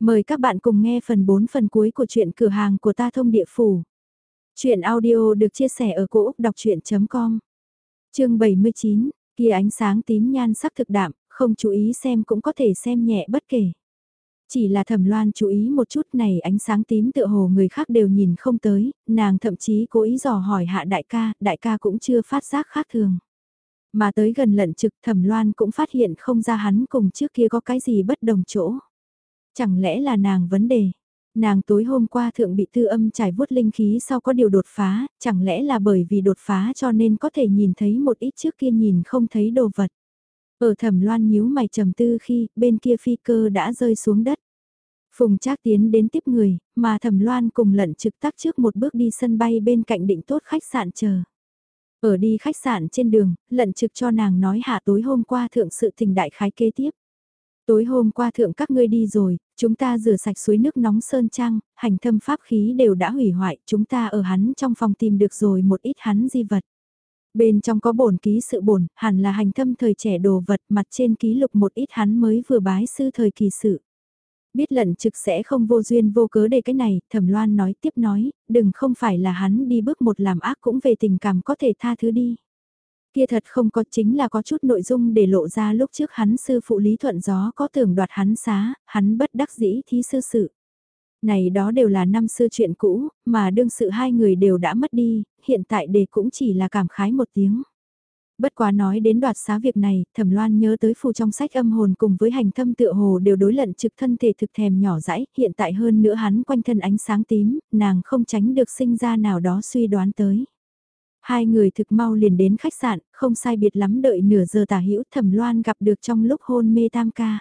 Mời các bạn cùng nghe phần 4 phần cuối của truyện cửa hàng của ta thông địa phủ. Chuyện audio được chia sẻ ở cỗ đọc chuyện.com Chương 79, kia ánh sáng tím nhan sắc thực đạm, không chú ý xem cũng có thể xem nhẹ bất kể. Chỉ là thẩm loan chú ý một chút này ánh sáng tím tựa hồ người khác đều nhìn không tới, nàng thậm chí cố ý dò hỏi hạ đại ca, đại ca cũng chưa phát giác khác thường. Mà tới gần lận trực thẩm loan cũng phát hiện không ra hắn cùng trước kia có cái gì bất đồng chỗ. Chẳng lẽ là nàng vấn đề? Nàng tối hôm qua thượng bị tư âm trải vuốt linh khí sau có điều đột phá, chẳng lẽ là bởi vì đột phá cho nên có thể nhìn thấy một ít trước kia nhìn không thấy đồ vật. Ở thẩm loan nhíu mày trầm tư khi bên kia phi cơ đã rơi xuống đất. Phùng Trác tiến đến tiếp người, mà Thẩm Loan cùng lận trực tác trước một bước đi sân bay bên cạnh định tốt khách sạn chờ. Ở đi khách sạn trên đường, lận trực cho nàng nói hạ tối hôm qua thượng sự tình đại khái kế tiếp. Tối hôm qua thượng các ngươi đi rồi, chúng ta rửa sạch suối nước nóng sơn trang, hành thâm pháp khí đều đã hủy hoại, chúng ta ở hắn trong phòng tìm được rồi một ít hắn di vật. Bên trong có bổn ký sự bổn, hẳn là hành thâm thời trẻ đồ vật mặt trên ký lục một ít hắn mới vừa bái sư thời kỳ sự. Biết lận trực sẽ không vô duyên vô cớ để cái này, thẩm loan nói tiếp nói, đừng không phải là hắn đi bước một làm ác cũng về tình cảm có thể tha thứ đi. Kia thật không có chính là có chút nội dung để lộ ra lúc trước hắn sư phụ Lý Thuận Gió có tưởng đoạt hắn xá, hắn bất đắc dĩ thí sư sự. Này đó đều là năm xưa chuyện cũ, mà đương sự hai người đều đã mất đi, hiện tại đề cũng chỉ là cảm khái một tiếng. Bất quá nói đến đoạt xá việc này, thẩm loan nhớ tới phù trong sách âm hồn cùng với hành thâm tựa hồ đều đối lận trực thân thể thực thèm nhỏ dãi, hiện tại hơn nữa hắn quanh thân ánh sáng tím, nàng không tránh được sinh ra nào đó suy đoán tới. Hai người thực mau liền đến khách sạn, không sai biệt lắm đợi nửa giờ tả hữu thẩm loan gặp được trong lúc hôn mê tam ca.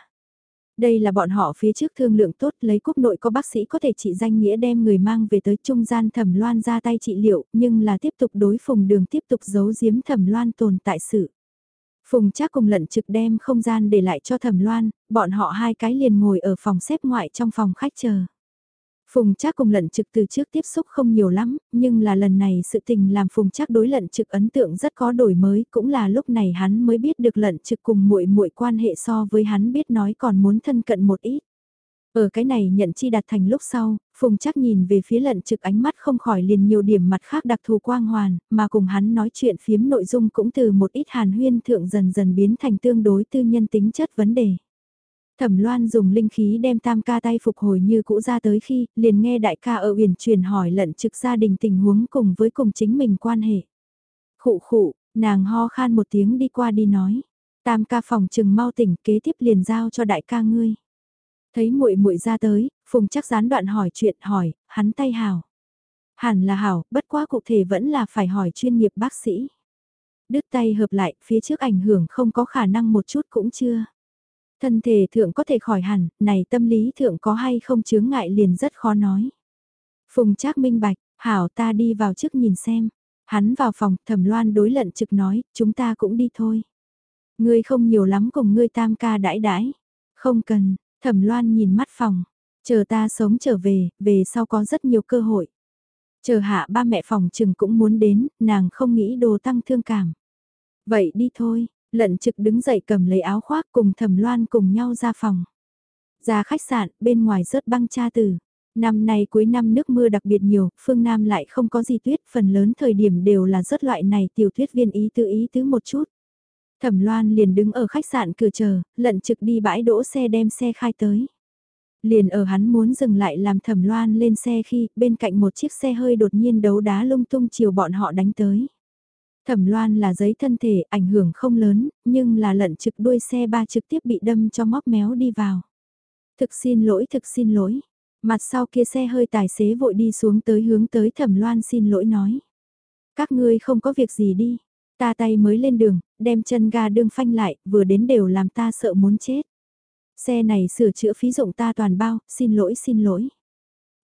Đây là bọn họ phía trước thương lượng tốt lấy quốc nội có bác sĩ có thể trị danh nghĩa đem người mang về tới trung gian thẩm loan ra tay trị liệu nhưng là tiếp tục đối phùng đường tiếp tục giấu giếm thẩm loan tồn tại sự. Phùng chắc cùng lận trực đem không gian để lại cho thẩm loan, bọn họ hai cái liền ngồi ở phòng xếp ngoại trong phòng khách chờ. Phùng Trác cùng lận trực từ trước tiếp xúc không nhiều lắm, nhưng là lần này sự tình làm Phùng Trác đối lận trực ấn tượng rất có đổi mới, cũng là lúc này hắn mới biết được lận trực cùng muội muội quan hệ so với hắn biết nói còn muốn thân cận một ít. Ở cái này nhận chi đặt thành lúc sau, Phùng Trác nhìn về phía lận trực ánh mắt không khỏi liền nhiều điểm mặt khác đặc thù quang hoàn, mà cùng hắn nói chuyện phiếm nội dung cũng từ một ít hàn huyên thượng dần dần biến thành tương đối tư nhân tính chất vấn đề. Thẩm Loan dùng linh khí đem tam ca tay phục hồi như cũ ra tới khi, liền nghe đại ca ở uyển truyền hỏi lận trực gia đình tình huống cùng với cùng chính mình quan hệ. Khụ khụ, nàng ho khan một tiếng đi qua đi nói. Tam ca phòng trừng mau tỉnh kế tiếp liền giao cho đại ca ngươi. Thấy muội muội ra tới, Phùng chắc gián đoạn hỏi chuyện hỏi, hắn tay Hảo Hẳn là hảo, bất quá cụ thể vẫn là phải hỏi chuyên nghiệp bác sĩ. Đứt tay hợp lại, phía trước ảnh hưởng không có khả năng một chút cũng chưa. Thân thể thượng có thể khỏi hẳn, này tâm lý thượng có hay không chướng ngại liền rất khó nói. Phùng Trác minh bạch, hảo ta đi vào trước nhìn xem. Hắn vào phòng, thẩm loan đối lận trực nói, chúng ta cũng đi thôi. Ngươi không nhiều lắm cùng ngươi tam ca đãi đãi. Không cần, thẩm loan nhìn mắt phòng. Chờ ta sống trở về, về sau có rất nhiều cơ hội. Chờ hạ ba mẹ phòng chừng cũng muốn đến, nàng không nghĩ đồ tăng thương cảm. Vậy đi thôi, Lận trực đứng dậy cầm lấy áo khoác cùng thẩm loan cùng nhau ra phòng. Ra khách sạn, bên ngoài rớt băng cha tử. Năm nay cuối năm nước mưa đặc biệt nhiều, phương Nam lại không có gì tuyết, phần lớn thời điểm đều là rớt loại này tiểu thuyết viên ý tư ý tứ một chút. Thẩm Loan liền đứng ở khách sạn cửa chờ, lận trực đi bãi đỗ xe đem xe khai tới. Liền ở hắn muốn dừng lại làm Thẩm Loan lên xe khi bên cạnh một chiếc xe hơi đột nhiên đấu đá lung tung chiều bọn họ đánh tới. Thẩm loan là giấy thân thể, ảnh hưởng không lớn, nhưng là lận trực đuôi xe ba trực tiếp bị đâm cho móc méo đi vào. Thực xin lỗi, thực xin lỗi. Mặt sau kia xe hơi tài xế vội đi xuống tới hướng tới thẩm loan xin lỗi nói. Các ngươi không có việc gì đi. Ta tay mới lên đường, đem chân ga đương phanh lại, vừa đến đều làm ta sợ muốn chết. Xe này sửa chữa phí dụng ta toàn bao, xin lỗi xin lỗi.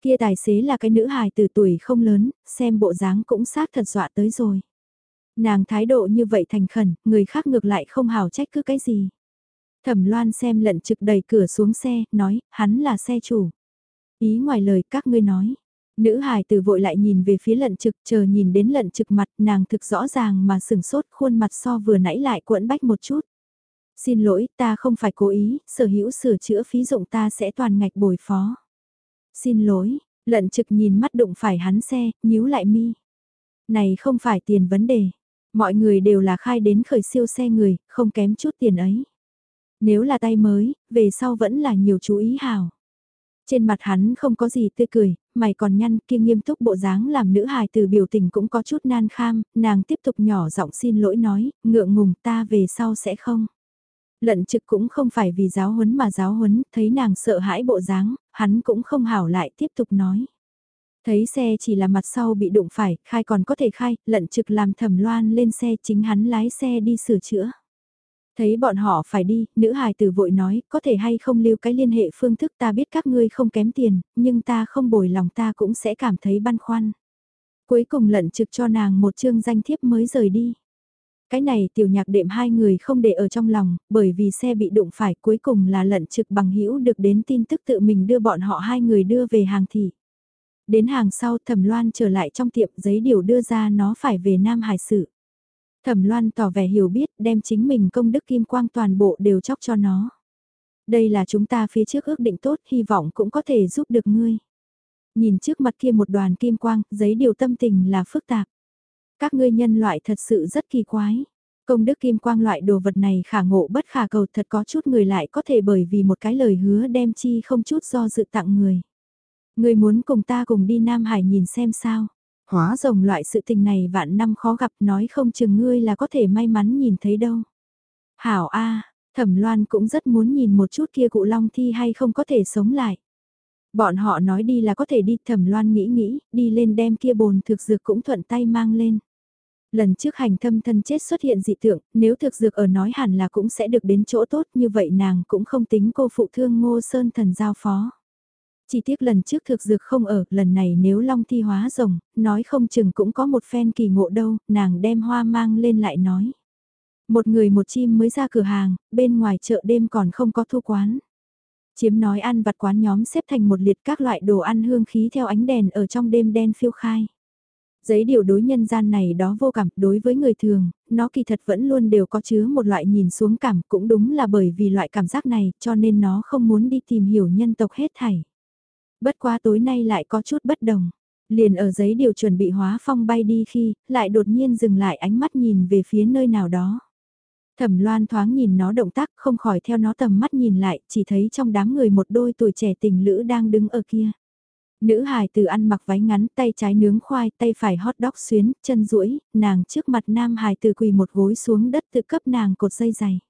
Kia tài xế là cái nữ hài từ tuổi không lớn, xem bộ dáng cũng xác thật dọa tới rồi. Nàng thái độ như vậy thành khẩn, người khác ngược lại không hào trách cứ cái gì. Thẩm loan xem lận trực đẩy cửa xuống xe, nói, hắn là xe chủ. Ý ngoài lời các ngươi nói. Nữ hài từ vội lại nhìn về phía lận trực, chờ nhìn đến lận trực mặt, nàng thực rõ ràng mà sừng sốt khuôn mặt so vừa nãy lại cuộn bách một chút. Xin lỗi, ta không phải cố ý, sở hữu sửa chữa phí dụng ta sẽ toàn ngạch bồi phó. Xin lỗi, lận trực nhìn mắt đụng phải hắn xe, nhíu lại mi. Này không phải tiền vấn đề. Mọi người đều là khai đến khởi siêu xe người, không kém chút tiền ấy. Nếu là tay mới, về sau vẫn là nhiều chú ý hào. Trên mặt hắn không có gì tươi cười, mày còn nhăn kia nghiêm túc bộ dáng làm nữ hài từ biểu tình cũng có chút nan kham, nàng tiếp tục nhỏ giọng xin lỗi nói, ngượng ngùng ta về sau sẽ không. Lận trực cũng không phải vì giáo huấn mà giáo huấn, thấy nàng sợ hãi bộ dáng, hắn cũng không hảo lại tiếp tục nói. Thấy xe chỉ là mặt sau bị đụng phải, khai còn có thể khai, lận trực làm thẩm loan lên xe chính hắn lái xe đi sửa chữa. Thấy bọn họ phải đi, nữ hài tử vội nói, có thể hay không lưu cái liên hệ phương thức ta biết các ngươi không kém tiền, nhưng ta không bồi lòng ta cũng sẽ cảm thấy băn khoăn. Cuối cùng lận trực cho nàng một chương danh thiếp mới rời đi. Cái này tiểu nhạc đệm hai người không để ở trong lòng, bởi vì xe bị đụng phải cuối cùng là lận trực bằng hữu được đến tin tức tự mình đưa bọn họ hai người đưa về hàng thị. Đến hàng sau thẩm loan trở lại trong tiệm giấy điều đưa ra nó phải về Nam Hải sự. Thẩm loan tỏ vẻ hiểu biết đem chính mình công đức kim quang toàn bộ đều chóc cho nó. Đây là chúng ta phía trước ước định tốt hy vọng cũng có thể giúp được ngươi. Nhìn trước mặt kia một đoàn kim quang, giấy điều tâm tình là phức tạp. Các ngươi nhân loại thật sự rất kỳ quái. Công đức kim quang loại đồ vật này khả ngộ bất khả cầu thật có chút người lại có thể bởi vì một cái lời hứa đem chi không chút do dự tặng người. Người muốn cùng ta cùng đi Nam Hải nhìn xem sao. Hóa rồng loại sự tình này vạn năm khó gặp nói không chừng ngươi là có thể may mắn nhìn thấy đâu. Hảo A, Thẩm Loan cũng rất muốn nhìn một chút kia cụ long thi hay không có thể sống lại. Bọn họ nói đi là có thể đi Thẩm Loan nghĩ nghĩ, đi lên đem kia bồn thực dược cũng thuận tay mang lên. Lần trước hành thâm thân chết xuất hiện dị tượng, nếu thực dược ở nói hẳn là cũng sẽ được đến chỗ tốt như vậy nàng cũng không tính cô phụ thương ngô sơn thần giao phó. Chỉ tiếc lần trước thực dược không ở, lần này nếu long thi hóa rồng, nói không chừng cũng có một phen kỳ ngộ đâu, nàng đem hoa mang lên lại nói. Một người một chim mới ra cửa hàng, bên ngoài chợ đêm còn không có thu quán. Chiếm nói ăn vặt quán nhóm xếp thành một liệt các loại đồ ăn hương khí theo ánh đèn ở trong đêm đen phiêu khai. Giấy điều đối nhân gian này đó vô cảm, đối với người thường, nó kỳ thật vẫn luôn đều có chứa một loại nhìn xuống cảm, cũng đúng là bởi vì loại cảm giác này, cho nên nó không muốn đi tìm hiểu nhân tộc hết thảy. Bất quá tối nay lại có chút bất đồng. Liền ở giấy điều chuẩn bị hóa phong bay đi khi, lại đột nhiên dừng lại ánh mắt nhìn về phía nơi nào đó. Thẩm loan thoáng nhìn nó động tác không khỏi theo nó tầm mắt nhìn lại, chỉ thấy trong đám người một đôi tuổi trẻ tình lữ đang đứng ở kia. Nữ hài từ ăn mặc váy ngắn, tay trái nướng khoai, tay phải hot dog xuyến, chân duỗi nàng trước mặt nam hài từ quỳ một gối xuống đất tự cấp nàng cột dây dày.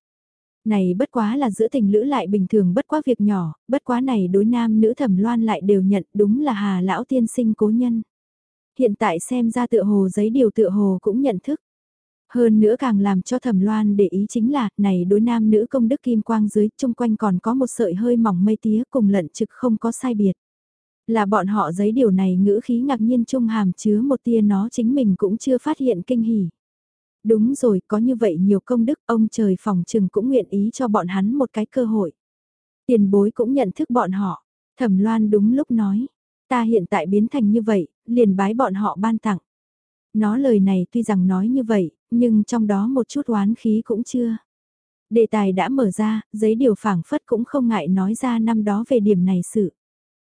Này bất quá là giữa tình lữ lại bình thường bất quá việc nhỏ, bất quá này đối nam nữ thẩm loan lại đều nhận đúng là hà lão tiên sinh cố nhân. Hiện tại xem ra tựa hồ giấy điều tựa hồ cũng nhận thức. Hơn nữa càng làm cho thẩm loan để ý chính là, này đối nam nữ công đức kim quang dưới, chung quanh còn có một sợi hơi mỏng mây tía cùng lận trực không có sai biệt. Là bọn họ giấy điều này ngữ khí ngạc nhiên trung hàm chứa một tia nó chính mình cũng chưa phát hiện kinh hỉ. Đúng rồi, có như vậy nhiều công đức, ông trời phòng trừng cũng nguyện ý cho bọn hắn một cái cơ hội. Tiền bối cũng nhận thức bọn họ. Thẩm Loan đúng lúc nói, ta hiện tại biến thành như vậy, liền bái bọn họ ban tặng. Nó lời này tuy rằng nói như vậy, nhưng trong đó một chút oán khí cũng chưa. Đề tài đã mở ra, giấy điều phảng phất cũng không ngại nói ra năm đó về điểm này sự.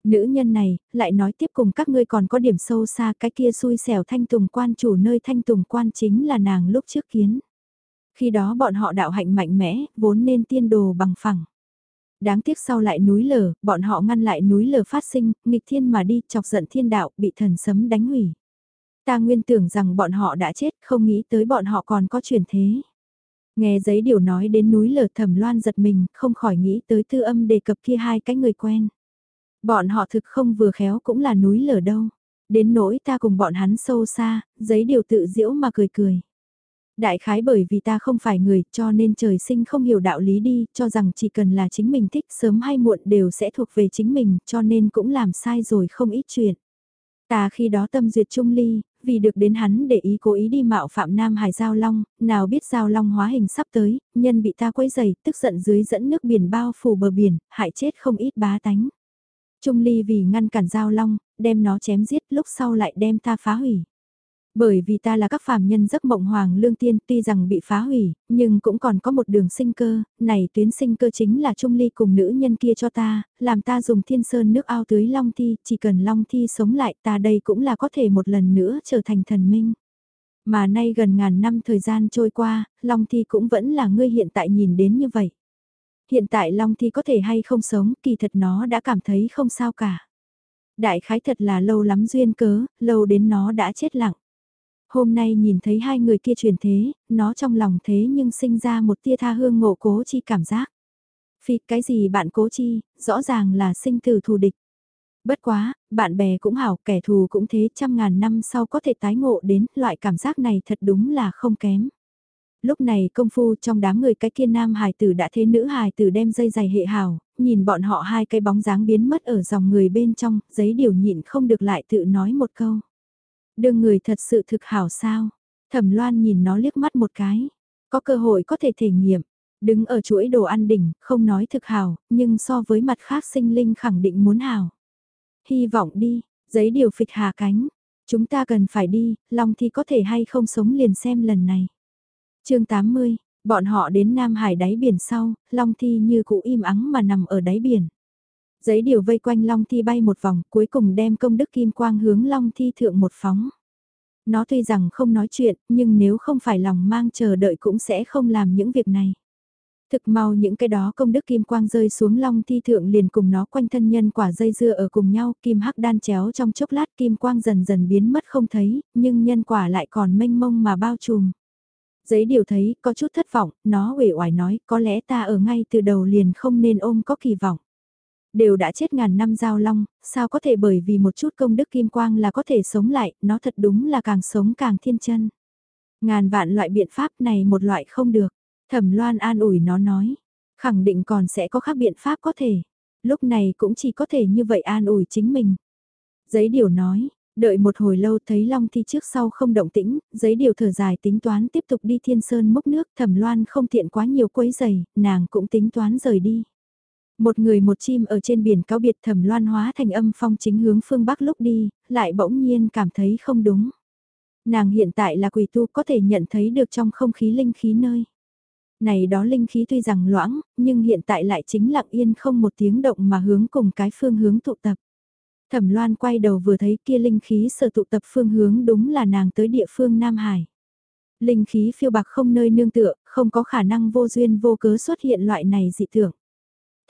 Nữ nhân này, lại nói tiếp cùng các ngươi còn có điểm sâu xa cái kia xui xẻo thanh tùng quan chủ nơi thanh tùng quan chính là nàng lúc trước kiến. Khi đó bọn họ đạo hạnh mạnh mẽ, vốn nên tiên đồ bằng phẳng. Đáng tiếc sau lại núi lở, bọn họ ngăn lại núi lở phát sinh, nghịch thiên mà đi, chọc giận thiên đạo, bị thần sấm đánh hủy. Ta nguyên tưởng rằng bọn họ đã chết, không nghĩ tới bọn họ còn có chuyển thế. Nghe giấy điều nói đến núi lở thẩm loan giật mình, không khỏi nghĩ tới tư âm đề cập kia hai cái người quen. Bọn họ thực không vừa khéo cũng là núi lở đâu. Đến nỗi ta cùng bọn hắn sâu xa, giấy điều tự diễu mà cười cười. Đại khái bởi vì ta không phải người cho nên trời sinh không hiểu đạo lý đi, cho rằng chỉ cần là chính mình thích sớm hay muộn đều sẽ thuộc về chính mình, cho nên cũng làm sai rồi không ít chuyện. Ta khi đó tâm duyệt trung ly, vì được đến hắn để ý cố ý đi mạo phạm Nam Hải Giao Long, nào biết Giao Long hóa hình sắp tới, nhân bị ta quấy dày, tức giận dưới dẫn nước biển bao phủ bờ biển, hại chết không ít bá tánh. Trung Ly vì ngăn cản Giao Long, đem nó chém giết lúc sau lại đem ta phá hủy. Bởi vì ta là các phàm nhân giấc mộng hoàng lương tiên tuy rằng bị phá hủy, nhưng cũng còn có một đường sinh cơ, này tuyến sinh cơ chính là trung ly cùng nữ nhân kia cho ta, làm ta dùng thiên sơn nước ao tưới long thi, chỉ cần long thi sống lại ta đây cũng là có thể một lần nữa trở thành thần minh. Mà nay gần ngàn năm thời gian trôi qua, long thi cũng vẫn là ngươi hiện tại nhìn đến như vậy. Hiện tại long thi có thể hay không sống, kỳ thật nó đã cảm thấy không sao cả. Đại khái thật là lâu lắm duyên cớ, lâu đến nó đã chết lặng. Hôm nay nhìn thấy hai người kia truyền thế, nó trong lòng thế nhưng sinh ra một tia tha hương ngộ cố chi cảm giác. Phi cái gì bạn cố chi, rõ ràng là sinh từ thù địch. Bất quá, bạn bè cũng hảo, kẻ thù cũng thế, trăm ngàn năm sau có thể tái ngộ đến, loại cảm giác này thật đúng là không kém. Lúc này công phu trong đám người cái kia nam hài tử đã thế nữ hài tử đem dây giày hệ hảo, nhìn bọn họ hai cái bóng dáng biến mất ở dòng người bên trong, giấy điều nhịn không được lại tự nói một câu. Đương người thật sự thực hảo sao? Thẩm Loan nhìn nó liếc mắt một cái. Có cơ hội có thể thể nghiệm. Đứng ở chuỗi đồ ăn đỉnh, không nói thực hảo, nhưng so với mặt khác sinh linh khẳng định muốn hảo. Hy vọng đi, giấy điều phịch hạ cánh. Chúng ta cần phải đi, Long Thi có thể hay không sống liền xem lần này chương 80, bọn họ đến Nam Hải đáy biển sau, Long Thi như cũ im ắng mà nằm ở đáy biển. Giấy điều vây quanh Long Thi bay một vòng, cuối cùng đem công đức kim quang hướng Long Thi thượng một phóng. Nó tuy rằng không nói chuyện, nhưng nếu không phải lòng mang chờ đợi cũng sẽ không làm những việc này. Thực mau những cái đó công đức kim quang rơi xuống long thi thượng liền cùng nó quanh thân nhân quả dây dưa ở cùng nhau, kim hắc đan chéo trong chốc lát kim quang dần dần biến mất không thấy, nhưng nhân quả lại còn mênh mông mà bao trùm. Giấy điều thấy, có chút thất vọng, nó uể oải nói, có lẽ ta ở ngay từ đầu liền không nên ôm có kỳ vọng. Đều đã chết ngàn năm giao long, sao có thể bởi vì một chút công đức kim quang là có thể sống lại, nó thật đúng là càng sống càng thiên chân. Ngàn vạn loại biện pháp này một loại không được. Thẩm Loan an ủi nó nói, khẳng định còn sẽ có khác biện pháp có thể. Lúc này cũng chỉ có thể như vậy an ủi chính mình. Giấy điều nói, đợi một hồi lâu thấy Long Thi trước sau không động tĩnh, giấy điều thở dài tính toán tiếp tục đi thiên sơn mốc nước, Thẩm Loan không tiện quá nhiều quấy giày, nàng cũng tính toán rời đi. Một người một chim ở trên biển cáo biệt thẩm loan hóa thành âm phong chính hướng phương Bắc lúc đi, lại bỗng nhiên cảm thấy không đúng. Nàng hiện tại là quỷ tu có thể nhận thấy được trong không khí linh khí nơi. Này đó linh khí tuy rằng loãng, nhưng hiện tại lại chính lặng yên không một tiếng động mà hướng cùng cái phương hướng tụ tập. Thẩm loan quay đầu vừa thấy kia linh khí sở tụ tập phương hướng đúng là nàng tới địa phương Nam Hải. Linh khí phiêu bạc không nơi nương tựa, không có khả năng vô duyên vô cớ xuất hiện loại này dị tưởng.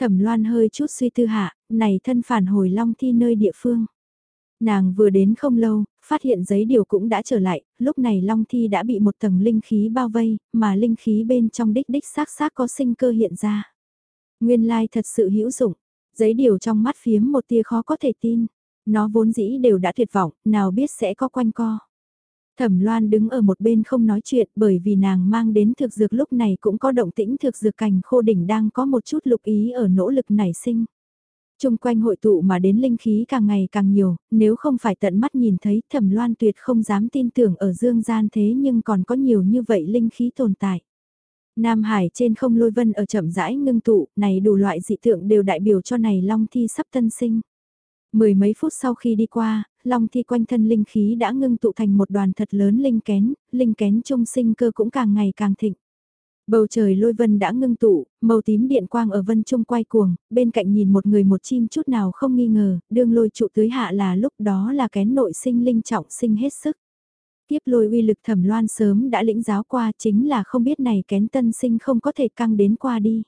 Thẩm Loan hơi chút suy tư hạ, này thân phản hồi Long Thi nơi địa phương. Nàng vừa đến không lâu, phát hiện giấy điều cũng đã trở lại, lúc này Long Thi đã bị một tầng linh khí bao vây, mà linh khí bên trong đích đích xác xác có sinh cơ hiện ra. Nguyên lai thật sự hữu dụng, giấy điều trong mắt phiếm một tia khó có thể tin. Nó vốn dĩ đều đã tuyệt vọng, nào biết sẽ có quanh co. Thẩm Loan đứng ở một bên không nói chuyện bởi vì nàng mang đến thực dược lúc này cũng có động tĩnh thực dược cành khô đỉnh đang có một chút lục ý ở nỗ lực nảy sinh. Trung quanh hội tụ mà đến linh khí càng ngày càng nhiều, nếu không phải tận mắt nhìn thấy thẩm loan tuyệt không dám tin tưởng ở dương gian thế nhưng còn có nhiều như vậy linh khí tồn tại. Nam Hải trên không lôi vân ở chậm rãi ngưng tụ, này đủ loại dị tượng đều đại biểu cho này long thi sắp tân sinh. Mười mấy phút sau khi đi qua, long thi quanh thân linh khí đã ngưng tụ thành một đoàn thật lớn linh kén, linh kén trung sinh cơ cũng càng ngày càng thịnh. Bầu trời lôi vân đã ngưng tụ, màu tím điện quang ở vân trung quay cuồng, bên cạnh nhìn một người một chim chút nào không nghi ngờ, đương lôi trụ tưới hạ là lúc đó là kén nội sinh linh trọng sinh hết sức. Tiếp lôi uy lực thẩm loan sớm đã lĩnh giáo qua chính là không biết này kén tân sinh không có thể căng đến qua đi.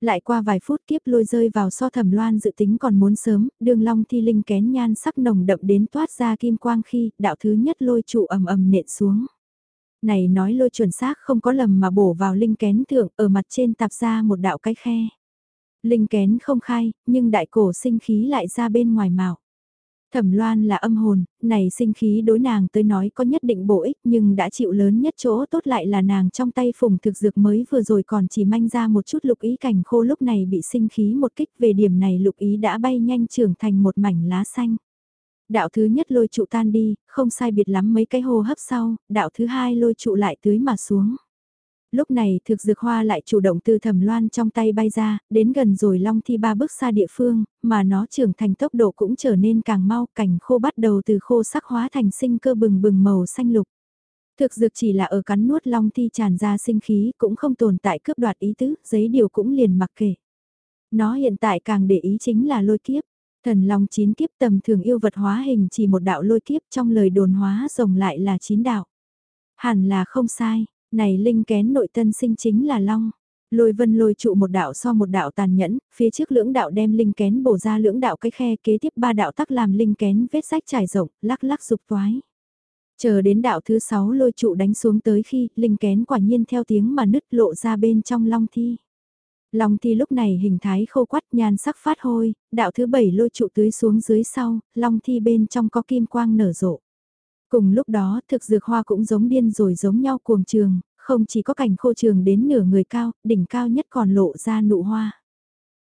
Lại qua vài phút kiếp lôi rơi vào so thẩm loan dự tính còn muốn sớm, đường long thi linh kén nhan sắc nồng đậm đến toát ra kim quang khi đạo thứ nhất lôi trụ ầm ầm nện xuống. Này nói lôi chuẩn xác không có lầm mà bổ vào linh kén thượng ở mặt trên tạp ra một đạo cái khe. Linh kén không khai, nhưng đại cổ sinh khí lại ra bên ngoài mạo. Thẩm Loan là âm hồn, này sinh khí đối nàng tới nói có nhất định bổ ích nhưng đã chịu lớn nhất chỗ tốt lại là nàng trong tay phùng thực dược mới vừa rồi còn chỉ manh ra một chút lục ý cảnh khô lúc này bị sinh khí một kích về điểm này lục ý đã bay nhanh trưởng thành một mảnh lá xanh. Đạo thứ nhất lôi trụ tan đi, không sai biệt lắm mấy cái hô hấp sau, đạo thứ hai lôi trụ lại tưới mà xuống. Lúc này thực dược hoa lại chủ động từ thẩm loan trong tay bay ra, đến gần rồi long thi ba bước xa địa phương, mà nó trưởng thành tốc độ cũng trở nên càng mau, cảnh khô bắt đầu từ khô sắc hóa thành sinh cơ bừng bừng màu xanh lục. Thực dược chỉ là ở cắn nuốt long thi tràn ra sinh khí cũng không tồn tại cướp đoạt ý tứ, giấy điều cũng liền mặc kệ. Nó hiện tại càng để ý chính là lôi kiếp. Thần long chín kiếp tầm thường yêu vật hóa hình chỉ một đạo lôi kiếp trong lời đồn hóa rồng lại là chín đạo. Hẳn là không sai, này linh kén nội tân sinh chính là long. Lôi vân lôi trụ một đạo so một đạo tàn nhẫn, phía trước lưỡng đạo đem linh kén bổ ra lưỡng đạo cái khe kế tiếp ba đạo tắc làm linh kén vết sách trải rộng, lắc lắc dục toái. Chờ đến đạo thứ sáu lôi trụ đánh xuống tới khi linh kén quả nhiên theo tiếng mà nứt lộ ra bên trong long thi. Long thi lúc này hình thái khô quắt nhan sắc phát hôi, đạo thứ bảy lôi trụ tưới xuống dưới sau, long thi bên trong có kim quang nở rộ. Cùng lúc đó thực dược hoa cũng giống điên rồi giống nhau cuồng trường, không chỉ có cảnh khô trường đến nửa người cao, đỉnh cao nhất còn lộ ra nụ hoa.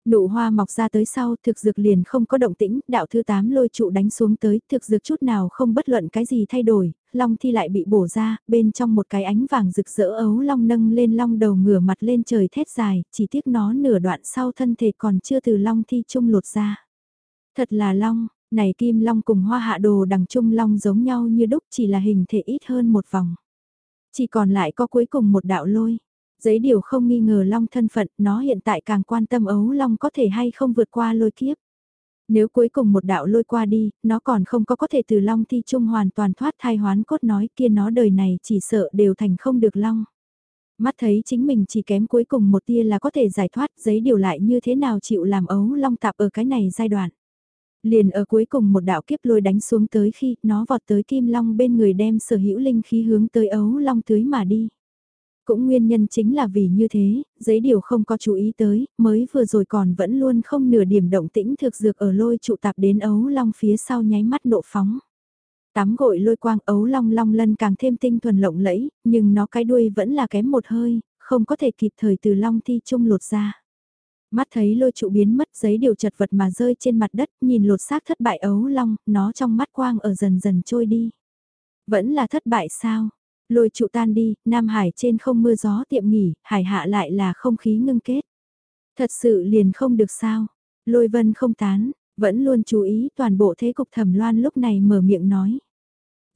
Nụ hoa mọc ra tới sau, thực dược liền không có động tĩnh, đạo thứ 8 lôi trụ đánh xuống tới, thực dược chút nào không bất luận cái gì thay đổi, long thi lại bị bổ ra, bên trong một cái ánh vàng rực rỡ ấu long nâng lên long đầu ngửa mặt lên trời thét dài, chỉ tiếc nó nửa đoạn sau thân thể còn chưa từ long thi trung lột ra. Thật là long, này kim long cùng hoa hạ đồ đằng trung long giống nhau như đúc chỉ là hình thể ít hơn một vòng. Chỉ còn lại có cuối cùng một đạo lôi. Giấy điều không nghi ngờ long thân phận, nó hiện tại càng quan tâm ấu long có thể hay không vượt qua lôi kiếp. Nếu cuối cùng một đạo lôi qua đi, nó còn không có có thể từ long thi trung hoàn toàn thoát thai hoán cốt nói kia nó đời này chỉ sợ đều thành không được long. Mắt thấy chính mình chỉ kém cuối cùng một tia là có thể giải thoát giấy điều lại như thế nào chịu làm ấu long tạp ở cái này giai đoạn. Liền ở cuối cùng một đạo kiếp lôi đánh xuống tới khi nó vọt tới kim long bên người đem sở hữu linh khí hướng tới ấu long tưới mà đi. Cũng nguyên nhân chính là vì như thế, giấy điều không có chú ý tới, mới vừa rồi còn vẫn luôn không nửa điểm động tĩnh thực dược ở lôi trụ tạp đến ấu long phía sau nháy mắt nộ phóng. tám gội lôi quang ấu long long lân càng thêm tinh thuần lộng lẫy, nhưng nó cái đuôi vẫn là kém một hơi, không có thể kịp thời từ long thi trung lột ra. Mắt thấy lôi trụ biến mất giấy điều chật vật mà rơi trên mặt đất nhìn lột xác thất bại ấu long, nó trong mắt quang ở dần dần trôi đi. Vẫn là thất bại sao? Lôi trụ tan đi, Nam Hải trên không mưa gió tiệm nghỉ, hải hạ lại là không khí ngưng kết. Thật sự liền không được sao? Lôi vân không tán, vẫn luôn chú ý toàn bộ thế cục thẩm loan lúc này mở miệng nói.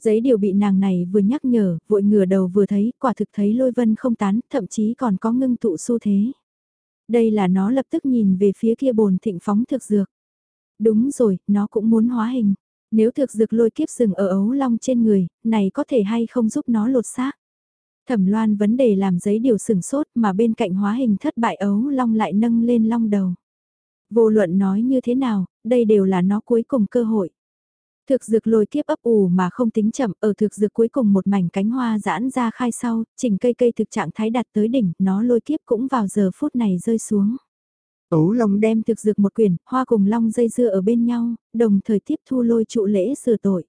Giấy điều bị nàng này vừa nhắc nhở, vội ngửa đầu vừa thấy, quả thực thấy lôi vân không tán, thậm chí còn có ngưng tụ xu thế. Đây là nó lập tức nhìn về phía kia bồn thịnh phóng thực dược. Đúng rồi, nó cũng muốn hóa hình. Nếu thực dược lôi kiếp rừng ở ấu long trên người, này có thể hay không giúp nó lột xác. Thẩm loan vấn đề làm giấy điều sừng sốt mà bên cạnh hóa hình thất bại ấu long lại nâng lên long đầu. Vô luận nói như thế nào, đây đều là nó cuối cùng cơ hội. Thực dược lôi kiếp ấp ủ mà không tính chậm, ở thực dược cuối cùng một mảnh cánh hoa giãn ra khai sau, chỉnh cây cây thực trạng thái đạt tới đỉnh, nó lôi kiếp cũng vào giờ phút này rơi xuống. Ấu Long đem thực dược một quyển, hoa cùng long dây dưa ở bên nhau, đồng thời tiếp thu lôi trụ lễ sửa tội.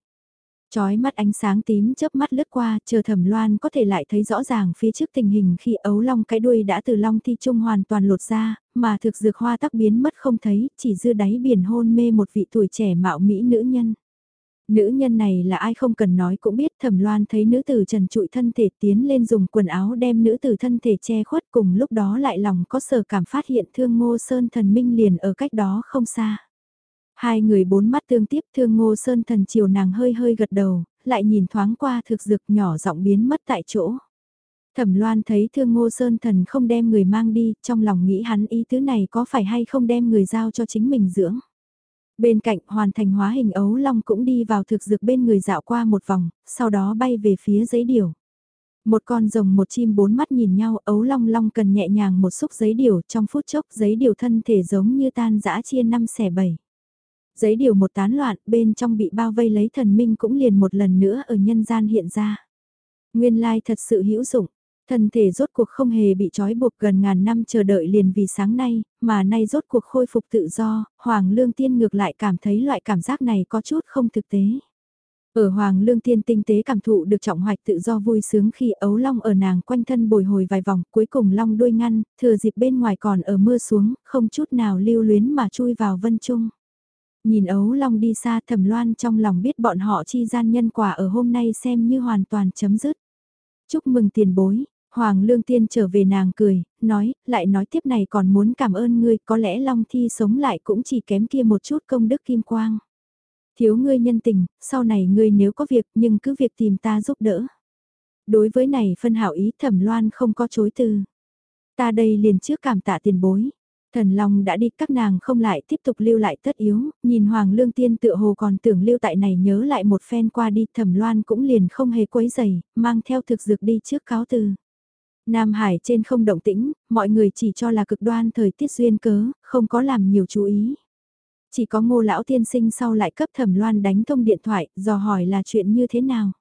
Chói mắt ánh sáng tím chớp mắt lướt qua, chờ thẩm loan có thể lại thấy rõ ràng phía trước tình hình khi ấu long cái đuôi đã từ long thi trung hoàn toàn lột ra, mà thực dược hoa tắc biến mất không thấy, chỉ dư đáy biển hôn mê một vị tuổi trẻ mạo mỹ nữ nhân. Nữ nhân này là ai không cần nói cũng biết thẩm loan thấy nữ tử trần trụi thân thể tiến lên dùng quần áo đem nữ tử thân thể che khuất cùng lúc đó lại lòng có sở cảm phát hiện thương ngô sơn thần minh liền ở cách đó không xa. Hai người bốn mắt tương tiếp thương ngô sơn thần chiều nàng hơi hơi gật đầu, lại nhìn thoáng qua thực dực nhỏ giọng biến mất tại chỗ. Thẩm loan thấy thương ngô sơn thần không đem người mang đi, trong lòng nghĩ hắn ý tứ này có phải hay không đem người giao cho chính mình dưỡng. Bên cạnh hoàn thành hóa hình ấu long cũng đi vào thực dược bên người dạo qua một vòng, sau đó bay về phía giấy điều. Một con rồng một chim bốn mắt nhìn nhau ấu long long cần nhẹ nhàng một xúc giấy điều trong phút chốc giấy điều thân thể giống như tan dã chia năm xẻ bảy. Giấy điều một tán loạn bên trong bị bao vây lấy thần minh cũng liền một lần nữa ở nhân gian hiện ra. Nguyên lai thật sự hữu dụng, Thân thể rốt cuộc không hề bị trói buộc gần ngàn năm chờ đợi liền vì sáng nay, mà nay rốt cuộc khôi phục tự do, Hoàng Lương Tiên ngược lại cảm thấy loại cảm giác này có chút không thực tế. Ở Hoàng Lương Tiên tinh tế cảm thụ được trọng hoạch tự do vui sướng khi ấu long ở nàng quanh thân bồi hồi vài vòng, cuối cùng long đuôi ngăn, thừa dịp bên ngoài còn ở mưa xuống, không chút nào lưu luyến mà chui vào vân trung. Nhìn ấu long đi xa thầm loan trong lòng biết bọn họ chi gian nhân quả ở hôm nay xem như hoàn toàn chấm dứt. Chúc mừng tiền bối, Hoàng Lương Tiên trở về nàng cười, nói, lại nói tiếp này còn muốn cảm ơn ngươi, có lẽ Long Thi sống lại cũng chỉ kém kia một chút công đức kim quang. Thiếu ngươi nhân tình, sau này ngươi nếu có việc nhưng cứ việc tìm ta giúp đỡ. Đối với này phân hảo ý thẩm loan không có chối từ. Ta đây liền trước cảm tạ tiền bối. Thần Long đã đi các nàng không lại tiếp tục lưu lại tất yếu, nhìn Hoàng Lương Tiên tựa hồ còn tưởng lưu tại này nhớ lại một phen qua đi thẩm loan cũng liền không hề quấy giày, mang theo thực dược đi trước cáo từ. Nam Hải trên không động tĩnh, mọi người chỉ cho là cực đoan thời tiết duyên cớ, không có làm nhiều chú ý. Chỉ có ngô lão tiên sinh sau lại cấp thẩm loan đánh thông điện thoại, dò hỏi là chuyện như thế nào.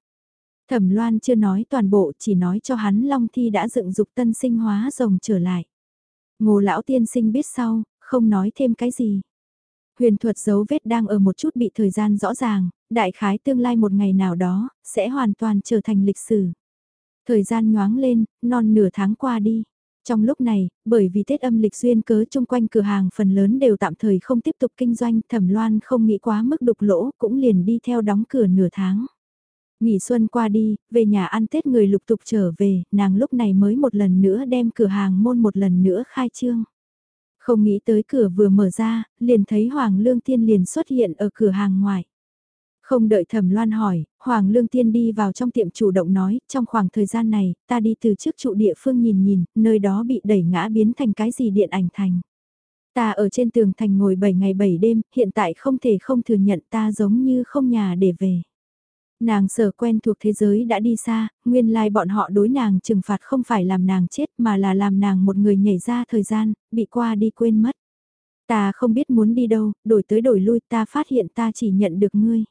Thẩm loan chưa nói toàn bộ, chỉ nói cho hắn Long Thi đã dựng dục tân sinh hóa rồng trở lại. Ngô lão tiên sinh biết sau, không nói thêm cái gì. Huyền thuật dấu vết đang ở một chút bị thời gian rõ ràng, đại khái tương lai một ngày nào đó, sẽ hoàn toàn trở thành lịch sử. Thời gian nhoáng lên, non nửa tháng qua đi. Trong lúc này, bởi vì Tết âm lịch duyên cớ chung quanh cửa hàng phần lớn đều tạm thời không tiếp tục kinh doanh, thẩm loan không nghĩ quá mức đục lỗ, cũng liền đi theo đóng cửa nửa tháng. Nghỉ xuân qua đi, về nhà ăn Tết người lục tục trở về, nàng lúc này mới một lần nữa đem cửa hàng môn một lần nữa khai trương. Không nghĩ tới cửa vừa mở ra, liền thấy Hoàng Lương Tiên liền xuất hiện ở cửa hàng ngoài. Không đợi thẩm loan hỏi, Hoàng Lương Tiên đi vào trong tiệm chủ động nói, trong khoảng thời gian này, ta đi từ trước trụ địa phương nhìn nhìn, nơi đó bị đẩy ngã biến thành cái gì điện ảnh thành. Ta ở trên tường thành ngồi 7 ngày 7 đêm, hiện tại không thể không thừa nhận ta giống như không nhà để về. Nàng sở quen thuộc thế giới đã đi xa, nguyên lai bọn họ đối nàng trừng phạt không phải làm nàng chết mà là làm nàng một người nhảy ra thời gian, bị qua đi quên mất. Ta không biết muốn đi đâu, đổi tới đổi lui ta phát hiện ta chỉ nhận được ngươi.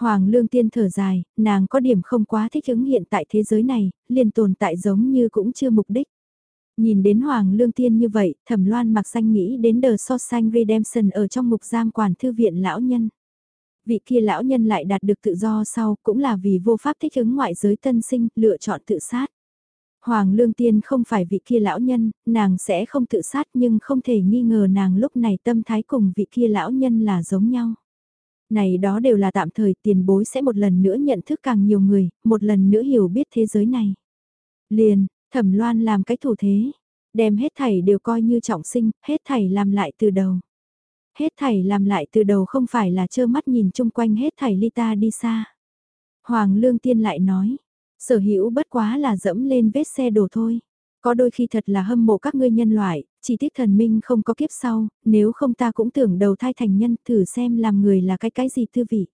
Hoàng lương tiên thở dài, nàng có điểm không quá thích ứng hiện tại thế giới này, liền tồn tại giống như cũng chưa mục đích. Nhìn đến Hoàng lương tiên như vậy, thẩm loan mặc xanh nghĩ đến The so sanh redemption ở trong mục giam quản thư viện lão nhân. Vị kia lão nhân lại đạt được tự do sau cũng là vì vô pháp thích ứng ngoại giới tân sinh, lựa chọn tự sát. Hoàng Lương Tiên không phải vị kia lão nhân, nàng sẽ không tự sát nhưng không thể nghi ngờ nàng lúc này tâm thái cùng vị kia lão nhân là giống nhau. Này đó đều là tạm thời tiền bối sẽ một lần nữa nhận thức càng nhiều người, một lần nữa hiểu biết thế giới này. Liền, thẩm loan làm cái thủ thế, đem hết thảy đều coi như trọng sinh, hết thảy làm lại từ đầu. Hết thảy làm lại từ đầu không phải là trơ mắt nhìn chung quanh hết thảy ly ta đi xa. Hoàng Lương Tiên lại nói, sở hữu bất quá là dẫm lên vết xe đổ thôi. Có đôi khi thật là hâm mộ các ngươi nhân loại, chỉ tiếc thần minh không có kiếp sau, nếu không ta cũng tưởng đầu thai thành nhân thử xem làm người là cái cái gì tư vị.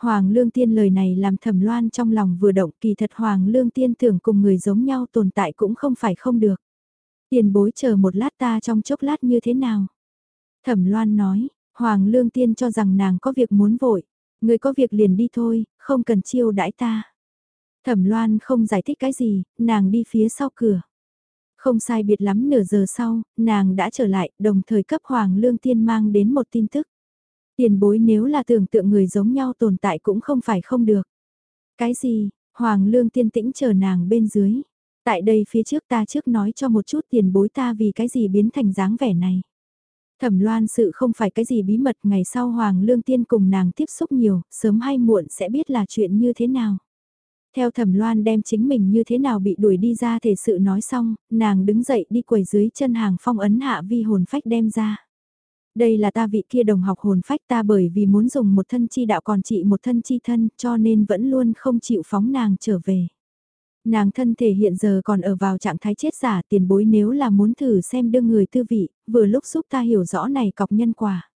Hoàng Lương Tiên lời này làm thầm loan trong lòng vừa động kỳ thật Hoàng Lương Tiên tưởng cùng người giống nhau tồn tại cũng không phải không được. Tiền bối chờ một lát ta trong chốc lát như thế nào? Thẩm loan nói, Hoàng Lương Tiên cho rằng nàng có việc muốn vội, người có việc liền đi thôi, không cần chiêu đãi ta. Thẩm loan không giải thích cái gì, nàng đi phía sau cửa. Không sai biệt lắm nửa giờ sau, nàng đã trở lại, đồng thời cấp Hoàng Lương Tiên mang đến một tin tức. Tiền bối nếu là tưởng tượng người giống nhau tồn tại cũng không phải không được. Cái gì, Hoàng Lương Tiên tĩnh chờ nàng bên dưới. Tại đây phía trước ta trước nói cho một chút tiền bối ta vì cái gì biến thành dáng vẻ này. Thẩm loan sự không phải cái gì bí mật ngày sau Hoàng Lương Tiên cùng nàng tiếp xúc nhiều, sớm hay muộn sẽ biết là chuyện như thế nào. Theo thẩm loan đem chính mình như thế nào bị đuổi đi ra thể sự nói xong, nàng đứng dậy đi quầy dưới chân hàng phong ấn hạ vi hồn phách đem ra. Đây là ta vị kia đồng học hồn phách ta bởi vì muốn dùng một thân chi đạo còn trị một thân chi thân cho nên vẫn luôn không chịu phóng nàng trở về. Nàng thân thể hiện giờ còn ở vào trạng thái chết giả tiền bối nếu là muốn thử xem đương người tư vị, vừa lúc giúp ta hiểu rõ này cọc nhân quả.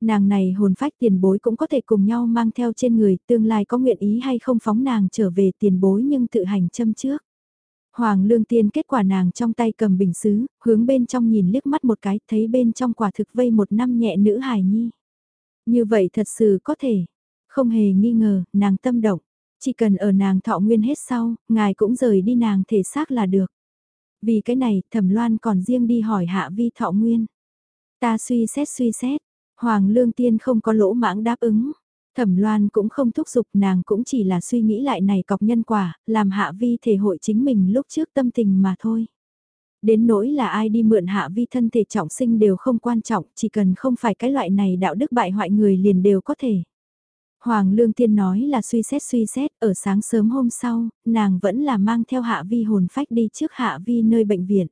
Nàng này hồn phách tiền bối cũng có thể cùng nhau mang theo trên người, tương lai có nguyện ý hay không phóng nàng trở về tiền bối nhưng tự hành châm trước. Hoàng lương tiên kết quả nàng trong tay cầm bình xứ, hướng bên trong nhìn liếc mắt một cái, thấy bên trong quả thực vây một năm nhẹ nữ hài nhi. Như vậy thật sự có thể, không hề nghi ngờ, nàng tâm động. Chỉ cần ở nàng thọ nguyên hết sau, ngài cũng rời đi nàng thể xác là được. Vì cái này, thẩm loan còn riêng đi hỏi hạ vi thọ nguyên. Ta suy xét suy xét, Hoàng Lương Tiên không có lỗ mãng đáp ứng. Thẩm Loan cũng không thúc giục nàng cũng chỉ là suy nghĩ lại này cọc nhân quả, làm hạ vi thể hội chính mình lúc trước tâm tình mà thôi. Đến nỗi là ai đi mượn hạ vi thân thể trọng sinh đều không quan trọng, chỉ cần không phải cái loại này đạo đức bại hoại người liền đều có thể. Hoàng Lương Tiên nói là suy xét suy xét, ở sáng sớm hôm sau, nàng vẫn là mang theo Hạ Vi hồn phách đi trước Hạ Vi nơi bệnh viện.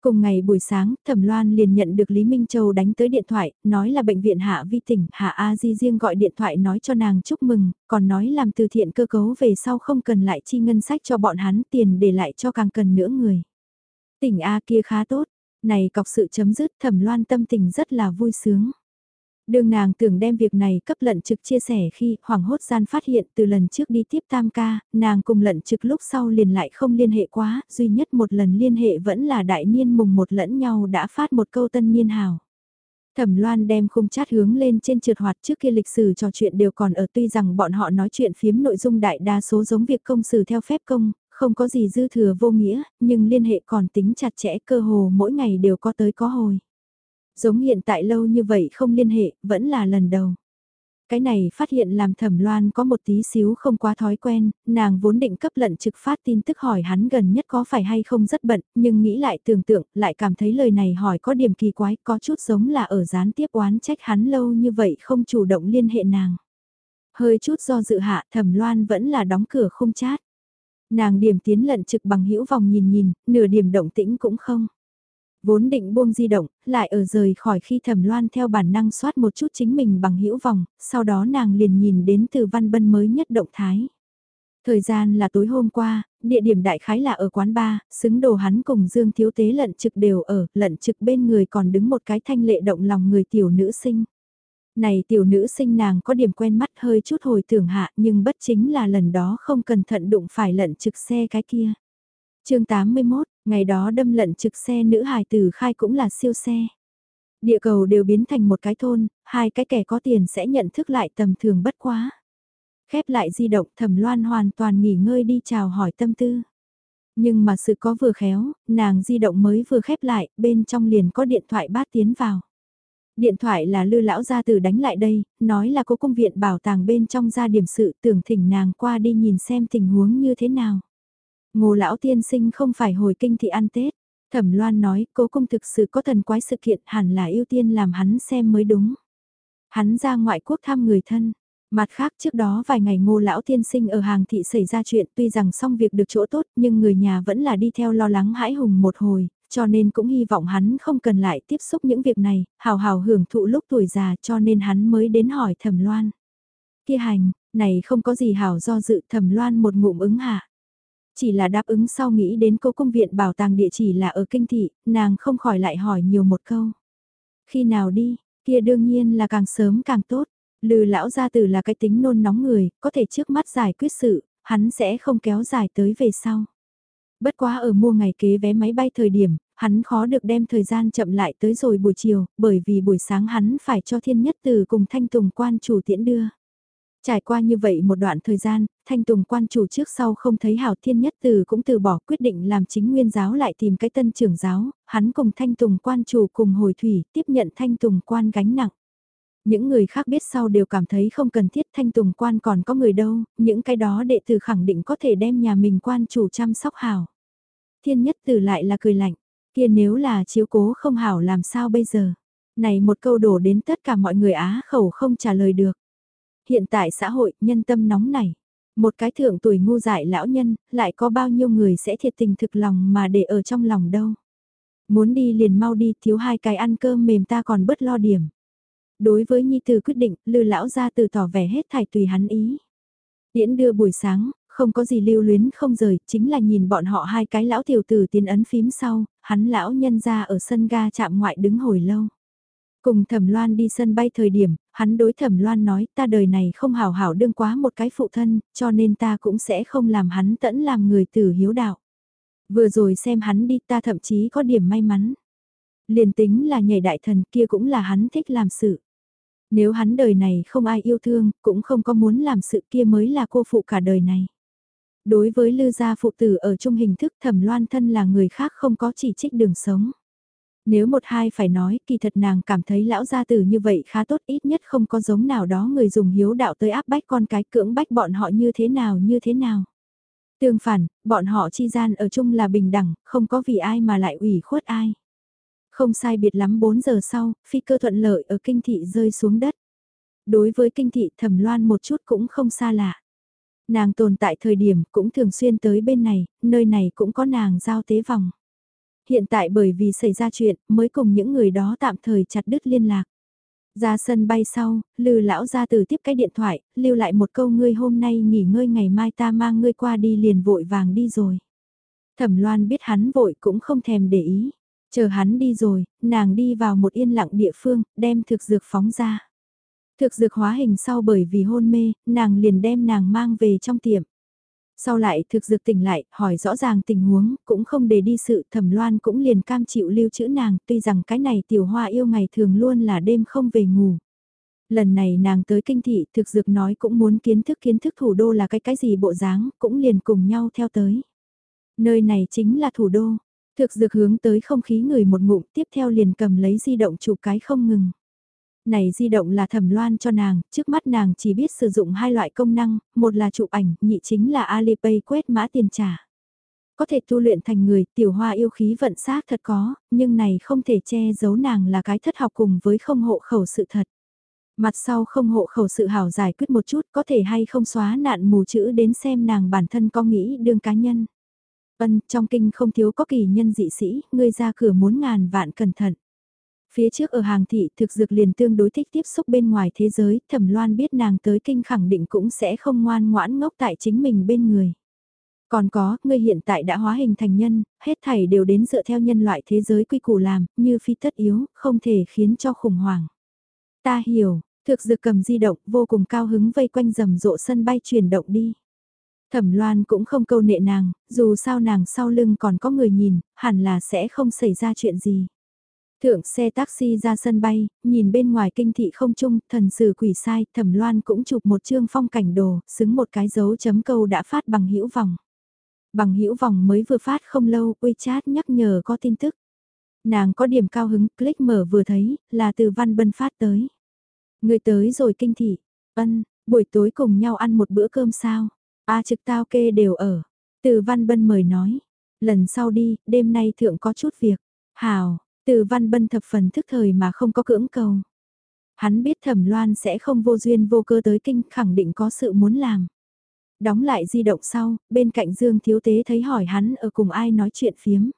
Cùng ngày buổi sáng, Thẩm Loan liền nhận được Lý Minh Châu đánh tới điện thoại, nói là bệnh viện Hạ Vi tỉnh, Hạ A Di riêng gọi điện thoại nói cho nàng chúc mừng, còn nói làm từ thiện cơ cấu về sau không cần lại chi ngân sách cho bọn hắn tiền để lại cho càng cần nữa người. Tỉnh A kia khá tốt, này cọc sự chấm dứt Thẩm Loan tâm tình rất là vui sướng. Đường nàng tưởng đem việc này cấp lận trực chia sẻ khi hoảng hốt gian phát hiện từ lần trước đi tiếp tam ca, nàng cùng lận trực lúc sau liền lại không liên hệ quá, duy nhất một lần liên hệ vẫn là đại niên mùng một lẫn nhau đã phát một câu tân niên hào. Thẩm Loan đem khung chat hướng lên trên trượt hoạt trước kia lịch sử trò chuyện đều còn ở tuy rằng bọn họ nói chuyện phiếm nội dung đại đa số giống việc công sử theo phép công, không có gì dư thừa vô nghĩa, nhưng liên hệ còn tính chặt chẽ cơ hồ mỗi ngày đều có tới có hồi giống hiện tại lâu như vậy không liên hệ, vẫn là lần đầu. Cái này phát hiện làm thẩm loan có một tí xíu không quá thói quen, nàng vốn định cấp lận trực phát tin tức hỏi hắn gần nhất có phải hay không rất bận, nhưng nghĩ lại tưởng tượng, lại cảm thấy lời này hỏi có điểm kỳ quái, có chút giống là ở gián tiếp oán trách hắn lâu như vậy không chủ động liên hệ nàng. Hơi chút do dự hạ thẩm loan vẫn là đóng cửa không chát. Nàng điểm tiến lận trực bằng hữu vòng nhìn nhìn, nửa điểm động tĩnh cũng không. Vốn định buông di động, lại ở rời khỏi khi thẩm loan theo bản năng soát một chút chính mình bằng hữu vòng, sau đó nàng liền nhìn đến từ văn bân mới nhất động thái. Thời gian là tối hôm qua, địa điểm đại khái là ở quán bar, xứng đồ hắn cùng Dương Thiếu Tế lận trực đều ở, lận trực bên người còn đứng một cái thanh lệ động lòng người tiểu nữ sinh. Này tiểu nữ sinh nàng có điểm quen mắt hơi chút hồi tưởng hạ nhưng bất chính là lần đó không cẩn thận đụng phải lận trực xe cái kia. chương 81, Ngày đó đâm lận trực xe nữ hài tử khai cũng là siêu xe. Địa cầu đều biến thành một cái thôn, hai cái kẻ có tiền sẽ nhận thức lại tầm thường bất quá. Khép lại di động thẩm loan hoàn toàn nghỉ ngơi đi chào hỏi tâm tư. Nhưng mà sự có vừa khéo, nàng di động mới vừa khép lại, bên trong liền có điện thoại bát tiến vào. Điện thoại là lư lão gia tử đánh lại đây, nói là có công viện bảo tàng bên trong ra điểm sự tưởng thỉnh nàng qua đi nhìn xem tình huống như thế nào. Ngô lão tiên sinh không phải hồi kinh thị ăn Tết. Thẩm Loan nói cố công thực sự có thần quái sự kiện hẳn là ưu tiên làm hắn xem mới đúng. Hắn ra ngoại quốc thăm người thân. Mặt khác trước đó vài ngày ngô lão tiên sinh ở hàng thị xảy ra chuyện tuy rằng xong việc được chỗ tốt nhưng người nhà vẫn là đi theo lo lắng hãi hùng một hồi, cho nên cũng hy vọng hắn không cần lại tiếp xúc những việc này, hào hào hưởng thụ lúc tuổi già cho nên hắn mới đến hỏi thẩm loan. Kia hành, này không có gì hảo do dự thẩm loan một ngụm ứng hạ. Chỉ là đáp ứng sau nghĩ đến cô công viện bảo tàng địa chỉ là ở kinh thị, nàng không khỏi lại hỏi nhiều một câu. Khi nào đi, kia đương nhiên là càng sớm càng tốt. Lư lão gia tử là cái tính nôn nóng người, có thể trước mắt giải quyết sự, hắn sẽ không kéo dài tới về sau. Bất quá ở mua ngày kế vé máy bay thời điểm, hắn khó được đem thời gian chậm lại tới rồi buổi chiều, bởi vì buổi sáng hắn phải cho thiên nhất từ cùng thanh tùng quan chủ tiễn đưa. Trải qua như vậy một đoạn thời gian, Thanh Tùng quan chủ trước sau không thấy Hảo Thiên Nhất Từ cũng từ bỏ quyết định làm chính nguyên giáo lại tìm cái tân trưởng giáo, hắn cùng Thanh Tùng quan chủ cùng hồi thủy tiếp nhận Thanh Tùng quan gánh nặng. Những người khác biết sau đều cảm thấy không cần thiết Thanh Tùng quan còn có người đâu, những cái đó đệ tử khẳng định có thể đem nhà mình quan chủ chăm sóc hảo. Thiên Nhất Từ lại là cười lạnh, kia nếu là chiếu cố không hảo làm sao bây giờ. Này một câu đổ đến tất cả mọi người á khẩu không trả lời được Hiện tại xã hội, nhân tâm nóng này. Một cái thượng tuổi ngu dại lão nhân, lại có bao nhiêu người sẽ thiệt tình thực lòng mà để ở trong lòng đâu. Muốn đi liền mau đi, thiếu hai cái ăn cơm mềm ta còn bớt lo điểm. Đối với Nhi Tử quyết định, lư lão ra từ tỏ vẻ hết thải tùy hắn ý. Điễn đưa buổi sáng, không có gì lưu luyến không rời, chính là nhìn bọn họ hai cái lão tiểu tử tiến ấn phím sau, hắn lão nhân ra ở sân ga chạm ngoại đứng hồi lâu. Cùng Thẩm Loan đi sân bay thời điểm, hắn đối Thẩm Loan nói ta đời này không hảo hảo đương quá một cái phụ thân, cho nên ta cũng sẽ không làm hắn tẫn làm người tử hiếu đạo. Vừa rồi xem hắn đi ta thậm chí có điểm may mắn. Liền tính là nhảy đại thần kia cũng là hắn thích làm sự. Nếu hắn đời này không ai yêu thương, cũng không có muốn làm sự kia mới là cô phụ cả đời này. Đối với lư gia phụ tử ở trung hình thức thẩm loan thân là người khác không có chỉ trích đường sống. Nếu một hai phải nói, kỳ thật nàng cảm thấy lão gia tử như vậy khá tốt ít nhất không có giống nào đó người dùng hiếu đạo tới áp bách con cái cưỡng bách bọn họ như thế nào như thế nào. Tương phản, bọn họ chi gian ở chung là bình đẳng, không có vì ai mà lại ủy khuất ai. Không sai biệt lắm 4 giờ sau, phi cơ thuận lợi ở kinh thị rơi xuống đất. Đối với kinh thị thẩm loan một chút cũng không xa lạ. Nàng tồn tại thời điểm cũng thường xuyên tới bên này, nơi này cũng có nàng giao tế vòng. Hiện tại bởi vì xảy ra chuyện mới cùng những người đó tạm thời chặt đứt liên lạc. Ra sân bay sau, Lư lão ra từ tiếp cái điện thoại, lưu lại một câu ngươi hôm nay nghỉ ngơi ngày mai ta mang ngươi qua đi liền vội vàng đi rồi. Thẩm Loan biết hắn vội cũng không thèm để ý. Chờ hắn đi rồi, nàng đi vào một yên lặng địa phương, đem thực dược phóng ra. Thực dược hóa hình sau bởi vì hôn mê, nàng liền đem nàng mang về trong tiệm. Sau lại thực dược tỉnh lại, hỏi rõ ràng tình huống, cũng không để đi sự thẩm loan cũng liền cam chịu lưu trữ nàng, tuy rằng cái này tiểu hoa yêu ngày thường luôn là đêm không về ngủ. Lần này nàng tới kinh thị, thực dược nói cũng muốn kiến thức kiến thức thủ đô là cái cái gì bộ dáng, cũng liền cùng nhau theo tới. Nơi này chính là thủ đô, thực dược hướng tới không khí người một ngụm tiếp theo liền cầm lấy di động chụp cái không ngừng này di động là thẩm loan cho nàng, trước mắt nàng chỉ biết sử dụng hai loại công năng, một là chụp ảnh, nhị chính là Alipay quét mã tiền trả. Có thể tu luyện thành người, tiểu hoa yêu khí vận xác thật có, nhưng này không thể che giấu nàng là cái thất học cùng với không hộ khẩu sự thật. Mặt sau không hộ khẩu sự hảo giải quyết một chút có thể hay không xóa nạn mù chữ đến xem nàng bản thân có nghĩ đương cá nhân. Vân, trong kinh không thiếu có kỳ nhân dị sĩ, ngươi ra cửa muốn ngàn vạn cẩn thận. Phía trước ở hàng thị thực dược liền tương đối thích tiếp xúc bên ngoài thế giới, thẩm loan biết nàng tới kinh khẳng định cũng sẽ không ngoan ngoãn ngốc tại chính mình bên người. Còn có, ngươi hiện tại đã hóa hình thành nhân, hết thảy đều đến dựa theo nhân loại thế giới quy củ làm, như phi tất yếu, không thể khiến cho khủng hoảng. Ta hiểu, thực dược cầm di động, vô cùng cao hứng vây quanh rầm rộ sân bay chuyển động đi. Thẩm Loan cũng không câu nệ nàng, dù sao nàng sau lưng còn có người nhìn, hẳn là sẽ không xảy ra chuyện gì. Thượng xe taxi ra sân bay, nhìn bên ngoài kinh thị không trung, thần sử quỷ sai, thẩm loan cũng chụp một chương phong cảnh đồ, xứng một cái dấu chấm câu đã phát bằng hữu vòng. Bằng hữu vòng mới vừa phát không lâu, WeChat nhắc nhở có tin tức. Nàng có điểm cao hứng, click mở vừa thấy, là từ Văn Bân phát tới. Người tới rồi kinh thị, ân, buổi tối cùng nhau ăn một bữa cơm sao? A trực tao kê đều ở. Từ Văn Bân mời nói, lần sau đi, đêm nay thượng có chút việc. Hào, từ văn bân thập phần thức thời mà không có cưỡng cầu. Hắn biết thẩm loan sẽ không vô duyên vô cơ tới kinh khẳng định có sự muốn làm. Đóng lại di động sau, bên cạnh Dương Thiếu Tế thấy hỏi hắn ở cùng ai nói chuyện phiếm.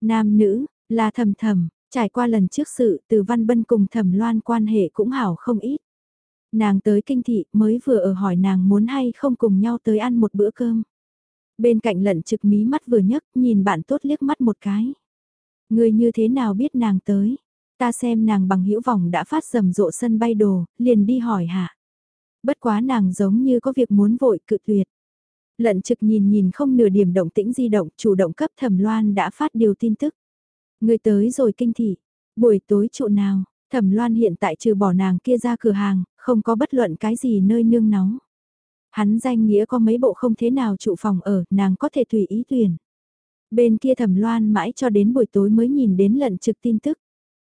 Nam nữ, là thầm thầm, trải qua lần trước sự từ văn bân cùng thẩm loan quan hệ cũng hảo không ít. Nàng tới kinh thị mới vừa ở hỏi nàng muốn hay không cùng nhau tới ăn một bữa cơm. Bên cạnh lận trực mí mắt vừa nhấc nhìn bạn tốt liếc mắt một cái. Người như thế nào biết nàng tới? Ta xem nàng bằng hữu vòng đã phát rầm rộ sân bay đồ, liền đi hỏi hạ. Bất quá nàng giống như có việc muốn vội cự tuyệt. Lận trực nhìn nhìn không nửa điểm động tĩnh di động, chủ động cấp thẩm loan đã phát điều tin tức. Người tới rồi kinh thị, buổi tối trụ nào, thẩm loan hiện tại trừ bỏ nàng kia ra cửa hàng, không có bất luận cái gì nơi nương nóng. Hắn danh nghĩa có mấy bộ không thế nào trụ phòng ở, nàng có thể tùy ý tuyển. Bên kia thẩm loan mãi cho đến buổi tối mới nhìn đến lận trực tin tức.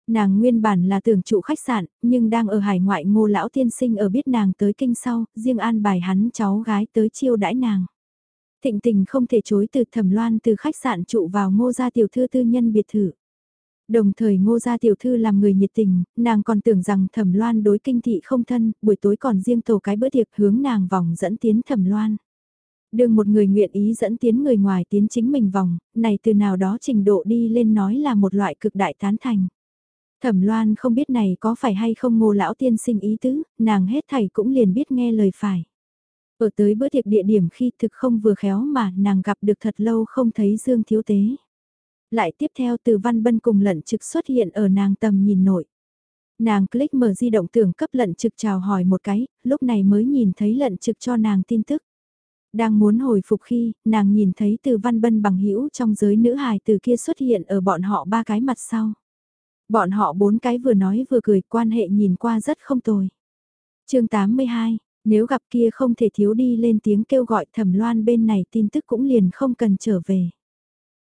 Nàng nguyên bản là tưởng trụ khách sạn, nhưng đang ở hải ngoại ngô lão tiên sinh ở biết nàng tới kinh sau, riêng an bài hắn cháu gái tới chiêu đãi nàng. Thịnh tình không thể chối từ thẩm loan từ khách sạn trụ vào ngô gia tiểu thư tư nhân biệt thự. Đồng thời ngô gia tiểu thư làm người nhiệt tình, nàng còn tưởng rằng thẩm loan đối kinh thị không thân, buổi tối còn riêng tổ cái bữa tiệc hướng nàng vòng dẫn tiến thẩm loan. Đừng một người nguyện ý dẫn tiến người ngoài tiến chính mình vòng, này từ nào đó trình độ đi lên nói là một loại cực đại tán thành. Thẩm Loan không biết này có phải hay không ngô lão tiên sinh ý tứ, nàng hết thảy cũng liền biết nghe lời phải. Ở tới bữa tiệc địa điểm khi thực không vừa khéo mà nàng gặp được thật lâu không thấy Dương Thiếu Tế. Lại tiếp theo từ Văn Bân cùng lận trực xuất hiện ở nàng tầm nhìn nội. Nàng click mở di động tưởng cấp lận trực chào hỏi một cái, lúc này mới nhìn thấy lận trực cho nàng tin tức. Đang muốn hồi phục khi, nàng nhìn thấy từ văn bân bằng hữu trong giới nữ hài từ kia xuất hiện ở bọn họ ba cái mặt sau. Bọn họ bốn cái vừa nói vừa cười quan hệ nhìn qua rất không tồi. chương 82, nếu gặp kia không thể thiếu đi lên tiếng kêu gọi thẩm loan bên này tin tức cũng liền không cần trở về.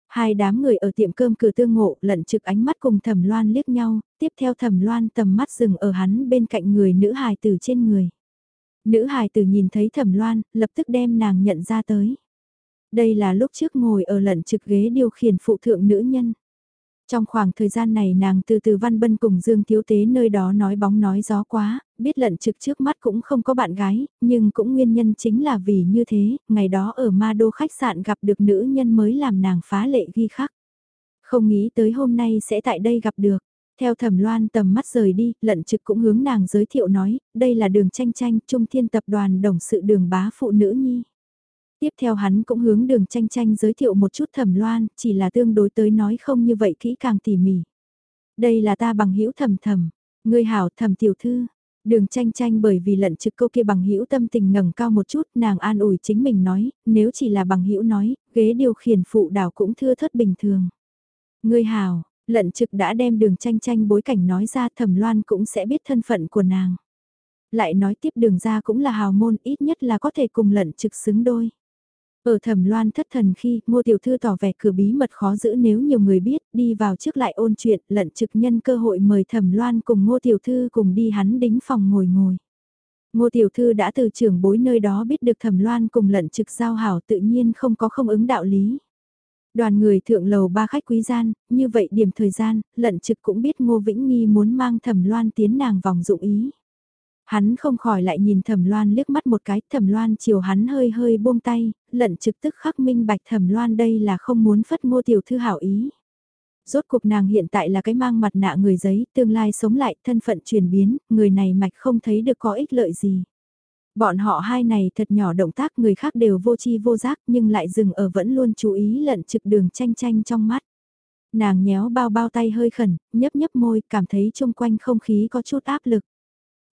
Hai đám người ở tiệm cơm cửa tương ngộ lận trực ánh mắt cùng thẩm loan liếc nhau, tiếp theo thẩm loan tầm mắt dừng ở hắn bên cạnh người nữ hài từ trên người. Nữ hài tử nhìn thấy thẩm loan, lập tức đem nàng nhận ra tới. Đây là lúc trước ngồi ở lận trực ghế điều khiển phụ thượng nữ nhân. Trong khoảng thời gian này nàng từ từ văn bân cùng Dương Thiếu Tế nơi đó nói bóng nói gió quá, biết lận trực trước mắt cũng không có bạn gái, nhưng cũng nguyên nhân chính là vì như thế, ngày đó ở ma đô khách sạn gặp được nữ nhân mới làm nàng phá lệ ghi khắc. Không nghĩ tới hôm nay sẽ tại đây gặp được. Theo thẩm loan tầm mắt rời đi, lận trực cũng hướng nàng giới thiệu nói, đây là đường tranh tranh, trung thiên tập đoàn đồng sự đường bá phụ nữ nhi. Tiếp theo hắn cũng hướng đường tranh tranh giới thiệu một chút thẩm loan, chỉ là tương đối tới nói không như vậy kỹ càng tỉ mỉ. Đây là ta bằng hữu thầm thầm, ngươi hảo thầm tiểu thư. Đường tranh tranh bởi vì lận trực câu kia bằng hữu tâm tình ngẩng cao một chút, nàng an ủi chính mình nói, nếu chỉ là bằng hữu nói, ghế điều khiển phụ đảo cũng thưa thất bình thường. Ngươi hảo, lận trực đã đem đường tranh tranh bối cảnh nói ra thẩm loan cũng sẽ biết thân phận của nàng. Lại nói tiếp đường ra cũng là hào môn, ít nhất là có thể cùng lận trực xứng đôi. Ở thẩm loan thất thần khi, ngô tiểu thư tỏ vẻ cửa bí mật khó giữ nếu nhiều người biết, đi vào trước lại ôn chuyện, lận trực nhân cơ hội mời thẩm loan cùng ngô tiểu thư cùng đi hắn đính phòng ngồi ngồi. Ngô tiểu thư đã từ trưởng bối nơi đó biết được thẩm loan cùng lận trực giao hảo tự nhiên không có không ứng đạo lý. Đoàn người thượng lầu ba khách quý gian, như vậy điểm thời gian, lận trực cũng biết Ngô Vĩnh Nghi muốn mang thẩm loan tiến nàng vòng dụng ý. Hắn không khỏi lại nhìn thẩm loan liếc mắt một cái, thẩm loan chiều hắn hơi hơi buông tay, lận trực tức khắc minh bạch thẩm loan đây là không muốn phất ngô tiểu thư hảo ý. Rốt cuộc nàng hiện tại là cái mang mặt nạ người giấy, tương lai sống lại, thân phận chuyển biến, người này mạch không thấy được có ích lợi gì. Bọn họ hai này thật nhỏ động tác người khác đều vô chi vô giác nhưng lại dừng ở vẫn luôn chú ý lận trực đường tranh tranh trong mắt. Nàng nhéo bao bao tay hơi khẩn, nhấp nhấp môi, cảm thấy chung quanh không khí có chút áp lực.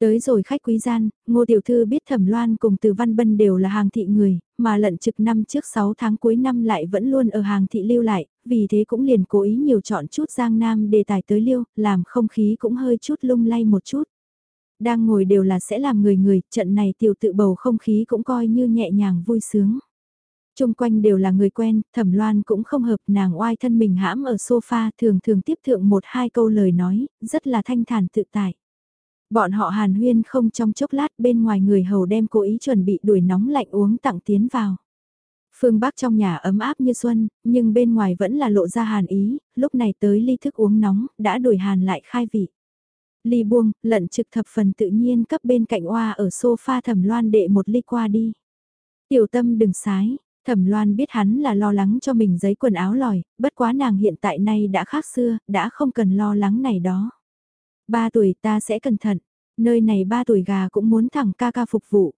Tới rồi khách quý gian, ngô tiểu thư biết thẩm loan cùng từ văn bân đều là hàng thị người, mà lận trực năm trước 6 tháng cuối năm lại vẫn luôn ở hàng thị lưu lại, vì thế cũng liền cố ý nhiều chọn chút giang nam đề tài tới lưu, làm không khí cũng hơi chút lung lay một chút. Đang ngồi đều là sẽ làm người người, trận này tiểu tự bầu không khí cũng coi như nhẹ nhàng vui sướng. Trung quanh đều là người quen, thẩm loan cũng không hợp nàng oai thân mình hãm ở sofa thường thường tiếp thượng một hai câu lời nói, rất là thanh thản tự tại. Bọn họ hàn huyên không trong chốc lát bên ngoài người hầu đem cố ý chuẩn bị đuổi nóng lạnh uống tặng tiến vào. Phương Bắc trong nhà ấm áp như xuân, nhưng bên ngoài vẫn là lộ ra hàn ý, lúc này tới ly thức uống nóng, đã đuổi hàn lại khai vị. Ly buông, lận trực thập phần tự nhiên cấp bên cạnh oa ở sofa thẩm loan đệ một ly qua đi. Tiểu tâm đừng sái, thẩm loan biết hắn là lo lắng cho mình giấy quần áo lòi, bất quá nàng hiện tại nay đã khác xưa, đã không cần lo lắng này đó. Ba tuổi ta sẽ cẩn thận, nơi này ba tuổi gà cũng muốn thẳng ca ca phục vụ.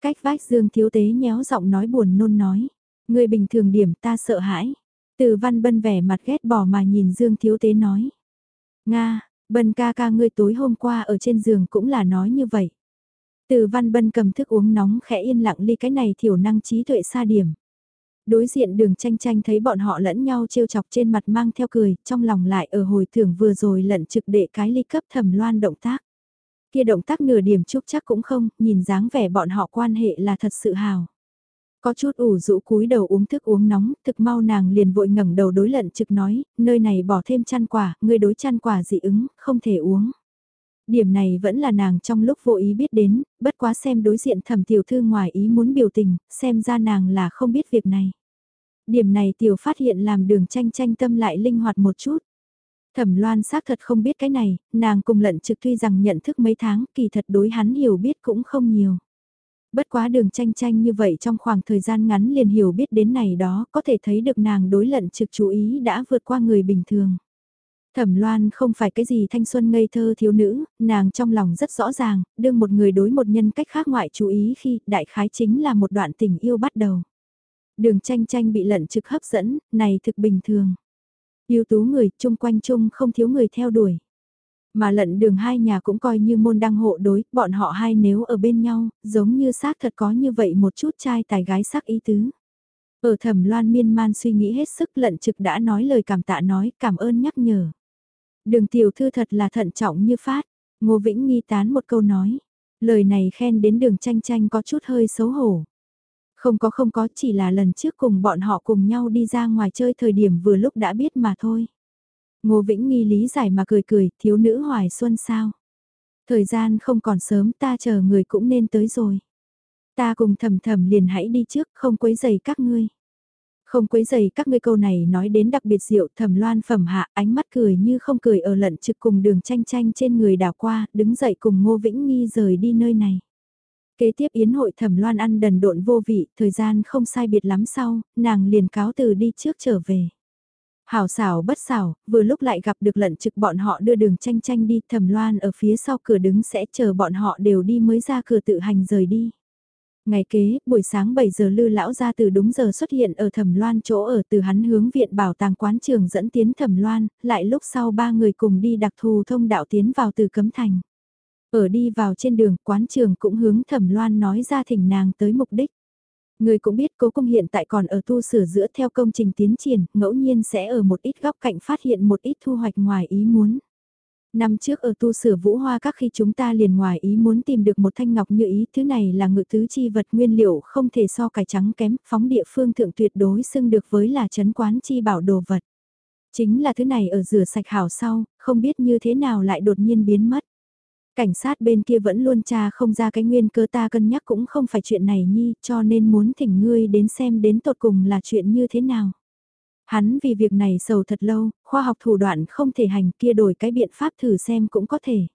Cách vách Dương Thiếu Tế nhéo giọng nói buồn nôn nói. Người bình thường điểm ta sợ hãi. Từ văn bân vẻ mặt ghét bỏ mà nhìn Dương Thiếu Tế nói. Nga, bân ca ca ngươi tối hôm qua ở trên giường cũng là nói như vậy. Từ văn bân cầm thức uống nóng khẽ yên lặng ly cái này thiểu năng trí tuệ xa điểm. Đối diện đường tranh tranh thấy bọn họ lẫn nhau trêu chọc trên mặt mang theo cười, trong lòng lại ở hồi thưởng vừa rồi lận trực đệ cái ly cấp thầm loan động tác. Kia động tác nửa điểm chúc chắc cũng không, nhìn dáng vẻ bọn họ quan hệ là thật sự hào. Có chút ủ rũ cúi đầu uống thức uống nóng, thực mau nàng liền vội ngẩng đầu đối lận trực nói, nơi này bỏ thêm chăn quả, người đối chăn quả dị ứng, không thể uống. Điểm này vẫn là nàng trong lúc vô ý biết đến, bất quá xem đối diện thẩm tiểu thư ngoài ý muốn biểu tình, xem ra nàng là không biết việc này. Điểm này tiểu phát hiện làm đường tranh tranh tâm lại linh hoạt một chút. Thẩm loan xác thật không biết cái này, nàng cùng lận trực tuy rằng nhận thức mấy tháng, kỳ thật đối hắn hiểu biết cũng không nhiều. Bất quá đường tranh tranh như vậy trong khoảng thời gian ngắn liền hiểu biết đến này đó, có thể thấy được nàng đối lận trực chú ý đã vượt qua người bình thường. Thẩm Loan không phải cái gì thanh xuân ngây thơ thiếu nữ, nàng trong lòng rất rõ ràng, đương một người đối một nhân cách khác ngoại chú ý khi đại khái chính là một đoạn tình yêu bắt đầu. Đường tranh tranh bị lận trực hấp dẫn, này thực bình thường. Yêu tú người, chung quanh chung không thiếu người theo đuổi. Mà lận đường hai nhà cũng coi như môn đăng hộ đối, bọn họ hai nếu ở bên nhau, giống như xác thật có như vậy một chút trai tài gái sắc ý tứ. Ở thẩm loan miên man suy nghĩ hết sức lận trực đã nói lời cảm tạ nói cảm ơn nhắc nhở. Đường tiểu thư thật là thận trọng như phát, Ngô Vĩnh nghi tán một câu nói. Lời này khen đến đường tranh tranh có chút hơi xấu hổ. Không có không có chỉ là lần trước cùng bọn họ cùng nhau đi ra ngoài chơi thời điểm vừa lúc đã biết mà thôi. Ngô Vĩnh nghi lý giải mà cười cười, thiếu nữ hoài xuân sao. Thời gian không còn sớm ta chờ người cũng nên tới rồi. Ta cùng thầm thầm liền hãy đi trước không quấy giày các ngươi. Không quấy dày các ngươi câu này nói đến đặc biệt diệu thẩm loan phẩm hạ ánh mắt cười như không cười ở lận trực cùng đường tranh tranh trên người đảo qua, đứng dậy cùng Ngô Vĩnh Nghi rời đi nơi này. Kế tiếp yến hội thẩm loan ăn đần độn vô vị, thời gian không sai biệt lắm sau, nàng liền cáo từ đi trước trở về. Hảo xảo bất xảo, vừa lúc lại gặp được lận trực bọn họ đưa đường tranh tranh đi, thẩm loan ở phía sau cửa đứng sẽ chờ bọn họ đều đi mới ra cửa tự hành rời đi. Ngày kế, buổi sáng 7 giờ lư lão ra từ đúng giờ xuất hiện ở thẩm loan chỗ ở từ hắn hướng viện bảo tàng quán trường dẫn tiến thẩm loan, lại lúc sau ba người cùng đi đặc thù thông đạo tiến vào từ cấm thành. Ở đi vào trên đường, quán trường cũng hướng thẩm loan nói ra thỉnh nàng tới mục đích. Người cũng biết cố công hiện tại còn ở tu sửa giữa theo công trình tiến triển, ngẫu nhiên sẽ ở một ít góc cạnh phát hiện một ít thu hoạch ngoài ý muốn. Năm trước ở tu sửa vũ hoa các khi chúng ta liền ngoài ý muốn tìm được một thanh ngọc như ý, thứ này là ngự tứ chi vật nguyên liệu không thể so cải trắng kém, phóng địa phương thượng tuyệt đối xưng được với là chấn quán chi bảo đồ vật. Chính là thứ này ở rửa sạch hảo sau, không biết như thế nào lại đột nhiên biến mất. Cảnh sát bên kia vẫn luôn tra không ra cái nguyên cơ ta cân nhắc cũng không phải chuyện này nhi, cho nên muốn thỉnh ngươi đến xem đến tột cùng là chuyện như thế nào. Hắn vì việc này sầu thật lâu, khoa học thủ đoạn không thể hành kia đổi cái biện pháp thử xem cũng có thể.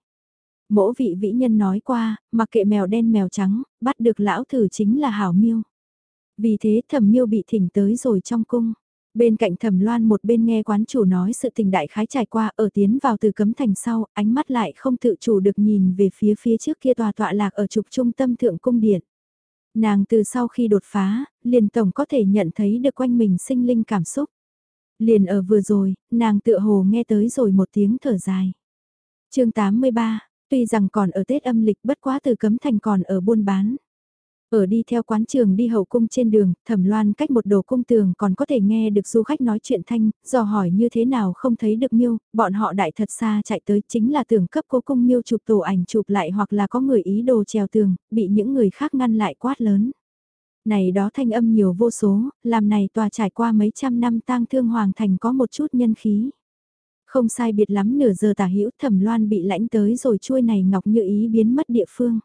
Mỗ vị vĩ nhân nói qua, mặc kệ mèo đen mèo trắng, bắt được lão thử chính là hảo miêu. Vì thế thẩm miêu bị thỉnh tới rồi trong cung. Bên cạnh thẩm loan một bên nghe quán chủ nói sự tình đại khái trải qua ở tiến vào từ cấm thành sau, ánh mắt lại không tự chủ được nhìn về phía phía trước kia tòa tọa lạc ở trục trung tâm thượng cung điện. Nàng từ sau khi đột phá, liền tổng có thể nhận thấy được quanh mình sinh linh cảm xúc. Liền ở vừa rồi, nàng tựa hồ nghe tới rồi một tiếng thở dài. chương 83, tuy rằng còn ở Tết âm lịch bất quá từ cấm thành còn ở buôn bán. Ở đi theo quán trường đi hậu cung trên đường, thẩm loan cách một đồ cung tường còn có thể nghe được du khách nói chuyện thanh, dò hỏi như thế nào không thấy được miêu, bọn họ đại thật xa chạy tới chính là tưởng cấp cố cung miêu chụp tổ ảnh chụp lại hoặc là có người ý đồ trèo tường, bị những người khác ngăn lại quát lớn. Này đó thanh âm nhiều vô số, làm này tòa trải qua mấy trăm năm tang thương hoàng thành có một chút nhân khí. Không sai biệt lắm nửa giờ tả hữu thẩm loan bị lãnh tới rồi chuôi này ngọc như ý biến mất địa phương.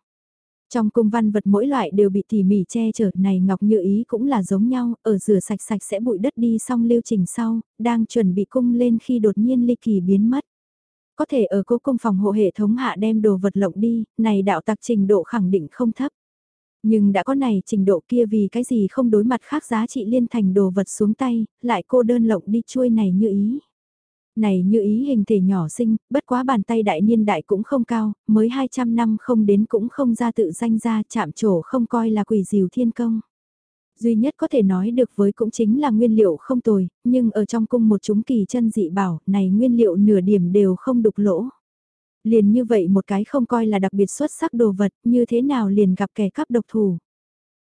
Trong cung văn vật mỗi loại đều bị tỉ mỉ che chở này ngọc như ý cũng là giống nhau, ở rửa sạch sạch sẽ bụi đất đi xong lưu trình sau, đang chuẩn bị cung lên khi đột nhiên ly kỳ biến mất. Có thể ở cố cung phòng hộ hệ thống hạ đem đồ vật lộng đi, này đạo tặc trình độ khẳng định không thấp. Nhưng đã có này trình độ kia vì cái gì không đối mặt khác giá trị liên thành đồ vật xuống tay, lại cô đơn lộng đi chuôi này như ý. Này như ý hình thể nhỏ xinh, bất quá bàn tay đại niên đại cũng không cao, mới 200 năm không đến cũng không ra tự danh ra chạm trổ không coi là quỷ diều thiên công. Duy nhất có thể nói được với cũng chính là nguyên liệu không tồi, nhưng ở trong cung một chúng kỳ chân dị bảo, này nguyên liệu nửa điểm đều không đục lỗ. Liền như vậy một cái không coi là đặc biệt xuất sắc đồ vật, như thế nào liền gặp kẻ cắp độc thủ.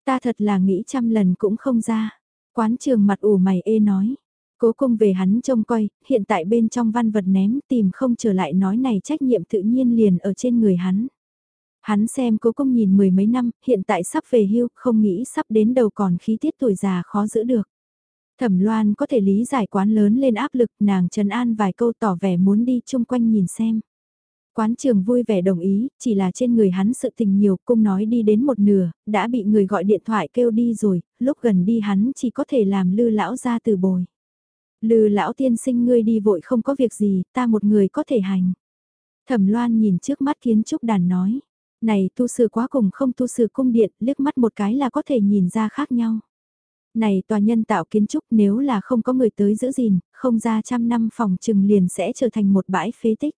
Ta thật là nghĩ trăm lần cũng không ra. Quán trường mặt ủ mày ê nói. Cố cung về hắn trông coi, hiện tại bên trong văn vật ném tìm không trở lại nói này trách nhiệm tự nhiên liền ở trên người hắn. Hắn xem cố công nhìn mười mấy năm, hiện tại sắp về hưu, không nghĩ sắp đến đầu còn khí tiết tuổi già khó giữ được. Thẩm Loan có thể lý giải quán lớn lên áp lực, nàng trần an vài câu tỏ vẻ muốn đi chung quanh nhìn xem. Quán trường vui vẻ đồng ý, chỉ là trên người hắn sự tình nhiều, cung nói đi đến một nửa, đã bị người gọi điện thoại kêu đi rồi, lúc gần đi hắn chỉ có thể làm lư lão ra từ bồi. Lư lão tiên sinh ngươi đi vội không có việc gì, ta một người có thể hành. Thẩm loan nhìn trước mắt kiến trúc đàn nói, này tu sư quá cùng không tu sư cung điện, liếc mắt một cái là có thể nhìn ra khác nhau. Này tòa nhân tạo kiến trúc nếu là không có người tới giữ gìn, không ra trăm năm phòng trừng liền sẽ trở thành một bãi phế tích.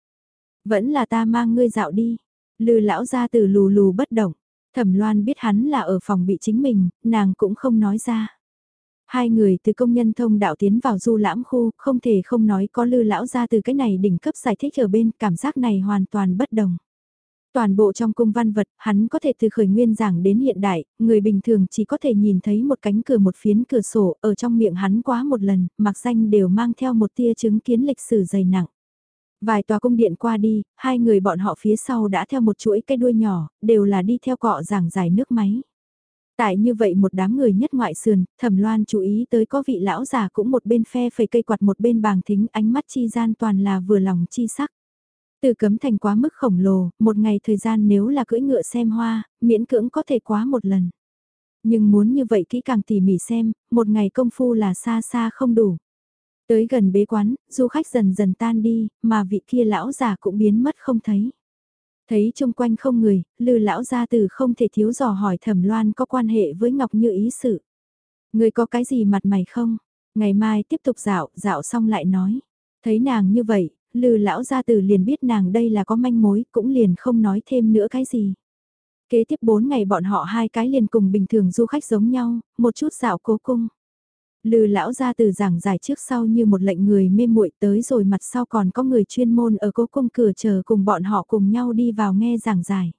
Vẫn là ta mang ngươi dạo đi. Lư lão ra từ lù lù bất động. Thẩm loan biết hắn là ở phòng bị chính mình, nàng cũng không nói ra. Hai người từ công nhân thông đạo tiến vào du lãm khu, không thể không nói có lư lão ra từ cái này đỉnh cấp giải thích ở bên, cảm giác này hoàn toàn bất đồng. Toàn bộ trong cung văn vật, hắn có thể từ khởi nguyên giảng đến hiện đại, người bình thường chỉ có thể nhìn thấy một cánh cửa một phiến cửa sổ, ở trong miệng hắn quá một lần, mặc danh đều mang theo một tia chứng kiến lịch sử dày nặng. Vài tòa cung điện qua đi, hai người bọn họ phía sau đã theo một chuỗi cây đuôi nhỏ, đều là đi theo cọ giảng giải nước máy. Tại như vậy một đám người nhất ngoại sườn, thẩm loan chú ý tới có vị lão già cũng một bên phe phẩy cây quạt một bên bàng thính ánh mắt chi gian toàn là vừa lòng chi sắc. Từ cấm thành quá mức khổng lồ, một ngày thời gian nếu là cưỡi ngựa xem hoa, miễn cưỡng có thể quá một lần. Nhưng muốn như vậy kỹ càng tỉ mỉ xem, một ngày công phu là xa xa không đủ. Tới gần bế quán, du khách dần dần tan đi, mà vị kia lão già cũng biến mất không thấy. Thấy chung quanh không người, lư lão gia tử không thể thiếu dò hỏi thẩm loan có quan hệ với Ngọc Như ý sự. Người có cái gì mặt mày không? Ngày mai tiếp tục dạo, dạo xong lại nói. Thấy nàng như vậy, lư lão gia tử liền biết nàng đây là có manh mối, cũng liền không nói thêm nữa cái gì. Kế tiếp 4 ngày bọn họ hai cái liền cùng bình thường du khách giống nhau, một chút dạo cố cung. Lư lão ra từ giảng giải trước sau như một lệnh người mê muội tới rồi mặt sau còn có người chuyên môn ở cố cung cửa chờ cùng bọn họ cùng nhau đi vào nghe giảng giải.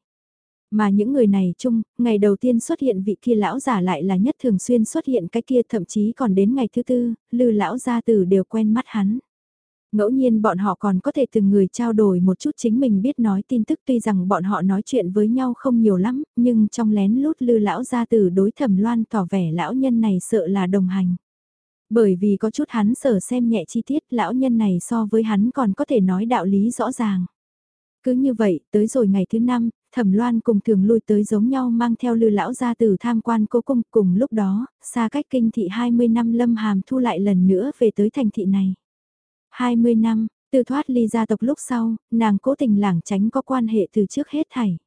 Mà những người này chung, ngày đầu tiên xuất hiện vị kia lão giả lại là nhất thường xuyên xuất hiện cái kia thậm chí còn đến ngày thứ tư, lư lão gia từ đều quen mắt hắn. Ngẫu nhiên bọn họ còn có thể từng người trao đổi một chút chính mình biết nói tin tức tuy rằng bọn họ nói chuyện với nhau không nhiều lắm, nhưng trong lén lút lư lão gia từ đối thẩm loan tỏ vẻ lão nhân này sợ là đồng hành. Bởi vì có chút hắn sở xem nhẹ chi tiết lão nhân này so với hắn còn có thể nói đạo lý rõ ràng. Cứ như vậy, tới rồi ngày thứ năm, thẩm loan cùng thường lui tới giống nhau mang theo lư lão gia từ tham quan cố cung cùng lúc đó, xa cách kinh thị 20 năm lâm hàm thu lại lần nữa về tới thành thị này. 20 năm, từ thoát ly gia tộc lúc sau, nàng cố tình lảng tránh có quan hệ từ trước hết thảy.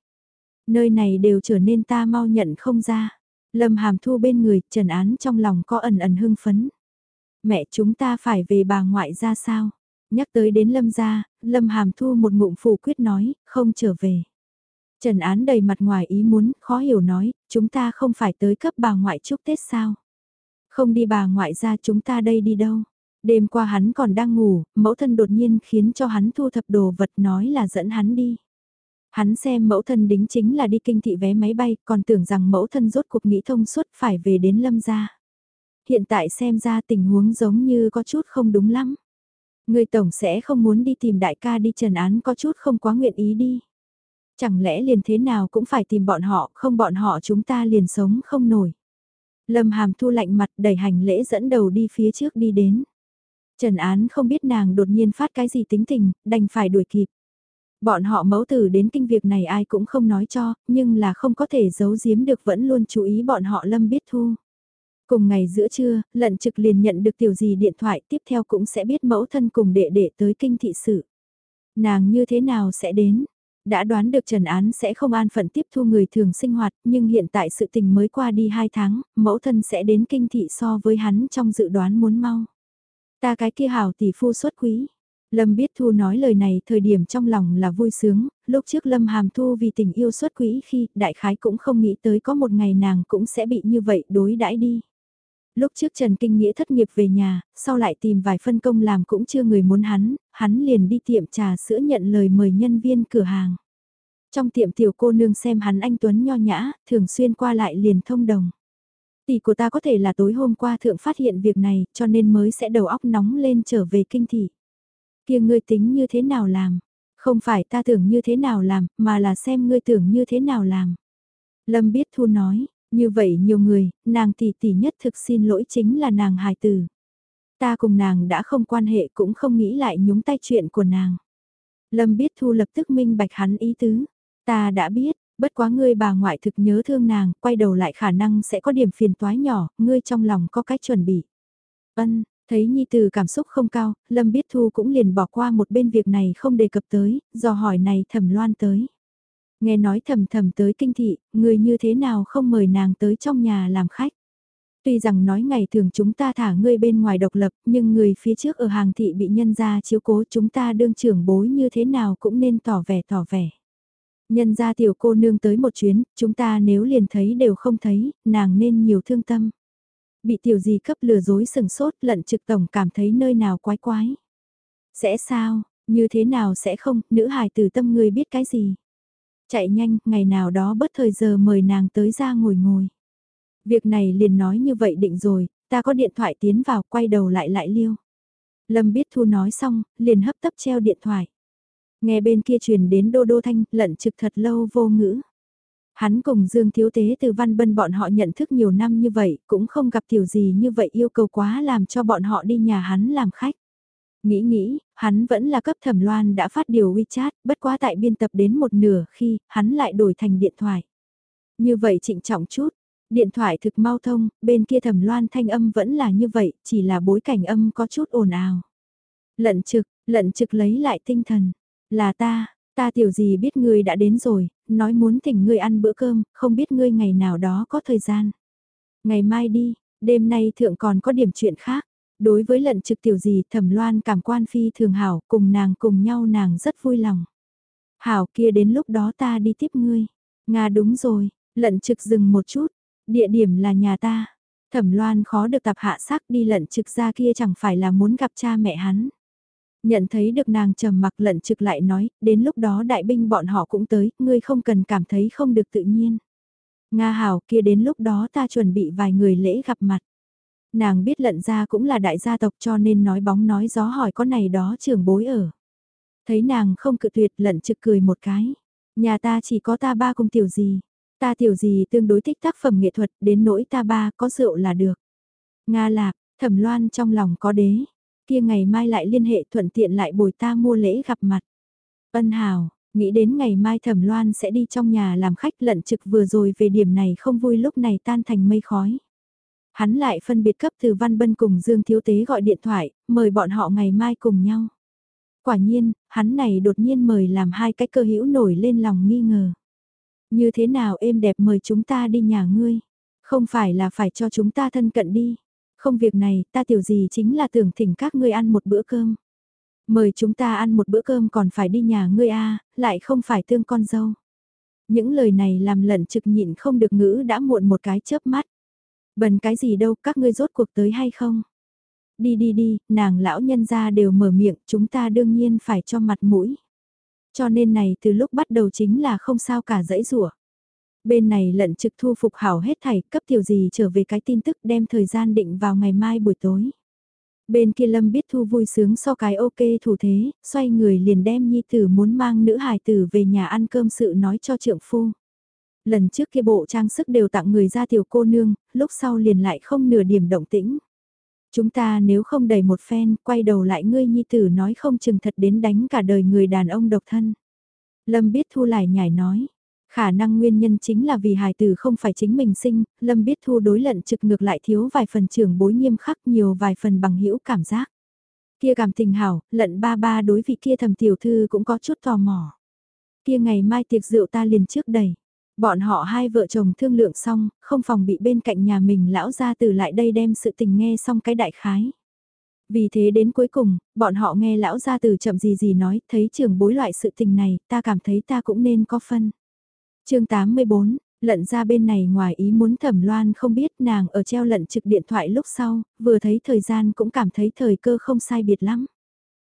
Nơi này đều trở nên ta mau nhận không ra. Lâm hàm thu bên người, trần án trong lòng có ẩn ẩn hưng phấn. Mẹ chúng ta phải về bà ngoại ra sao? Nhắc tới đến Lâm gia, Lâm hàm thu một ngụm phủ quyết nói, không trở về. Trần án đầy mặt ngoài ý muốn, khó hiểu nói, chúng ta không phải tới cấp bà ngoại chúc Tết sao? Không đi bà ngoại ra chúng ta đây đi đâu? Đêm qua hắn còn đang ngủ, mẫu thân đột nhiên khiến cho hắn thu thập đồ vật nói là dẫn hắn đi. Hắn xem mẫu thân đính chính là đi kinh thị vé máy bay, còn tưởng rằng mẫu thân rốt cuộc nghĩ thông suốt phải về đến lâm gia. Hiện tại xem ra tình huống giống như có chút không đúng lắm. Người tổng sẽ không muốn đi tìm đại ca đi trần án có chút không quá nguyện ý đi. Chẳng lẽ liền thế nào cũng phải tìm bọn họ, không bọn họ chúng ta liền sống không nổi. Lâm hàm thu lạnh mặt đẩy hành lễ dẫn đầu đi phía trước đi đến. Trần Án không biết nàng đột nhiên phát cái gì tính tình, đành phải đuổi kịp. Bọn họ mẫu tử đến kinh việc này ai cũng không nói cho, nhưng là không có thể giấu giếm được vẫn luôn chú ý bọn họ Lâm biết thu. Cùng ngày giữa trưa, lận trực liền nhận được tiểu gì điện thoại tiếp theo cũng sẽ biết mẫu thân cùng đệ đệ tới kinh thị sự. Nàng như thế nào sẽ đến? Đã đoán được Trần Án sẽ không an phận tiếp thu người thường sinh hoạt, nhưng hiện tại sự tình mới qua đi 2 tháng, mẫu thân sẽ đến kinh thị so với hắn trong dự đoán muốn mau. Ta cái kia hảo tỷ phu xuất quý. Lâm biết Thu nói lời này thời điểm trong lòng là vui sướng, lúc trước Lâm Hàm Thu vì tình yêu xuất quỹ khi đại khái cũng không nghĩ tới có một ngày nàng cũng sẽ bị như vậy đối đãi đi. Lúc trước Trần Kinh Nghĩa thất nghiệp về nhà, sau lại tìm vài phân công làm cũng chưa người muốn hắn, hắn liền đi tiệm trà sữa nhận lời mời nhân viên cửa hàng. Trong tiệm tiểu cô nương xem hắn anh Tuấn nho nhã, thường xuyên qua lại liền thông đồng. Tỷ của ta có thể là tối hôm qua thượng phát hiện việc này, cho nên mới sẽ đầu óc nóng lên trở về kinh thị. Kia ngươi tính như thế nào làm? Không phải ta tưởng như thế nào làm, mà là xem ngươi tưởng như thế nào làm. Lâm biết thu nói, như vậy nhiều người, nàng tỷ tỷ nhất thực xin lỗi chính là nàng hài tử. Ta cùng nàng đã không quan hệ cũng không nghĩ lại nhúng tay chuyện của nàng. Lâm biết thu lập tức minh bạch hắn ý tứ. Ta đã biết, bất quá ngươi bà ngoại thực nhớ thương nàng, quay đầu lại khả năng sẽ có điểm phiền toái nhỏ, ngươi trong lòng có cách chuẩn bị. Ân, thấy Nhi Từ cảm xúc không cao, Lâm Biết Thu cũng liền bỏ qua một bên việc này không đề cập tới, do hỏi này thẩm loan tới. Nghe nói thầm thầm tới kinh thị, người như thế nào không mời nàng tới trong nhà làm khách. Tuy rằng nói ngày thường chúng ta thả ngươi bên ngoài độc lập, nhưng người phía trước ở hàng thị bị nhân gia chiếu cố chúng ta đương trưởng bối như thế nào cũng nên tỏ vẻ tỏ vẻ. Nhân gia tiểu cô nương tới một chuyến, chúng ta nếu liền thấy đều không thấy, nàng nên nhiều thương tâm. Bị tiểu gì cấp lừa dối sừng sốt lận trực tổng cảm thấy nơi nào quái quái. Sẽ sao, như thế nào sẽ không, nữ hài từ tâm người biết cái gì. Chạy nhanh, ngày nào đó bất thời giờ mời nàng tới ra ngồi ngồi. Việc này liền nói như vậy định rồi, ta có điện thoại tiến vào quay đầu lại lại liêu. Lâm biết thu nói xong, liền hấp tấp treo điện thoại. Nghe bên kia truyền đến đô đô thanh, lận trực thật lâu vô ngữ. Hắn cùng Dương Thiếu Tế từ Văn Bân bọn họ nhận thức nhiều năm như vậy, cũng không gặp tiểu gì như vậy yêu cầu quá làm cho bọn họ đi nhà hắn làm khách. Nghĩ nghĩ, hắn vẫn là cấp thẩm loan đã phát điều WeChat, bất quá tại biên tập đến một nửa khi, hắn lại đổi thành điện thoại. Như vậy trịnh trọng chút, Điện thoại thực mau thông, bên kia thẩm loan thanh âm vẫn là như vậy, chỉ là bối cảnh âm có chút ồn ào. Lận trực, lận trực lấy lại tinh thần. Là ta, ta tiểu gì biết ngươi đã đến rồi, nói muốn thỉnh ngươi ăn bữa cơm, không biết ngươi ngày nào đó có thời gian. Ngày mai đi, đêm nay thượng còn có điểm chuyện khác. Đối với lận trực tiểu gì thẩm loan cảm quan phi thường hảo, cùng nàng cùng nhau nàng rất vui lòng. Hảo kia đến lúc đó ta đi tiếp ngươi. Nga đúng rồi, lận trực dừng một chút, địa điểm là nhà ta. Thẩm loan khó được tập hạ sắc đi lận trực ra kia chẳng phải là muốn gặp cha mẹ hắn. Nhận thấy được nàng trầm mặc lận trực lại nói, đến lúc đó đại binh bọn họ cũng tới, ngươi không cần cảm thấy không được tự nhiên. Nga hảo kia đến lúc đó ta chuẩn bị vài người lễ gặp mặt. Nàng biết lận ra cũng là đại gia tộc cho nên nói bóng nói gió hỏi có này đó trưởng bối ở. Thấy nàng không cự tuyệt lận trực cười một cái. Nhà ta chỉ có ta ba cùng tiểu gì. Ta tiểu gì tương đối thích tác phẩm nghệ thuật đến nỗi ta ba có rượu là được. Nga lạc, thẩm loan trong lòng có đế. Kia ngày mai lại liên hệ thuận tiện lại bồi ta mua lễ gặp mặt. Ân hào, nghĩ đến ngày mai thẩm loan sẽ đi trong nhà làm khách lận trực vừa rồi về điểm này không vui lúc này tan thành mây khói. Hắn lại phân biệt cấp từ Văn Bân cùng Dương Thiếu Tế gọi điện thoại, mời bọn họ ngày mai cùng nhau. Quả nhiên, hắn này đột nhiên mời làm hai cái cơ hữu nổi lên lòng nghi ngờ. Như thế nào êm đẹp mời chúng ta đi nhà ngươi? Không phải là phải cho chúng ta thân cận đi. Không việc này, ta tiểu gì chính là tưởng thỉnh các ngươi ăn một bữa cơm. Mời chúng ta ăn một bữa cơm còn phải đi nhà ngươi a lại không phải tương con dâu. Những lời này làm lận trực nhịn không được ngữ đã muộn một cái chớp mắt. Bần cái gì đâu, các ngươi rốt cuộc tới hay không? Đi đi đi, nàng lão nhân gia đều mở miệng, chúng ta đương nhiên phải cho mặt mũi. Cho nên này từ lúc bắt đầu chính là không sao cả dãy rủa Bên này lận trực thu phục hảo hết thảy, cấp tiểu gì trở về cái tin tức đem thời gian định vào ngày mai buổi tối. Bên kia Lâm biết thu vui sướng so cái ok thủ thế, xoay người liền đem nhi tử muốn mang nữ hài tử về nhà ăn cơm sự nói cho trượng phu. Lần trước kia bộ trang sức đều tặng người ra tiểu cô nương, lúc sau liền lại không nửa điểm động tĩnh. Chúng ta nếu không đầy một phen, quay đầu lại ngươi nhi tử nói không chừng thật đến đánh cả đời người đàn ông độc thân. Lâm biết thu lại nhảy nói. Khả năng nguyên nhân chính là vì hài tử không phải chính mình sinh, Lâm biết thu đối lận trực ngược lại thiếu vài phần trưởng bối nghiêm khắc nhiều vài phần bằng hữu cảm giác. Kia cảm tình hảo, lận ba ba đối vị kia thầm tiểu thư cũng có chút tò mò. Kia ngày mai tiệc rượu ta liền trước đầy. Bọn họ hai vợ chồng thương lượng xong, không phòng bị bên cạnh nhà mình lão ra từ lại đây đem sự tình nghe xong cái đại khái. Vì thế đến cuối cùng, bọn họ nghe lão ra từ chậm gì gì nói, thấy trường bối loại sự tình này, ta cảm thấy ta cũng nên có phân. chương 84, lận ra bên này ngoài ý muốn thẩm loan không biết nàng ở treo lận trực điện thoại lúc sau, vừa thấy thời gian cũng cảm thấy thời cơ không sai biệt lắm.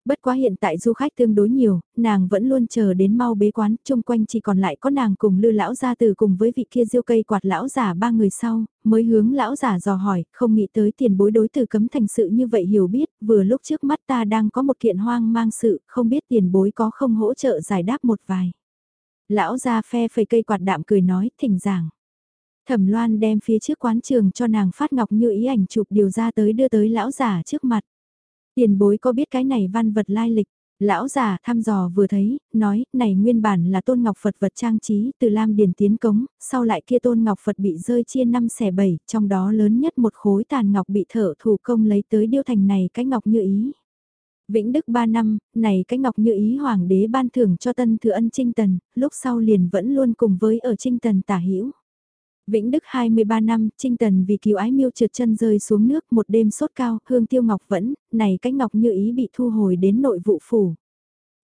Bất quá hiện tại du khách tương đối nhiều, nàng vẫn luôn chờ đến mau bế quán, chung quanh chỉ còn lại có nàng cùng lư lão gia từ cùng với vị kia diêu cây quạt lão giả ba người sau, mới hướng lão giả dò hỏi, không nghĩ tới tiền bối đối từ cấm thành sự như vậy hiểu biết, vừa lúc trước mắt ta đang có một kiện hoang mang sự, không biết tiền bối có không hỗ trợ giải đáp một vài. Lão gia phe phẩy cây quạt đạm cười nói, thỉnh giảng. Thẩm loan đem phía trước quán trường cho nàng phát ngọc như ý ảnh chụp điều ra tới đưa tới lão giả trước mặt. Tiền bối có biết cái này văn vật lai lịch? Lão già thăm dò vừa thấy, nói, này nguyên bản là tôn ngọc Phật vật trang trí từ Lam Điền tiến cống, sau lại kia tôn ngọc Phật bị rơi chia năm xẻ bảy, trong đó lớn nhất một khối tàn ngọc bị thở thủ công lấy tới điêu thành này cái ngọc như ý. Vĩnh Đức 3 năm, này cái ngọc như ý hoàng đế ban thưởng cho tân thừa ân trinh tần, lúc sau liền vẫn luôn cùng với ở trinh tần tả hữu Vĩnh Đức 23 năm, Trinh Tần vì cứu ái miêu trượt chân rơi xuống nước một đêm sốt cao, hương tiêu ngọc vẫn, này cách ngọc như ý bị thu hồi đến nội vụ phủ.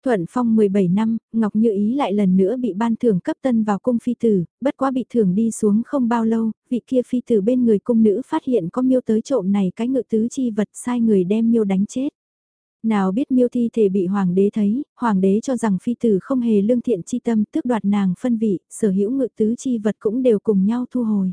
Thuận phong 17 năm, Ngọc Như Ý lại lần nữa bị ban thưởng cấp tân vào cung phi tử, bất quá bị thưởng đi xuống không bao lâu, vị kia phi tử bên người cung nữ phát hiện có miêu tới trộm này cái ngự tứ chi vật sai người đem miêu đánh chết. Nào biết miêu thi thể bị hoàng đế thấy, hoàng đế cho rằng phi tử không hề lương thiện chi tâm tước đoạt nàng phân vị, sở hữu ngự tứ chi vật cũng đều cùng nhau thu hồi.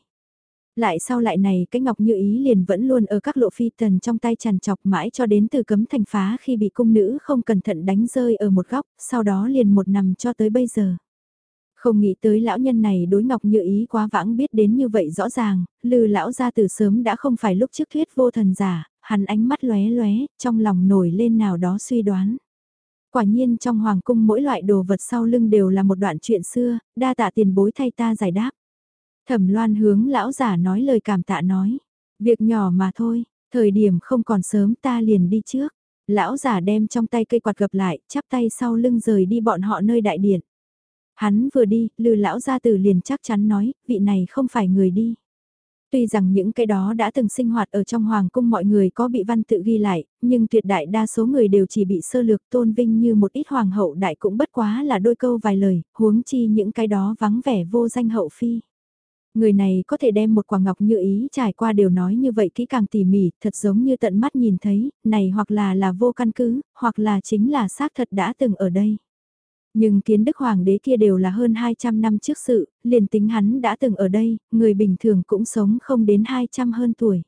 Lại sau lại này cái ngọc như ý liền vẫn luôn ở các lộ phi tần trong tay tràn chọc mãi cho đến từ cấm thành phá khi bị cung nữ không cẩn thận đánh rơi ở một góc, sau đó liền một nằm cho tới bây giờ. Không nghĩ tới lão nhân này đối ngọc như ý quá vãng biết đến như vậy rõ ràng, lư lão ra từ sớm đã không phải lúc trước thuyết vô thần giả, hắn ánh mắt lóe lóe, trong lòng nổi lên nào đó suy đoán. Quả nhiên trong hoàng cung mỗi loại đồ vật sau lưng đều là một đoạn chuyện xưa, đa tạ tiền bối thay ta giải đáp. Thẩm loan hướng lão giả nói lời cảm tạ nói. Việc nhỏ mà thôi, thời điểm không còn sớm ta liền đi trước. Lão giả đem trong tay cây quạt gập lại, chắp tay sau lưng rời đi bọn họ nơi đại điện. Hắn vừa đi, lư lão gia tử liền chắc chắn nói, vị này không phải người đi. Tuy rằng những cái đó đã từng sinh hoạt ở trong hoàng cung mọi người có bị văn tự ghi lại, nhưng tuyệt đại đa số người đều chỉ bị sơ lược tôn vinh như một ít hoàng hậu đại cũng bất quá là đôi câu vài lời, huống chi những cái đó vắng vẻ vô danh hậu phi. Người này có thể đem một quả ngọc như ý trải qua đều nói như vậy kỹ càng tỉ mỉ, thật giống như tận mắt nhìn thấy, này hoặc là là vô căn cứ, hoặc là chính là xác thật đã từng ở đây. Nhưng kiến đức hoàng đế kia đều là hơn 200 năm trước sự, liền tính hắn đã từng ở đây, người bình thường cũng sống không đến 200 hơn tuổi.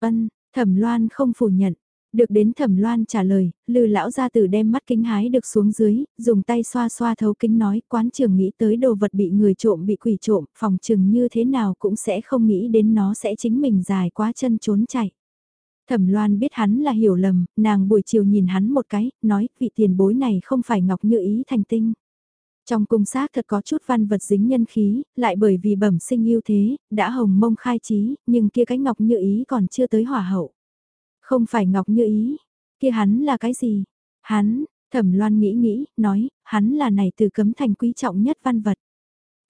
Ân, thẩm loan không phủ nhận. Được đến thẩm loan trả lời, lư lão gia tử đem mắt kính hái được xuống dưới, dùng tay xoa xoa thấu kính nói quán trường nghĩ tới đồ vật bị người trộm bị quỷ trộm, phòng trường như thế nào cũng sẽ không nghĩ đến nó sẽ chính mình dài quá chân trốn chạy. Thẩm Loan biết hắn là hiểu lầm, nàng buổi chiều nhìn hắn một cái, nói vị tiền bối này không phải ngọc như ý thành tinh. Trong cung xác thật có chút văn vật dính nhân khí, lại bởi vì bẩm sinh yêu thế, đã hồng mông khai trí, nhưng kia cái ngọc như ý còn chưa tới hỏa hậu. Không phải ngọc như ý, kia hắn là cái gì? Hắn, thẩm loan nghĩ nghĩ, nói, hắn là này từ cấm thành quý trọng nhất văn vật.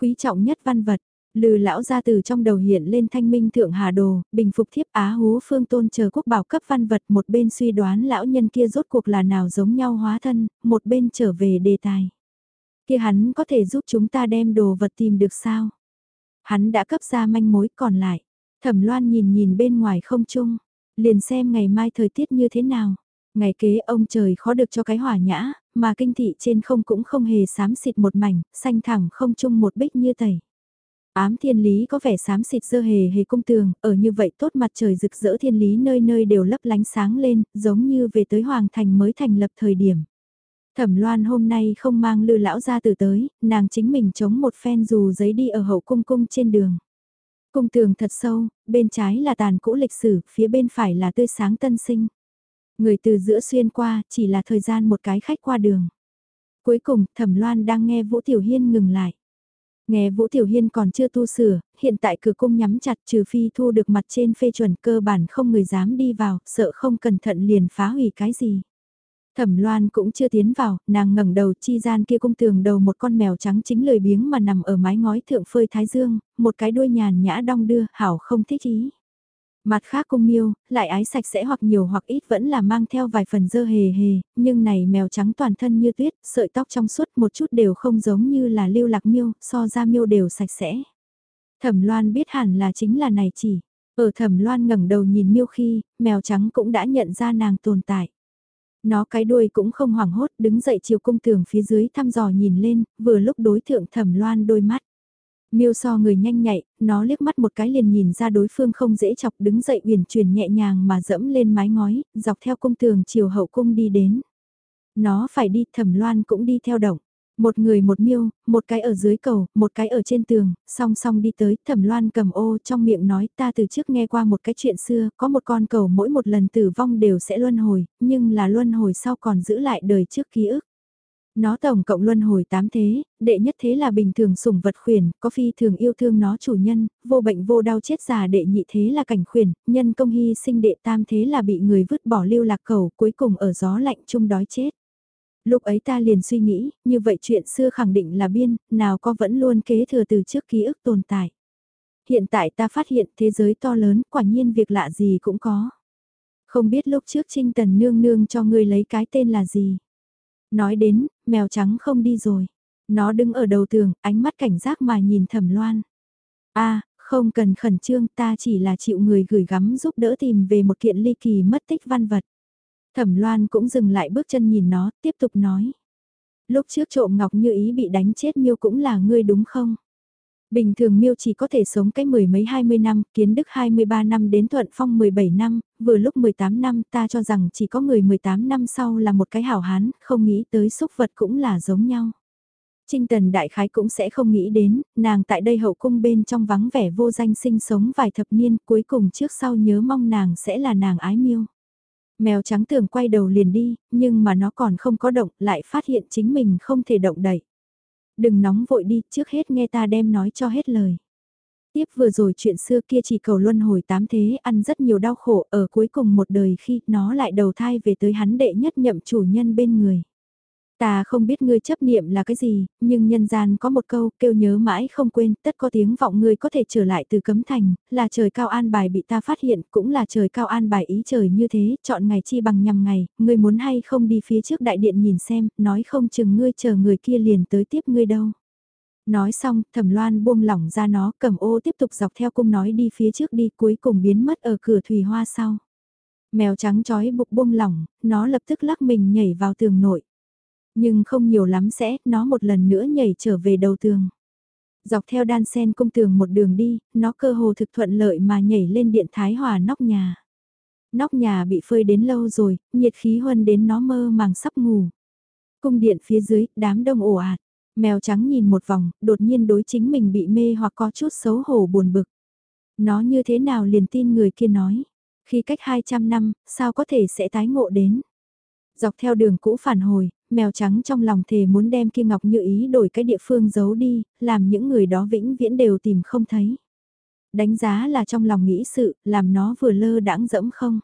Quý trọng nhất văn vật, Lư lão ra từ trong đầu hiện lên thanh minh thượng hà đồ, bình phục thiếp á hú phương tôn chờ quốc bảo cấp văn vật một bên suy đoán lão nhân kia rốt cuộc là nào giống nhau hóa thân, một bên trở về đề tài. Kia hắn có thể giúp chúng ta đem đồ vật tìm được sao? Hắn đã cấp ra manh mối còn lại. Thẩm loan nhìn nhìn bên ngoài không chung, liền xem ngày mai thời tiết như thế nào. Ngày kế ông trời khó được cho cái hỏa nhã, mà kinh thị trên không cũng không hề xám xịt một mảnh, xanh thẳng không chung một bích như tẩy. Ám thiên lý có vẻ xám xịt dơ hề hề cung tường, ở như vậy tốt mặt trời rực rỡ thiên lý nơi nơi đều lấp lánh sáng lên, giống như về tới hoàng thành mới thành lập thời điểm. Thẩm loan hôm nay không mang lư lão ra từ tới, nàng chính mình chống một phen dù giấy đi ở hậu cung cung trên đường. Cung tường thật sâu, bên trái là tàn cũ lịch sử, phía bên phải là tươi sáng tân sinh. Người từ giữa xuyên qua, chỉ là thời gian một cái khách qua đường. Cuối cùng, thẩm loan đang nghe Vũ Tiểu Hiên ngừng lại. Nghe Vũ Tiểu Hiên còn chưa tu sửa, hiện tại cửa cung nhắm chặt trừ phi thu được mặt trên phê chuẩn cơ bản không người dám đi vào, sợ không cẩn thận liền phá hủy cái gì. Thẩm Loan cũng chưa tiến vào, nàng ngẩng đầu chi gian kia cung tường đầu một con mèo trắng chính lười biếng mà nằm ở mái ngói thượng phơi thái dương, một cái đuôi nhàn nhã đong đưa, hảo không thích ý. Mặt khác cung miêu, lại ái sạch sẽ hoặc nhiều hoặc ít vẫn là mang theo vài phần dơ hề hề, nhưng này mèo trắng toàn thân như tuyết, sợi tóc trong suốt một chút đều không giống như là lưu lạc miêu, so ra miêu đều sạch sẽ. Thẩm loan biết hẳn là chính là này chỉ. Ở thẩm loan ngẩng đầu nhìn miêu khi, mèo trắng cũng đã nhận ra nàng tồn tại. Nó cái đuôi cũng không hoảng hốt đứng dậy chiều cung tường phía dưới thăm dò nhìn lên, vừa lúc đối thượng thẩm loan đôi mắt. Miêu so người nhanh nhạy, nó liếc mắt một cái liền nhìn ra đối phương không dễ chọc đứng dậy uyển chuyển nhẹ nhàng mà dẫm lên mái ngói, dọc theo cung tường chiều hậu cung đi đến. Nó phải đi thẩm loan cũng đi theo động. Một người một miêu, một cái ở dưới cầu, một cái ở trên tường, song song đi tới, thẩm loan cầm ô trong miệng nói ta từ trước nghe qua một cái chuyện xưa, có một con cầu mỗi một lần tử vong đều sẽ luân hồi, nhưng là luân hồi sau còn giữ lại đời trước ký ức. Nó tổng cộng luân hồi tám thế, đệ nhất thế là bình thường sủng vật khuyển, có phi thường yêu thương nó chủ nhân, vô bệnh vô đau chết già đệ nhị thế là cảnh khuyển, nhân công hy sinh đệ tam thế là bị người vứt bỏ lưu lạc cầu cuối cùng ở gió lạnh chung đói chết. Lúc ấy ta liền suy nghĩ, như vậy chuyện xưa khẳng định là biên, nào có vẫn luôn kế thừa từ trước ký ức tồn tại. Hiện tại ta phát hiện thế giới to lớn, quả nhiên việc lạ gì cũng có. Không biết lúc trước Trinh Tần Nương Nương cho ngươi lấy cái tên là gì. Nói đến, mèo trắng không đi rồi. Nó đứng ở đầu tường, ánh mắt cảnh giác mà nhìn thẩm loan. a không cần khẩn trương ta chỉ là chịu người gửi gắm giúp đỡ tìm về một kiện ly kỳ mất tích văn vật. Thẩm loan cũng dừng lại bước chân nhìn nó, tiếp tục nói. Lúc trước trộm ngọc như ý bị đánh chết miêu cũng là ngươi đúng không? Bình thường miêu chỉ có thể sống cái mười mấy hai mươi năm, kiến đức 23 năm đến thuận phong 17 năm, vừa lúc 18 năm ta cho rằng chỉ có người 18 năm sau là một cái hảo hán, không nghĩ tới xúc vật cũng là giống nhau. Trinh Tần Đại Khái cũng sẽ không nghĩ đến, nàng tại đây hậu cung bên trong vắng vẻ vô danh sinh sống vài thập niên cuối cùng trước sau nhớ mong nàng sẽ là nàng ái miêu. Mèo trắng tưởng quay đầu liền đi, nhưng mà nó còn không có động lại phát hiện chính mình không thể động đậy đừng nóng vội đi, trước hết nghe ta đem nói cho hết lời. Tiếp vừa rồi chuyện xưa kia chỉ cầu luân hồi tám thế ăn rất nhiều đau khổ ở cuối cùng một đời khi nó lại đầu thai về tới hắn đệ nhất nhậm chủ nhân bên người. Ta không biết ngươi chấp niệm là cái gì, nhưng nhân gian có một câu kêu nhớ mãi không quên, tất có tiếng vọng ngươi có thể trở lại từ cấm thành, là trời cao an bài bị ta phát hiện, cũng là trời cao an bài ý trời như thế, chọn ngày chi bằng nhằm ngày, ngươi muốn hay không đi phía trước đại điện nhìn xem, nói không chừng ngươi chờ người kia liền tới tiếp ngươi đâu. Nói xong, thẩm loan buông lỏng ra nó, cầm ô tiếp tục dọc theo cung nói đi phía trước đi cuối cùng biến mất ở cửa thủy hoa sau. Mèo trắng chói bụng buông lỏng, nó lập tức lắc mình nhảy vào tường nội. Nhưng không nhiều lắm sẽ, nó một lần nữa nhảy trở về đầu tường. Dọc theo đan sen cung tường một đường đi, nó cơ hồ thực thuận lợi mà nhảy lên điện thái hòa nóc nhà. Nóc nhà bị phơi đến lâu rồi, nhiệt khí huân đến nó mơ màng sắp ngủ. Cung điện phía dưới, đám đông ồ ạt. Mèo trắng nhìn một vòng, đột nhiên đối chính mình bị mê hoặc có chút xấu hổ buồn bực. Nó như thế nào liền tin người kia nói. Khi cách 200 năm, sao có thể sẽ tái ngộ đến. Dọc theo đường cũ phản hồi, mèo trắng trong lòng thề muốn đem kia ngọc như ý đổi cái địa phương giấu đi, làm những người đó vĩnh viễn đều tìm không thấy. Đánh giá là trong lòng nghĩ sự, làm nó vừa lơ đãng dẫm không.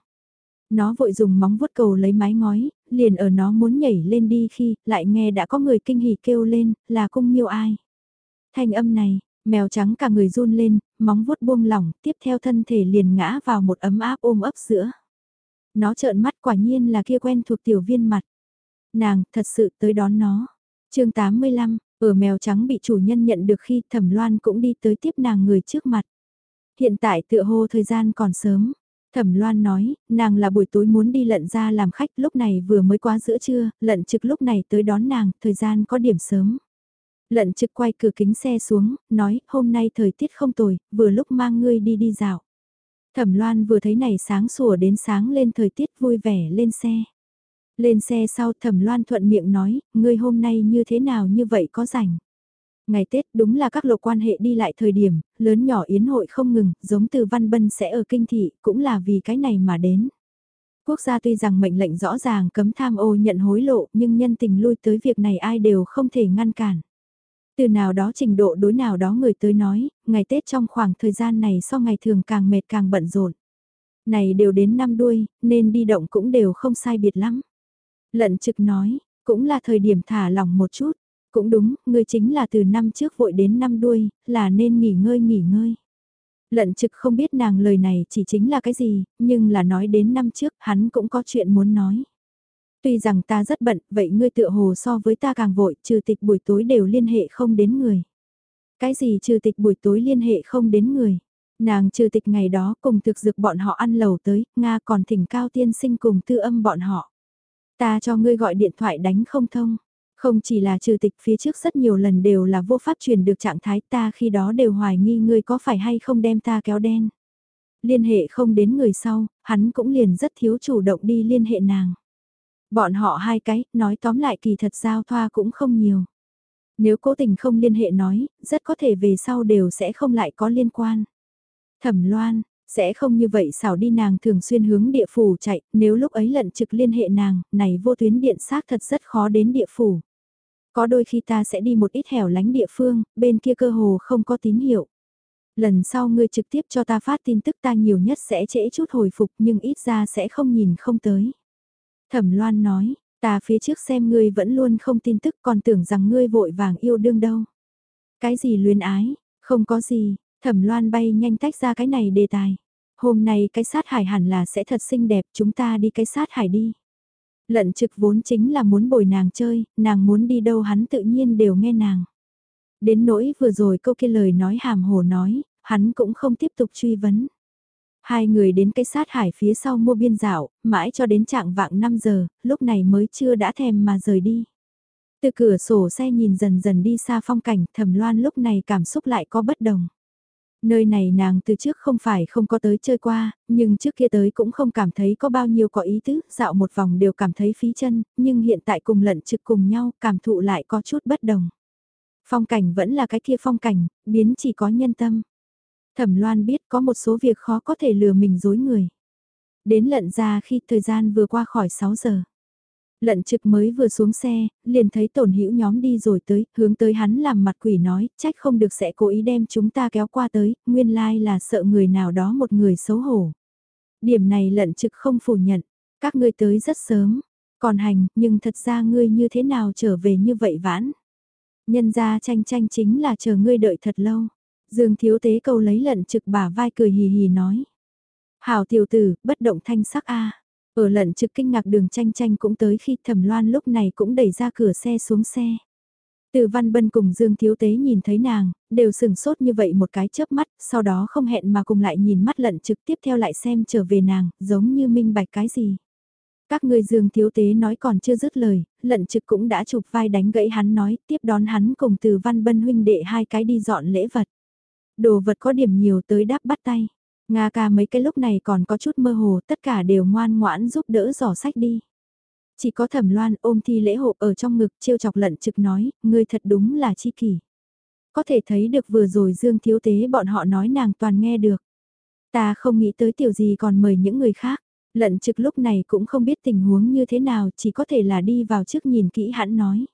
Nó vội dùng móng vuốt cầu lấy mái ngói, liền ở nó muốn nhảy lên đi khi lại nghe đã có người kinh hỉ kêu lên, là cung miêu ai. Thanh âm này, mèo trắng cả người run lên, móng vuốt buông lỏng, tiếp theo thân thể liền ngã vào một ấm áp ôm ấp giữa. Nó trợn mắt quả nhiên là kia quen thuộc tiểu viên mặt. Nàng, thật sự tới đón nó. chương 85, ở mèo trắng bị chủ nhân nhận được khi thẩm loan cũng đi tới tiếp nàng người trước mặt. Hiện tại tựa hồ thời gian còn sớm. Thẩm Loan nói, nàng là buổi tối muốn đi lận ra làm khách lúc này vừa mới qua giữa trưa, lận trực lúc này tới đón nàng, thời gian có điểm sớm. Lận trực quay cửa kính xe xuống, nói, hôm nay thời tiết không tồi, vừa lúc mang ngươi đi đi dạo. Thẩm Loan vừa thấy này sáng sủa đến sáng lên thời tiết vui vẻ lên xe. Lên xe sau Thẩm Loan thuận miệng nói, ngươi hôm nay như thế nào như vậy có rảnh. Ngày Tết đúng là các lộ quan hệ đi lại thời điểm, lớn nhỏ yến hội không ngừng, giống từ Văn Bân sẽ ở kinh thị, cũng là vì cái này mà đến. Quốc gia tuy rằng mệnh lệnh rõ ràng cấm tham ô nhận hối lộ nhưng nhân tình lui tới việc này ai đều không thể ngăn cản. Từ nào đó trình độ đối nào đó người tới nói, ngày Tết trong khoảng thời gian này so ngày thường càng mệt càng bận rộn. Này đều đến năm đuôi, nên đi động cũng đều không sai biệt lắm. Lận trực nói, cũng là thời điểm thả lỏng một chút. Cũng đúng, ngươi chính là từ năm trước vội đến năm đuôi, là nên nghỉ ngơi nghỉ ngơi. Lận trực không biết nàng lời này chỉ chính là cái gì, nhưng là nói đến năm trước hắn cũng có chuyện muốn nói. Tuy rằng ta rất bận, vậy ngươi tựa hồ so với ta càng vội, trừ tịch buổi tối đều liên hệ không đến người. Cái gì trừ tịch buổi tối liên hệ không đến người? Nàng trừ tịch ngày đó cùng thực dược bọn họ ăn lầu tới, Nga còn thỉnh cao tiên sinh cùng tư âm bọn họ. Ta cho ngươi gọi điện thoại đánh không thông. Không chỉ là trừ tịch phía trước rất nhiều lần đều là vô pháp truyền được trạng thái ta khi đó đều hoài nghi ngươi có phải hay không đem ta kéo đen. Liên hệ không đến người sau, hắn cũng liền rất thiếu chủ động đi liên hệ nàng. Bọn họ hai cái, nói tóm lại kỳ thật giao thoa cũng không nhiều. Nếu cố tình không liên hệ nói, rất có thể về sau đều sẽ không lại có liên quan. Thẩm loan, sẽ không như vậy xảo đi nàng thường xuyên hướng địa phủ chạy, nếu lúc ấy lận trực liên hệ nàng, này vô tuyến điện xác thật rất khó đến địa phủ. Có đôi khi ta sẽ đi một ít hẻo lánh địa phương, bên kia cơ hồ không có tín hiệu. Lần sau ngươi trực tiếp cho ta phát tin tức ta nhiều nhất sẽ trễ chút hồi phục nhưng ít ra sẽ không nhìn không tới. Thẩm Loan nói, ta phía trước xem ngươi vẫn luôn không tin tức còn tưởng rằng ngươi vội vàng yêu đương đâu. Cái gì luyến ái, không có gì, Thẩm Loan bay nhanh tách ra cái này đề tài. Hôm nay cái sát hải hẳn là sẽ thật xinh đẹp, chúng ta đi cái sát hải đi. Lận trực vốn chính là muốn bồi nàng chơi, nàng muốn đi đâu hắn tự nhiên đều nghe nàng. Đến nỗi vừa rồi câu kia lời nói hàm hồ nói, hắn cũng không tiếp tục truy vấn. Hai người đến cái sát hải phía sau mua biên dạo, mãi cho đến trạng vạng 5 giờ, lúc này mới chưa đã thèm mà rời đi. Từ cửa sổ xe nhìn dần dần đi xa phong cảnh, thầm loan lúc này cảm xúc lại có bất đồng. Nơi này nàng từ trước không phải không có tới chơi qua, nhưng trước kia tới cũng không cảm thấy có bao nhiêu có ý tứ, dạo một vòng đều cảm thấy phí chân, nhưng hiện tại cùng lận trực cùng nhau, cảm thụ lại có chút bất đồng. Phong cảnh vẫn là cái kia phong cảnh, biến chỉ có nhân tâm. Thẩm Loan biết có một số việc khó có thể lừa mình dối người. Đến lận ra khi thời gian vừa qua khỏi 6 giờ. Lận trực mới vừa xuống xe, liền thấy tổn hữu nhóm đi rồi tới, hướng tới hắn làm mặt quỷ nói, trách không được sẽ cố ý đem chúng ta kéo qua tới, nguyên lai là sợ người nào đó một người xấu hổ. Điểm này lận trực không phủ nhận, các ngươi tới rất sớm, còn hành, nhưng thật ra ngươi như thế nào trở về như vậy vãn. Nhân ra tranh tranh chính là chờ ngươi đợi thật lâu. Dương thiếu tế câu lấy lận trực bả vai cười hì hì nói. Hảo tiểu tử, bất động thanh sắc a Ở lận trực kinh ngạc đường tranh tranh cũng tới khi thẩm loan lúc này cũng đẩy ra cửa xe xuống xe. Từ Văn Bân cùng Dương Thiếu Tế nhìn thấy nàng, đều sừng sốt như vậy một cái chớp mắt, sau đó không hẹn mà cùng lại nhìn mắt lận trực tiếp theo lại xem trở về nàng, giống như minh bạch cái gì. Các người Dương Thiếu Tế nói còn chưa dứt lời, lận trực cũng đã chụp vai đánh gãy hắn nói, tiếp đón hắn cùng từ Văn Bân huynh đệ hai cái đi dọn lễ vật. Đồ vật có điểm nhiều tới đáp bắt tay. Nga ca mấy cái lúc này còn có chút mơ hồ, tất cả đều ngoan ngoãn giúp đỡ giỏ sách đi. Chỉ có thẩm loan ôm thi lễ hộ ở trong ngực trêu chọc lận trực nói, ngươi thật đúng là chi kỷ. Có thể thấy được vừa rồi Dương Thiếu Tế bọn họ nói nàng toàn nghe được. Ta không nghĩ tới tiểu gì còn mời những người khác. Lận trực lúc này cũng không biết tình huống như thế nào, chỉ có thể là đi vào trước nhìn kỹ hẳn nói.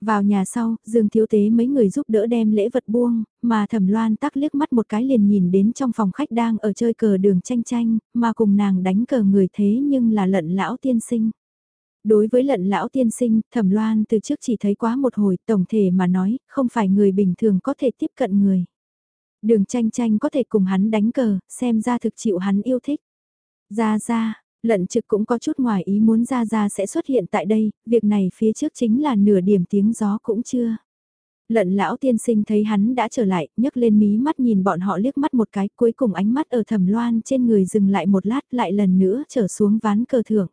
Vào nhà sau, Dương Thiếu Tế mấy người giúp đỡ đem lễ vật buông, mà Thẩm Loan tắc liếc mắt một cái liền nhìn đến trong phòng khách đang ở chơi cờ đường tranh tranh, mà cùng nàng đánh cờ người thế nhưng là lận lão tiên sinh. Đối với lận lão tiên sinh, Thẩm Loan từ trước chỉ thấy quá một hồi, tổng thể mà nói, không phải người bình thường có thể tiếp cận người. Đường tranh tranh có thể cùng hắn đánh cờ, xem ra thực chịu hắn yêu thích. Ra ra, lận trực cũng có chút ngoài ý muốn ra ra sẽ xuất hiện tại đây, việc này phía trước chính là nửa điểm tiếng gió cũng chưa. Lận lão tiên sinh thấy hắn đã trở lại, nhấc lên mí mắt nhìn bọn họ liếc mắt một cái, cuối cùng ánh mắt ở thầm loan trên người dừng lại một lát lại lần nữa trở xuống ván cờ thưởng.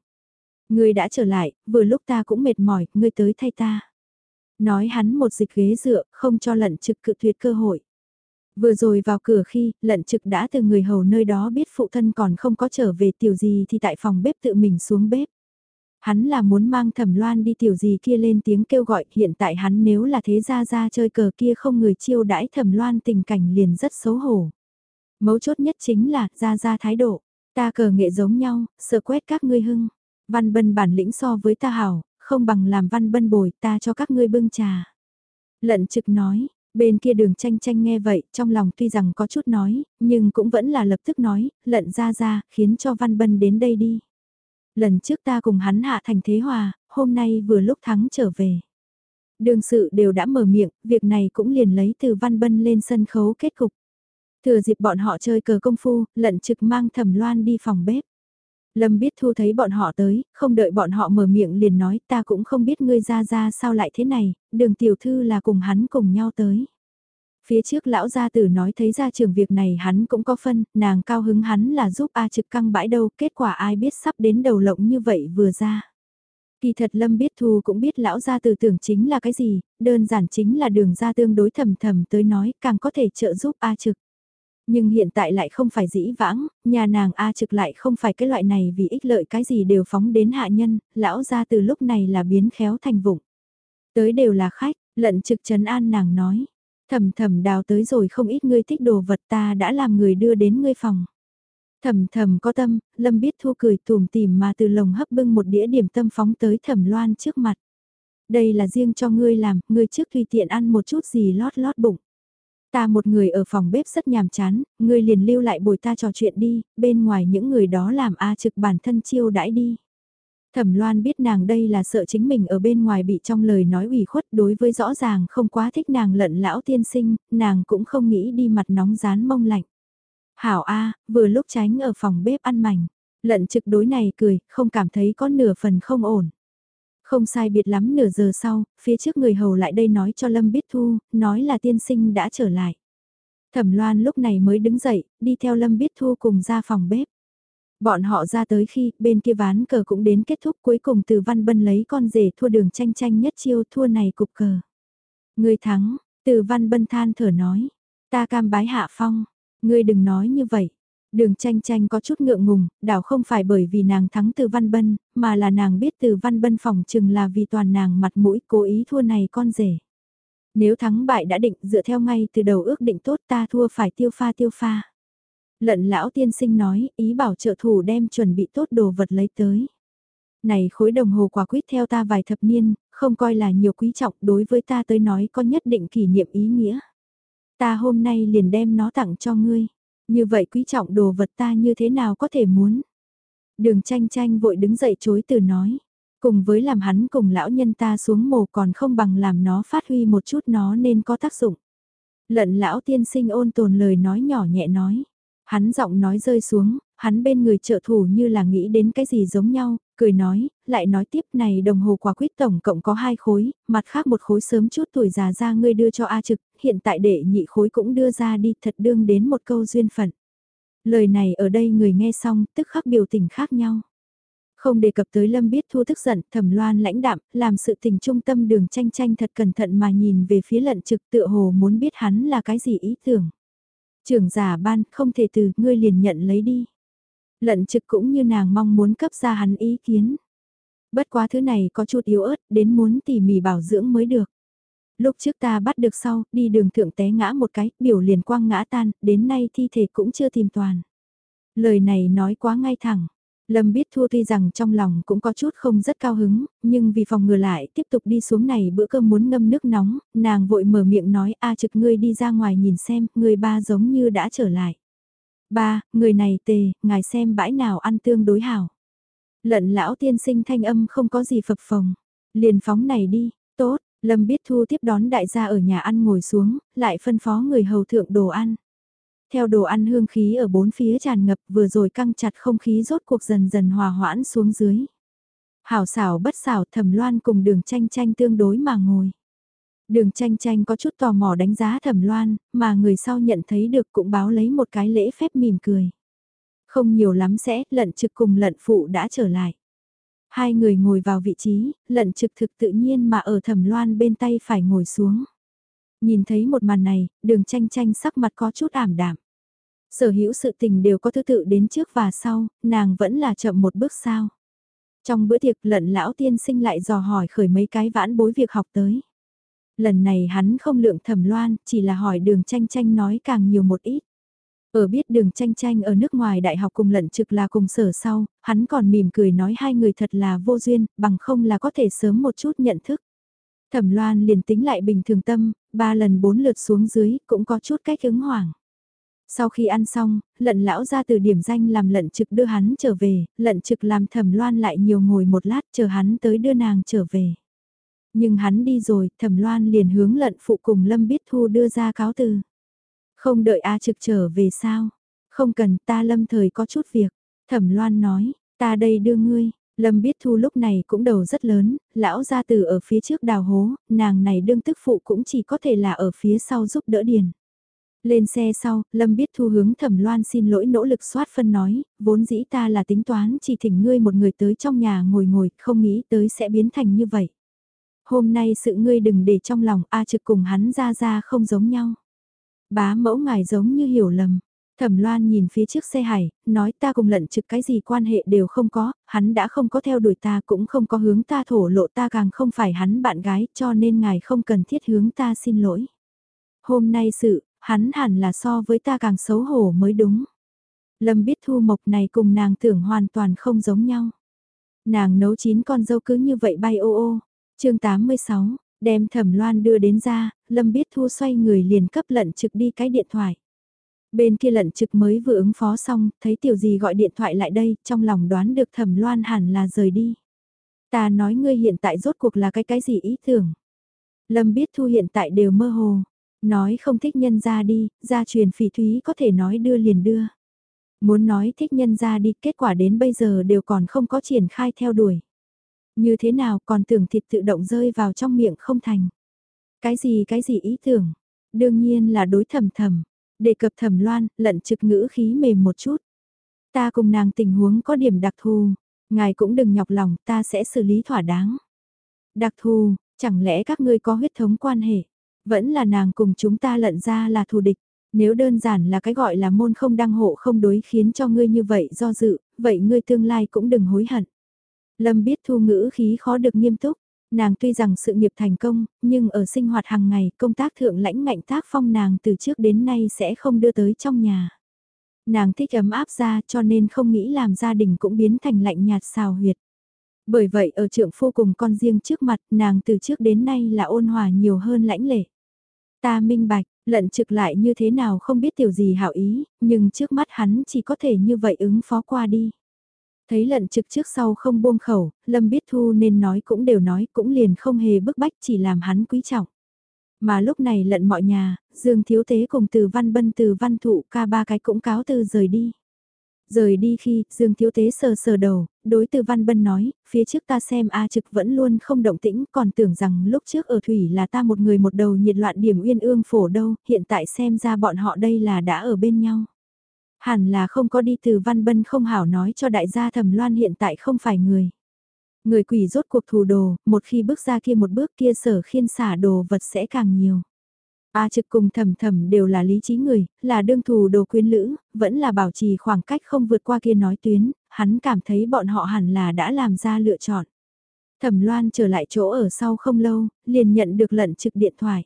Người đã trở lại, vừa lúc ta cũng mệt mỏi, ngươi tới thay ta. Nói hắn một dịch ghế dựa, không cho lận trực cự tuyệt cơ hội. Vừa rồi vào cửa khi, lận trực đã từ người hầu nơi đó biết phụ thân còn không có trở về tiểu gì thì tại phòng bếp tự mình xuống bếp. Hắn là muốn mang thẩm loan đi tiểu gì kia lên tiếng kêu gọi hiện tại hắn nếu là thế ra ra chơi cờ kia không người chiêu đãi thẩm loan tình cảnh liền rất xấu hổ. Mấu chốt nhất chính là ra ra thái độ, ta cờ nghệ giống nhau, sợ quét các ngươi hưng. Văn bân bản lĩnh so với ta hảo, không bằng làm văn bân bồi ta cho các ngươi bưng trà. Lận trực nói, Bên kia đường tranh tranh nghe vậy, trong lòng tuy rằng có chút nói, nhưng cũng vẫn là lập tức nói, lận ra ra, khiến cho Văn Bân đến đây đi. Lần trước ta cùng hắn hạ thành thế hòa, hôm nay vừa lúc thắng trở về. Đường sự đều đã mở miệng, việc này cũng liền lấy từ Văn Bân lên sân khấu kết cục. Thừa dịp bọn họ chơi cờ công phu, lận trực mang thẩm loan đi phòng bếp. Lâm biết thu thấy bọn họ tới, không đợi bọn họ mở miệng liền nói ta cũng không biết ngươi ra ra sao lại thế này, đường tiểu thư là cùng hắn cùng nhau tới. Phía trước lão gia tử nói thấy ra trường việc này hắn cũng có phân, nàng cao hứng hắn là giúp A trực căng bãi đâu, kết quả ai biết sắp đến đầu lộng như vậy vừa ra. Kỳ thật Lâm biết thu cũng biết lão gia tử tưởng chính là cái gì, đơn giản chính là đường ra tương đối thầm thầm tới nói càng có thể trợ giúp A trực. Nhưng hiện tại lại không phải dĩ vãng, nhà nàng A trực lại không phải cái loại này vì ích lợi cái gì đều phóng đến hạ nhân, lão ra từ lúc này là biến khéo thành vụng. Tới đều là khách, lận trực trấn an nàng nói. Thầm thầm đào tới rồi không ít ngươi thích đồ vật ta đã làm người đưa đến ngươi phòng. Thầm thầm có tâm, Lâm biết thu cười tùm tìm mà từ lồng hấp bưng một đĩa điểm tâm phóng tới thầm loan trước mặt. Đây là riêng cho ngươi làm, ngươi trước tùy tiện ăn một chút gì lót lót bụng. Ta một người ở phòng bếp rất nhàm chán, ngươi liền lưu lại bồi ta trò chuyện đi, bên ngoài những người đó làm A trực bản thân chiêu đãi đi. Thẩm Loan biết nàng đây là sợ chính mình ở bên ngoài bị trong lời nói ủy khuất đối với rõ ràng không quá thích nàng lận lão tiên sinh, nàng cũng không nghĩ đi mặt nóng rán mông lạnh. Hảo A, vừa lúc tránh ở phòng bếp ăn mảnh, lận trực đối này cười, không cảm thấy có nửa phần không ổn. Không sai biệt lắm nửa giờ sau, phía trước người hầu lại đây nói cho Lâm biết thu, nói là tiên sinh đã trở lại. Thẩm Loan lúc này mới đứng dậy, đi theo Lâm biết thu cùng ra phòng bếp. Bọn họ ra tới khi bên kia ván cờ cũng đến kết thúc cuối cùng từ Văn Bân lấy con rể thua đường tranh tranh nhất chiêu thua này cục cờ. Người thắng, từ Văn Bân than thở nói, ta cam bái hạ phong, ngươi đừng nói như vậy. Đường tranh tranh có chút ngượng ngùng, đảo không phải bởi vì nàng thắng từ Văn Bân, mà là nàng biết từ Văn Bân phòng chừng là vì toàn nàng mặt mũi cố ý thua này con rể. Nếu thắng bại đã định dựa theo ngay từ đầu ước định tốt ta thua phải tiêu pha tiêu pha. Lận lão tiên sinh nói, ý bảo trợ thủ đem chuẩn bị tốt đồ vật lấy tới. Này khối đồng hồ quả quyết theo ta vài thập niên, không coi là nhiều quý trọng đối với ta tới nói có nhất định kỷ niệm ý nghĩa. Ta hôm nay liền đem nó tặng cho ngươi. Như vậy quý trọng đồ vật ta như thế nào có thể muốn. Đường tranh tranh vội đứng dậy chối từ nói. Cùng với làm hắn cùng lão nhân ta xuống mồ còn không bằng làm nó phát huy một chút nó nên có tác dụng. Lận lão tiên sinh ôn tồn lời nói nhỏ nhẹ nói. Hắn giọng nói rơi xuống, hắn bên người trợ thủ như là nghĩ đến cái gì giống nhau, cười nói, lại nói tiếp này đồng hồ quả quyết tổng cộng có hai khối, mặt khác một khối sớm chút tuổi già ra ngươi đưa cho A trực, hiện tại đệ nhị khối cũng đưa ra đi thật đương đến một câu duyên phận. Lời này ở đây người nghe xong tức khắc biểu tình khác nhau. Không đề cập tới Lâm biết thu tức giận, thẩm loan lãnh đạm, làm sự tình trung tâm đường tranh tranh thật cẩn thận mà nhìn về phía lận trực tựa hồ muốn biết hắn là cái gì ý tưởng. Trưởng giả ban, không thể từ, ngươi liền nhận lấy đi. Lận trực cũng như nàng mong muốn cấp ra hắn ý kiến. Bất quá thứ này có chút yếu ớt, đến muốn tỉ mỉ bảo dưỡng mới được. Lúc trước ta bắt được sau, đi đường thượng té ngã một cái, biểu liền quang ngã tan, đến nay thi thể cũng chưa tìm toàn. Lời này nói quá ngay thẳng. Lâm biết thua tuy rằng trong lòng cũng có chút không rất cao hứng, nhưng vì phòng ngừa lại tiếp tục đi xuống này bữa cơm muốn ngâm nước nóng, nàng vội mở miệng nói a trực ngươi đi ra ngoài nhìn xem, người ba giống như đã trở lại. Ba, người này tề, ngài xem bãi nào ăn tương đối hảo. Lận lão tiên sinh thanh âm không có gì phập phồng. Liền phóng này đi, tốt, Lâm biết thu tiếp đón đại gia ở nhà ăn ngồi xuống, lại phân phó người hầu thượng đồ ăn. Theo đồ ăn hương khí ở bốn phía tràn ngập vừa rồi căng chặt không khí rốt cuộc dần dần hòa hoãn xuống dưới. Hảo xảo bất xảo thẩm loan cùng đường tranh tranh tương đối mà ngồi. Đường tranh tranh có chút tò mò đánh giá thẩm loan, mà người sau nhận thấy được cũng báo lấy một cái lễ phép mỉm cười. Không nhiều lắm sẽ, lận trực cùng lận phụ đã trở lại. Hai người ngồi vào vị trí, lận trực thực tự nhiên mà ở thẩm loan bên tay phải ngồi xuống. Nhìn thấy một màn này, đường tranh tranh sắc mặt có chút ảm đạm. Sở hữu sự tình đều có thứ tự đến trước và sau, nàng vẫn là chậm một bước sao. Trong bữa tiệc lận lão tiên sinh lại dò hỏi khởi mấy cái vãn bối việc học tới. Lần này hắn không lượng thẩm loan, chỉ là hỏi đường tranh tranh nói càng nhiều một ít. Ở biết đường tranh tranh ở nước ngoài đại học cùng lận trực là cùng sở sau, hắn còn mỉm cười nói hai người thật là vô duyên, bằng không là có thể sớm một chút nhận thức. Thẩm loan liền tính lại bình thường tâm, ba lần bốn lượt xuống dưới, cũng có chút cách ứng hoảng. Sau khi ăn xong, lận lão ra từ điểm danh làm lận trực đưa hắn trở về, lận trực làm thẩm loan lại nhiều ngồi một lát chờ hắn tới đưa nàng trở về. Nhưng hắn đi rồi, thẩm loan liền hướng lận phụ cùng Lâm Biết Thu đưa ra cáo từ. Không đợi A trực trở về sao? Không cần ta Lâm thời có chút việc. Thẩm loan nói, ta đây đưa ngươi. Lâm biết thu lúc này cũng đầu rất lớn, lão gia từ ở phía trước đào hố, nàng này đương tức phụ cũng chỉ có thể là ở phía sau giúp đỡ điền. Lên xe sau, Lâm biết thu hướng thẩm loan xin lỗi nỗ lực soát phân nói, vốn dĩ ta là tính toán chỉ thỉnh ngươi một người tới trong nhà ngồi ngồi, không nghĩ tới sẽ biến thành như vậy. Hôm nay sự ngươi đừng để trong lòng A trực cùng hắn ra ra không giống nhau. Bá mẫu ngài giống như hiểu lầm. Thẩm Loan nhìn phía trước xe hải, nói ta cùng lận trực cái gì quan hệ đều không có, hắn đã không có theo đuổi ta cũng không có hướng ta thổ lộ ta càng không phải hắn bạn gái cho nên ngài không cần thiết hướng ta xin lỗi. Hôm nay sự, hắn hẳn là so với ta càng xấu hổ mới đúng. Lâm biết thu mộc này cùng nàng tưởng hoàn toàn không giống nhau. Nàng nấu chín con dâu cứ như vậy bay ô ô chương 86, đem thẩm loan đưa đến ra, Lâm biết thu xoay người liền cấp lận trực đi cái điện thoại. Bên kia lận trực mới vừa ứng phó xong, thấy tiểu gì gọi điện thoại lại đây, trong lòng đoán được thẩm loan hẳn là rời đi. Ta nói ngươi hiện tại rốt cuộc là cái cái gì ý tưởng. Lâm biết thu hiện tại đều mơ hồ, nói không thích nhân ra đi, gia truyền phỉ thúy có thể nói đưa liền đưa. Muốn nói thích nhân ra đi, kết quả đến bây giờ đều còn không có triển khai theo đuổi. Như thế nào còn tưởng thịt tự động rơi vào trong miệng không thành. Cái gì cái gì ý tưởng, đương nhiên là đối thầm thầm, Đề cập thẩm loan, lận trực ngữ khí mềm một chút. Ta cùng nàng tình huống có điểm đặc thù, ngài cũng đừng nhọc lòng, ta sẽ xử lý thỏa đáng. Đặc thù, chẳng lẽ các ngươi có huyết thống quan hệ? Vẫn là nàng cùng chúng ta lận ra là thù địch. Nếu đơn giản là cái gọi là môn không đăng hộ không đối khiến cho ngươi như vậy do dự, vậy ngươi tương lai cũng đừng hối hận. Lâm biết thu ngữ khí khó được nghiêm túc, Nàng tuy rằng sự nghiệp thành công, nhưng ở sinh hoạt hàng ngày công tác thượng lãnh ngạnh tác phong nàng từ trước đến nay sẽ không đưa tới trong nhà. Nàng thích ấm áp ra cho nên không nghĩ làm gia đình cũng biến thành lạnh nhạt xào huyệt. Bởi vậy ở trượng phu cùng con riêng trước mặt nàng từ trước đến nay là ôn hòa nhiều hơn lãnh lệ. Ta minh bạch, lận trực lại như thế nào không biết tiểu gì hảo ý, nhưng trước mắt hắn chỉ có thể như vậy ứng phó qua đi. Thấy lận trực trước sau không buông khẩu, Lâm biết thu nên nói cũng đều nói cũng liền không hề bức bách chỉ làm hắn quý trọng. Mà lúc này lận mọi nhà, Dương Thiếu Tế cùng từ văn bân từ văn thụ ca ba cái cũng cáo từ rời đi. Rời đi khi, Dương Thiếu Tế sờ sờ đầu, đối từ Văn Bân nói, phía trước ta xem A trực vẫn luôn không động tĩnh, còn tưởng rằng lúc trước ở thủy là ta một người một đầu nhiệt loạn điểm uyên ương phổ đâu, hiện tại xem ra bọn họ đây là đã ở bên nhau. Hẳn là không có đi từ Văn Bân không hảo nói cho đại gia thẩm loan hiện tại không phải người. Người quỷ rốt cuộc thù đồ, một khi bước ra kia một bước kia sở khiên xả đồ vật sẽ càng nhiều. A trực cùng thầm thầm đều là lý trí người, là đương thù đồ quyến lữ, vẫn là bảo trì khoảng cách không vượt qua kia nói tuyến, hắn cảm thấy bọn họ hẳn là đã làm ra lựa chọn. Thẩm loan trở lại chỗ ở sau không lâu, liền nhận được lận trực điện thoại.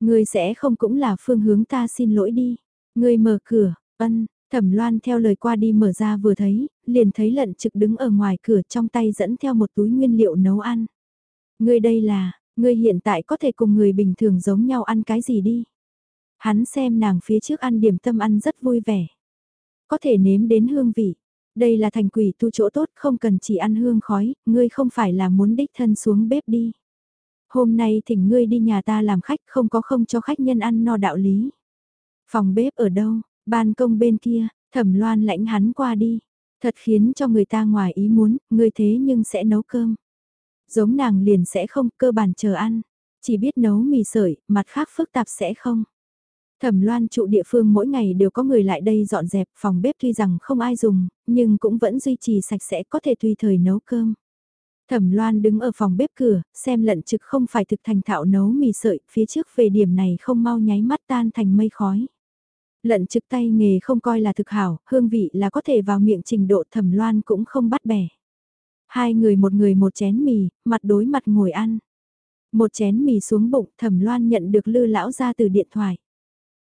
Người sẽ không cũng là phương hướng ta xin lỗi đi. Người mở cửa, ân, thẩm loan theo lời qua đi mở ra vừa thấy, liền thấy lận trực đứng ở ngoài cửa trong tay dẫn theo một túi nguyên liệu nấu ăn. Người đây là, Ngươi hiện tại có thể cùng người bình thường giống nhau ăn cái gì đi. Hắn xem nàng phía trước ăn điểm tâm ăn rất vui vẻ. Có thể nếm đến hương vị. Đây là thành quỷ tu chỗ tốt không cần chỉ ăn hương khói, ngươi không phải là muốn đích thân xuống bếp đi. Hôm nay thỉnh ngươi đi nhà ta làm khách không có không cho khách nhân ăn no đạo lý. Phòng bếp ở đâu, ban công bên kia, thẩm loan lãnh hắn qua đi. Thật khiến cho người ta ngoài ý muốn, Người thế nhưng sẽ nấu cơm. Giống nàng liền sẽ không cơ bản chờ ăn, chỉ biết nấu mì sợi, mặt khác phức tạp sẽ không. Thẩm loan trụ địa phương mỗi ngày đều có người lại đây dọn dẹp phòng bếp tuy rằng không ai dùng, nhưng cũng vẫn duy trì sạch sẽ có thể tùy thời nấu cơm. Thẩm loan đứng ở phòng bếp cửa, xem lận trực không phải thực thành thạo nấu mì sợi, phía trước về điểm này không mau nháy mắt tan thành mây khói. Lận trực tay nghề không coi là thực hảo, hương vị là có thể vào miệng trình độ thẩm loan cũng không bắt bẻ. Hai người một người một chén mì, mặt đối mặt ngồi ăn. Một chén mì xuống bụng, thẩm loan nhận được lư lão ra từ điện thoại.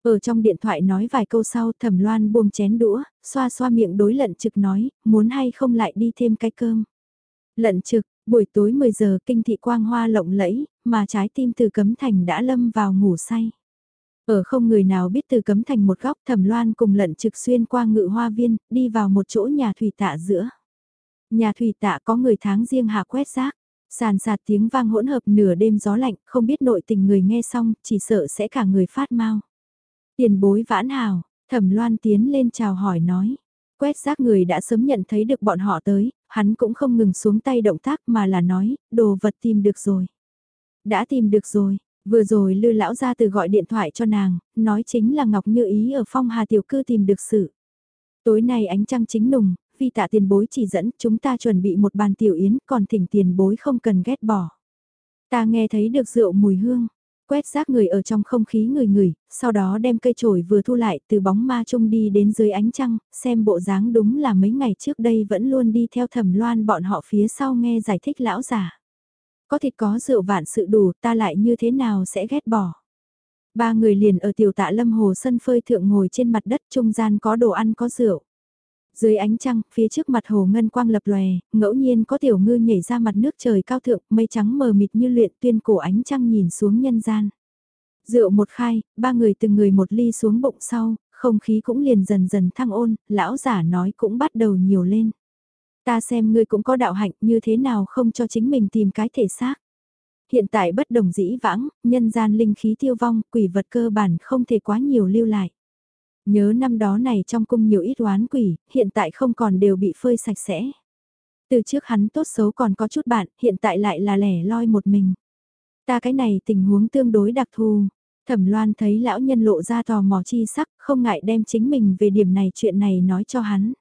Ở trong điện thoại nói vài câu sau thẩm loan buông chén đũa, xoa xoa miệng đối lận trực nói, muốn hay không lại đi thêm cái cơm. Lận trực, buổi tối 10 giờ kinh thị quang hoa lộng lẫy, mà trái tim từ cấm thành đã lâm vào ngủ say. Ở không người nào biết từ cấm thành một góc thẩm loan cùng lận trực xuyên qua ngự hoa viên, đi vào một chỗ nhà thủy tạ giữa. Nhà thủy tạ có người tháng riêng hạ quét rác. Sàn sạt tiếng vang hỗn hợp nửa đêm gió lạnh, không biết nội tình người nghe xong, chỉ sợ sẽ cả người phát mau. Tiền bối vãn hào, thẩm loan tiến lên chào hỏi nói. Quét rác người đã sớm nhận thấy được bọn họ tới, hắn cũng không ngừng xuống tay động tác mà là nói, đồ vật tìm được rồi. Đã tìm được rồi, vừa rồi lư lão ra từ gọi điện thoại cho nàng, nói chính là Ngọc Như Ý ở phong hà tiểu cư tìm được sự. Tối nay ánh trăng chính nùng, vì tạ tiền bối chỉ dẫn chúng ta chuẩn bị một bàn tiểu yến còn thỉnh tiền bối không cần ghét bỏ. Ta nghe thấy được rượu mùi hương, quét rác người ở trong không khí người người, sau đó đem cây chổi vừa thu lại từ bóng ma trông đi đến dưới ánh trăng, xem bộ dáng đúng là mấy ngày trước đây vẫn luôn đi theo thẩm loan bọn họ phía sau nghe giải thích lão giả. Có thịt có rượu vạn sự đủ ta lại như thế nào sẽ ghét bỏ. Ba người liền ở tiểu tạ lâm hồ sân phơi thượng ngồi trên mặt đất trung gian có đồ ăn có rượu. Dưới ánh trăng, phía trước mặt hồ ngân quang lập lòe, ngẫu nhiên có tiểu ngư nhảy ra mặt nước trời cao thượng, mây trắng mờ mịt như luyện tuyên cổ ánh trăng nhìn xuống nhân gian. Rượu một khai, ba người từng người một ly xuống bụng sau, không khí cũng liền dần dần thăng ôn, lão giả nói cũng bắt đầu nhiều lên. Ta xem ngươi cũng có đạo hạnh như thế nào không cho chính mình tìm cái thể xác. Hiện tại bất đồng dĩ vãng, nhân gian linh khí tiêu vong, quỷ vật cơ bản không thể quá nhiều lưu lại. Nhớ năm đó này trong cung nhiều ít oán quỷ, hiện tại không còn đều bị phơi sạch sẽ. Từ trước hắn tốt xấu còn có chút bạn, hiện tại lại là lẻ loi một mình. Ta cái này tình huống tương đối đặc thù. Thẩm loan thấy lão nhân lộ ra tò mò chi sắc, không ngại đem chính mình về điểm này chuyện này nói cho hắn.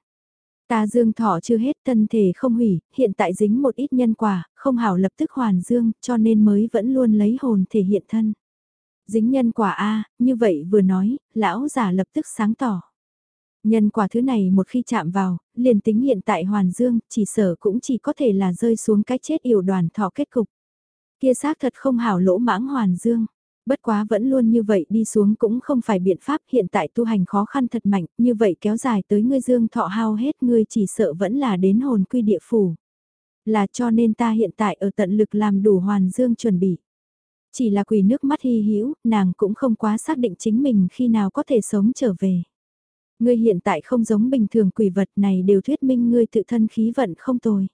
Ta dương thọ chưa hết thân thể không hủy, hiện tại dính một ít nhân quả, không hảo lập tức hoàn dương, cho nên mới vẫn luôn lấy hồn thể hiện thân. Dính nhân quả A, như vậy vừa nói, lão giả lập tức sáng tỏ. Nhân quả thứ này một khi chạm vào, liền tính hiện tại Hoàn Dương, chỉ sở cũng chỉ có thể là rơi xuống cái chết yểu đoàn thọ kết cục. Kia xác thật không hảo lỗ mãng Hoàn Dương. Bất quá vẫn luôn như vậy đi xuống cũng không phải biện pháp hiện tại tu hành khó khăn thật mạnh, như vậy kéo dài tới ngươi dương thọ hao hết ngươi chỉ sợ vẫn là đến hồn quy địa phủ. Là cho nên ta hiện tại ở tận lực làm đủ hoàn dương chuẩn bị. Chỉ là quỳ nước mắt hy hữu, nàng cũng không quá xác định chính mình khi nào có thể sống trở về. Ngươi hiện tại không giống bình thường quỷ vật này đều thuyết minh ngươi tự thân khí vận không tồi.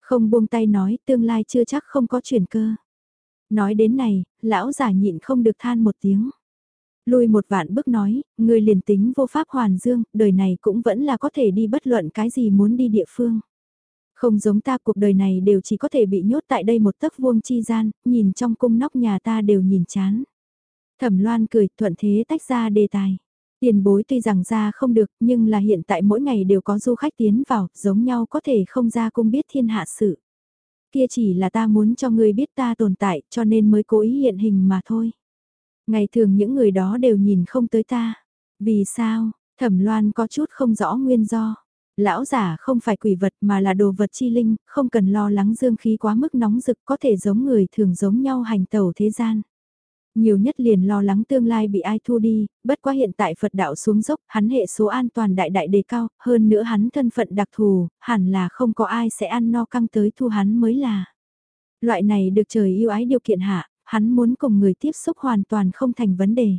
Không buông tay nói tương lai chưa chắc không có chuyển cơ. Nói đến này, lão giả nhịn không được than một tiếng. Lui một vạn bước nói, người liền tính vô pháp hoàn dương, đời này cũng vẫn là có thể đi bất luận cái gì muốn đi địa phương. Không giống ta cuộc đời này đều chỉ có thể bị nhốt tại đây một tấc vuông chi gian, nhìn trong cung nóc nhà ta đều nhìn chán. Thẩm loan cười thuận thế tách ra đề tài. Tiền bối tuy rằng ra không được nhưng là hiện tại mỗi ngày đều có du khách tiến vào, giống nhau có thể không ra cung biết thiên hạ sự. Kia chỉ là ta muốn cho ngươi biết ta tồn tại cho nên mới cố ý hiện hình mà thôi. Ngày thường những người đó đều nhìn không tới ta. Vì sao, thẩm loan có chút không rõ nguyên do. Lão giả không phải quỷ vật mà là đồ vật chi linh, không cần lo lắng dương khí quá mức nóng rực có thể giống người thường giống nhau hành tẩu thế gian. Nhiều nhất liền lo lắng tương lai bị ai thu đi, bất quá hiện tại Phật đạo xuống dốc, hắn hệ số an toàn đại đại đề cao, hơn nữa hắn thân phận đặc thù, hẳn là không có ai sẽ ăn no căng tới thu hắn mới là. Loại này được trời yêu ái điều kiện hạ, hắn muốn cùng người tiếp xúc hoàn toàn không thành vấn đề.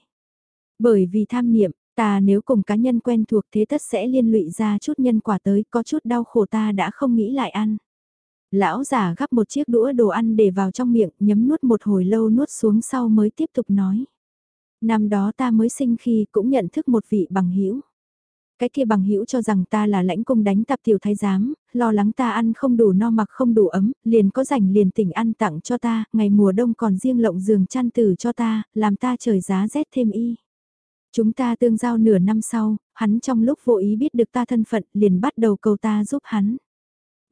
Bởi vì tham niệm, ta nếu cùng cá nhân quen thuộc thế tất sẽ liên lụy ra chút nhân quả tới, có chút đau khổ ta đã không nghĩ lại ăn. Lão già gắp một chiếc đũa đồ ăn để vào trong miệng, nhấm nuốt một hồi lâu nuốt xuống sau mới tiếp tục nói. Năm đó ta mới sinh khi cũng nhận thức một vị bằng hữu cái kia bằng hữu cho rằng ta là lãnh cung đánh tạp tiểu thái giám, lo lắng ta ăn không đủ no mặc không đủ ấm, liền có rảnh liền tỉnh ăn tặng cho ta, ngày mùa đông còn riêng lộng giường chăn tử cho ta, làm ta trời giá rét thêm y. Chúng ta tương giao nửa năm sau, hắn trong lúc vô ý biết được ta thân phận liền bắt đầu cầu ta giúp hắn.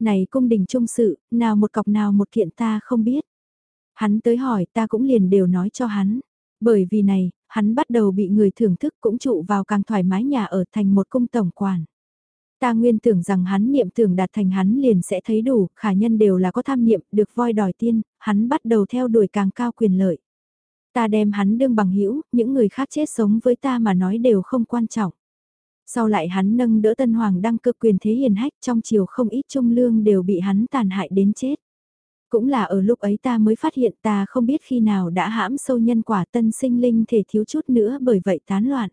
Này cung đình trung sự, nào một cọc nào một kiện ta không biết. Hắn tới hỏi ta cũng liền đều nói cho hắn. Bởi vì này, hắn bắt đầu bị người thưởng thức cũng trụ vào càng thoải mái nhà ở thành một cung tổng quản. Ta nguyên tưởng rằng hắn niệm tưởng đạt thành hắn liền sẽ thấy đủ, khả nhân đều là có tham niệm, được voi đòi tiên, hắn bắt đầu theo đuổi càng cao quyền lợi. Ta đem hắn đương bằng hữu những người khác chết sống với ta mà nói đều không quan trọng. Sau lại hắn nâng đỡ tân hoàng đăng cơ quyền thế hiền hách trong chiều không ít trung lương đều bị hắn tàn hại đến chết. Cũng là ở lúc ấy ta mới phát hiện ta không biết khi nào đã hãm sâu nhân quả tân sinh linh thể thiếu chút nữa bởi vậy tán loạn.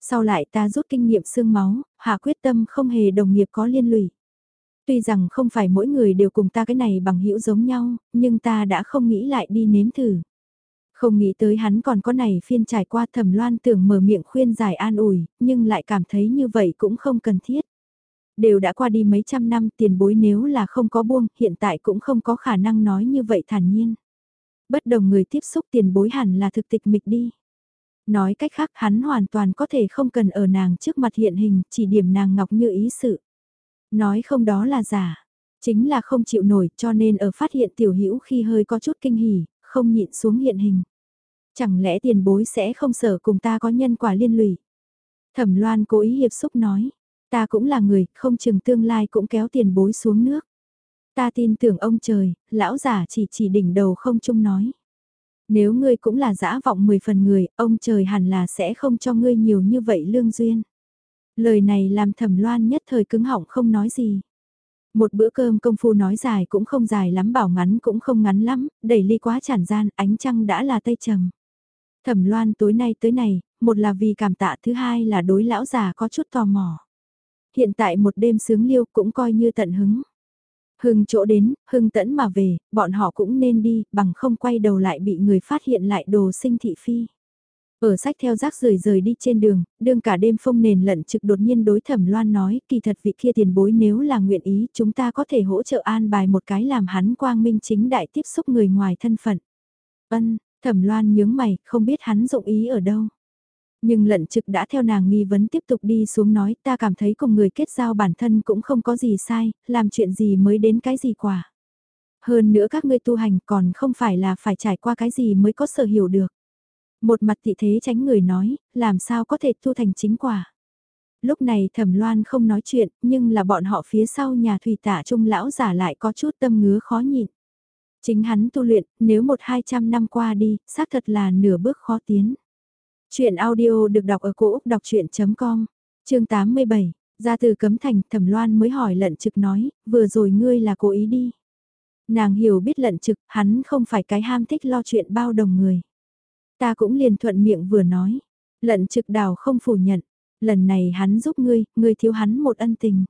Sau lại ta rút kinh nghiệm xương máu, hạ quyết tâm không hề đồng nghiệp có liên lụy. Tuy rằng không phải mỗi người đều cùng ta cái này bằng hữu giống nhau, nhưng ta đã không nghĩ lại đi nếm thử. Không nghĩ tới hắn còn có này phiên trải qua thẩm loan tưởng mở miệng khuyên giải an ủi, nhưng lại cảm thấy như vậy cũng không cần thiết. Đều đã qua đi mấy trăm năm tiền bối nếu là không có buông, hiện tại cũng không có khả năng nói như vậy thản nhiên. Bất đồng người tiếp xúc tiền bối hẳn là thực tịch mịch đi. Nói cách khác hắn hoàn toàn có thể không cần ở nàng trước mặt hiện hình, chỉ điểm nàng ngọc như ý sự. Nói không đó là giả, chính là không chịu nổi cho nên ở phát hiện tiểu hữu khi hơi có chút kinh hỉ, không nhịn xuống hiện hình. Chẳng lẽ tiền bối sẽ không sợ cùng ta có nhân quả liên lụy? Thẩm Loan cố ý hiệp xúc nói, Ta cũng là người, không chừng tương lai cũng kéo tiền bối xuống nước. Ta tin tưởng ông trời, lão giả chỉ chỉ đỉnh đầu không chung nói. Nếu ngươi cũng là dã vọng 10 phần người, ông trời hẳn là sẽ không cho ngươi nhiều như vậy lương duyên. Lời này làm thẩm loan nhất thời cứng họng không nói gì. Một bữa cơm công phu nói dài cũng không dài lắm bảo ngắn cũng không ngắn lắm, đẩy ly quá chản gian, ánh trăng đã là tây trầm. Thẩm loan tối nay tới này, một là vì cảm tạ thứ hai là đối lão già có chút tò mò hiện tại một đêm sướng liêu cũng coi như tận hứng. Hưng chỗ đến, hưng tẫn mà về, bọn họ cũng nên đi, bằng không quay đầu lại bị người phát hiện lại đồ sinh thị phi. Ở sách theo rác rời rời đi trên đường, đương cả đêm phong nền lận trực đột nhiên đối thẩm loan nói, kỳ thật vị kia tiền bối nếu là nguyện ý, chúng ta có thể hỗ trợ an bài một cái làm hắn quang minh chính đại tiếp xúc người ngoài thân phận. Ân, thẩm loan nhướng mày, không biết hắn dụng ý ở đâu. Nhưng lận trực đã theo nàng nghi vấn tiếp tục đi xuống nói ta cảm thấy cùng người kết giao bản thân cũng không có gì sai, làm chuyện gì mới đến cái gì quả. Hơn nữa các ngươi tu hành còn không phải là phải trải qua cái gì mới có sở hiểu được. Một mặt thị thế tránh người nói, làm sao có thể tu thành chính quả. Lúc này thẩm loan không nói chuyện, nhưng là bọn họ phía sau nhà thủy tả trung lão giả lại có chút tâm ngứa khó nhịn. Chính hắn tu luyện, nếu một hai trăm năm qua đi, xác thật là nửa bước khó tiến. Chuyện audio được đọc ở cổ Úc đọc chuyện.com, chương 87. Ra từ cấm thành, thẩm loan mới hỏi lận trực nói, vừa rồi ngươi là cố ý đi. Nàng hiểu biết lận trực, hắn không phải cái ham thích lo chuyện bao đồng người. Ta cũng liền thuận miệng vừa nói. Lận trực đào không phủ nhận. Lần này hắn giúp ngươi, ngươi thiếu hắn một ân tình.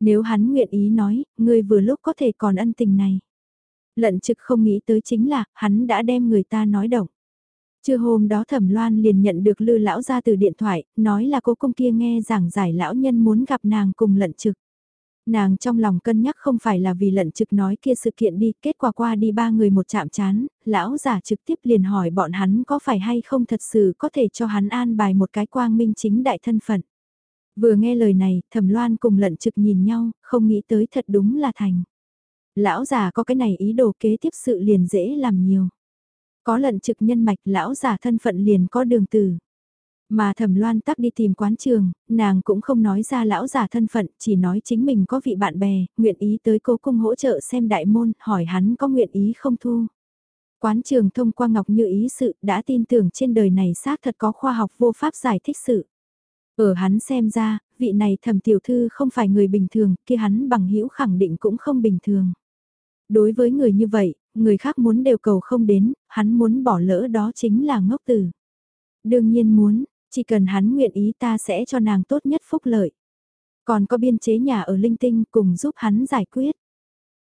Nếu hắn nguyện ý nói, ngươi vừa lúc có thể còn ân tình này. Lận trực không nghĩ tới chính là, hắn đã đem người ta nói động. Trưa hôm đó thẩm loan liền nhận được lư lão ra từ điện thoại, nói là cô công kia nghe giảng giải lão nhân muốn gặp nàng cùng lận trực. Nàng trong lòng cân nhắc không phải là vì lận trực nói kia sự kiện đi, kết quả qua đi ba người một chạm chán, lão giả trực tiếp liền hỏi bọn hắn có phải hay không thật sự có thể cho hắn an bài một cái quang minh chính đại thân phận. Vừa nghe lời này, thẩm loan cùng lận trực nhìn nhau, không nghĩ tới thật đúng là thành. Lão già có cái này ý đồ kế tiếp sự liền dễ làm nhiều. Có lận trực nhân mạch lão già thân phận liền có đường từ. Mà thẩm loan tắc đi tìm quán trường, nàng cũng không nói ra lão già thân phận, chỉ nói chính mình có vị bạn bè, nguyện ý tới cố cung hỗ trợ xem đại môn, hỏi hắn có nguyện ý không thu. Quán trường thông qua Ngọc Như ý sự đã tin tưởng trên đời này xác thật có khoa học vô pháp giải thích sự. Ở hắn xem ra, vị này thẩm tiểu thư không phải người bình thường, kia hắn bằng hữu khẳng định cũng không bình thường. Đối với người như vậy, người khác muốn đều cầu không đến, hắn muốn bỏ lỡ đó chính là ngốc tử. Đương nhiên muốn, chỉ cần hắn nguyện ý ta sẽ cho nàng tốt nhất phúc lợi. Còn có biên chế nhà ở linh tinh cùng giúp hắn giải quyết.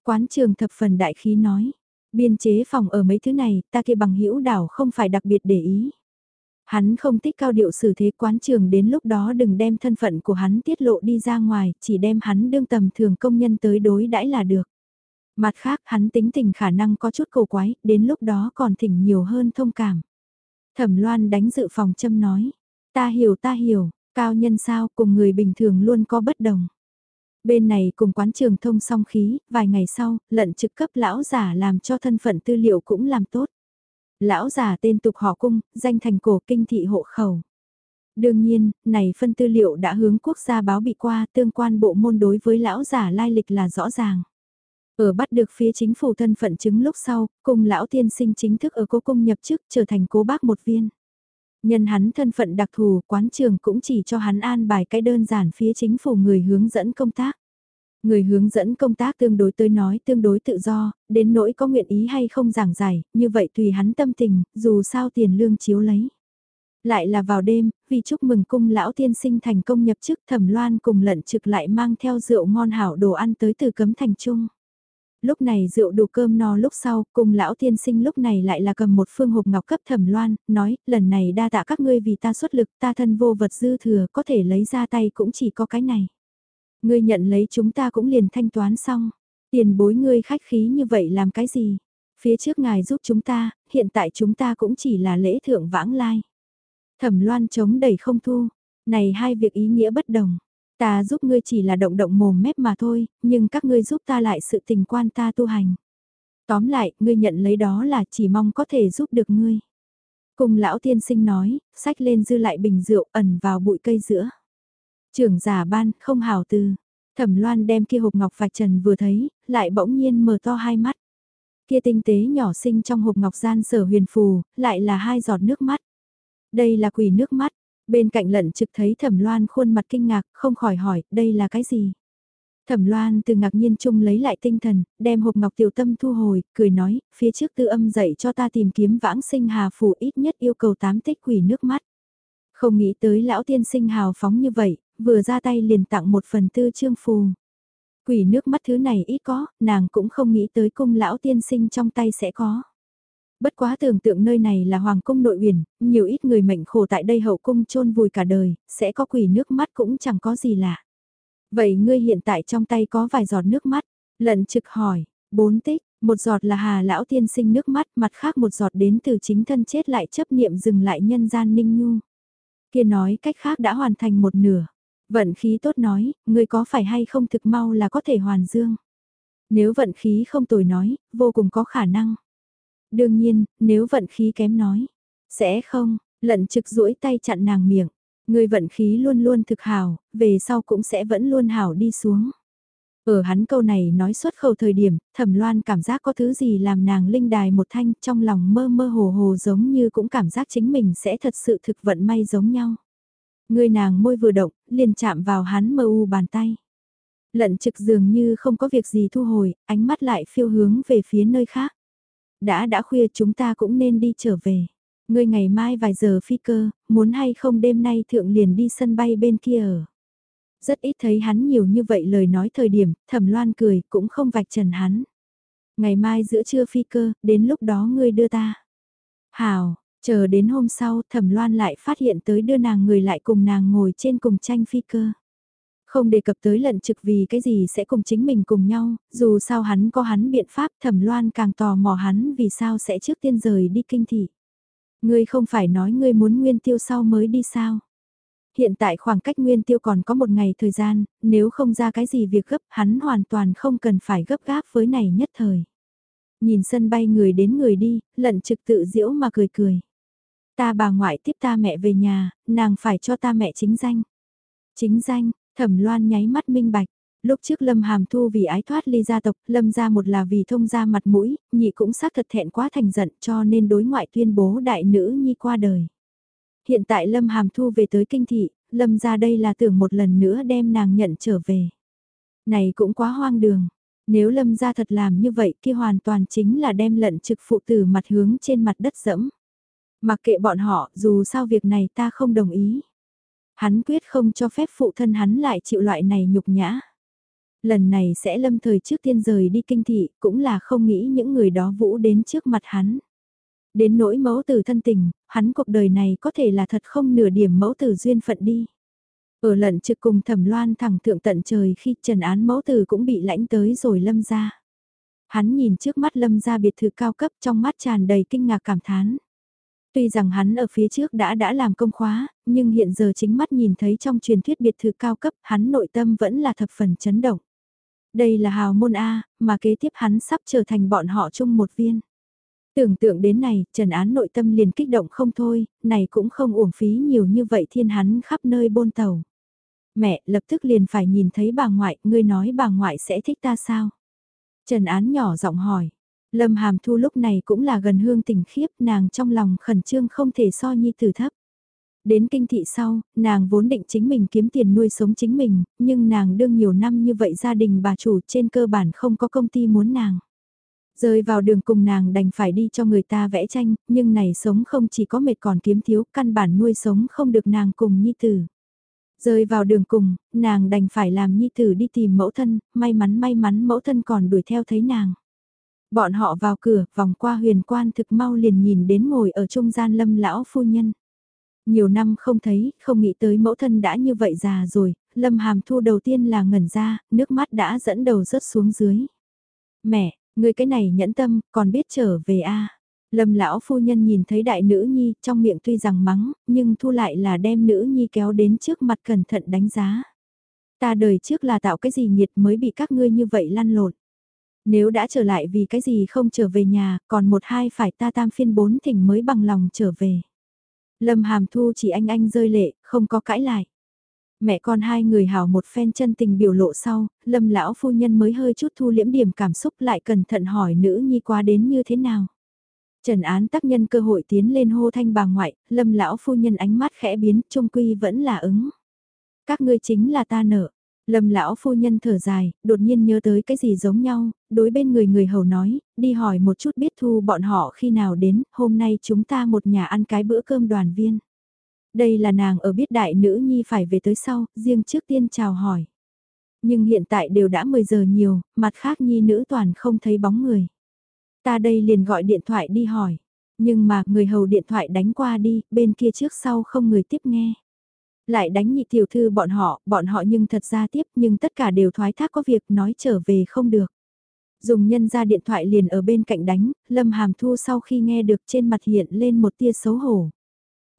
Quán trường thập phần đại khí nói, biên chế phòng ở mấy thứ này ta kia bằng hữu đảo không phải đặc biệt để ý. Hắn không thích cao điệu xử thế quán trường đến lúc đó đừng đem thân phận của hắn tiết lộ đi ra ngoài, chỉ đem hắn đương tầm thường công nhân tới đối đãi là được. Mặt khác hắn tính tình khả năng có chút cầu quái, đến lúc đó còn thỉnh nhiều hơn thông cảm. Thẩm loan đánh dự phòng châm nói, ta hiểu ta hiểu, cao nhân sao cùng người bình thường luôn có bất đồng. Bên này cùng quán trường thông song khí, vài ngày sau, lận trực cấp lão giả làm cho thân phận tư liệu cũng làm tốt. Lão giả tên tục họ cung, danh thành cổ kinh thị hộ khẩu. Đương nhiên, này phân tư liệu đã hướng quốc gia báo bị qua tương quan bộ môn đối với lão giả lai lịch là rõ ràng. Ở bắt được phía chính phủ thân phận chứng lúc sau, cùng lão tiên sinh chính thức ở cố cung nhập chức trở thành cố bác một viên. Nhân hắn thân phận đặc thù, quán trường cũng chỉ cho hắn an bài cái đơn giản phía chính phủ người hướng dẫn công tác. Người hướng dẫn công tác tương đối tới nói tương đối tự do, đến nỗi có nguyện ý hay không giảng giải, như vậy tùy hắn tâm tình, dù sao tiền lương chiếu lấy. Lại là vào đêm, vì chúc mừng cung lão tiên sinh thành công nhập chức thẩm loan cùng lận trực lại mang theo rượu ngon hảo đồ ăn tới từ cấm thành trung lúc này rượu đủ cơm no lúc sau, cùng lão tiên sinh lúc này lại là cầm một phương hộp ngọc cấp thẩm loan, nói, lần này đa tạ các ngươi vì ta xuất lực, ta thân vô vật dư thừa, có thể lấy ra tay cũng chỉ có cái này. Ngươi nhận lấy chúng ta cũng liền thanh toán xong, tiền bối ngươi khách khí như vậy làm cái gì? Phía trước ngài giúp chúng ta, hiện tại chúng ta cũng chỉ là lễ thượng vãng lai. Thẩm loan chống đẩy không thu, này hai việc ý nghĩa bất đồng. Ta giúp ngươi chỉ là động động mồm mép mà thôi, nhưng các ngươi giúp ta lại sự tình quan ta tu hành. Tóm lại, ngươi nhận lấy đó là chỉ mong có thể giúp được ngươi. Cùng lão tiên sinh nói, sách lên dư lại bình rượu ẩn vào bụi cây giữa. Trưởng giả ban, không hào từ. Thẩm loan đem kia hộp ngọc vạch trần vừa thấy, lại bỗng nhiên mở to hai mắt. Kia tinh tế nhỏ xinh trong hộp ngọc gian sở huyền phù, lại là hai giọt nước mắt. Đây là quỷ nước mắt, Bên cạnh lận trực thấy thẩm loan khuôn mặt kinh ngạc, không khỏi hỏi, đây là cái gì? Thẩm loan từ ngạc nhiên chung lấy lại tinh thần, đem hộp ngọc tiểu tâm thu hồi, cười nói, phía trước tư âm dạy cho ta tìm kiếm vãng sinh hà phủ ít nhất yêu cầu tám tích quỷ nước mắt. Không nghĩ tới lão tiên sinh hào phóng như vậy, vừa ra tay liền tặng một phần tư trương phù. Quỷ nước mắt thứ này ít có, nàng cũng không nghĩ tới cung lão tiên sinh trong tay sẽ có. Bất quá tưởng tượng nơi này là hoàng cung nội uyển, nhiều ít người mệnh khổ tại đây hậu cung chôn vùi cả đời, sẽ có quỷ nước mắt cũng chẳng có gì lạ. Vậy ngươi hiện tại trong tay có vài giọt nước mắt? Lận trực hỏi, bốn tích, một giọt là hà lão tiên sinh nước mắt, mặt khác một giọt đến từ chính thân chết lại chấp niệm dừng lại nhân gian ninh nhu. Kia nói cách khác đã hoàn thành một nửa. Vận khí tốt nói, ngươi có phải hay không thực mau là có thể hoàn dương. Nếu vận khí không tồi nói, vô cùng có khả năng. Đương nhiên, nếu vận khí kém nói, sẽ không, lận trực duỗi tay chặn nàng miệng. Người vận khí luôn luôn thực hảo, về sau cũng sẽ vẫn luôn hảo đi xuống. Ở hắn câu này nói xuất khẩu thời điểm, thẩm loan cảm giác có thứ gì làm nàng linh đài một thanh trong lòng mơ mơ hồ hồ giống như cũng cảm giác chính mình sẽ thật sự thực vận may giống nhau. Người nàng môi vừa động, liền chạm vào hắn mơ u bàn tay. Lận trực dường như không có việc gì thu hồi, ánh mắt lại phiêu hướng về phía nơi khác. Đã đã khuya chúng ta cũng nên đi trở về. Ngươi ngày mai vài giờ phi cơ, muốn hay không đêm nay thượng liền đi sân bay bên kia ở. Rất ít thấy hắn nhiều như vậy lời nói thời điểm, thẩm loan cười cũng không vạch trần hắn. Ngày mai giữa trưa phi cơ, đến lúc đó ngươi đưa ta. Hào, chờ đến hôm sau thẩm loan lại phát hiện tới đưa nàng người lại cùng nàng ngồi trên cùng tranh phi cơ. Không đề cập tới lận trực vì cái gì sẽ cùng chính mình cùng nhau, dù sao hắn có hắn biện pháp thẩm loan càng tò mò hắn vì sao sẽ trước tiên rời đi kinh thị. Ngươi không phải nói ngươi muốn nguyên tiêu sau mới đi sao? Hiện tại khoảng cách nguyên tiêu còn có một ngày thời gian, nếu không ra cái gì việc gấp hắn hoàn toàn không cần phải gấp gáp với này nhất thời. Nhìn sân bay người đến người đi, lận trực tự diễu mà cười cười. Ta bà ngoại tiếp ta mẹ về nhà, nàng phải cho ta mẹ chính danh. Chính danh, thẩm loan nháy mắt minh bạch, lúc trước Lâm Hàm Thu vì ái thoát ly gia tộc, Lâm ra một là vì thông ra mặt mũi, nhị cũng xác thật thẹn quá thành giận cho nên đối ngoại tuyên bố đại nữ nhi qua đời. Hiện tại Lâm Hàm Thu về tới kinh thị, Lâm ra đây là tưởng một lần nữa đem nàng nhận trở về. Này cũng quá hoang đường, nếu Lâm ra thật làm như vậy kia hoàn toàn chính là đem lận trực phụ tử mặt hướng trên mặt đất dẫm. Mặc kệ bọn họ, dù sao việc này ta không đồng ý. Hắn quyết không cho phép phụ thân hắn lại chịu loại này nhục nhã. Lần này sẽ lâm thời trước tiên rời đi kinh thị, cũng là không nghĩ những người đó vũ đến trước mặt hắn. Đến nỗi mẫu tử thân tình, hắn cuộc đời này có thể là thật không nửa điểm mẫu tử duyên phận đi. Ở lận trực cùng thẩm loan thẳng thượng tận trời khi trần án mẫu tử cũng bị lãnh tới rồi lâm ra. Hắn nhìn trước mắt lâm ra biệt thự cao cấp trong mắt tràn đầy kinh ngạc cảm thán. Tuy rằng hắn ở phía trước đã đã làm công khóa, nhưng hiện giờ chính mắt nhìn thấy trong truyền thuyết biệt thự cao cấp hắn nội tâm vẫn là thập phần chấn động. Đây là hào môn A, mà kế tiếp hắn sắp trở thành bọn họ chung một viên. Tưởng tượng đến này, Trần Án nội tâm liền kích động không thôi, này cũng không uổng phí nhiều như vậy thiên hắn khắp nơi bôn tàu. Mẹ, lập tức liền phải nhìn thấy bà ngoại, ngươi nói bà ngoại sẽ thích ta sao? Trần Án nhỏ giọng hỏi. Lâm Hàm Thu lúc này cũng là gần hương tình khiếp, nàng trong lòng khẩn trương không thể so nhi tử thấp. Đến kinh thị sau, nàng vốn định chính mình kiếm tiền nuôi sống chính mình, nhưng nàng đương nhiều năm như vậy gia đình bà chủ trên cơ bản không có công ty muốn nàng. Rơi vào đường cùng nàng đành phải đi cho người ta vẽ tranh, nhưng này sống không chỉ có mệt còn kiếm thiếu, căn bản nuôi sống không được nàng cùng nhi tử. Rơi vào đường cùng, nàng đành phải làm nhi tử đi tìm mẫu thân, may mắn may mắn mẫu thân còn đuổi theo thấy nàng. Bọn họ vào cửa, vòng qua huyền quan thực mau liền nhìn đến ngồi ở trung gian lâm lão phu nhân. Nhiều năm không thấy, không nghĩ tới mẫu thân đã như vậy già rồi, lâm hàm thu đầu tiên là ngẩn ra, nước mắt đã dẫn đầu rớt xuống dưới. Mẹ, người cái này nhẫn tâm, còn biết trở về a Lâm lão phu nhân nhìn thấy đại nữ nhi, trong miệng tuy rằng mắng, nhưng thu lại là đem nữ nhi kéo đến trước mặt cẩn thận đánh giá. Ta đời trước là tạo cái gì nhiệt mới bị các ngươi như vậy lăn lộn. Nếu đã trở lại vì cái gì không trở về nhà, còn một hai phải ta tam phiên bốn thỉnh mới bằng lòng trở về. Lâm Hàm Thu chỉ anh anh rơi lệ, không có cãi lại. Mẹ con hai người hào một phen chân tình biểu lộ sau, Lâm lão phu nhân mới hơi chút thu liễm điểm cảm xúc lại cẩn thận hỏi nữ nhi qua đến như thế nào. Trần án tác nhân cơ hội tiến lên hô thanh bà ngoại, Lâm lão phu nhân ánh mắt khẽ biến, trung quy vẫn là ứng. Các ngươi chính là ta nợ, Lâm lão phu nhân thở dài, đột nhiên nhớ tới cái gì giống nhau, đối bên người người hầu nói, đi hỏi một chút biết thu bọn họ khi nào đến, hôm nay chúng ta một nhà ăn cái bữa cơm đoàn viên. Đây là nàng ở biết đại nữ nhi phải về tới sau, riêng trước tiên chào hỏi. Nhưng hiện tại đều đã 10 giờ nhiều, mặt khác nhi nữ toàn không thấy bóng người. Ta đây liền gọi điện thoại đi hỏi. Nhưng mà người hầu điện thoại đánh qua đi, bên kia trước sau không người tiếp nghe. Lại đánh nhị tiểu thư bọn họ, bọn họ nhưng thật ra tiếp nhưng tất cả đều thoái thác có việc nói trở về không được. Dùng nhân ra điện thoại liền ở bên cạnh đánh, Lâm Hàm Thu sau khi nghe được trên mặt hiện lên một tia xấu hổ.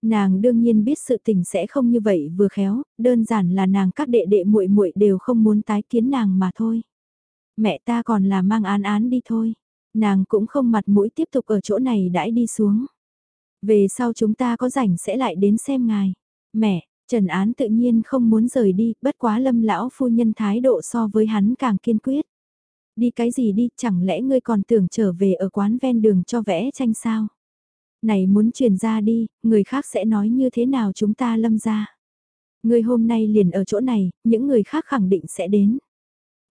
Nàng đương nhiên biết sự tình sẽ không như vậy vừa khéo, đơn giản là nàng các đệ đệ muội muội đều không muốn tái kiến nàng mà thôi. Mẹ ta còn là mang án án đi thôi. Nàng cũng không mặt mũi tiếp tục ở chỗ này đãi đi xuống. Về sau chúng ta có rảnh sẽ lại đến xem ngài. Mẹ, Trần Án tự nhiên không muốn rời đi, bất quá lâm lão phu nhân thái độ so với hắn càng kiên quyết. Đi cái gì đi, chẳng lẽ ngươi còn tưởng trở về ở quán ven đường cho vẽ tranh sao? Này muốn truyền ra đi, người khác sẽ nói như thế nào chúng ta lâm ra? Ngươi hôm nay liền ở chỗ này, những người khác khẳng định sẽ đến.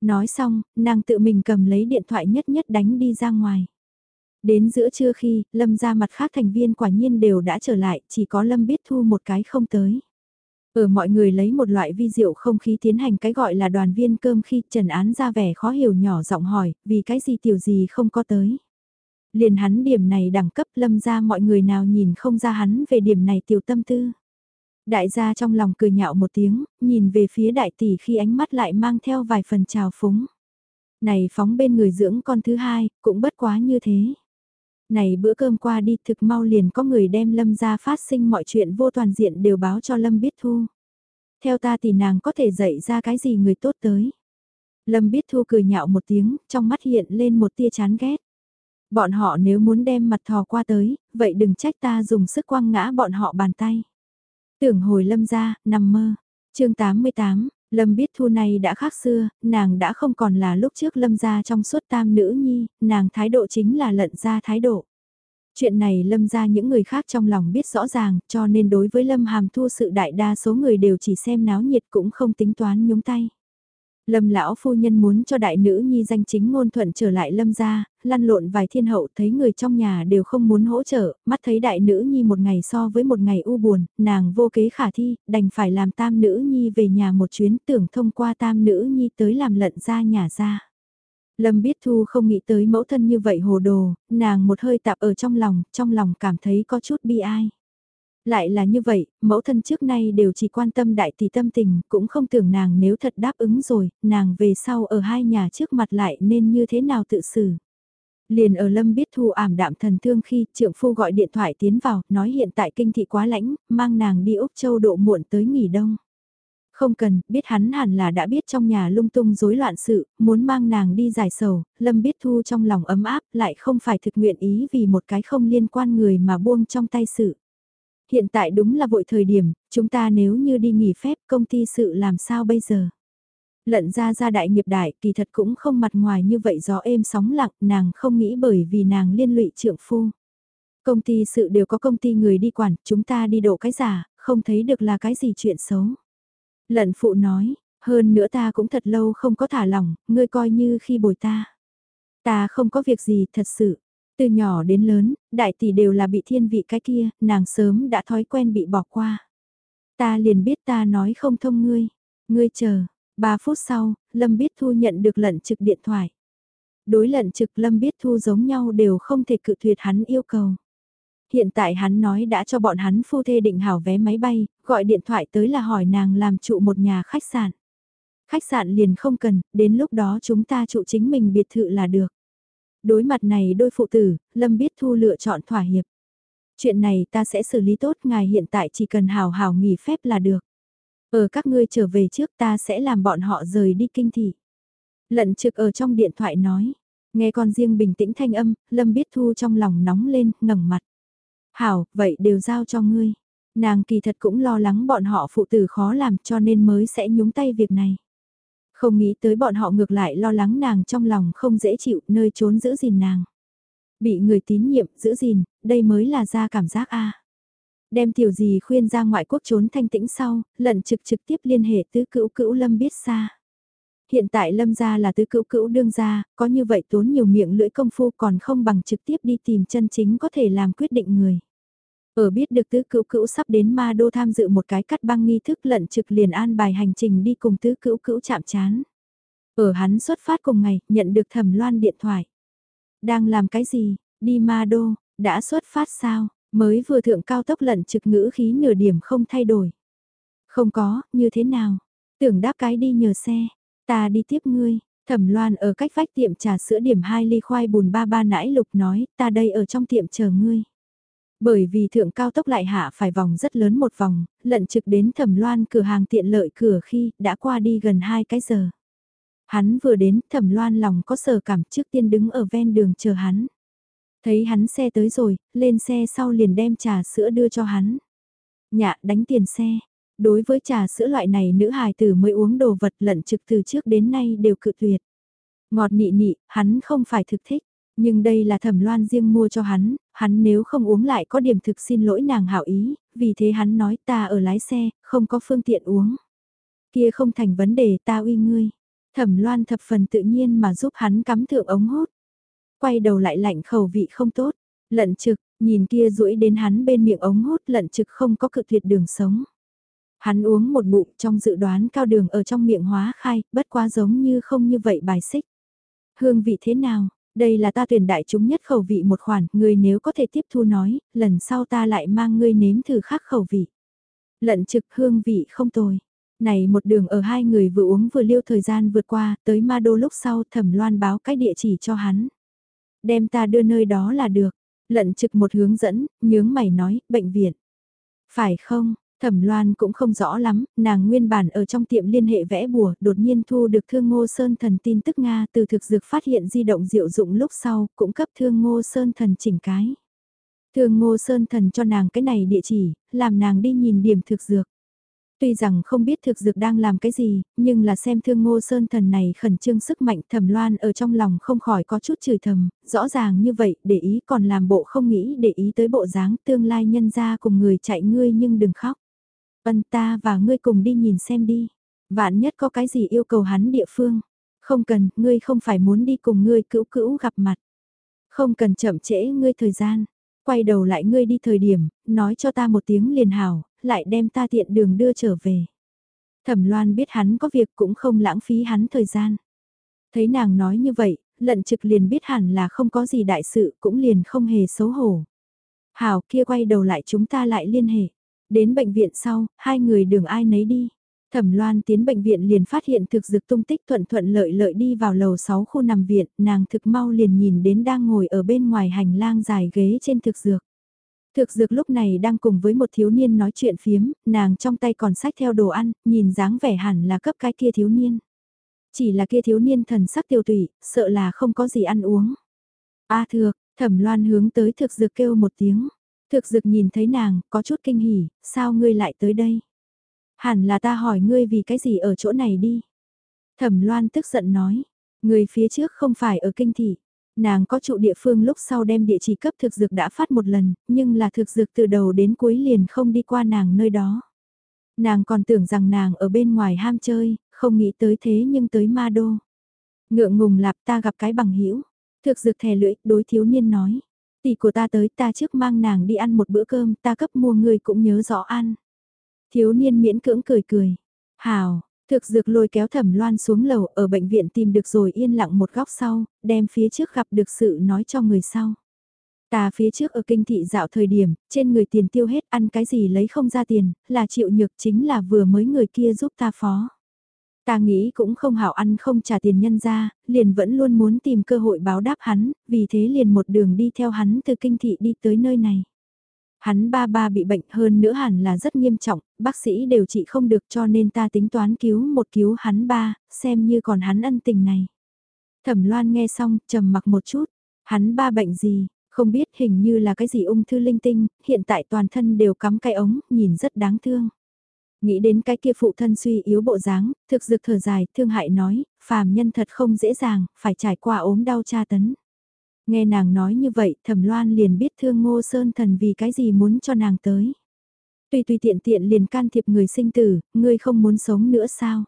Nói xong, nàng tự mình cầm lấy điện thoại nhất nhất đánh đi ra ngoài. Đến giữa trưa khi, Lâm ra mặt khác thành viên quả nhiên đều đã trở lại, chỉ có Lâm biết thu một cái không tới. Ở mọi người lấy một loại vi diệu không khí tiến hành cái gọi là đoàn viên cơm khi Trần Án ra vẻ khó hiểu nhỏ giọng hỏi, vì cái gì tiểu gì không có tới. Liền hắn điểm này đẳng cấp lâm ra mọi người nào nhìn không ra hắn về điểm này tiểu tâm tư. Đại gia trong lòng cười nhạo một tiếng, nhìn về phía đại tỷ khi ánh mắt lại mang theo vài phần trào phúng. Này phóng bên người dưỡng con thứ hai, cũng bất quá như thế. Này bữa cơm qua đi thực mau liền có người đem Lâm ra phát sinh mọi chuyện vô toàn diện đều báo cho Lâm biết thu. Theo ta thì nàng có thể dạy ra cái gì người tốt tới. Lâm biết thu cười nhạo một tiếng, trong mắt hiện lên một tia chán ghét. Bọn họ nếu muốn đem mặt thò qua tới, vậy đừng trách ta dùng sức quăng ngã bọn họ bàn tay. Tưởng hồi lâm ra, nằm mơ. chương 88, Lâm biết thu này đã khác xưa, nàng đã không còn là lúc trước lâm ra trong suốt tam nữ nhi, nàng thái độ chính là lận ra thái độ. Chuyện này lâm ra những người khác trong lòng biết rõ ràng, cho nên đối với lâm hàm thu sự đại đa số người đều chỉ xem náo nhiệt cũng không tính toán nhúng tay. Lâm lão phu nhân muốn cho đại nữ nhi danh chính ngôn thuận trở lại lâm gia, lăn lộn vài thiên hậu thấy người trong nhà đều không muốn hỗ trợ, mắt thấy đại nữ nhi một ngày so với một ngày u buồn, nàng vô kế khả thi, đành phải làm tam nữ nhi về nhà một chuyến tưởng thông qua tam nữ nhi tới làm lận ra nhà ra. Lâm biết thu không nghĩ tới mẫu thân như vậy hồ đồ, nàng một hơi tạp ở trong lòng, trong lòng cảm thấy có chút bi ai. Lại là như vậy, mẫu thân trước nay đều chỉ quan tâm đại tỷ tâm tình, cũng không tưởng nàng nếu thật đáp ứng rồi, nàng về sau ở hai nhà trước mặt lại nên như thế nào tự xử. Liền ở Lâm biết thu ảm đạm thần thương khi trượng phu gọi điện thoại tiến vào, nói hiện tại kinh thị quá lãnh, mang nàng đi Úc Châu độ muộn tới nghỉ đông. Không cần, biết hắn hẳn là đã biết trong nhà lung tung rối loạn sự, muốn mang nàng đi giải sầu, Lâm biết thu trong lòng ấm áp lại không phải thực nguyện ý vì một cái không liên quan người mà buông trong tay sự. Hiện tại đúng là vội thời điểm, chúng ta nếu như đi nghỉ phép công ty sự làm sao bây giờ? Lận ra ra đại nghiệp đại kỳ thật cũng không mặt ngoài như vậy gió êm sóng lặng nàng không nghĩ bởi vì nàng liên lụy trượng phu. Công ty sự đều có công ty người đi quản, chúng ta đi độ cái giả, không thấy được là cái gì chuyện xấu. Lận phụ nói, hơn nữa ta cũng thật lâu không có thả lỏng, ngươi coi như khi bồi ta. Ta không có việc gì thật sự, từ nhỏ đến lớn, đại tỷ đều là bị thiên vị cái kia, nàng sớm đã thói quen bị bỏ qua. Ta liền biết ta nói không thông ngươi. Ngươi chờ, 3 phút sau, Lâm Biết Thu nhận được lận trực điện thoại. Đối lận trực Lâm Biết Thu giống nhau đều không thể cự tuyệt hắn yêu cầu. Hiện tại hắn nói đã cho bọn hắn phu thê định hảo vé máy bay, gọi điện thoại tới là hỏi nàng làm trụ một nhà khách sạn. Khách sạn liền không cần, đến lúc đó chúng ta trụ chính mình biệt thự là được. Đối mặt này đôi phụ tử, Lâm biết thu lựa chọn thỏa hiệp. Chuyện này ta sẽ xử lý tốt, ngài hiện tại chỉ cần hào hào nghỉ phép là được. Ở các ngươi trở về trước ta sẽ làm bọn họ rời đi kinh thị. Lận trực ở trong điện thoại nói, nghe con riêng bình tĩnh thanh âm, Lâm biết thu trong lòng nóng lên, ngẩng mặt. Hảo, vậy đều giao cho ngươi. Nàng kỳ thật cũng lo lắng bọn họ phụ tử khó làm cho nên mới sẽ nhúng tay việc này. Không nghĩ tới bọn họ ngược lại lo lắng nàng trong lòng không dễ chịu nơi trốn giữ gìn nàng. Bị người tín nhiệm giữ gìn, đây mới là ra cảm giác a Đem tiểu gì khuyên ra ngoại quốc trốn thanh tĩnh sau, lận trực trực tiếp liên hệ tứ cữu cữu lâm biết xa. Hiện tại lâm gia là tứ cữu cữu đương gia, có như vậy tốn nhiều miệng lưỡi công phu còn không bằng trực tiếp đi tìm chân chính có thể làm quyết định người. Ở biết được tứ cữu cữu sắp đến ma đô tham dự một cái cắt băng nghi thức lận trực liền an bài hành trình đi cùng tứ cữu cữu chạm chán. Ở hắn xuất phát cùng ngày, nhận được thẩm loan điện thoại. Đang làm cái gì, đi ma đô, đã xuất phát sao, mới vừa thượng cao tốc lận trực ngữ khí nửa điểm không thay đổi. Không có, như thế nào, tưởng đáp cái đi nhờ xe, ta đi tiếp ngươi. Thẩm Loan ở cách vách tiệm trà sữa điểm hai ly khoai bùn ba ba nãi lục nói, ta đây ở trong tiệm chờ ngươi. Bởi vì thượng cao tốc lại hạ phải vòng rất lớn một vòng, lận trực đến thẩm loan cửa hàng tiện lợi cửa khi đã qua đi gần hai cái giờ. Hắn vừa đến thẩm loan lòng có sờ cảm trước tiên đứng ở ven đường chờ hắn. Thấy hắn xe tới rồi, lên xe sau liền đem trà sữa đưa cho hắn. Nhạ đánh tiền xe. Đối với trà sữa loại này nữ hài tử mới uống đồ vật lận trực từ trước đến nay đều cự tuyệt. Ngọt nị nị, hắn không phải thực thích. Nhưng đây là thẩm loan riêng mua cho hắn, hắn nếu không uống lại có điểm thực xin lỗi nàng hảo ý, vì thế hắn nói ta ở lái xe, không có phương tiện uống. Kia không thành vấn đề ta uy ngươi. Thẩm loan thập phần tự nhiên mà giúp hắn cắm thượng ống hút. Quay đầu lại lạnh khẩu vị không tốt. Lận trực, nhìn kia rũi đến hắn bên miệng ống hút lận trực không có cự tuyệt đường sống. Hắn uống một bụng trong dự đoán cao đường ở trong miệng hóa khai, bất quá giống như không như vậy bài xích. Hương vị thế nào? Đây là ta tuyển đại chúng nhất khẩu vị một khoản, người nếu có thể tiếp thu nói, lần sau ta lại mang ngươi nếm thử khác khẩu vị. Lận trực hương vị không tồi. Này một đường ở hai người vừa uống vừa liêu thời gian vượt qua, tới ma đô lúc sau thẩm loan báo cái địa chỉ cho hắn. Đem ta đưa nơi đó là được. Lận trực một hướng dẫn, nhướng mày nói, bệnh viện. Phải không, Thẩm Loan cũng không rõ lắm, nàng nguyên bản ở trong tiệm liên hệ vẽ bùa, đột nhiên thu được Thương Ngô Sơn Thần tin tức Nga từ thực dược phát hiện di động diệu dụng lúc sau, cũng cấp Thương Ngô Sơn Thần chỉnh cái. Thương Ngô Sơn Thần cho nàng cái này địa chỉ, làm nàng đi nhìn điểm thực dược. Tuy rằng không biết thực dược đang làm cái gì, nhưng là xem thương ngô sơn thần này khẩn trương sức mạnh Thẩm loan ở trong lòng không khỏi có chút chửi thầm, rõ ràng như vậy, để ý còn làm bộ không nghĩ để ý tới bộ dáng tương lai nhân ra cùng người chạy ngươi nhưng đừng khóc. Vân ta và ngươi cùng đi nhìn xem đi. Vạn nhất có cái gì yêu cầu hắn địa phương. Không cần, ngươi không phải muốn đi cùng ngươi cữu cữu gặp mặt. Không cần chậm trễ ngươi thời gian. Quay đầu lại ngươi đi thời điểm, nói cho ta một tiếng liền hảo, lại đem ta tiện đường đưa trở về. Thẩm Loan biết hắn có việc cũng không lãng phí hắn thời gian. Thấy nàng nói như vậy, lận trực liền biết hẳn là không có gì đại sự cũng liền không hề xấu hổ. Hảo kia quay đầu lại chúng ta lại liên hệ. Đến bệnh viện sau, hai người đường ai nấy đi. Thẩm Loan tiến bệnh viện liền phát hiện thực dược tung tích thuận thuận lợi lợi đi vào lầu 6 khu nằm viện, nàng thực mau liền nhìn đến đang ngồi ở bên ngoài hành lang dài ghế trên thực dược. Thực dược lúc này đang cùng với một thiếu niên nói chuyện phiếm, nàng trong tay còn sách theo đồ ăn, nhìn dáng vẻ hẳn là cấp cái kia thiếu niên. Chỉ là kia thiếu niên thần sắc tiêu tụy, sợ là không có gì ăn uống. A à thược, thẩm loan hướng tới thực dược kêu một tiếng. Thực dược nhìn thấy nàng, có chút kinh hỉ, sao ngươi lại tới đây? Hẳn là ta hỏi ngươi vì cái gì ở chỗ này đi. Thẩm loan tức giận nói, người phía trước không phải ở kinh thị. Nàng có trụ địa phương lúc sau đem địa chỉ cấp thực dược đã phát một lần, nhưng là thực dược từ đầu đến cuối liền không đi qua nàng nơi đó. Nàng còn tưởng rằng nàng ở bên ngoài ham chơi, không nghĩ tới thế nhưng tới ma đô. Ngượng ngùng lạp ta gặp cái bằng hữu Thực dược thè lưỡi, đối thiếu niên nói. Tỷ của ta tới ta trước mang nàng đi ăn một bữa cơm, ta cấp mua người cũng nhớ rõ ăn. Thiếu niên miễn cưỡng cười cười. Hào, thực dược lôi kéo thẩm loan xuống lầu ở bệnh viện tìm được rồi yên lặng một góc sau, đem phía trước gặp được sự nói cho người sau. Ta phía trước ở kinh thị dạo thời điểm, trên người tiền tiêu hết ăn cái gì lấy không ra tiền, là chịu nhược chính là vừa mới người kia giúp ta phó. Ta nghĩ cũng không hảo ăn không trả tiền nhân ra, liền vẫn luôn muốn tìm cơ hội báo đáp hắn, vì thế liền một đường đi theo hắn từ kinh thị đi tới nơi này. Hắn ba ba bị bệnh hơn nữa hẳn là rất nghiêm trọng, bác sĩ đều trị không được cho nên ta tính toán cứu một cứu hắn ba, xem như còn hắn ân tình này. Thẩm loan nghe xong, trầm mặc một chút, hắn ba bệnh gì, không biết hình như là cái gì ung thư linh tinh, hiện tại toàn thân đều cắm cái ống, nhìn rất đáng thương. Nghĩ đến cái kia phụ thân suy yếu bộ dáng, thực dược thở dài, thương hại nói, phàm nhân thật không dễ dàng, phải trải qua ốm đau tra tấn. Nghe nàng nói như vậy, thẩm loan liền biết thương ngô sơn thần vì cái gì muốn cho nàng tới. Tùy tùy tiện tiện liền can thiệp người sinh tử, ngươi không muốn sống nữa sao?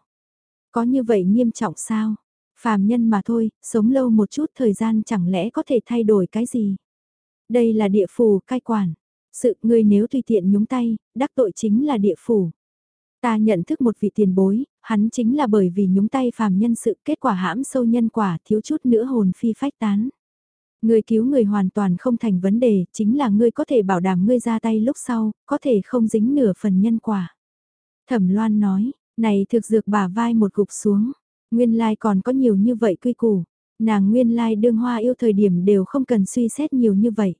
Có như vậy nghiêm trọng sao? Phàm nhân mà thôi, sống lâu một chút thời gian chẳng lẽ có thể thay đổi cái gì? Đây là địa phủ cai quản. Sự ngươi nếu tùy tiện nhúng tay, đắc tội chính là địa phủ. Ta nhận thức một vị tiền bối, hắn chính là bởi vì nhúng tay phàm nhân sự kết quả hãm sâu nhân quả thiếu chút nữa hồn phi phách tán. Người cứu người hoàn toàn không thành vấn đề, chính là ngươi có thể bảo đảm ngươi ra tay lúc sau, có thể không dính nửa phần nhân quả. Thẩm Loan nói, này thực dược bà vai một gục xuống, nguyên lai còn có nhiều như vậy quy củ, nàng nguyên lai đương hoa yêu thời điểm đều không cần suy xét nhiều như vậy.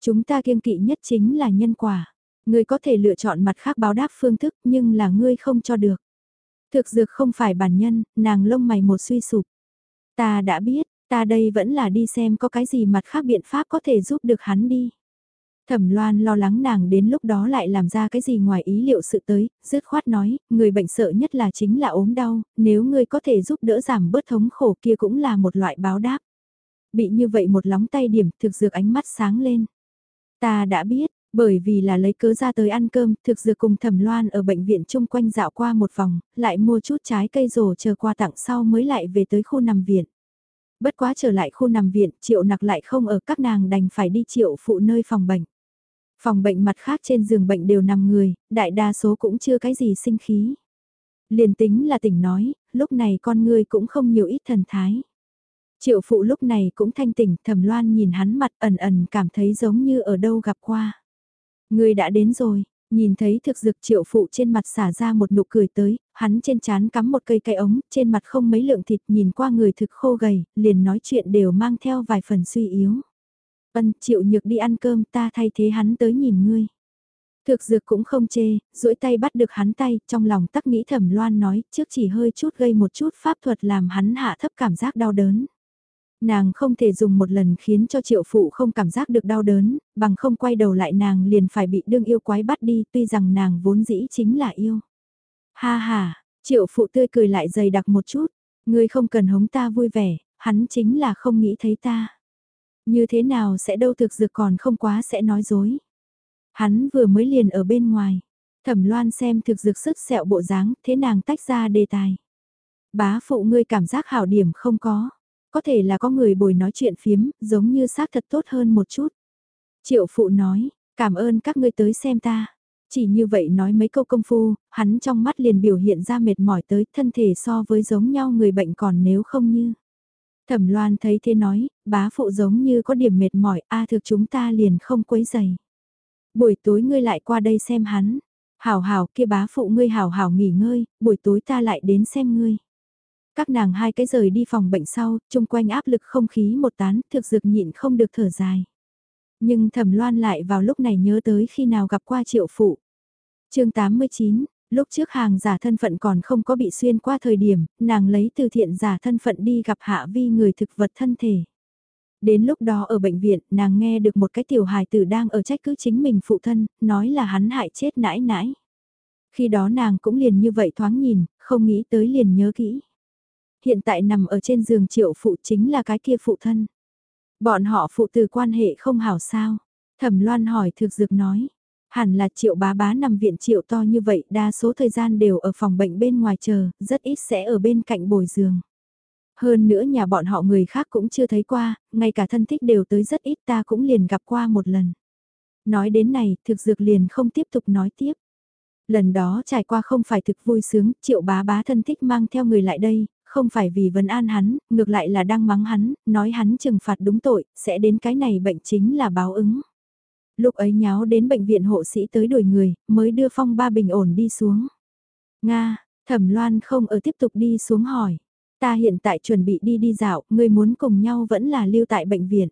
Chúng ta kiêng kỵ nhất chính là nhân quả. Ngươi có thể lựa chọn mặt khác báo đáp phương thức nhưng là ngươi không cho được. Thực dược không phải bản nhân, nàng lông mày một suy sụp. Ta đã biết, ta đây vẫn là đi xem có cái gì mặt khác biện pháp có thể giúp được hắn đi. Thẩm Loan lo lắng nàng đến lúc đó lại làm ra cái gì ngoài ý liệu sự tới, dứt khoát nói, người bệnh sợ nhất là chính là ốm đau, nếu ngươi có thể giúp đỡ giảm bớt thống khổ kia cũng là một loại báo đáp. Bị như vậy một lóng tay điểm thực dược ánh mắt sáng lên. Ta đã biết, bởi vì là lấy cớ ra tới ăn cơm, thực dược cùng thẩm loan ở bệnh viện chung quanh dạo qua một vòng, lại mua chút trái cây rổ chờ qua tặng sau mới lại về tới khu nằm viện. Bất quá trở lại khu nằm viện, triệu nặc lại không ở các nàng đành phải đi triệu phụ nơi phòng bệnh. Phòng bệnh mặt khác trên giường bệnh đều nằm người, đại đa số cũng chưa cái gì sinh khí. Liền tính là tỉnh nói, lúc này con người cũng không nhiều ít thần thái. Triệu phụ lúc này cũng thanh tỉnh, thẩm loan nhìn hắn mặt ẩn ẩn cảm thấy giống như ở đâu gặp qua. Người đã đến rồi, nhìn thấy thực dược triệu phụ trên mặt xả ra một nụ cười tới, hắn trên chán cắm một cây cây ống, trên mặt không mấy lượng thịt nhìn qua người thực khô gầy, liền nói chuyện đều mang theo vài phần suy yếu. Vân triệu nhược đi ăn cơm ta thay thế hắn tới nhìn ngươi. Thực dược cũng không chê, duỗi tay bắt được hắn tay, trong lòng tắc nghĩ thẩm loan nói, trước chỉ hơi chút gây một chút pháp thuật làm hắn hạ thấp cảm giác đau đớn. Nàng không thể dùng một lần khiến cho triệu phụ không cảm giác được đau đớn, bằng không quay đầu lại nàng liền phải bị đương yêu quái bắt đi tuy rằng nàng vốn dĩ chính là yêu. Ha ha, triệu phụ tươi cười lại dày đặc một chút, ngươi không cần hống ta vui vẻ, hắn chính là không nghĩ thấy ta. Như thế nào sẽ đâu thực dược còn không quá sẽ nói dối. Hắn vừa mới liền ở bên ngoài, thẩm loan xem thực dược sức sẹo bộ dáng, thế nàng tách ra đề tài. Bá phụ ngươi cảm giác hảo điểm không có. Có thể là có người bồi nói chuyện phiếm, giống như xác thật tốt hơn một chút. Triệu phụ nói, cảm ơn các ngươi tới xem ta. Chỉ như vậy nói mấy câu công phu, hắn trong mắt liền biểu hiện ra mệt mỏi tới thân thể so với giống nhau người bệnh còn nếu không như. Thẩm loan thấy thế nói, bá phụ giống như có điểm mệt mỏi, a thực chúng ta liền không quấy giày. Buổi tối ngươi lại qua đây xem hắn. Hảo hảo kia bá phụ ngươi hảo hảo nghỉ ngơi, buổi tối ta lại đến xem ngươi. Các nàng hai cái rời đi phòng bệnh sau, chung quanh áp lực không khí một tán, thực dược nhịn không được thở dài. Nhưng thẩm loan lại vào lúc này nhớ tới khi nào gặp qua triệu phụ. chương 89, lúc trước hàng giả thân phận còn không có bị xuyên qua thời điểm, nàng lấy từ thiện giả thân phận đi gặp hạ vi người thực vật thân thể. Đến lúc đó ở bệnh viện, nàng nghe được một cái tiểu hài tử đang ở trách cứ chính mình phụ thân, nói là hắn hại chết nãi nãi. Khi đó nàng cũng liền như vậy thoáng nhìn, không nghĩ tới liền nhớ kỹ hiện tại nằm ở trên giường triệu phụ chính là cái kia phụ thân. Bọn họ phụ từ quan hệ không hảo sao? Thẩm loan hỏi thực dược nói. Hẳn là triệu bá bá nằm viện triệu to như vậy đa số thời gian đều ở phòng bệnh bên ngoài chờ, rất ít sẽ ở bên cạnh bồi giường. Hơn nữa nhà bọn họ người khác cũng chưa thấy qua, ngay cả thân thích đều tới rất ít ta cũng liền gặp qua một lần. Nói đến này, thực dược liền không tiếp tục nói tiếp. Lần đó trải qua không phải thực vui sướng, triệu bá bá thân thích mang theo người lại đây, không phải vì vấn an hắn, ngược lại là đang mắng hắn, nói hắn trừng phạt đúng tội, sẽ đến cái này bệnh chính là báo ứng. Lúc ấy nháo đến bệnh viện hộ sĩ tới đuổi người, mới đưa phong ba bình ổn đi xuống. Nga, thẩm loan không ở tiếp tục đi xuống hỏi. Ta hiện tại chuẩn bị đi đi dạo, người muốn cùng nhau vẫn là lưu tại bệnh viện.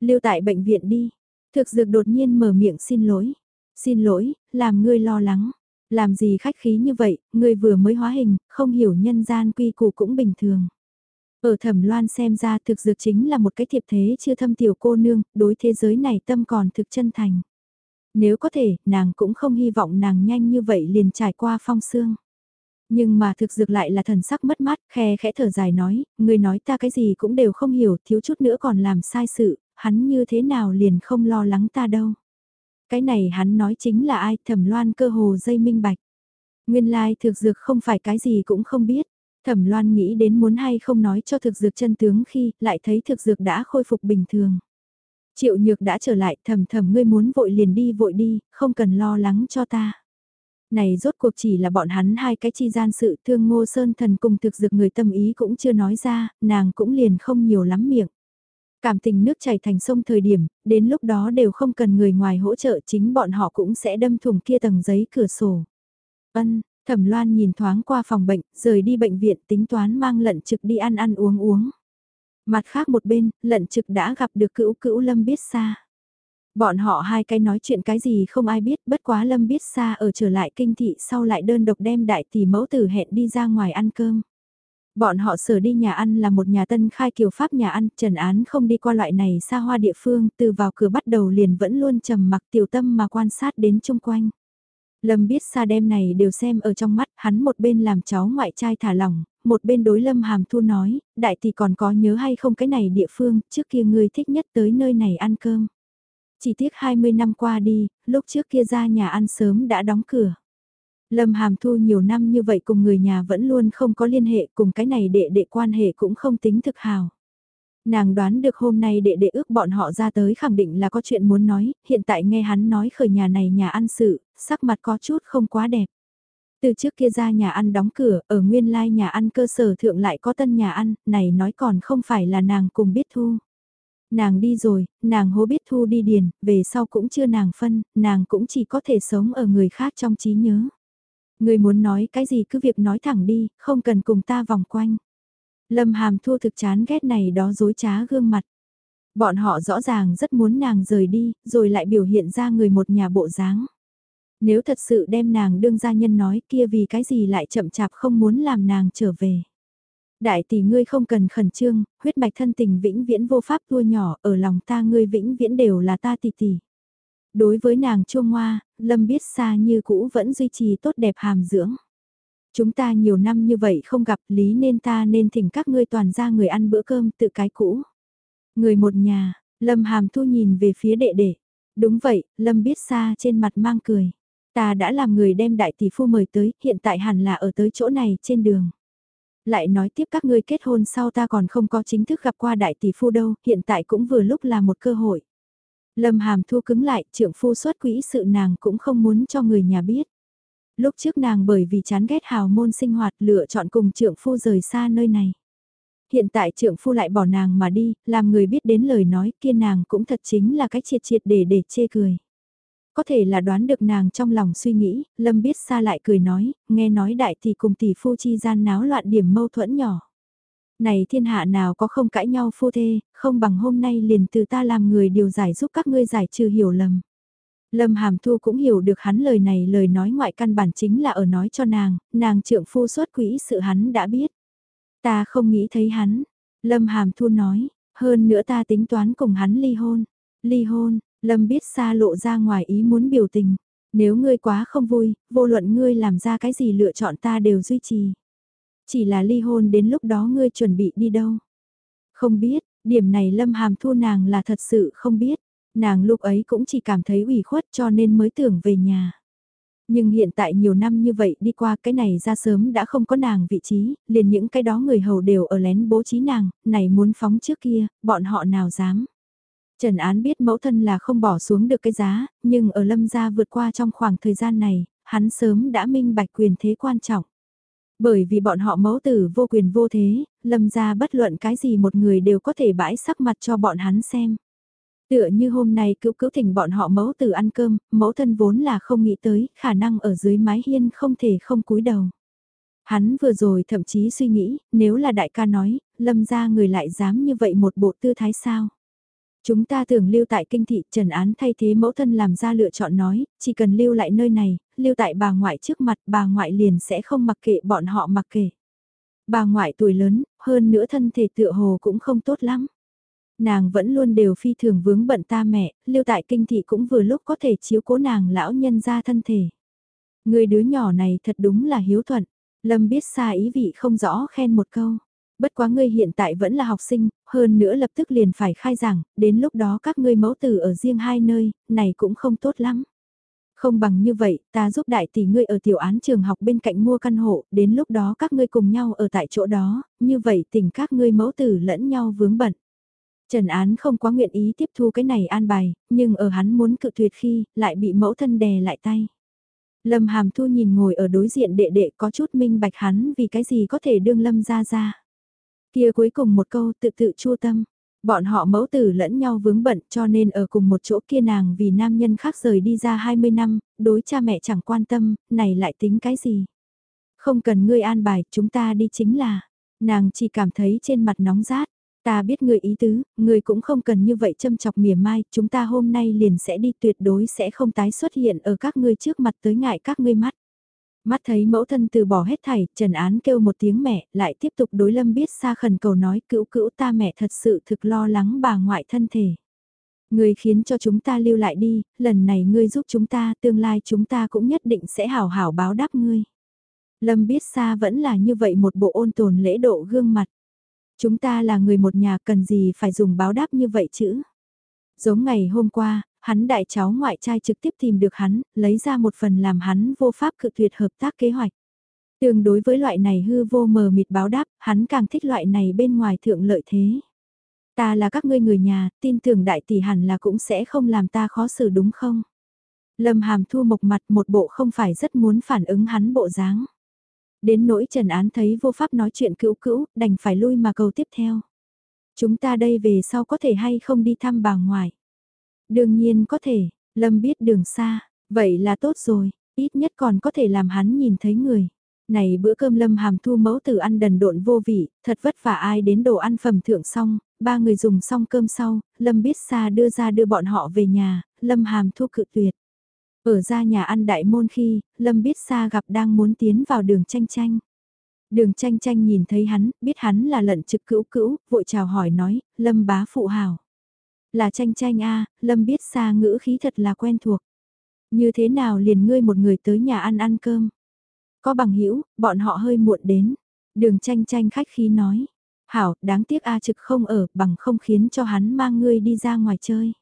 Lưu tại bệnh viện đi. Thực dược đột nhiên mở miệng xin lỗi. Xin lỗi, làm ngươi lo lắng. Làm gì khách khí như vậy, người vừa mới hóa hình, không hiểu nhân gian quy củ cũng bình thường. Ở thẩm loan xem ra thực dược chính là một cái thiệp thế chưa thâm tiểu cô nương, đối thế giới này tâm còn thực chân thành. Nếu có thể, nàng cũng không hy vọng nàng nhanh như vậy liền trải qua phong xương. Nhưng mà thực dược lại là thần sắc mất mát, khe khẽ thở dài nói, người nói ta cái gì cũng đều không hiểu, thiếu chút nữa còn làm sai sự, hắn như thế nào liền không lo lắng ta đâu. Cái này hắn nói chính là ai thẩm loan cơ hồ dây minh bạch. Nguyên lai thực dược không phải cái gì cũng không biết. Thẩm loan nghĩ đến muốn hay không nói cho thực dược chân tướng khi lại thấy thực dược đã khôi phục bình thường. Triệu nhược đã trở lại thầm thầm ngươi muốn vội liền đi vội đi, không cần lo lắng cho ta. Này rốt cuộc chỉ là bọn hắn hai cái chi gian sự thương ngô sơn thần cùng thực dược người tâm ý cũng chưa nói ra, nàng cũng liền không nhiều lắm miệng. Cảm tình nước chảy thành sông thời điểm, đến lúc đó đều không cần người ngoài hỗ trợ chính bọn họ cũng sẽ đâm thủng kia tầng giấy cửa sổ. Ân, Thẩm Loan nhìn thoáng qua phòng bệnh, rời đi bệnh viện tính toán mang lận trực đi ăn ăn uống uống. Mặt khác một bên, lận trực đã gặp được cữu cữu Lâm biết xa. Bọn họ hai cái nói chuyện cái gì không ai biết, bất quá Lâm biết xa ở trở lại kinh thị sau lại đơn độc đem đại tỷ mẫu tử hẹn đi ra ngoài ăn cơm. Bọn họ sở đi nhà ăn là một nhà tân khai kiều pháp nhà ăn, Trần Án không đi qua loại này xa hoa địa phương, từ vào cửa bắt đầu liền vẫn luôn trầm mặc tiểu tâm mà quan sát đến chung quanh. Lâm biết xa đêm này đều xem ở trong mắt, hắn một bên làm cháu ngoại trai thả lỏng, một bên đối Lâm Hàm Thu nói, đại tỷ còn có nhớ hay không cái này địa phương, trước kia ngươi thích nhất tới nơi này ăn cơm. Chỉ tiếc 20 năm qua đi, lúc trước kia ra nhà ăn sớm đã đóng cửa. Lâm Hàm Thu nhiều năm như vậy cùng người nhà vẫn luôn không có liên hệ cùng cái này đệ đệ quan hệ cũng không tính thực hào. Nàng đoán được hôm nay đệ đệ ước bọn họ ra tới khẳng định là có chuyện muốn nói, hiện tại nghe hắn nói khởi nhà này nhà ăn sự, sắc mặt có chút không quá đẹp. Từ trước kia ra nhà ăn đóng cửa, ở nguyên lai nhà ăn cơ sở thượng lại có tân nhà ăn, này nói còn không phải là nàng cùng biết thu. Nàng đi rồi, nàng hố biết thu đi điền, về sau cũng chưa nàng phân, nàng cũng chỉ có thể sống ở người khác trong trí nhớ. Người muốn nói cái gì cứ việc nói thẳng đi, không cần cùng ta vòng quanh. Lâm Hàm Thu thực chán ghét này đó dối trá gương mặt. Bọn họ rõ ràng rất muốn nàng rời đi, rồi lại biểu hiện ra người một nhà bộ dáng. Nếu thật sự đem nàng đương gia nhân nói kia vì cái gì lại chậm chạp không muốn làm nàng trở về. Đại tỷ ngươi không cần khẩn trương, huyết mạch thân tình vĩnh viễn vô pháp tua nhỏ, ở lòng ta ngươi vĩnh viễn đều là ta tỷ tỷ. Đối với nàng chua ngoa, Lâm biết xa như cũ vẫn duy trì tốt đẹp hàm dưỡng. Chúng ta nhiều năm như vậy không gặp lý nên ta nên thỉnh các ngươi toàn ra người ăn bữa cơm tự cái cũ. Người một nhà, Lâm hàm thu nhìn về phía đệ đệ. Đúng vậy, Lâm biết xa trên mặt mang cười. Ta đã làm người đem đại tỷ phu mời tới, hiện tại hẳn là ở tới chỗ này trên đường. Lại nói tiếp các ngươi kết hôn sau ta còn không có chính thức gặp qua đại tỷ phu đâu, hiện tại cũng vừa lúc là một cơ hội. Lâm hàm thu cứng lại, trưởng phu xuất quỹ sự nàng cũng không muốn cho người nhà biết. Lúc trước nàng bởi vì chán ghét hào môn sinh hoạt lựa chọn cùng trưởng phu rời xa nơi này. Hiện tại trưởng phu lại bỏ nàng mà đi, làm người biết đến lời nói kia nàng cũng thật chính là cách triệt triệt để để chê cười. Có thể là đoán được nàng trong lòng suy nghĩ, Lâm biết xa lại cười nói, nghe nói đại thì cùng tỷ phu chi gian náo loạn điểm mâu thuẫn nhỏ. Này thiên hạ nào có không cãi nhau phu thê, không bằng hôm nay liền từ ta làm người điều giải giúp các ngươi giải trừ hiểu lầm. Lâm Hàm Thu cũng hiểu được hắn lời này lời nói ngoại căn bản chính là ở nói cho nàng, nàng trượng phu xuất quỹ sự hắn đã biết. Ta không nghĩ thấy hắn. Lâm Hàm Thu nói, hơn nữa ta tính toán cùng hắn ly hôn. Ly hôn, Lâm biết xa lộ ra ngoài ý muốn biểu tình. Nếu ngươi quá không vui, vô luận ngươi làm ra cái gì lựa chọn ta đều duy trì. Chỉ là ly hôn đến lúc đó ngươi chuẩn bị đi đâu. Không biết, điểm này Lâm Hàm Thu nàng là thật sự không biết. Nàng lúc ấy cũng chỉ cảm thấy ủy khuất cho nên mới tưởng về nhà. Nhưng hiện tại nhiều năm như vậy đi qua cái này ra sớm đã không có nàng vị trí, liền những cái đó người hầu đều ở lén bố trí nàng, này muốn phóng trước kia, bọn họ nào dám. Trần Án biết mẫu thân là không bỏ xuống được cái giá, nhưng ở lâm gia vượt qua trong khoảng thời gian này, hắn sớm đã minh bạch quyền thế quan trọng. Bởi vì bọn họ mẫu tử vô quyền vô thế, lâm gia bất luận cái gì một người đều có thể bãi sắc mặt cho bọn hắn xem. Tựa như hôm nay cứu cứu thỉnh bọn họ mẫu tử ăn cơm, mẫu thân vốn là không nghĩ tới, khả năng ở dưới mái hiên không thể không cúi đầu. Hắn vừa rồi thậm chí suy nghĩ, nếu là đại ca nói, lâm ra người lại dám như vậy một bộ tư thái sao? Chúng ta tưởng lưu tại kinh thị trần án thay thế mẫu thân làm ra lựa chọn nói, chỉ cần lưu lại nơi này, lưu tại bà ngoại trước mặt bà ngoại liền sẽ không mặc kệ bọn họ mặc kệ. Bà ngoại tuổi lớn, hơn nữa thân thể tựa hồ cũng không tốt lắm. Nàng vẫn luôn đều phi thường vướng bận ta mẹ, lưu tại kinh thị cũng vừa lúc có thể chiếu cố nàng lão nhân ra thân thể. Người đứa nhỏ này thật đúng là hiếu thuận, Lâm biết xa ý vị không rõ khen một câu. Bất quá ngươi hiện tại vẫn là học sinh, hơn nữa lập tức liền phải khai giảng, đến lúc đó các ngươi mẫu tử ở riêng hai nơi, này cũng không tốt lắm. Không bằng như vậy, ta giúp đại tỷ ngươi ở tiểu án trường học bên cạnh mua căn hộ, đến lúc đó các ngươi cùng nhau ở tại chỗ đó, như vậy tình các ngươi mẫu tử lẫn nhau vướng bận. Trần Án không quá nguyện ý tiếp thu cái này an bài, nhưng ở hắn muốn cự tuyệt khi, lại bị mẫu thân đè lại tay. Lâm Hàm Thu nhìn ngồi ở đối diện đệ đệ có chút minh bạch hắn vì cái gì có thể đương Lâm ra ra. Kia cuối cùng một câu tự tự chua tâm. Bọn họ mẫu tử lẫn nhau vướng bận cho nên ở cùng một chỗ kia nàng vì nam nhân khác rời đi ra 20 năm, đối cha mẹ chẳng quan tâm, này lại tính cái gì. Không cần ngươi an bài, chúng ta đi chính là, nàng chỉ cảm thấy trên mặt nóng rát. Ta biết người ý tứ, người cũng không cần như vậy châm chọc mỉa mai, chúng ta hôm nay liền sẽ đi tuyệt đối sẽ không tái xuất hiện ở các ngươi trước mặt tới ngại các ngươi mắt. Mắt thấy mẫu thân từ bỏ hết thảy, Trần Án kêu một tiếng mẹ, lại tiếp tục đối Lâm biết xa khẩn cầu nói cữu cữu ta mẹ thật sự thực lo lắng bà ngoại thân thể. Người khiến cho chúng ta lưu lại đi, lần này ngươi giúp chúng ta, tương lai chúng ta cũng nhất định sẽ hảo hảo báo đáp ngươi. Lâm biết xa vẫn là như vậy một bộ ôn tồn lễ độ gương mặt. Chúng ta là người một nhà cần gì phải dùng báo đáp như vậy chứ? Giống ngày hôm qua, hắn đại cháu ngoại trai trực tiếp tìm được hắn, lấy ra một phần làm hắn vô pháp cự tuyệt hợp tác kế hoạch. Tương đối với loại này hư vô mờ mịt báo đáp, hắn càng thích loại này bên ngoài thượng lợi thế. Ta là các ngươi người nhà, tin tưởng đại tỷ hẳn là cũng sẽ không làm ta khó xử đúng không? Lâm Hàm Thu mộc mặt một bộ không phải rất muốn phản ứng hắn bộ dáng. Đến nỗi Trần Án thấy vô pháp nói chuyện cữu cữu, đành phải lui mà cầu tiếp theo. Chúng ta đây về sau có thể hay không đi thăm bà ngoại? Đương nhiên có thể, Lâm biết đường xa, vậy là tốt rồi, ít nhất còn có thể làm hắn nhìn thấy người. Này bữa cơm Lâm Hàm Thu mẫu tử ăn đần độn vô vị, thật vất vả ai đến đồ ăn phẩm thượng xong, ba người dùng xong cơm sau, Lâm biết xa đưa ra đưa bọn họ về nhà, Lâm Hàm Thu cự tuyệt. Ở ra nhà ăn đại môn khi, Lâm biết xa gặp đang muốn tiến vào đường tranh tranh. Đường tranh tranh nhìn thấy hắn, biết hắn là lận trực cữu cữu, vội chào hỏi nói, Lâm bá phụ hào. Là tranh tranh a Lâm biết xa ngữ khí thật là quen thuộc. Như thế nào liền ngươi một người tới nhà ăn ăn cơm. Có bằng hữu bọn họ hơi muộn đến. Đường tranh tranh khách khí nói. Hảo, đáng tiếc A trực không ở, bằng không khiến cho hắn mang ngươi đi ra ngoài chơi.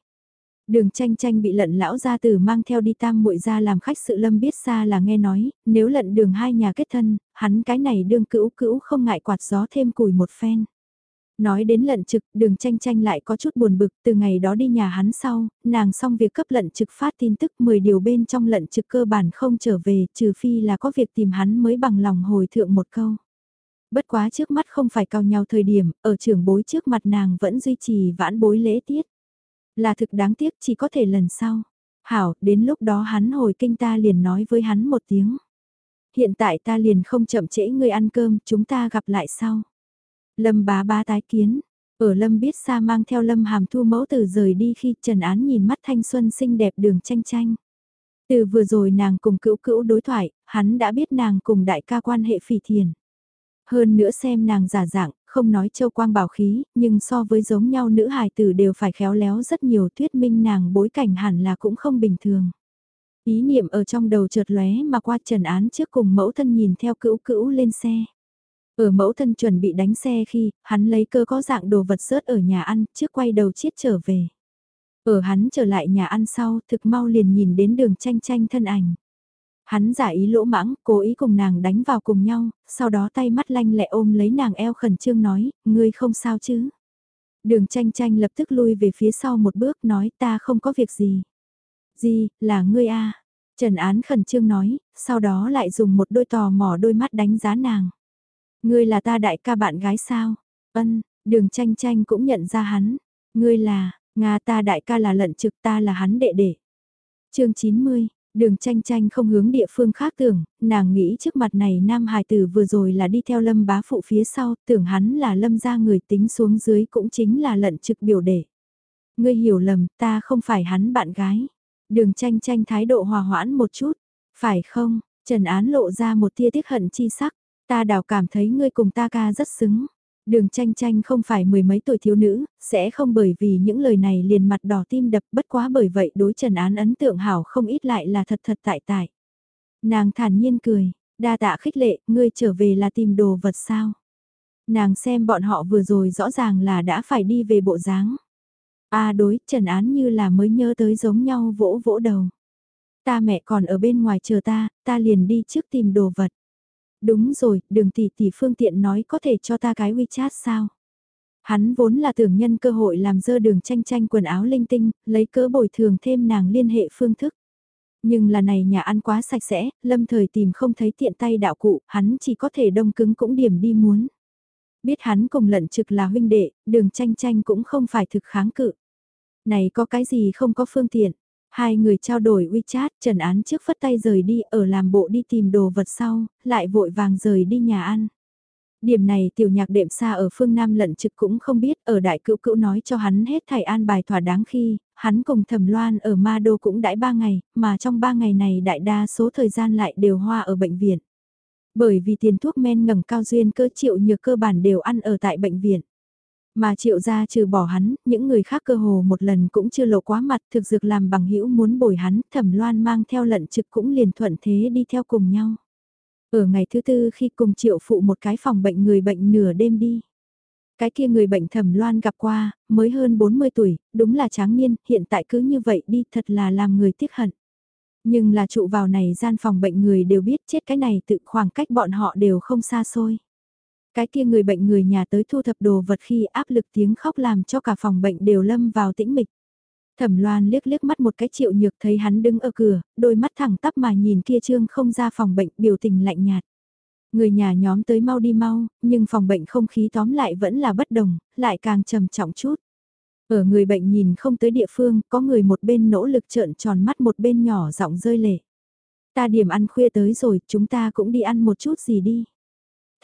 Đường tranh tranh bị lận lão gia tử mang theo đi tam muội ra làm khách sự lâm biết xa là nghe nói, nếu lận đường hai nhà kết thân, hắn cái này đương cữu cữu không ngại quạt gió thêm củi một phen. Nói đến lận trực, đường tranh tranh lại có chút buồn bực, từ ngày đó đi nhà hắn sau, nàng xong việc cấp lận trực phát tin tức 10 điều bên trong lận trực cơ bản không trở về, trừ phi là có việc tìm hắn mới bằng lòng hồi thượng một câu. Bất quá trước mắt không phải cao nhau thời điểm, ở trường bối trước mặt nàng vẫn duy trì vãn bối lễ tiết. Là thực đáng tiếc chỉ có thể lần sau. Hảo, đến lúc đó hắn hồi kinh ta liền nói với hắn một tiếng. Hiện tại ta liền không chậm trễ người ăn cơm, chúng ta gặp lại sau. Lâm bá bá tái kiến, ở Lâm biết xa mang theo Lâm hàm thu mẫu từ rời đi khi Trần Án nhìn mắt thanh xuân xinh đẹp đường tranh tranh. Từ vừa rồi nàng cùng cữu cữu đối thoại, hắn đã biết nàng cùng đại ca quan hệ phỉ thiền. Hơn nữa xem nàng giả dạng, không nói châu quang bảo khí, nhưng so với giống nhau nữ hài tử đều phải khéo léo rất nhiều thuyết minh nàng bối cảnh hẳn là cũng không bình thường. Ý niệm ở trong đầu chợt lóe mà qua trần án trước cùng mẫu thân nhìn theo cữu cữu lên xe. Ở mẫu thân chuẩn bị đánh xe khi, hắn lấy cơ có dạng đồ vật rớt ở nhà ăn, trước quay đầu chiết trở về. Ở hắn trở lại nhà ăn sau, thực mau liền nhìn đến đường tranh tranh thân ảnh. Hắn giả ý lỗ mãng, cố ý cùng nàng đánh vào cùng nhau, sau đó tay mắt lanh lẹ ôm lấy nàng eo khẩn trương nói, ngươi không sao chứ. Đường tranh tranh lập tức lui về phía sau một bước nói ta không có việc gì. Gì, là ngươi a Trần Án khẩn trương nói, sau đó lại dùng một đôi tò mò đôi mắt đánh giá nàng. Ngươi là ta đại ca bạn gái sao? Ân, đường tranh tranh cũng nhận ra hắn. Ngươi là, Nga ta đại ca là lận trực ta là hắn đệ đệ. chương 90, Đường tranh tranh không hướng địa phương khác tưởng, nàng nghĩ trước mặt này nam hài tử vừa rồi là đi theo lâm bá phụ phía sau, tưởng hắn là lâm ra người tính xuống dưới cũng chính là lận trực biểu đệ. Ngươi hiểu lầm, ta không phải hắn bạn gái. Đường tranh tranh thái độ hòa hoãn một chút, phải không? Trần Án lộ ra một tia tiếc hận chi sắc, ta đào cảm thấy ngươi cùng ta ca rất xứng. Đường tranh tranh không phải mười mấy tuổi thiếu nữ, sẽ không bởi vì những lời này liền mặt đỏ tim đập bất quá bởi vậy đối trần án ấn tượng hảo không ít lại là thật thật tại tại. Nàng thản nhiên cười, đa tạ khích lệ, ngươi trở về là tìm đồ vật sao. Nàng xem bọn họ vừa rồi rõ ràng là đã phải đi về bộ dáng. a à, đối, trần án như là mới nhớ tới giống nhau vỗ vỗ đầu. Ta mẹ còn ở bên ngoài chờ ta, ta liền đi trước tìm đồ vật. Đúng rồi, đường tỷ tỷ phương tiện nói có thể cho ta cái WeChat sao? Hắn vốn là tưởng nhân cơ hội làm dơ đường tranh tranh quần áo linh tinh, lấy cỡ bồi thường thêm nàng liên hệ phương thức. Nhưng là này nhà ăn quá sạch sẽ, lâm thời tìm không thấy tiện tay đạo cụ, hắn chỉ có thể đông cứng cũng điểm đi muốn. Biết hắn cùng lận trực là huynh đệ, đường tranh tranh cũng không phải thực kháng cự. Này có cái gì không có phương tiện, Hai người trao đổi WeChat, Trần Án trước phất tay rời đi ở làm bộ đi tìm đồ vật sau, lại vội vàng rời đi nhà ăn. Điểm này tiểu nhạc đệm xa ở phương Nam lận trực cũng không biết, ở đại cữu cữu nói cho hắn hết thảy an bài thỏa đáng khi, hắn cùng thẩm loan ở Ma Đô cũng đãi ba ngày, mà trong ba ngày này đại đa số thời gian lại đều hoa ở bệnh viện. Bởi vì tiền thuốc men ngầm cao duyên cơ triệu nhược cơ bản đều ăn ở tại bệnh viện. Mà triệu gia trừ bỏ hắn, những người khác cơ hồ một lần cũng chưa lộ quá mặt thực dược làm bằng hữu muốn bồi hắn, thẩm loan mang theo lận trực cũng liền thuận thế đi theo cùng nhau. Ở ngày thứ tư khi cùng triệu phụ một cái phòng bệnh người bệnh nửa đêm đi. Cái kia người bệnh thẩm loan gặp qua, mới hơn 40 tuổi, đúng là tráng niên, hiện tại cứ như vậy đi thật là làm người tiếc hận. Nhưng là trụ vào này gian phòng bệnh người đều biết chết cái này tự khoảng cách bọn họ đều không xa xôi. Cái kia người bệnh người nhà tới thu thập đồ vật khi áp lực tiếng khóc làm cho cả phòng bệnh đều lâm vào tĩnh mịch. Thẩm Loan liếc liếc mắt một cái triệu nhược thấy hắn đứng ở cửa, đôi mắt thẳng tắp mà nhìn kia trương không ra phòng bệnh biểu tình lạnh nhạt. Người nhà nhóm tới mau đi mau, nhưng phòng bệnh không khí tóm lại vẫn là bất đồng, lại càng trầm trọng chút. Ở người bệnh nhìn không tới địa phương, có người một bên nỗ lực trợn tròn mắt một bên nhỏ giọng rơi lệ. Ta điểm ăn khuya tới rồi, chúng ta cũng đi ăn một chút gì đi.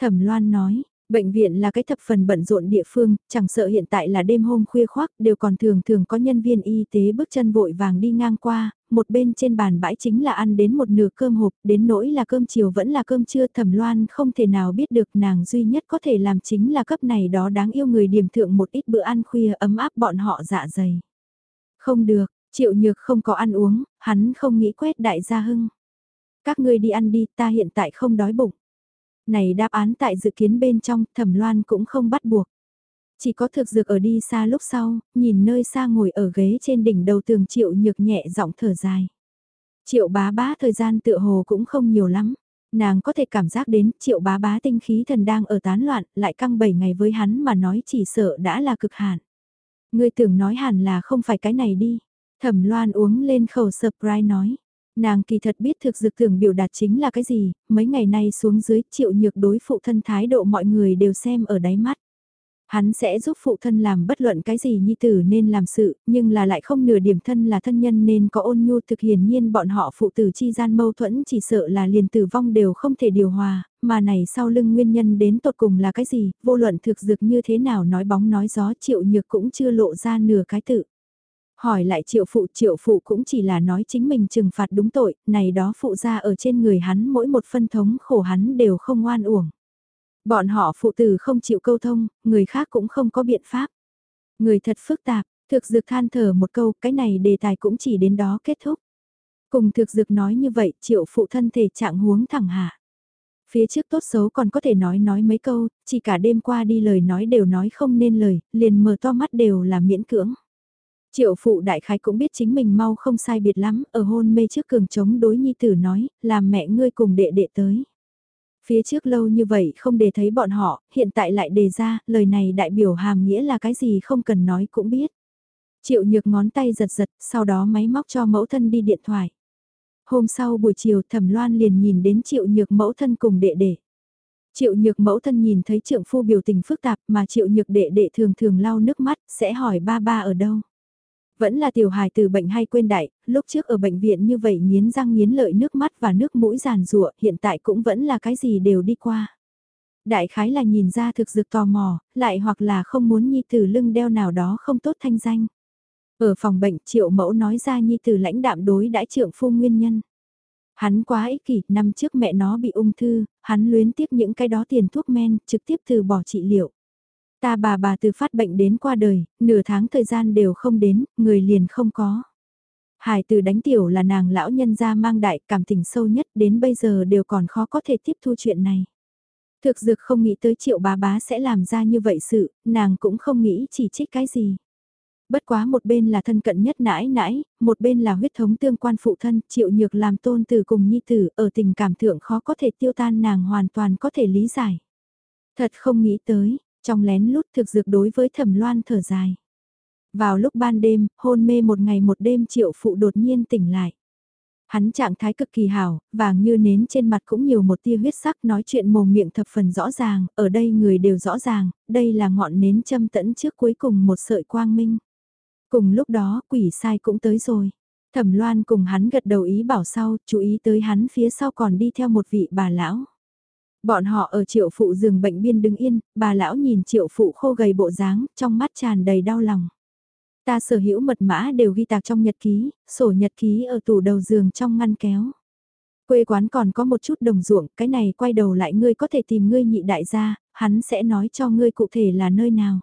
Thẩm Loan nói, Bệnh viện là cái thập phần bận rộn địa phương, chẳng sợ hiện tại là đêm hôm khuya khoác, đều còn thường thường có nhân viên y tế bước chân vội vàng đi ngang qua, một bên trên bàn bãi chính là ăn đến một nửa cơm hộp, đến nỗi là cơm chiều vẫn là cơm trưa thẩm loan không thể nào biết được nàng duy nhất có thể làm chính là cấp này đó đáng yêu người điểm thượng một ít bữa ăn khuya ấm áp bọn họ dạ dày. Không được, triệu nhược không có ăn uống, hắn không nghĩ quét đại gia hưng. Các ngươi đi ăn đi, ta hiện tại không đói bụng này đáp án tại dự kiến bên trong, thẩm loan cũng không bắt buộc. Chỉ có thực dược ở đi xa lúc sau, nhìn nơi xa ngồi ở ghế trên đỉnh đầu tường triệu nhược nhẹ giọng thở dài. Triệu bá bá thời gian tựa hồ cũng không nhiều lắm. Nàng có thể cảm giác đến triệu bá bá tinh khí thần đang ở tán loạn, lại căng 7 ngày với hắn mà nói chỉ sợ đã là cực hạn. Ngươi tưởng nói hẳn là không phải cái này đi. Thẩm loan uống lên khẩu surprise nói. Nàng kỳ thật biết thực dược tưởng biểu đạt chính là cái gì, mấy ngày nay xuống dưới triệu nhược đối phụ thân thái độ mọi người đều xem ở đáy mắt. Hắn sẽ giúp phụ thân làm bất luận cái gì nhi tử nên làm sự, nhưng là lại không nửa điểm thân là thân nhân nên có ôn nhu thực hiển nhiên bọn họ phụ tử chi gian mâu thuẫn chỉ sợ là liền tử vong đều không thể điều hòa, mà này sau lưng nguyên nhân đến tột cùng là cái gì, vô luận thực dược như thế nào nói bóng nói gió triệu nhược cũng chưa lộ ra nửa cái tự. Hỏi lại triệu phụ triệu phụ cũng chỉ là nói chính mình trừng phạt đúng tội, này đó phụ ra ở trên người hắn mỗi một phân thống khổ hắn đều không oan uổng. Bọn họ phụ tử không chịu câu thông, người khác cũng không có biện pháp. Người thật phức tạp, thực dược than thở một câu, cái này đề tài cũng chỉ đến đó kết thúc. Cùng thực dược nói như vậy, triệu phụ thân thể trạng huống thẳng hạ. Phía trước tốt xấu còn có thể nói nói mấy câu, chỉ cả đêm qua đi lời nói đều nói không nên lời, liền mở to mắt đều là miễn cưỡng. Triệu phụ đại khái cũng biết chính mình mau không sai biệt lắm, ở hôn mê trước cường chống đối nhi tử nói, làm mẹ ngươi cùng đệ đệ tới. Phía trước lâu như vậy không để thấy bọn họ, hiện tại lại đề ra, lời này đại biểu hàm nghĩa là cái gì không cần nói cũng biết. Triệu nhược ngón tay giật giật, sau đó máy móc cho mẫu thân đi điện thoại. Hôm sau buổi chiều thẩm loan liền nhìn đến triệu nhược mẫu thân cùng đệ đệ. Triệu nhược mẫu thân nhìn thấy trượng phu biểu tình phức tạp mà triệu nhược đệ đệ thường thường lau nước mắt, sẽ hỏi ba ba ở đâu. Vẫn là tiểu hài từ bệnh hay quên đại, lúc trước ở bệnh viện như vậy nghiến răng nghiến lợi nước mắt và nước mũi giàn rụa, hiện tại cũng vẫn là cái gì đều đi qua. Đại khái là nhìn ra thực dược tò mò, lại hoặc là không muốn nhi tử lưng đeo nào đó không tốt thanh danh. Ở phòng bệnh triệu mẫu nói ra nhi tử lãnh đạm đối đãi trượng phu nguyên nhân. Hắn quá ích kỷ, năm trước mẹ nó bị ung thư, hắn luyến tiếc những cái đó tiền thuốc men, trực tiếp từ bỏ trị liệu. Ta bà bà từ phát bệnh đến qua đời, nửa tháng thời gian đều không đến, người liền không có. Hải từ đánh tiểu là nàng lão nhân gia mang đại cảm tình sâu nhất đến bây giờ đều còn khó có thể tiếp thu chuyện này. Thực dược không nghĩ tới triệu bá bá sẽ làm ra như vậy sự, nàng cũng không nghĩ chỉ trích cái gì. Bất quá một bên là thân cận nhất nãi nãi, một bên là huyết thống tương quan phụ thân, triệu nhược làm tôn từ cùng nhi tử, ở tình cảm thượng khó có thể tiêu tan nàng hoàn toàn có thể lý giải. Thật không nghĩ tới, trong lén lút thực dược đối với thẩm loan thở dài. Vào lúc ban đêm, hôn mê một ngày một đêm triệu phụ đột nhiên tỉnh lại. Hắn trạng thái cực kỳ hảo, vàng như nến trên mặt cũng nhiều một tia huyết sắc nói chuyện mồm miệng thập phần rõ ràng, ở đây người đều rõ ràng, đây là ngọn nến châm tẫn trước cuối cùng một sợi quang minh. Cùng lúc đó quỷ sai cũng tới rồi. Thẩm loan cùng hắn gật đầu ý bảo sau, chú ý tới hắn phía sau còn đi theo một vị bà lão. Bọn họ ở triệu phụ giường bệnh biên đứng yên, bà lão nhìn triệu phụ khô gầy bộ dáng, trong mắt tràn đầy đau lòng. Ta sở hữu mật mã đều ghi tạc trong nhật ký, sổ nhật ký ở tủ đầu giường trong ngăn kéo. Quê quán còn có một chút đồng ruộng, cái này quay đầu lại ngươi có thể tìm ngươi nhị đại gia, hắn sẽ nói cho ngươi cụ thể là nơi nào.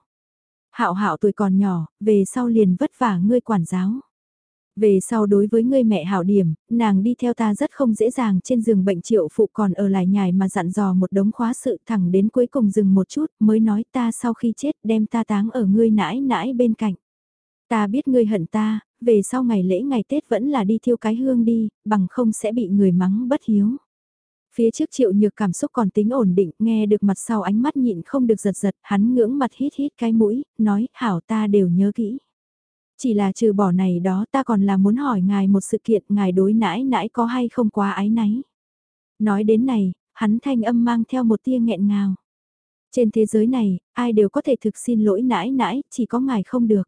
Hạo hạo tuổi còn nhỏ, về sau liền vất vả ngươi quản giáo. Về sau đối với người mẹ hảo điểm, nàng đi theo ta rất không dễ dàng trên giường bệnh triệu phụ còn ở lại nhài mà dặn dò một đống khóa sự thẳng đến cuối cùng dừng một chút mới nói ta sau khi chết đem ta táng ở ngươi nãi nãi bên cạnh. Ta biết ngươi hận ta, về sau ngày lễ ngày Tết vẫn là đi thiêu cái hương đi, bằng không sẽ bị người mắng bất hiếu. Phía trước triệu nhược cảm xúc còn tính ổn định, nghe được mặt sau ánh mắt nhịn không được giật giật, hắn ngưỡng mặt hít hít cái mũi, nói, hảo ta đều nhớ kỹ. Chỉ là trừ bỏ này đó ta còn là muốn hỏi ngài một sự kiện ngài đối nãi nãi có hay không quá ái náy. Nói đến này, hắn thanh âm mang theo một tia nghẹn ngào. Trên thế giới này, ai đều có thể thực xin lỗi nãi nãi, chỉ có ngài không được.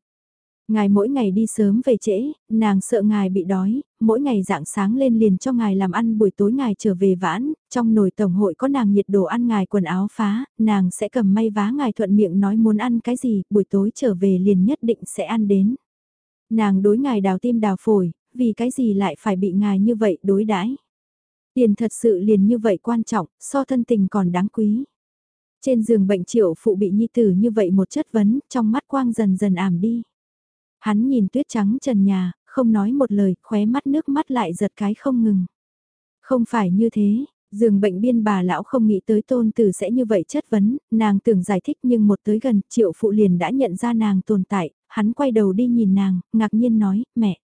Ngài mỗi ngày đi sớm về trễ, nàng sợ ngài bị đói, mỗi ngày dạng sáng lên liền cho ngài làm ăn buổi tối ngài trở về vãn, trong nồi tổng hội có nàng nhiệt đồ ăn ngài quần áo phá, nàng sẽ cầm may vá ngài thuận miệng nói muốn ăn cái gì, buổi tối trở về liền nhất định sẽ ăn đến. Nàng đối ngài đào tim đào phổi, vì cái gì lại phải bị ngài như vậy đối đãi Tiền thật sự liền như vậy quan trọng, so thân tình còn đáng quý. Trên giường bệnh triệu phụ bị nhi tử như vậy một chất vấn, trong mắt quang dần dần ảm đi. Hắn nhìn tuyết trắng trần nhà, không nói một lời, khóe mắt nước mắt lại giật cái không ngừng. Không phải như thế, giường bệnh biên bà lão không nghĩ tới tôn tử sẽ như vậy chất vấn, nàng tưởng giải thích nhưng một tới gần, triệu phụ liền đã nhận ra nàng tồn tại, hắn quay đầu đi nhìn nàng, ngạc nhiên nói, mẹ.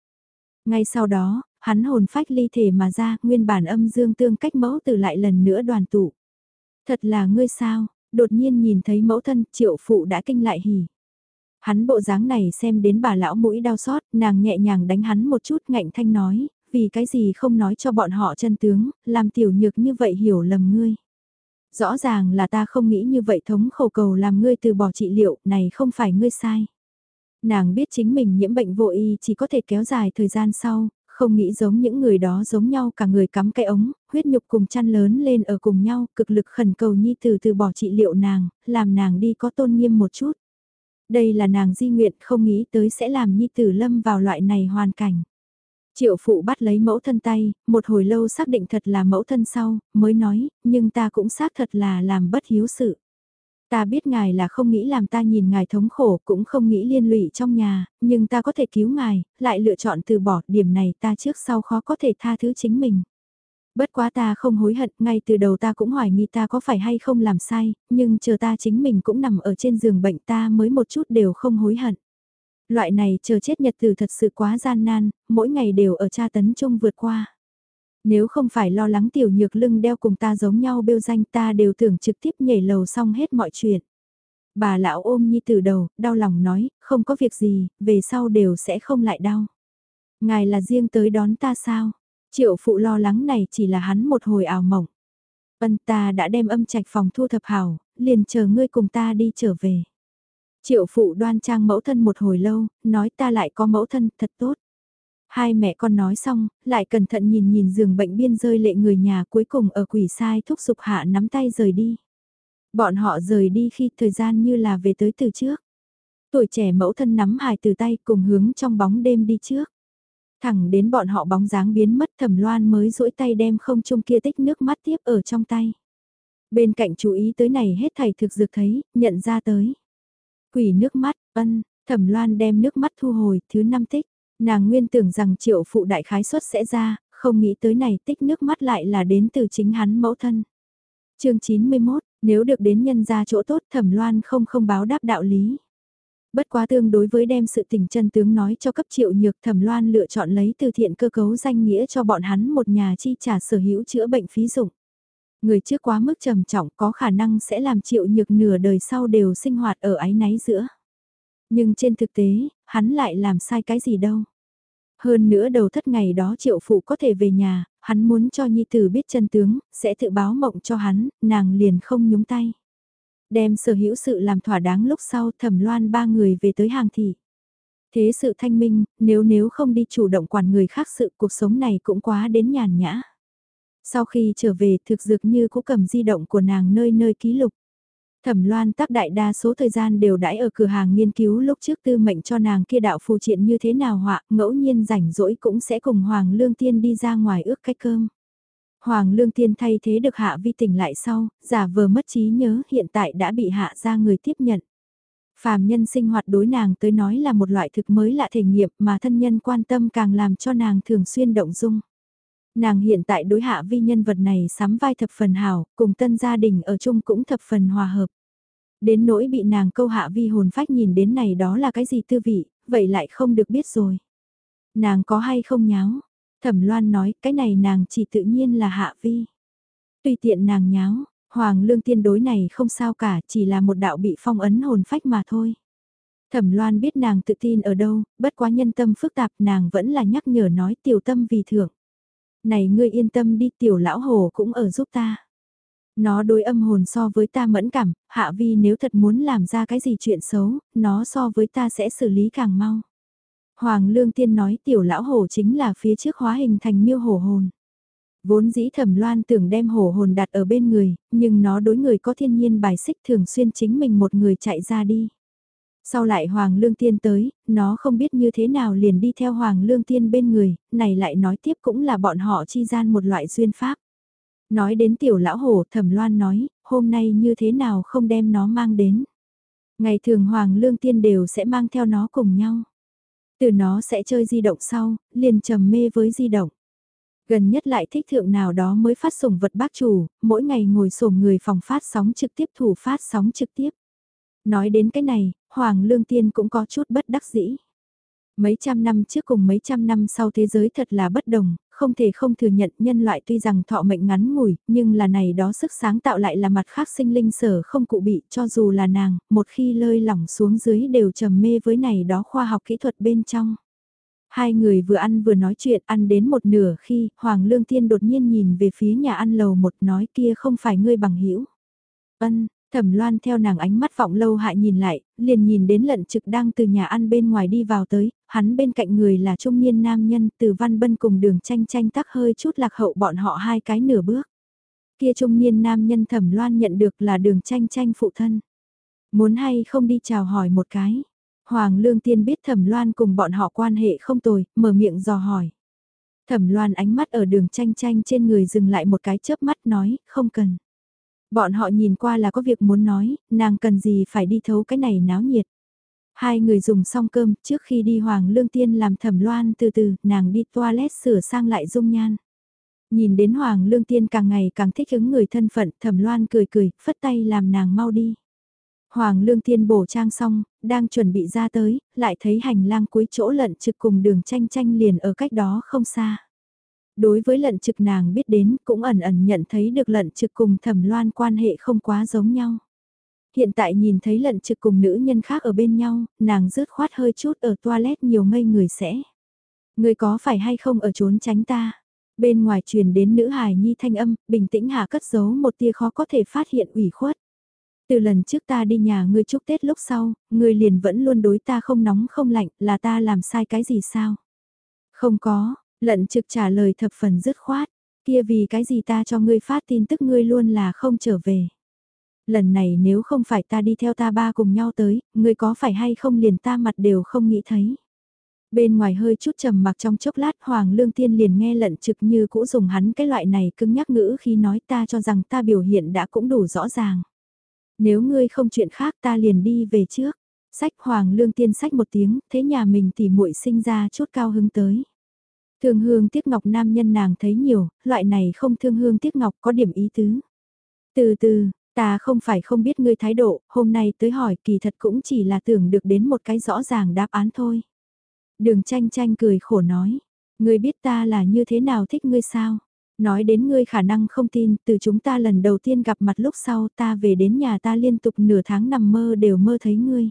Ngay sau đó, hắn hồn phách ly thể mà ra, nguyên bản âm dương tương cách mẫu tử lại lần nữa đoàn tụ. Thật là ngươi sao, đột nhiên nhìn thấy mẫu thân, triệu phụ đã kinh lại hỉ. Hắn bộ dáng này xem đến bà lão mũi đau xót, nàng nhẹ nhàng đánh hắn một chút ngạnh thanh nói, vì cái gì không nói cho bọn họ chân tướng, làm tiểu nhược như vậy hiểu lầm ngươi. Rõ ràng là ta không nghĩ như vậy thống khẩu cầu làm ngươi từ bỏ trị liệu, này không phải ngươi sai. Nàng biết chính mình nhiễm bệnh vô y chỉ có thể kéo dài thời gian sau, không nghĩ giống những người đó giống nhau cả người cắm cái ống, huyết nhục cùng chăn lớn lên ở cùng nhau, cực lực khẩn cầu nhi từ từ bỏ trị liệu nàng, làm nàng đi có tôn nghiêm một chút. Đây là nàng di nguyện không nghĩ tới sẽ làm nhi tử lâm vào loại này hoàn cảnh. Triệu phụ bắt lấy mẫu thân tay, một hồi lâu xác định thật là mẫu thân sau, mới nói, nhưng ta cũng xác thật là làm bất hiếu sự. Ta biết ngài là không nghĩ làm ta nhìn ngài thống khổ, cũng không nghĩ liên lụy trong nhà, nhưng ta có thể cứu ngài, lại lựa chọn từ bỏ, điểm này ta trước sau khó có thể tha thứ chính mình. Bất quá ta không hối hận, ngay từ đầu ta cũng hoài nghi ta có phải hay không làm sai, nhưng chờ ta chính mình cũng nằm ở trên giường bệnh ta mới một chút đều không hối hận. Loại này chờ chết nhật từ thật sự quá gian nan, mỗi ngày đều ở tra tấn chung vượt qua. Nếu không phải lo lắng tiểu nhược lưng đeo cùng ta giống nhau bêu danh ta đều tưởng trực tiếp nhảy lầu xong hết mọi chuyện. Bà lão ôm nhi từ đầu, đau lòng nói, không có việc gì, về sau đều sẽ không lại đau. Ngài là riêng tới đón ta sao? Triệu phụ lo lắng này chỉ là hắn một hồi ảo mộng. Ân ta đã đem âm trạch phòng thu thập hảo, liền chờ ngươi cùng ta đi trở về. Triệu phụ đoan trang mẫu thân một hồi lâu, nói ta lại có mẫu thân thật tốt. Hai mẹ con nói xong, lại cẩn thận nhìn nhìn giường bệnh biên rơi lệ người nhà cuối cùng ở quỷ sai thúc giục hạ nắm tay rời đi. Bọn họ rời đi khi thời gian như là về tới từ trước. Tuổi trẻ mẫu thân nắm hài từ tay cùng hướng trong bóng đêm đi trước. Thẳng đến bọn họ bóng dáng biến mất thẩm loan mới duỗi tay đem không trung kia tích nước mắt tiếp ở trong tay. Bên cạnh chú ý tới này hết thầy thực dược thấy, nhận ra tới. Quỷ nước mắt, ân, thẩm loan đem nước mắt thu hồi, thứ năm tích. Nàng nguyên tưởng rằng triệu phụ đại khái suất sẽ ra, không nghĩ tới này tích nước mắt lại là đến từ chính hắn mẫu thân. chương 91, nếu được đến nhân ra chỗ tốt thẩm loan không không báo đáp đạo lý. Bất quá tương đối với đem sự tình chân tướng nói cho cấp triệu nhược thẩm loan lựa chọn lấy từ thiện cơ cấu danh nghĩa cho bọn hắn một nhà chi trả sở hữu chữa bệnh phí dụng. Người trước quá mức trầm trọng có khả năng sẽ làm triệu nhược nửa đời sau đều sinh hoạt ở ái náy giữa. Nhưng trên thực tế, hắn lại làm sai cái gì đâu. Hơn nữa đầu thất ngày đó triệu phụ có thể về nhà, hắn muốn cho nhi tử biết chân tướng, sẽ tự báo mộng cho hắn, nàng liền không nhúng tay. Đem sở hữu sự làm thỏa đáng lúc sau thẩm loan ba người về tới hàng thị. Thế sự thanh minh, nếu nếu không đi chủ động quản người khác sự cuộc sống này cũng quá đến nhàn nhã. Sau khi trở về thực dược như cũng cầm di động của nàng nơi nơi ký lục. Thẩm Loan tác đại đa số thời gian đều đãi ở cửa hàng nghiên cứu lúc trước tư mệnh cho nàng kia đạo phù triện như thế nào họa, ngẫu nhiên rảnh rỗi cũng sẽ cùng Hoàng Lương Tiên đi ra ngoài ước cách cơm. Hoàng Lương Tiên thay thế được Hạ Vi tỉnh lại sau, giả vờ mất trí nhớ hiện tại đã bị Hạ ra người tiếp nhận. Phàm nhân sinh hoạt đối nàng tới nói là một loại thực mới lạ thể nghiệm mà thân nhân quan tâm càng làm cho nàng thường xuyên động dung. Nàng hiện tại đối hạ vi nhân vật này sắm vai thập phần hảo, cùng tân gia đình ở chung cũng thập phần hòa hợp. Đến nỗi bị nàng câu hạ vi hồn phách nhìn đến này đó là cái gì tư vị, vậy lại không được biết rồi. Nàng có hay không nháo? Thẩm loan nói cái này nàng chỉ tự nhiên là hạ vi. Tùy tiện nàng nháo, Hoàng lương tiên đối này không sao cả, chỉ là một đạo bị phong ấn hồn phách mà thôi. Thẩm loan biết nàng tự tin ở đâu, bất quá nhân tâm phức tạp nàng vẫn là nhắc nhở nói tiểu tâm vì thưởng. Này ngươi yên tâm đi tiểu lão hồ cũng ở giúp ta. Nó đối âm hồn so với ta mẫn cảm, hạ vi nếu thật muốn làm ra cái gì chuyện xấu, nó so với ta sẽ xử lý càng mau. Hoàng Lương Tiên nói tiểu lão hổ chính là phía trước hóa hình thành miêu hổ hồn. Vốn dĩ thẩm loan tưởng đem hổ hồn đặt ở bên người, nhưng nó đối người có thiên nhiên bài xích thường xuyên chính mình một người chạy ra đi. Sau lại Hoàng Lương Tiên tới, nó không biết như thế nào liền đi theo Hoàng Lương Tiên bên người, này lại nói tiếp cũng là bọn họ chi gian một loại duyên pháp. Nói đến tiểu lão hổ thẩm loan nói, hôm nay như thế nào không đem nó mang đến. Ngày thường Hoàng Lương Tiên đều sẽ mang theo nó cùng nhau. Từ nó sẽ chơi di động sau, liền trầm mê với di động. Gần nhất lại thích thượng nào đó mới phát sủng vật bác chủ, mỗi ngày ngồi sổm người phòng phát sóng trực tiếp thủ phát sóng trực tiếp. Nói đến cái này, Hoàng Lương Tiên cũng có chút bất đắc dĩ. Mấy trăm năm trước cùng mấy trăm năm sau thế giới thật là bất đồng, không thể không thừa nhận nhân loại tuy rằng thọ mệnh ngắn ngủi, nhưng là này đó sức sáng tạo lại là mặt khác sinh linh sở không cụ bị cho dù là nàng, một khi lơi lỏng xuống dưới đều trầm mê với này đó khoa học kỹ thuật bên trong. Hai người vừa ăn vừa nói chuyện ăn đến một nửa khi Hoàng Lương Thiên đột nhiên nhìn về phía nhà ăn lầu một nói kia không phải ngươi bằng hữu Ân, Thẩm Loan theo nàng ánh mắt vọng lâu hại nhìn lại, liền nhìn đến lận trực đang từ nhà ăn bên ngoài đi vào tới, hắn bên cạnh người là trung niên nam nhân từ văn bân cùng đường tranh tranh tắc hơi chút lạc hậu bọn họ hai cái nửa bước. Kia trung niên nam nhân Thẩm Loan nhận được là đường tranh tranh phụ thân. Muốn hay không đi chào hỏi một cái. Hoàng Lương Tiên biết Thẩm Loan cùng bọn họ quan hệ không tồi, mở miệng dò hỏi. Thẩm Loan ánh mắt ở đường tranh tranh trên người dừng lại một cái chớp mắt nói, không cần. Bọn họ nhìn qua là có việc muốn nói, nàng cần gì phải đi thấu cái này náo nhiệt. Hai người dùng xong cơm, trước khi đi Hoàng Lương Tiên làm thẩm loan từ từ, nàng đi toilet sửa sang lại dung nhan. Nhìn đến Hoàng Lương Tiên càng ngày càng thích ứng người thân phận, thẩm loan cười cười, phất tay làm nàng mau đi. Hoàng Lương Tiên bổ trang xong, đang chuẩn bị ra tới, lại thấy hành lang cuối chỗ lận trực cùng đường tranh tranh liền ở cách đó không xa. Đối với lận trực nàng biết đến cũng ẩn ẩn nhận thấy được lận trực cùng thẩm loan quan hệ không quá giống nhau. Hiện tại nhìn thấy lận trực cùng nữ nhân khác ở bên nhau, nàng rớt khoát hơi chút ở toilet nhiều ngây người sẽ. Người có phải hay không ở trốn tránh ta? Bên ngoài truyền đến nữ hài nhi thanh âm, bình tĩnh hạ cất giấu một tia khó có thể phát hiện ủy khuất. Từ lần trước ta đi nhà ngươi chúc Tết lúc sau, ngươi liền vẫn luôn đối ta không nóng không lạnh, là ta làm sai cái gì sao? Không có, lận trực trả lời thập phần dứt khoát, kia vì cái gì ta cho ngươi phát tin tức ngươi luôn là không trở về. Lần này nếu không phải ta đi theo ta ba cùng nhau tới, ngươi có phải hay không liền ta mặt đều không nghĩ thấy. Bên ngoài hơi chút trầm mặc trong chốc lát Hoàng Lương Tiên liền nghe lận trực như cũ dùng hắn cái loại này cứng nhắc ngữ khi nói ta cho rằng ta biểu hiện đã cũng đủ rõ ràng. Nếu ngươi không chuyện khác ta liền đi về trước. Sách Hoàng Lương Tiên sách một tiếng, thế nhà mình thì muội sinh ra chút cao hứng tới. Thương hương tiếc ngọc nam nhân nàng thấy nhiều, loại này không thương hương tiếc ngọc có điểm ý tứ. Từ từ, ta không phải không biết ngươi thái độ, hôm nay tới hỏi kỳ thật cũng chỉ là tưởng được đến một cái rõ ràng đáp án thôi. Đường tranh tranh cười khổ nói, ngươi biết ta là như thế nào thích ngươi sao? Nói đến ngươi khả năng không tin, từ chúng ta lần đầu tiên gặp mặt lúc sau ta về đến nhà ta liên tục nửa tháng nằm mơ đều mơ thấy ngươi.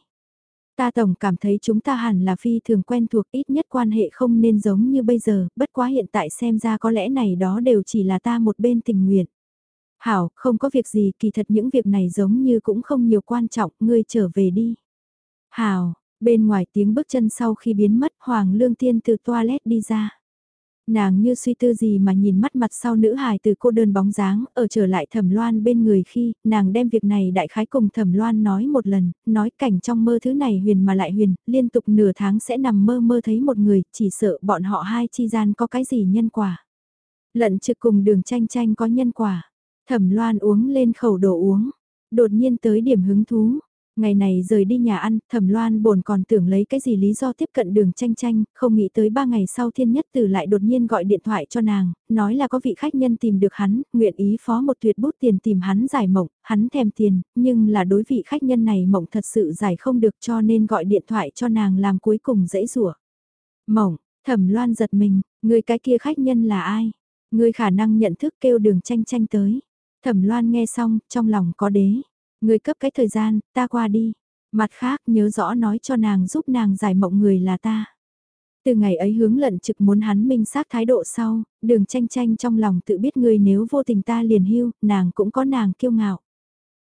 Ta tổng cảm thấy chúng ta hẳn là phi thường quen thuộc ít nhất quan hệ không nên giống như bây giờ, bất quá hiện tại xem ra có lẽ này đó đều chỉ là ta một bên tình nguyện. Hảo, không có việc gì, kỳ thật những việc này giống như cũng không nhiều quan trọng, ngươi trở về đi. Hảo, bên ngoài tiếng bước chân sau khi biến mất Hoàng Lương Tiên từ toilet đi ra. Nàng như suy tư gì mà nhìn mắt mặt sau nữ hài từ cô đơn bóng dáng, ở trở lại thẩm loan bên người khi, nàng đem việc này đại khái cùng thẩm loan nói một lần, nói cảnh trong mơ thứ này huyền mà lại huyền, liên tục nửa tháng sẽ nằm mơ mơ thấy một người, chỉ sợ bọn họ hai chi gian có cái gì nhân quả. Lận trực cùng đường tranh tranh có nhân quả, thẩm loan uống lên khẩu đồ uống, đột nhiên tới điểm hứng thú, Ngày này rời đi nhà ăn, thẩm loan bồn còn tưởng lấy cái gì lý do tiếp cận đường tranh tranh, không nghĩ tới ba ngày sau thiên nhất tử lại đột nhiên gọi điện thoại cho nàng, nói là có vị khách nhân tìm được hắn, nguyện ý phó một tuyệt bút tiền tìm hắn giải mộng, hắn thèm tiền, nhưng là đối vị khách nhân này mộng thật sự giải không được cho nên gọi điện thoại cho nàng làm cuối cùng dễ rủa Mộng, thẩm loan giật mình, người cái kia khách nhân là ai? Người khả năng nhận thức kêu đường tranh tranh tới. Thẩm loan nghe xong, trong lòng có đế. Người cấp cái thời gian, ta qua đi. Mặt khác nhớ rõ nói cho nàng giúp nàng giải mộng người là ta. Từ ngày ấy hướng lận trực muốn hắn minh xác thái độ sau, đường tranh tranh trong lòng tự biết người nếu vô tình ta liền hưu, nàng cũng có nàng kiêu ngạo.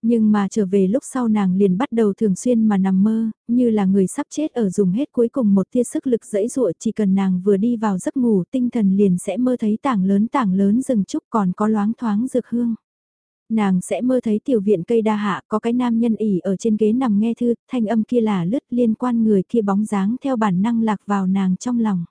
Nhưng mà trở về lúc sau nàng liền bắt đầu thường xuyên mà nằm mơ, như là người sắp chết ở dùng hết cuối cùng một tia sức lực dẫy dụa chỉ cần nàng vừa đi vào giấc ngủ tinh thần liền sẽ mơ thấy tảng lớn tảng lớn rừng trúc còn có loáng thoáng dược hương. Nàng sẽ mơ thấy tiểu viện cây đa hạ có cái nam nhân ỉ ở trên ghế nằm nghe thư, thanh âm kia là lướt liên quan người kia bóng dáng theo bản năng lạc vào nàng trong lòng.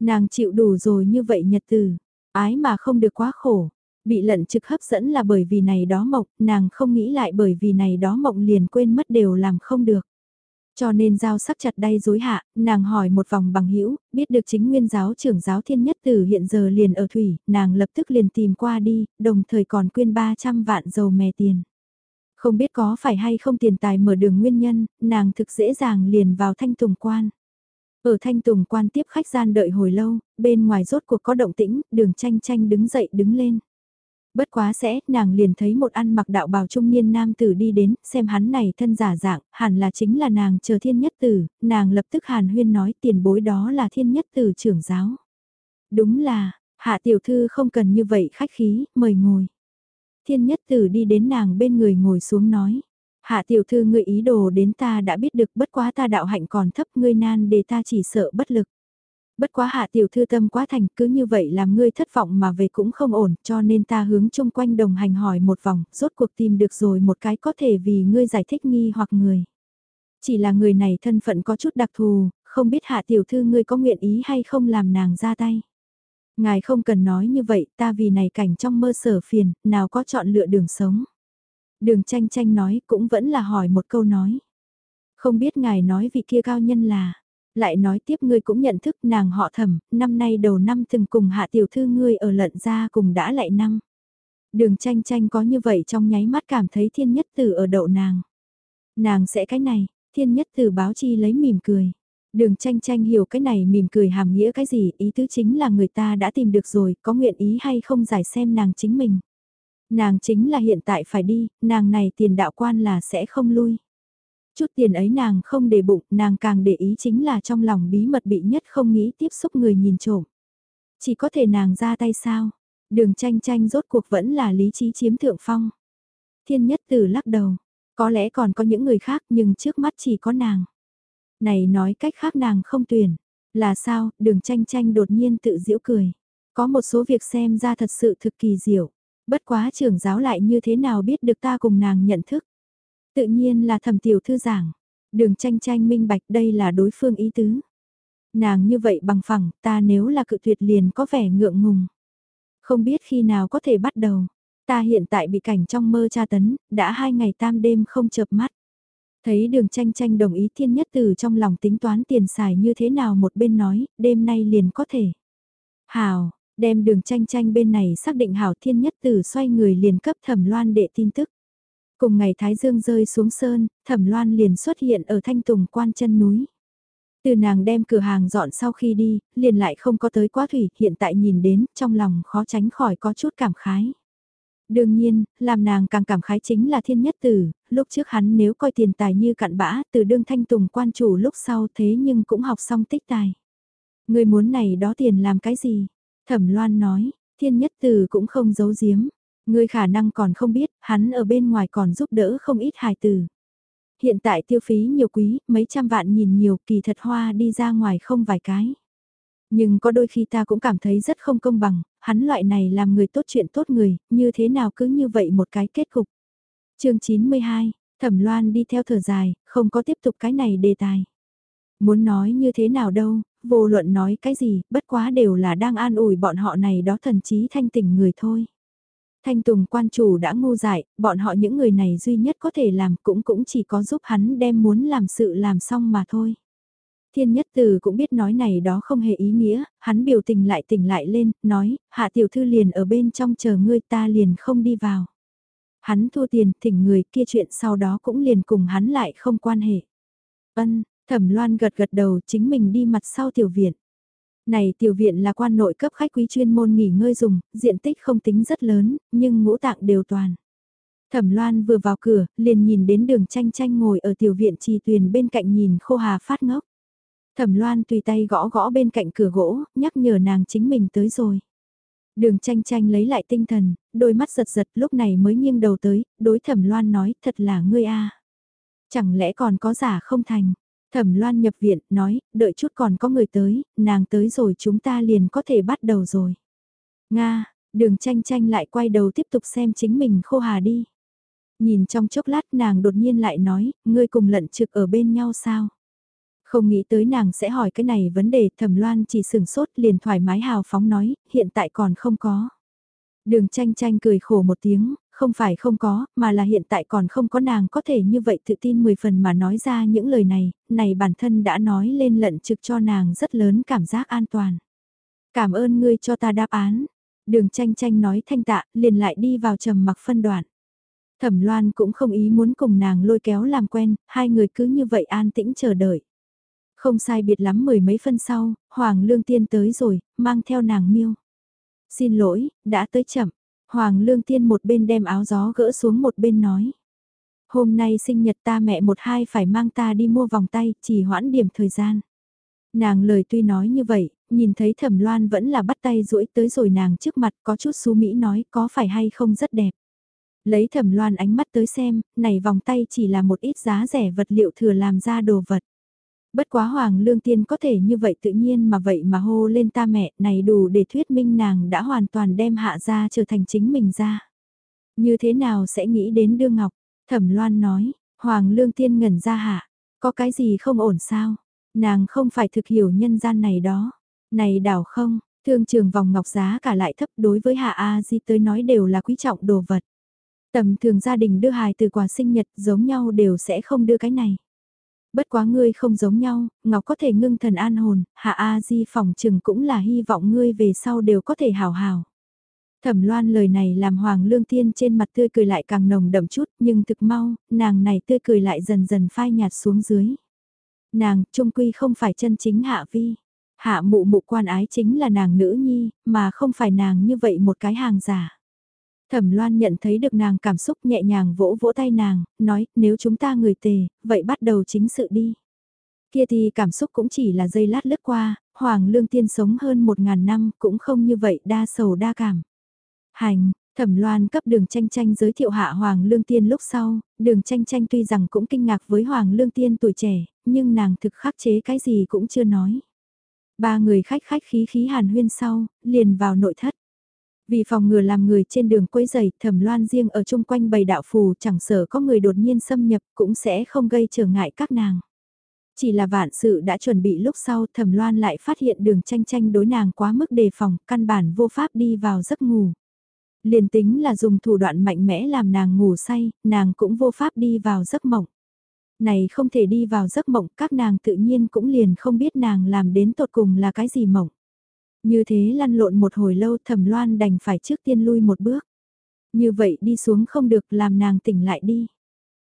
Nàng chịu đủ rồi như vậy nhật từ, ái mà không được quá khổ, bị lận trực hấp dẫn là bởi vì này đó mộng, nàng không nghĩ lại bởi vì này đó mộng liền quên mất đều làm không được. Cho nên giao sắc chặt đay dối hạ, nàng hỏi một vòng bằng hữu biết được chính nguyên giáo trưởng giáo thiên nhất tử hiện giờ liền ở thủy, nàng lập tức liền tìm qua đi, đồng thời còn quyên 300 vạn dầu mè tiền. Không biết có phải hay không tiền tài mở đường nguyên nhân, nàng thực dễ dàng liền vào thanh tùng quan. Ở thanh tùng quan tiếp khách gian đợi hồi lâu, bên ngoài rốt cuộc có động tĩnh, đường tranh tranh đứng dậy đứng lên. Bất quá sẽ, nàng liền thấy một ăn mặc đạo bào trung niên nam tử đi đến, xem hắn này thân giả dạng, hẳn là chính là nàng chờ thiên nhất tử, nàng lập tức hàn huyên nói tiền bối đó là thiên nhất tử trưởng giáo. Đúng là, hạ tiểu thư không cần như vậy khách khí, mời ngồi. Thiên nhất tử đi đến nàng bên người ngồi xuống nói. Hạ tiểu thư ngươi ý đồ đến ta đã biết được bất quá ta đạo hạnh còn thấp ngươi nan để ta chỉ sợ bất lực. Bất quá hạ tiểu thư tâm quá thành cứ như vậy làm ngươi thất vọng mà về cũng không ổn cho nên ta hướng chung quanh đồng hành hỏi một vòng, rốt cuộc tìm được rồi một cái có thể vì ngươi giải thích nghi hoặc người. Chỉ là người này thân phận có chút đặc thù, không biết hạ tiểu thư ngươi có nguyện ý hay không làm nàng ra tay. Ngài không cần nói như vậy, ta vì này cảnh trong mơ sở phiền, nào có chọn lựa đường sống. Đường tranh tranh nói cũng vẫn là hỏi một câu nói. Không biết ngài nói vị kia cao nhân là, lại nói tiếp ngươi cũng nhận thức nàng họ thẩm, năm nay đầu năm từng cùng hạ tiểu thư ngươi ở lận ra cùng đã lại năm. Đường tranh tranh có như vậy trong nháy mắt cảm thấy thiên nhất tử ở đậu nàng. Nàng sẽ cái này, thiên nhất tử báo chi lấy mỉm cười. Đường tranh tranh hiểu cái này mỉm cười hàm nghĩa cái gì, ý tứ chính là người ta đã tìm được rồi, có nguyện ý hay không giải xem nàng chính mình. Nàng chính là hiện tại phải đi, nàng này tiền đạo quan là sẽ không lui. Chút tiền ấy nàng không để bụng, nàng càng để ý chính là trong lòng bí mật bị nhất không nghĩ tiếp xúc người nhìn trộm. Chỉ có thể nàng ra tay sao? Đường tranh tranh rốt cuộc vẫn là lý trí chiếm thượng phong. Thiên nhất tử lắc đầu, có lẽ còn có những người khác nhưng trước mắt chỉ có nàng. Này nói cách khác nàng không tuyển, là sao, đường tranh tranh đột nhiên tự giễu cười. Có một số việc xem ra thật sự thực kỳ diệu, bất quá trưởng giáo lại như thế nào biết được ta cùng nàng nhận thức. Tự nhiên là thẩm tiểu thư giảng. Đường tranh tranh minh bạch đây là đối phương ý tứ. Nàng như vậy bằng phẳng, ta nếu là cự tuyệt liền có vẻ ngượng ngùng. Không biết khi nào có thể bắt đầu. Ta hiện tại bị cảnh trong mơ tra tấn, đã hai ngày tam đêm không chợp mắt. Thấy đường tranh tranh đồng ý thiên nhất từ trong lòng tính toán tiền xài như thế nào một bên nói, đêm nay liền có thể. Hào, đem đường tranh tranh bên này xác định hảo thiên nhất tử xoay người liền cấp thẩm loan đệ tin tức. Cùng ngày Thái Dương rơi xuống sơn, Thẩm Loan liền xuất hiện ở thanh tùng quan chân núi. Từ nàng đem cửa hàng dọn sau khi đi, liền lại không có tới quá thủy, hiện tại nhìn đến, trong lòng khó tránh khỏi có chút cảm khái. Đương nhiên, làm nàng càng cảm khái chính là thiên nhất tử, lúc trước hắn nếu coi tiền tài như cặn bã, từ đương thanh tùng quan chủ lúc sau thế nhưng cũng học xong tích tài. Người muốn này đó tiền làm cái gì? Thẩm loan nói, thiên nhất tử cũng không giấu giếm, Ngươi khả năng còn không biết, hắn ở bên ngoài còn giúp đỡ không ít hài tử. Hiện tại tiêu phí nhiều quý, mấy trăm vạn nhìn nhiều kỳ thật hoa đi ra ngoài không vài cái. Nhưng có đôi khi ta cũng cảm thấy rất không công bằng, hắn loại này làm người tốt chuyện tốt người, như thế nào cứ như vậy một cái kết cục. chương 92, Thẩm Loan đi theo thở dài, không có tiếp tục cái này đề tài. Muốn nói như thế nào đâu, vô luận nói cái gì, bất quá đều là đang an ủi bọn họ này đó thần trí thanh tỉnh người thôi. Thanh Tùng quan chủ đã ngu dại, bọn họ những người này duy nhất có thể làm cũng cũng chỉ có giúp hắn đem muốn làm sự làm xong mà thôi. Thiên nhất từ cũng biết nói này đó không hề ý nghĩa, hắn biểu tình lại tỉnh lại lên, nói, hạ tiểu thư liền ở bên trong chờ ngươi ta liền không đi vào. Hắn thua tiền, thỉnh người kia chuyện sau đó cũng liền cùng hắn lại không quan hệ. Ân, thẩm loan gật gật đầu chính mình đi mặt sau tiểu viện. Này tiểu viện là quan nội cấp khách quý chuyên môn nghỉ ngơi dùng, diện tích không tính rất lớn, nhưng ngũ tạng đều toàn. Thẩm Loan vừa vào cửa, liền nhìn đến đường tranh tranh ngồi ở tiểu viện trì tuyền bên cạnh nhìn khô hà phát ngốc. Thẩm Loan tùy tay gõ gõ bên cạnh cửa gỗ, nhắc nhở nàng chính mình tới rồi. Đường tranh tranh lấy lại tinh thần, đôi mắt giật giật lúc này mới nghiêng đầu tới, đối thẩm Loan nói thật là ngươi a Chẳng lẽ còn có giả không thành? Thẩm Loan nhập viện, nói, đợi chút còn có người tới, nàng tới rồi chúng ta liền có thể bắt đầu rồi. Nga, đường tranh tranh lại quay đầu tiếp tục xem chính mình khô hà đi. Nhìn trong chốc lát nàng đột nhiên lại nói, ngươi cùng lận trực ở bên nhau sao? Không nghĩ tới nàng sẽ hỏi cái này vấn đề thẩm loan chỉ sừng sốt liền thoải mái hào phóng nói, hiện tại còn không có. Đường tranh tranh cười khổ một tiếng, không phải không có, mà là hiện tại còn không có nàng có thể như vậy tự tin 10 phần mà nói ra những lời này, này bản thân đã nói lên lận trực cho nàng rất lớn cảm giác an toàn. Cảm ơn ngươi cho ta đáp án. Đường tranh tranh nói thanh tạ, liền lại đi vào trầm mặc phân đoạn. Thẩm Loan cũng không ý muốn cùng nàng lôi kéo làm quen, hai người cứ như vậy an tĩnh chờ đợi. Không sai biệt lắm mười mấy phân sau, Hoàng Lương Tiên tới rồi, mang theo nàng miêu. Xin lỗi, đã tới chậm. Hoàng Lương Tiên một bên đem áo gió gỡ xuống một bên nói. Hôm nay sinh nhật ta mẹ một hai phải mang ta đi mua vòng tay, chỉ hoãn điểm thời gian. Nàng lời tuy nói như vậy, nhìn thấy thẩm loan vẫn là bắt tay duỗi tới rồi nàng trước mặt có chút xú Mỹ nói có phải hay không rất đẹp. Lấy thẩm loan ánh mắt tới xem, này vòng tay chỉ là một ít giá rẻ vật liệu thừa làm ra đồ vật. Bất quá Hoàng Lương Tiên có thể như vậy tự nhiên mà vậy mà hô lên ta mẹ này đủ để thuyết minh nàng đã hoàn toàn đem hạ ra trở thành chính mình ra. Như thế nào sẽ nghĩ đến đưa ngọc? Thẩm Loan nói, Hoàng Lương Tiên ngẩn ra hạ, có cái gì không ổn sao? Nàng không phải thực hiểu nhân gian này đó. Này đảo không, thương trường vòng ngọc giá cả lại thấp đối với Hạ A Di tới nói đều là quý trọng đồ vật. Tầm thường gia đình đưa hài từ quà sinh nhật giống nhau đều sẽ không đưa cái này bất quá ngươi không giống nhau, Ngọc có thể ngưng thần an hồn, Hạ A Di phòng trừng cũng là hy vọng ngươi về sau đều có thể hào hào. Thẩm loan lời này làm Hoàng Lương Tiên trên mặt tươi cười lại càng nồng đậm chút, nhưng thực mau, nàng này tươi cười lại dần dần phai nhạt xuống dưới. Nàng, trung quy không phải chân chính Hạ Vi. Hạ mụ mụ quan ái chính là nàng nữ nhi, mà không phải nàng như vậy một cái hàng giả. Thẩm Loan nhận thấy được nàng cảm xúc nhẹ nhàng vỗ vỗ tay nàng, nói nếu chúng ta người tề, vậy bắt đầu chính sự đi. Kia thì cảm xúc cũng chỉ là giây lát lướt qua, Hoàng Lương Tiên sống hơn một ngàn năm cũng không như vậy đa sầu đa cảm. Hành, Thẩm Loan cấp đường tranh tranh giới thiệu hạ Hoàng Lương Tiên lúc sau, đường tranh tranh tuy rằng cũng kinh ngạc với Hoàng Lương Tiên tuổi trẻ, nhưng nàng thực khắc chế cái gì cũng chưa nói. Ba người khách khách khí khí hàn huyên sau, liền vào nội thất. Vì phòng ngừa làm người trên đường quấy giày, thẩm loan riêng ở chung quanh bầy đạo phù chẳng sợ có người đột nhiên xâm nhập cũng sẽ không gây trở ngại các nàng. Chỉ là vạn sự đã chuẩn bị lúc sau thẩm loan lại phát hiện đường tranh tranh đối nàng quá mức đề phòng, căn bản vô pháp đi vào giấc ngủ. Liền tính là dùng thủ đoạn mạnh mẽ làm nàng ngủ say, nàng cũng vô pháp đi vào giấc mộng. Này không thể đi vào giấc mộng, các nàng tự nhiên cũng liền không biết nàng làm đến tột cùng là cái gì mộng. Như thế lăn lộn một hồi lâu thẩm loan đành phải trước tiên lui một bước. Như vậy đi xuống không được làm nàng tỉnh lại đi.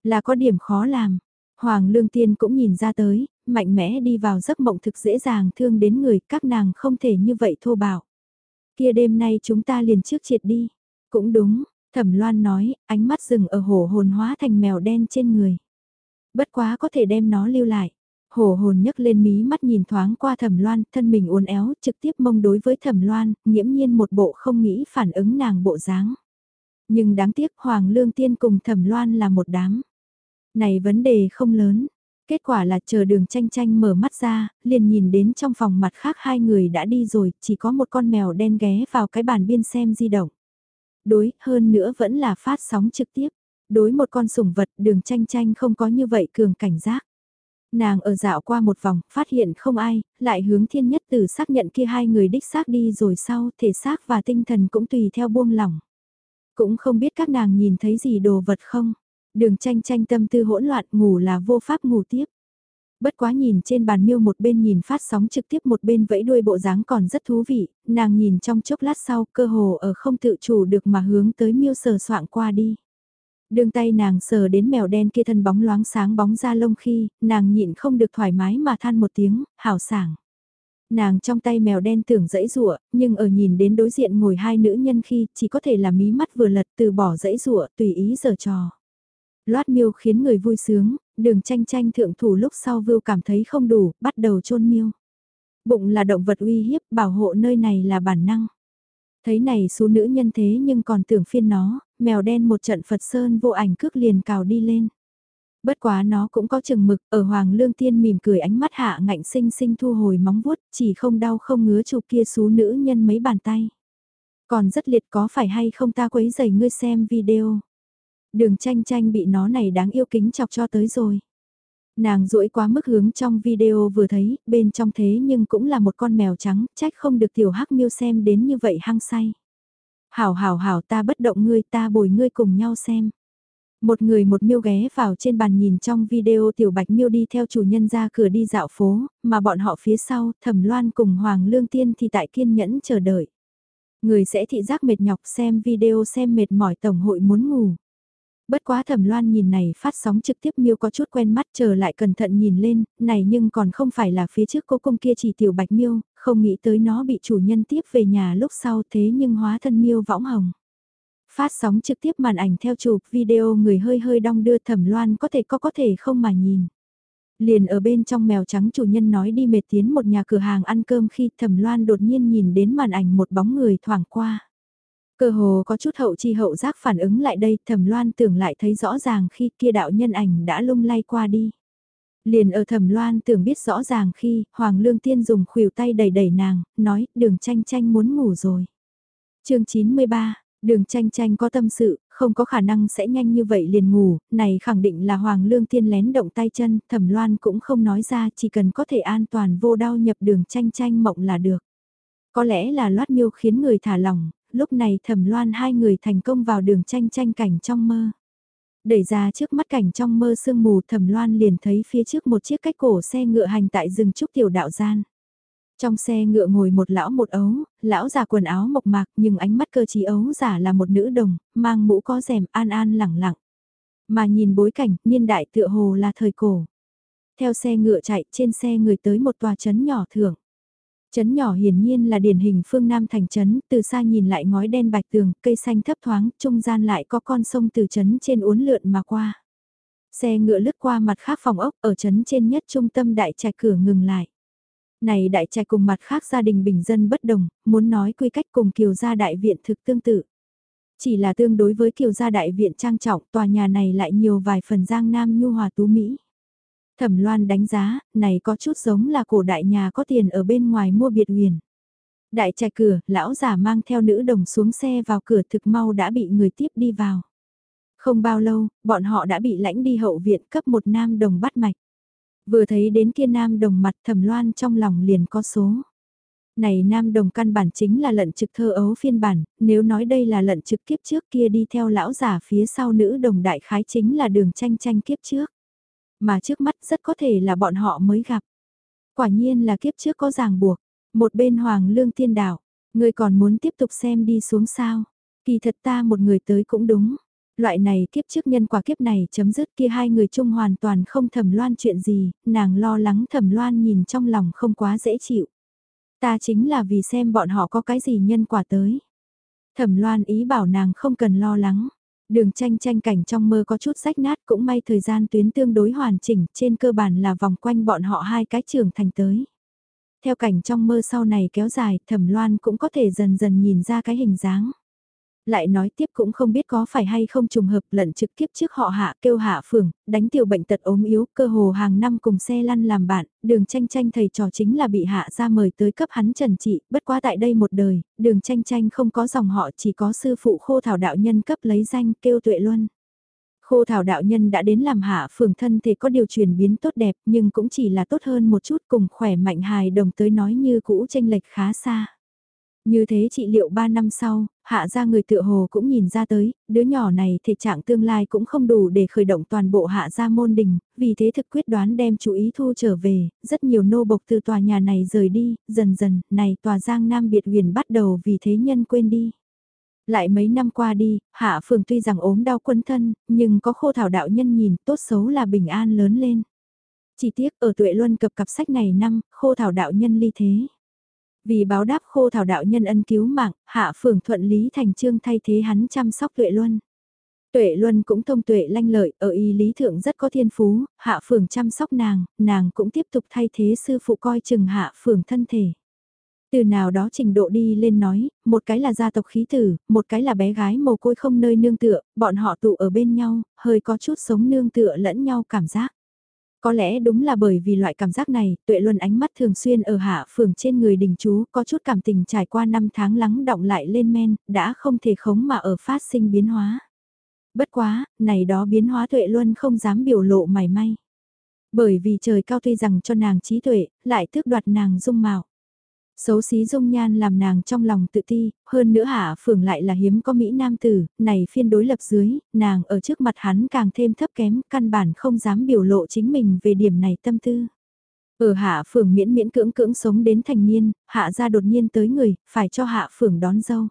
Là có điểm khó làm. Hoàng Lương Tiên cũng nhìn ra tới, mạnh mẽ đi vào giấc mộng thực dễ dàng thương đến người, các nàng không thể như vậy thô bạo. Kia đêm nay chúng ta liền trước triệt đi. Cũng đúng, Thẩm Loan nói, ánh mắt dừng ở hổ hồn hóa thành mèo đen trên người. Bất quá có thể đem nó lưu lại. Hồ hồn nhấc lên mí mắt nhìn thoáng qua thẩm loan, thân mình uốn éo, trực tiếp mông đối với thẩm loan, nghiễm nhiên một bộ không nghĩ phản ứng nàng bộ dáng. Nhưng đáng tiếc Hoàng Lương Tiên cùng thẩm loan là một đám. Này vấn đề không lớn. Kết quả là chờ đường tranh tranh mở mắt ra, liền nhìn đến trong phòng mặt khác hai người đã đi rồi, chỉ có một con mèo đen ghé vào cái bàn biên xem di động. Đối, hơn nữa vẫn là phát sóng trực tiếp. Đối một con sủng vật đường tranh tranh không có như vậy cường cảnh giác. Nàng ở dạo qua một vòng, phát hiện không ai, lại hướng thiên nhất tử xác nhận kia hai người đích xác đi rồi sau, thể xác và tinh thần cũng tùy theo buông lỏng. Cũng không biết các nàng nhìn thấy gì đồ vật không. Đường tranh tranh tâm tư hỗn loạn ngủ là vô pháp ngủ tiếp. Bất quá nhìn trên bàn miêu một bên nhìn phát sóng trực tiếp một bên vẫy đuôi bộ dáng còn rất thú vị, nàng nhìn trong chốc lát sau cơ hồ ở không tự chủ được mà hướng tới miêu sờ soạn qua đi. Đường tay nàng sờ đến mèo đen kia thân bóng loáng sáng bóng ra lông khi, nàng nhịn không được thoải mái mà than một tiếng, hảo sảng. Nàng trong tay mèo đen tưởng dẫy rụa, nhưng ở nhìn đến đối diện ngồi hai nữ nhân khi chỉ có thể là mí mắt vừa lật từ bỏ dẫy rụa tùy ý giờ trò. Loát miêu khiến người vui sướng, đường tranh tranh thượng thủ lúc sau vưu cảm thấy không đủ, bắt đầu chôn miêu. Bụng là động vật uy hiếp, bảo hộ nơi này là bản năng. Thấy này số nữ nhân thế nhưng còn tưởng phiên nó, mèo đen một trận Phật Sơn vô ảnh cước liền cào đi lên. Bất quá nó cũng có chừng mực, ở Hoàng Lương Tiên mỉm cười ánh mắt hạ ngạnh sinh sinh thu hồi móng vuốt, chỉ không đau không ngứa chụp kia số nữ nhân mấy bàn tay. Còn rất liệt có phải hay không ta quấy giày ngươi xem video. Đường tranh tranh bị nó này đáng yêu kính chọc cho tới rồi. Nàng duỗi quá mức hướng trong video vừa thấy, bên trong thế nhưng cũng là một con mèo trắng, trách không được tiểu hắc miêu xem đến như vậy hăng say. Hảo hảo hảo ta bất động ngươi ta bồi ngươi cùng nhau xem. Một người một miêu ghé vào trên bàn nhìn trong video tiểu bạch miêu đi theo chủ nhân ra cửa đi dạo phố, mà bọn họ phía sau, thẩm loan cùng Hoàng Lương Tiên thì tại kiên nhẫn chờ đợi. Người sẽ thị giác mệt nhọc xem video xem mệt mỏi tổng hội muốn ngủ. Bất quá thẩm loan nhìn này phát sóng trực tiếp miêu có chút quen mắt chờ lại cẩn thận nhìn lên, này nhưng còn không phải là phía trước cô công kia chỉ tiểu bạch miêu, không nghĩ tới nó bị chủ nhân tiếp về nhà lúc sau thế nhưng hóa thân miêu võng hồng. Phát sóng trực tiếp màn ảnh theo chụp video người hơi hơi đong đưa thẩm loan có thể có có thể không mà nhìn. Liền ở bên trong mèo trắng chủ nhân nói đi mệt tiến một nhà cửa hàng ăn cơm khi thẩm loan đột nhiên nhìn đến màn ảnh một bóng người thoảng qua. Cơ hồ có chút hậu chi hậu giác phản ứng lại đây, thẩm loan tưởng lại thấy rõ ràng khi kia đạo nhân ảnh đã lung lay qua đi. Liền ở thẩm loan tưởng biết rõ ràng khi Hoàng Lương Tiên dùng khuỷu tay đẩy đẩy nàng, nói đường tranh tranh muốn ngủ rồi. chương 93, đường tranh tranh có tâm sự, không có khả năng sẽ nhanh như vậy liền ngủ, này khẳng định là Hoàng Lương Tiên lén động tay chân, thẩm loan cũng không nói ra chỉ cần có thể an toàn vô đau nhập đường tranh tranh mộng là được. Có lẽ là loát miêu khiến người thả lỏng, lúc này thẩm loan hai người thành công vào đường tranh tranh cảnh trong mơ. Đẩy ra trước mắt cảnh trong mơ sương mù thẩm loan liền thấy phía trước một chiếc cách cổ xe ngựa hành tại rừng trúc tiểu đạo gian. Trong xe ngựa ngồi một lão một ấu, lão già quần áo mộc mạc nhưng ánh mắt cơ trí ấu giả là một nữ đồng, mang mũ có rèm an an lẳng lặng. Mà nhìn bối cảnh, niên đại tựa hồ là thời cổ. Theo xe ngựa chạy trên xe người tới một tòa trấn nhỏ thưởng. Trấn nhỏ hiển nhiên là điển hình phương Nam thành trấn, từ xa nhìn lại ngói đen bạch tường, cây xanh thấp thoáng, trung gian lại có con sông từ trấn trên uốn lượn mà qua. Xe ngựa lướt qua mặt khác phòng ốc ở trấn trên nhất trung tâm đại trạch cửa ngừng lại. Này đại trạch cùng mặt khác gia đình bình dân bất đồng, muốn nói quy cách cùng kiều gia đại viện thực tương tự. Chỉ là tương đối với kiều gia đại viện trang trọng tòa nhà này lại nhiều vài phần giang nam nhu hòa tú Mỹ. Thẩm Loan đánh giá, này có chút giống là cổ đại nhà có tiền ở bên ngoài mua biệt huyền. Đại trạch cửa, lão già mang theo nữ đồng xuống xe vào cửa thực mau đã bị người tiếp đi vào. Không bao lâu, bọn họ đã bị lãnh đi hậu viện cấp một nam đồng bắt mạch. Vừa thấy đến kia nam đồng mặt thẩm loan trong lòng liền có số. Này nam đồng căn bản chính là lận trực thơ ấu phiên bản, nếu nói đây là lận trực kiếp trước kia đi theo lão giả phía sau nữ đồng đại khái chính là đường tranh tranh kiếp trước mà trước mắt rất có thể là bọn họ mới gặp. Quả nhiên là kiếp trước có ràng buộc, một bên hoàng lương tiên đạo, người còn muốn tiếp tục xem đi xuống sao, kỳ thật ta một người tới cũng đúng. Loại này kiếp trước nhân quả kiếp này chấm dứt kia hai người chung hoàn toàn không thầm loan chuyện gì, nàng lo lắng thầm loan nhìn trong lòng không quá dễ chịu. Ta chính là vì xem bọn họ có cái gì nhân quả tới. Thẩm loan ý bảo nàng không cần lo lắng. Đường tranh tranh cảnh trong mơ có chút rách nát cũng may thời gian tuyến tương đối hoàn chỉnh, trên cơ bản là vòng quanh bọn họ hai cái trưởng thành tới. Theo cảnh trong mơ sau này kéo dài, thẩm loan cũng có thể dần dần nhìn ra cái hình dáng. Lại nói tiếp cũng không biết có phải hay không trùng hợp lận trực tiếp trước họ hạ kêu hạ phường, đánh tiểu bệnh tật ốm yếu, cơ hồ hàng năm cùng xe lăn làm bạn, đường tranh tranh thầy trò chính là bị hạ ra mời tới cấp hắn trần trị, bất quá tại đây một đời, đường tranh tranh không có dòng họ chỉ có sư phụ khô thảo đạo nhân cấp lấy danh kêu tuệ luân. Khô thảo đạo nhân đã đến làm hạ phường thân thể có điều chuyển biến tốt đẹp nhưng cũng chỉ là tốt hơn một chút cùng khỏe mạnh hài đồng tới nói như cũ tranh lệch khá xa. Như thế trị liệu 3 năm sau, hạ ra người tựa hồ cũng nhìn ra tới, đứa nhỏ này thể trạng tương lai cũng không đủ để khởi động toàn bộ hạ gia môn đình, vì thế thực quyết đoán đem chú ý thu trở về, rất nhiều nô bộc từ tòa nhà này rời đi, dần dần, này tòa giang nam biệt huyền bắt đầu vì thế nhân quên đi. Lại mấy năm qua đi, hạ phường tuy rằng ốm đau quân thân, nhưng có khô thảo đạo nhân nhìn tốt xấu là bình an lớn lên. Chỉ tiếc ở tuệ luân cập cặp sách này năm, khô thảo đạo nhân ly thế. Vì báo đáp khô thảo đạo nhân ân cứu mạng, hạ phường thuận lý thành trương thay thế hắn chăm sóc tuệ luân. Tuệ Luân cũng thông tuệ lanh lợi, ở y lý thượng rất có thiên phú, hạ phường chăm sóc nàng, nàng cũng tiếp tục thay thế sư phụ coi chừng hạ phường thân thể. Từ nào đó trình độ đi lên nói, một cái là gia tộc khí tử, một cái là bé gái mồ côi không nơi nương tựa, bọn họ tụ ở bên nhau, hơi có chút sống nương tựa lẫn nhau cảm giác. Có lẽ đúng là bởi vì loại cảm giác này, tuệ luân ánh mắt thường xuyên ở hạ phường trên người đình chú, có chút cảm tình trải qua năm tháng lắng động lại lên men, đã không thể khống mà ở phát sinh biến hóa. Bất quá, này đó biến hóa tuệ luân không dám biểu lộ mảy may. Bởi vì trời cao tuy rằng cho nàng trí tuệ, lại tước đoạt nàng dung mạo. Xấu xí dung nhan làm nàng trong lòng tự ti, hơn nữa hạ phường lại là hiếm có Mỹ Nam tử, này phiên đối lập dưới, nàng ở trước mặt hắn càng thêm thấp kém, căn bản không dám biểu lộ chính mình về điểm này tâm tư. Ở hạ phường miễn miễn cưỡng cưỡng sống đến thành niên, hạ ra đột nhiên tới người, phải cho hạ phường đón dâu.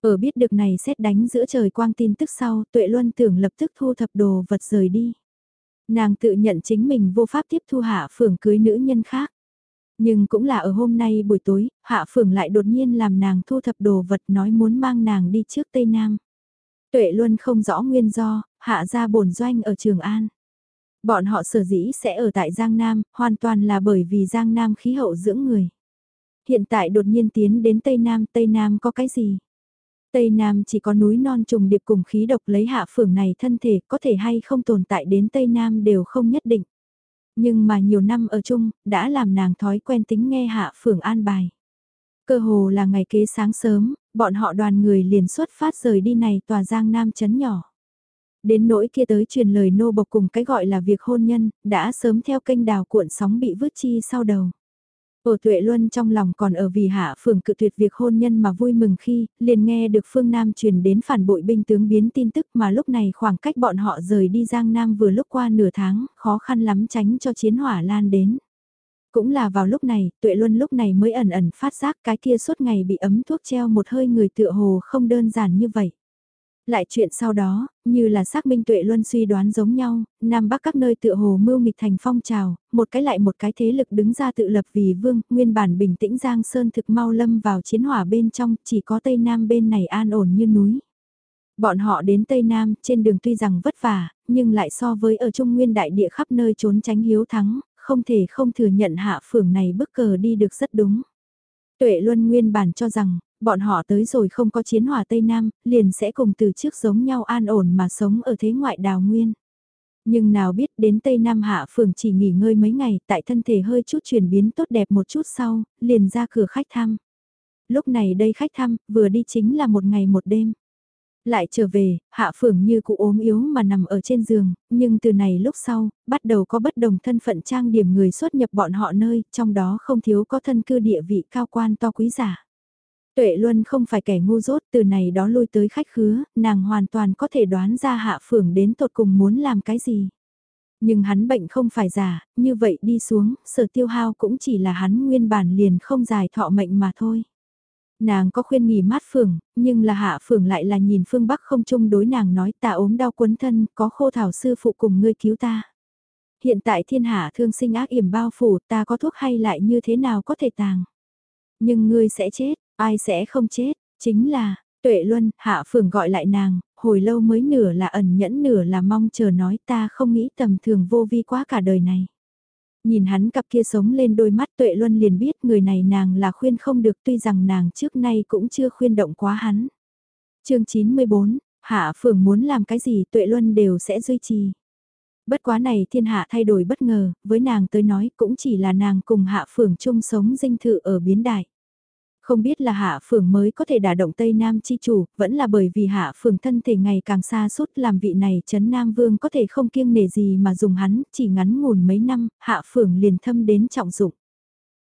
Ở biết được này xét đánh giữa trời quang tin tức sau, tuệ luân tưởng lập tức thu thập đồ vật rời đi. Nàng tự nhận chính mình vô pháp tiếp thu hạ phường cưới nữ nhân khác. Nhưng cũng là ở hôm nay buổi tối, Hạ Phượng lại đột nhiên làm nàng thu thập đồ vật nói muốn mang nàng đi trước Tây Nam. Tuệ Luân không rõ nguyên do, Hạ ra bổn doanh ở Trường An. Bọn họ sở dĩ sẽ ở tại Giang Nam, hoàn toàn là bởi vì Giang Nam khí hậu dưỡng người. Hiện tại đột nhiên tiến đến Tây Nam, Tây Nam có cái gì? Tây Nam chỉ có núi non trùng điệp cùng khí độc lấy hạ phượng này thân thể có thể hay không tồn tại đến Tây Nam đều không nhất định. Nhưng mà nhiều năm ở chung, đã làm nàng thói quen tính nghe hạ phượng an bài. Cơ hồ là ngày kế sáng sớm, bọn họ đoàn người liền xuất phát rời đi này tòa giang nam chấn nhỏ. Đến nỗi kia tới truyền lời nô bộc cùng cái gọi là việc hôn nhân, đã sớm theo kênh đào cuộn sóng bị vứt chi sau đầu. Ở Tuệ Luân trong lòng còn ở vì hạ phường cự tuyệt việc hôn nhân mà vui mừng khi, liền nghe được phương Nam truyền đến phản bội binh tướng biến tin tức mà lúc này khoảng cách bọn họ rời đi Giang Nam vừa lúc qua nửa tháng, khó khăn lắm tránh cho chiến hỏa lan đến. Cũng là vào lúc này, Tuệ Luân lúc này mới ẩn ẩn phát giác cái kia suốt ngày bị ấm thuốc treo một hơi người tựa hồ không đơn giản như vậy. Lại chuyện sau đó, như là xác minh tuệ luân suy đoán giống nhau, Nam Bắc các nơi tựa hồ mưu nghịch thành phong trào, một cái lại một cái thế lực đứng ra tự lập vì vương, nguyên bản bình tĩnh Giang Sơn thực mau lâm vào chiến hỏa bên trong, chỉ có Tây Nam bên này an ổn như núi. Bọn họ đến Tây Nam, trên đường tuy rằng vất vả, nhưng lại so với ở Trung Nguyên đại địa khắp nơi trốn tránh hiếu thắng, không thể không thừa nhận hạ phường này bức cờ đi được rất đúng. Tuệ Luân nguyên bản cho rằng, bọn họ tới rồi không có chiến hòa Tây Nam, liền sẽ cùng từ trước giống nhau an ổn mà sống ở thế ngoại đào nguyên. Nhưng nào biết đến Tây Nam Hạ Phường chỉ nghỉ ngơi mấy ngày tại thân thể hơi chút chuyển biến tốt đẹp một chút sau, liền ra cửa khách thăm. Lúc này đây khách thăm, vừa đi chính là một ngày một đêm. Lại trở về, Hạ Phường như cụ ốm yếu mà nằm ở trên giường, nhưng từ này lúc sau, bắt đầu có bất đồng thân phận trang điểm người xuất nhập bọn họ nơi, trong đó không thiếu có thân cư địa vị cao quan to quý giả. Tuệ Luân không phải kẻ ngu dốt từ này đó lui tới khách khứa, nàng hoàn toàn có thể đoán ra hạ Phượng đến tột cùng muốn làm cái gì. Nhưng hắn bệnh không phải giả, như vậy đi xuống, sở tiêu hao cũng chỉ là hắn nguyên bản liền không dài thọ mệnh mà thôi. Nàng có khuyên nghỉ mát phường, nhưng là hạ phường lại là nhìn phương Bắc không chung đối nàng nói ta ốm đau quấn thân, có khô thảo sư phụ cùng ngươi cứu ta. Hiện tại thiên hạ thương sinh ác yểm bao phủ ta có thuốc hay lại như thế nào có thể tàng. Nhưng ngươi sẽ chết, Ai sẽ không chết, chính là, Tuệ Luân, Hạ Phường gọi lại nàng, hồi lâu mới nửa là ẩn nhẫn nửa là mong chờ nói ta không nghĩ tầm thường vô vi quá cả đời này. Nhìn hắn cặp kia sống lên đôi mắt Tuệ Luân liền biết người này nàng là khuyên không được tuy rằng nàng trước nay cũng chưa khuyên động quá hắn. chương 94, Hạ Phường muốn làm cái gì Tuệ Luân đều sẽ duy trì. Bất quá này thiên hạ thay đổi bất ngờ, với nàng tới nói cũng chỉ là nàng cùng Hạ Phường chung sống dinh thự ở biến đại. Không biết là hạ phường mới có thể đả động Tây Nam chi chủ, vẫn là bởi vì hạ phường thân thể ngày càng xa suốt làm vị này chấn Nam Vương có thể không kiêng nề gì mà dùng hắn, chỉ ngắn ngủn mấy năm, hạ phường liền thâm đến trọng dụng.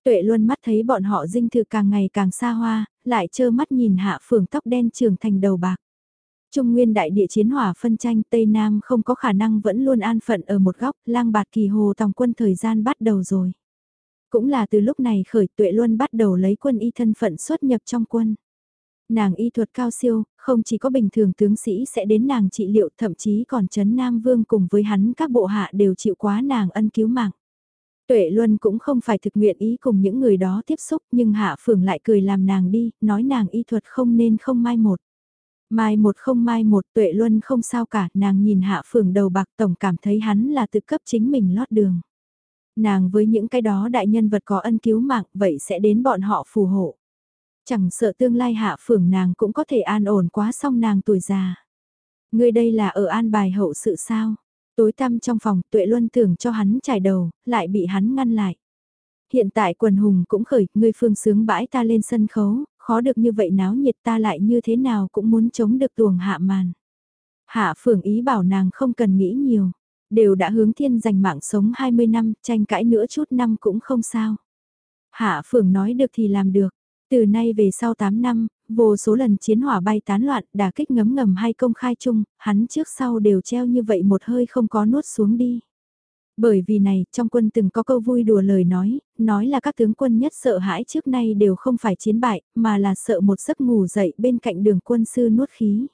Tuệ luôn mắt thấy bọn họ dinh thự càng ngày càng xa hoa, lại trơ mắt nhìn hạ phường tóc đen trường thành đầu bạc. Trung nguyên đại địa chiến hỏa phân tranh Tây Nam không có khả năng vẫn luôn an phận ở một góc, lang bạt kỳ hồ tòng quân thời gian bắt đầu rồi. Cũng là từ lúc này khởi tuệ luôn bắt đầu lấy quân y thân phận xuất nhập trong quân. Nàng y thuật cao siêu, không chỉ có bình thường tướng sĩ sẽ đến nàng trị liệu thậm chí còn chấn Nam Vương cùng với hắn các bộ hạ đều chịu quá nàng ân cứu mạng. Tuệ Luân cũng không phải thực nguyện ý cùng những người đó tiếp xúc nhưng Hạ Phường lại cười làm nàng đi, nói nàng y thuật không nên không mai một. Mai một không mai một Tuệ Luân không sao cả, nàng nhìn Hạ Phường đầu bạc tổng cảm thấy hắn là tự cấp chính mình lót đường. Nàng với những cái đó đại nhân vật có ân cứu mạng vậy sẽ đến bọn họ phù hộ. Chẳng sợ tương lai Hạ Phường nàng cũng có thể an ổn quá xong nàng tuổi già. Người đây là ở an bài hậu sự sao? Tối tăm trong phòng, tuệ luân tưởng cho hắn trải đầu, lại bị hắn ngăn lại. Hiện tại quần hùng cũng khởi, ngươi phương sướng bãi ta lên sân khấu, khó được như vậy náo nhiệt ta lại như thế nào cũng muốn chống được tuồng hạ màn. Hạ phưởng ý bảo nàng không cần nghĩ nhiều, đều đã hướng thiên dành mạng sống 20 năm, tranh cãi nữa chút năm cũng không sao. Hạ phượng nói được thì làm được, từ nay về sau 8 năm, vô số lần chiến hỏa bay tán loạn, đả kích ngấm ngầm hay công khai chung, hắn trước sau đều treo như vậy một hơi không có nuốt xuống đi. Bởi vì này, trong quân từng có câu vui đùa lời nói, nói là các tướng quân nhất sợ hãi trước nay đều không phải chiến bại, mà là sợ một giấc ngủ dậy bên cạnh đường quân sư nuốt khí.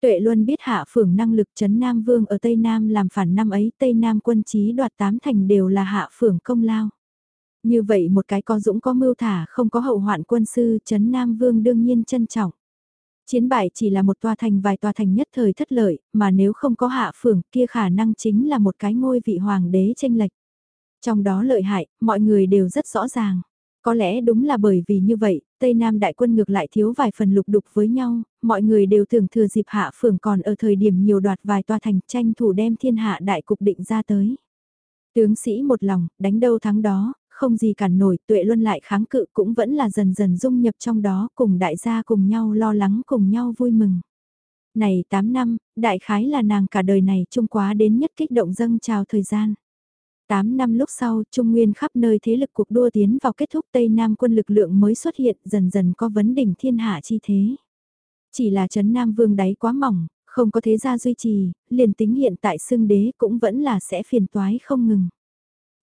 Tuệ luôn biết hạ phượng năng lực chấn Nam Vương ở Tây Nam làm phản năm ấy Tây Nam quân trí đoạt tám thành đều là hạ phượng công lao. Như vậy một cái có dũng có mưu thả không có hậu hoạn quân sư chấn Nam Vương đương nhiên trân trọng. Chiến bại chỉ là một tòa thành vài tòa thành nhất thời thất lợi, mà nếu không có hạ phượng kia khả năng chính là một cái ngôi vị hoàng đế tranh lệch. Trong đó lợi hại, mọi người đều rất rõ ràng. Có lẽ đúng là bởi vì như vậy, Tây Nam đại quân ngược lại thiếu vài phần lục đục với nhau, mọi người đều tưởng thừa dịp hạ phường còn ở thời điểm nhiều đoạt vài tòa thành tranh thủ đem thiên hạ đại cục định ra tới. Tướng sĩ một lòng, đánh đâu thắng đó, không gì cản nổi, tuệ luân lại kháng cự cũng vẫn là dần dần dung nhập trong đó, cùng đại gia cùng nhau lo lắng cùng nhau vui mừng. Này 8 năm, đại khái là nàng cả đời này trung quá đến nhất kích động dâng chào thời gian. 8 năm lúc sau, Trung Nguyên khắp nơi thế lực cuộc đua tiến vào kết thúc Tây Nam quân lực lượng mới xuất hiện dần dần có vấn đỉnh thiên hạ chi thế. Chỉ là chấn Nam Vương đáy quá mỏng, không có thế gia duy trì, liền tính hiện tại xương đế cũng vẫn là sẽ phiền toái không ngừng.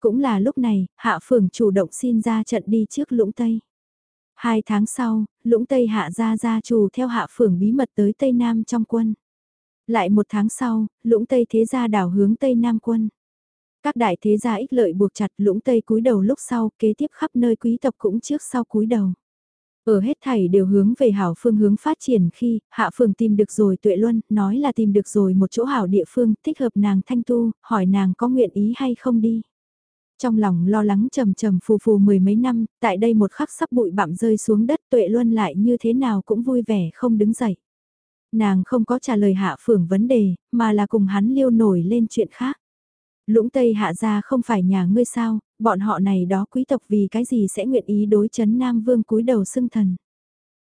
Cũng là lúc này, Hạ Phường chủ động xin ra trận đi trước Lũng Tây. Hai tháng sau, Lũng Tây Hạ gia gia chủ theo Hạ Phường bí mật tới Tây Nam trong quân. Lại một tháng sau, Lũng Tây thế gia đảo hướng Tây Nam quân. Các đại thế gia ích lợi buộc chặt Lũng Tây cúi đầu lúc sau, kế tiếp khắp nơi quý tộc cũng trước sau cúi đầu. Ở hết thảy đều hướng về hảo phương hướng phát triển khi hạ phường tìm được rồi tuệ luân, nói là tìm được rồi một chỗ hảo địa phương thích hợp nàng thanh tu, hỏi nàng có nguyện ý hay không đi. Trong lòng lo lắng trầm trầm phù phù mười mấy năm, tại đây một khắc sắp bụi bặm rơi xuống đất tuệ luân lại như thế nào cũng vui vẻ không đứng dậy. Nàng không có trả lời hạ phưởng vấn đề, mà là cùng hắn liêu nổi lên chuyện khác. Lũng Tây hạ gia không phải nhà ngươi sao, bọn họ này đó quý tộc vì cái gì sẽ nguyện ý đối chấn Nam Vương cúi đầu xưng thần.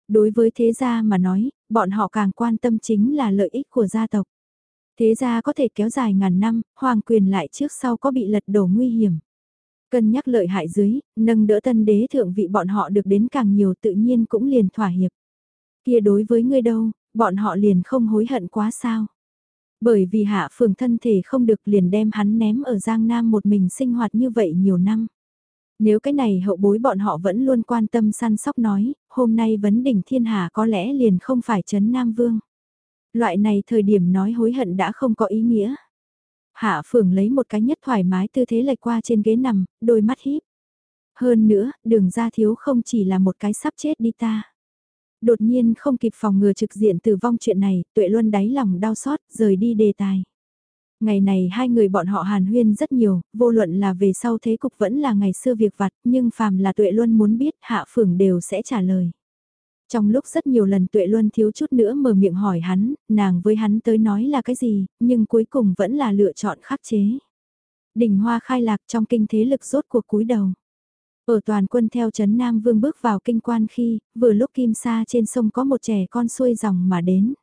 Đối với thế gia mà nói, bọn họ càng quan tâm chính là lợi ích của gia tộc. Thế gia có thể kéo dài ngàn năm, hoàng quyền lại trước sau có bị lật đổ nguy hiểm. Cân nhắc lợi hại dưới, nâng đỡ tân đế thượng vị bọn họ được đến càng nhiều tự nhiên cũng liền thỏa hiệp. Kia đối với ngươi đâu, bọn họ liền không hối hận quá sao. Bởi vì hạ phường thân thể không được liền đem hắn ném ở Giang Nam một mình sinh hoạt như vậy nhiều năm. Nếu cái này hậu bối bọn họ vẫn luôn quan tâm săn sóc nói, hôm nay vấn đỉnh thiên hạ có lẽ liền không phải chấn Nam Vương. Loại này thời điểm nói hối hận đã không có ý nghĩa. Hạ phường lấy một cái nhất thoải mái tư thế lệch qua trên ghế nằm, đôi mắt híp. Hơn nữa, đường ra thiếu không chỉ là một cái sắp chết đi ta. Đột nhiên không kịp phòng ngừa trực diện tử vong chuyện này, tuệ luân đáy lòng đau xót, rời đi đề tài. Ngày này hai người bọn họ hàn huyên rất nhiều, vô luận là về sau thế cục vẫn là ngày xưa việc vặt, nhưng phàm là tuệ luân muốn biết hạ phượng đều sẽ trả lời. Trong lúc rất nhiều lần tuệ luân thiếu chút nữa mở miệng hỏi hắn, nàng với hắn tới nói là cái gì, nhưng cuối cùng vẫn là lựa chọn khắc chế. Đỉnh hoa khai lạc trong kinh thế lực rốt cuộc cúi đầu. Ở toàn quân theo chấn Nam Vương bước vào kinh quan khi, vừa lúc kim sa trên sông có một trẻ con xuôi dòng mà đến.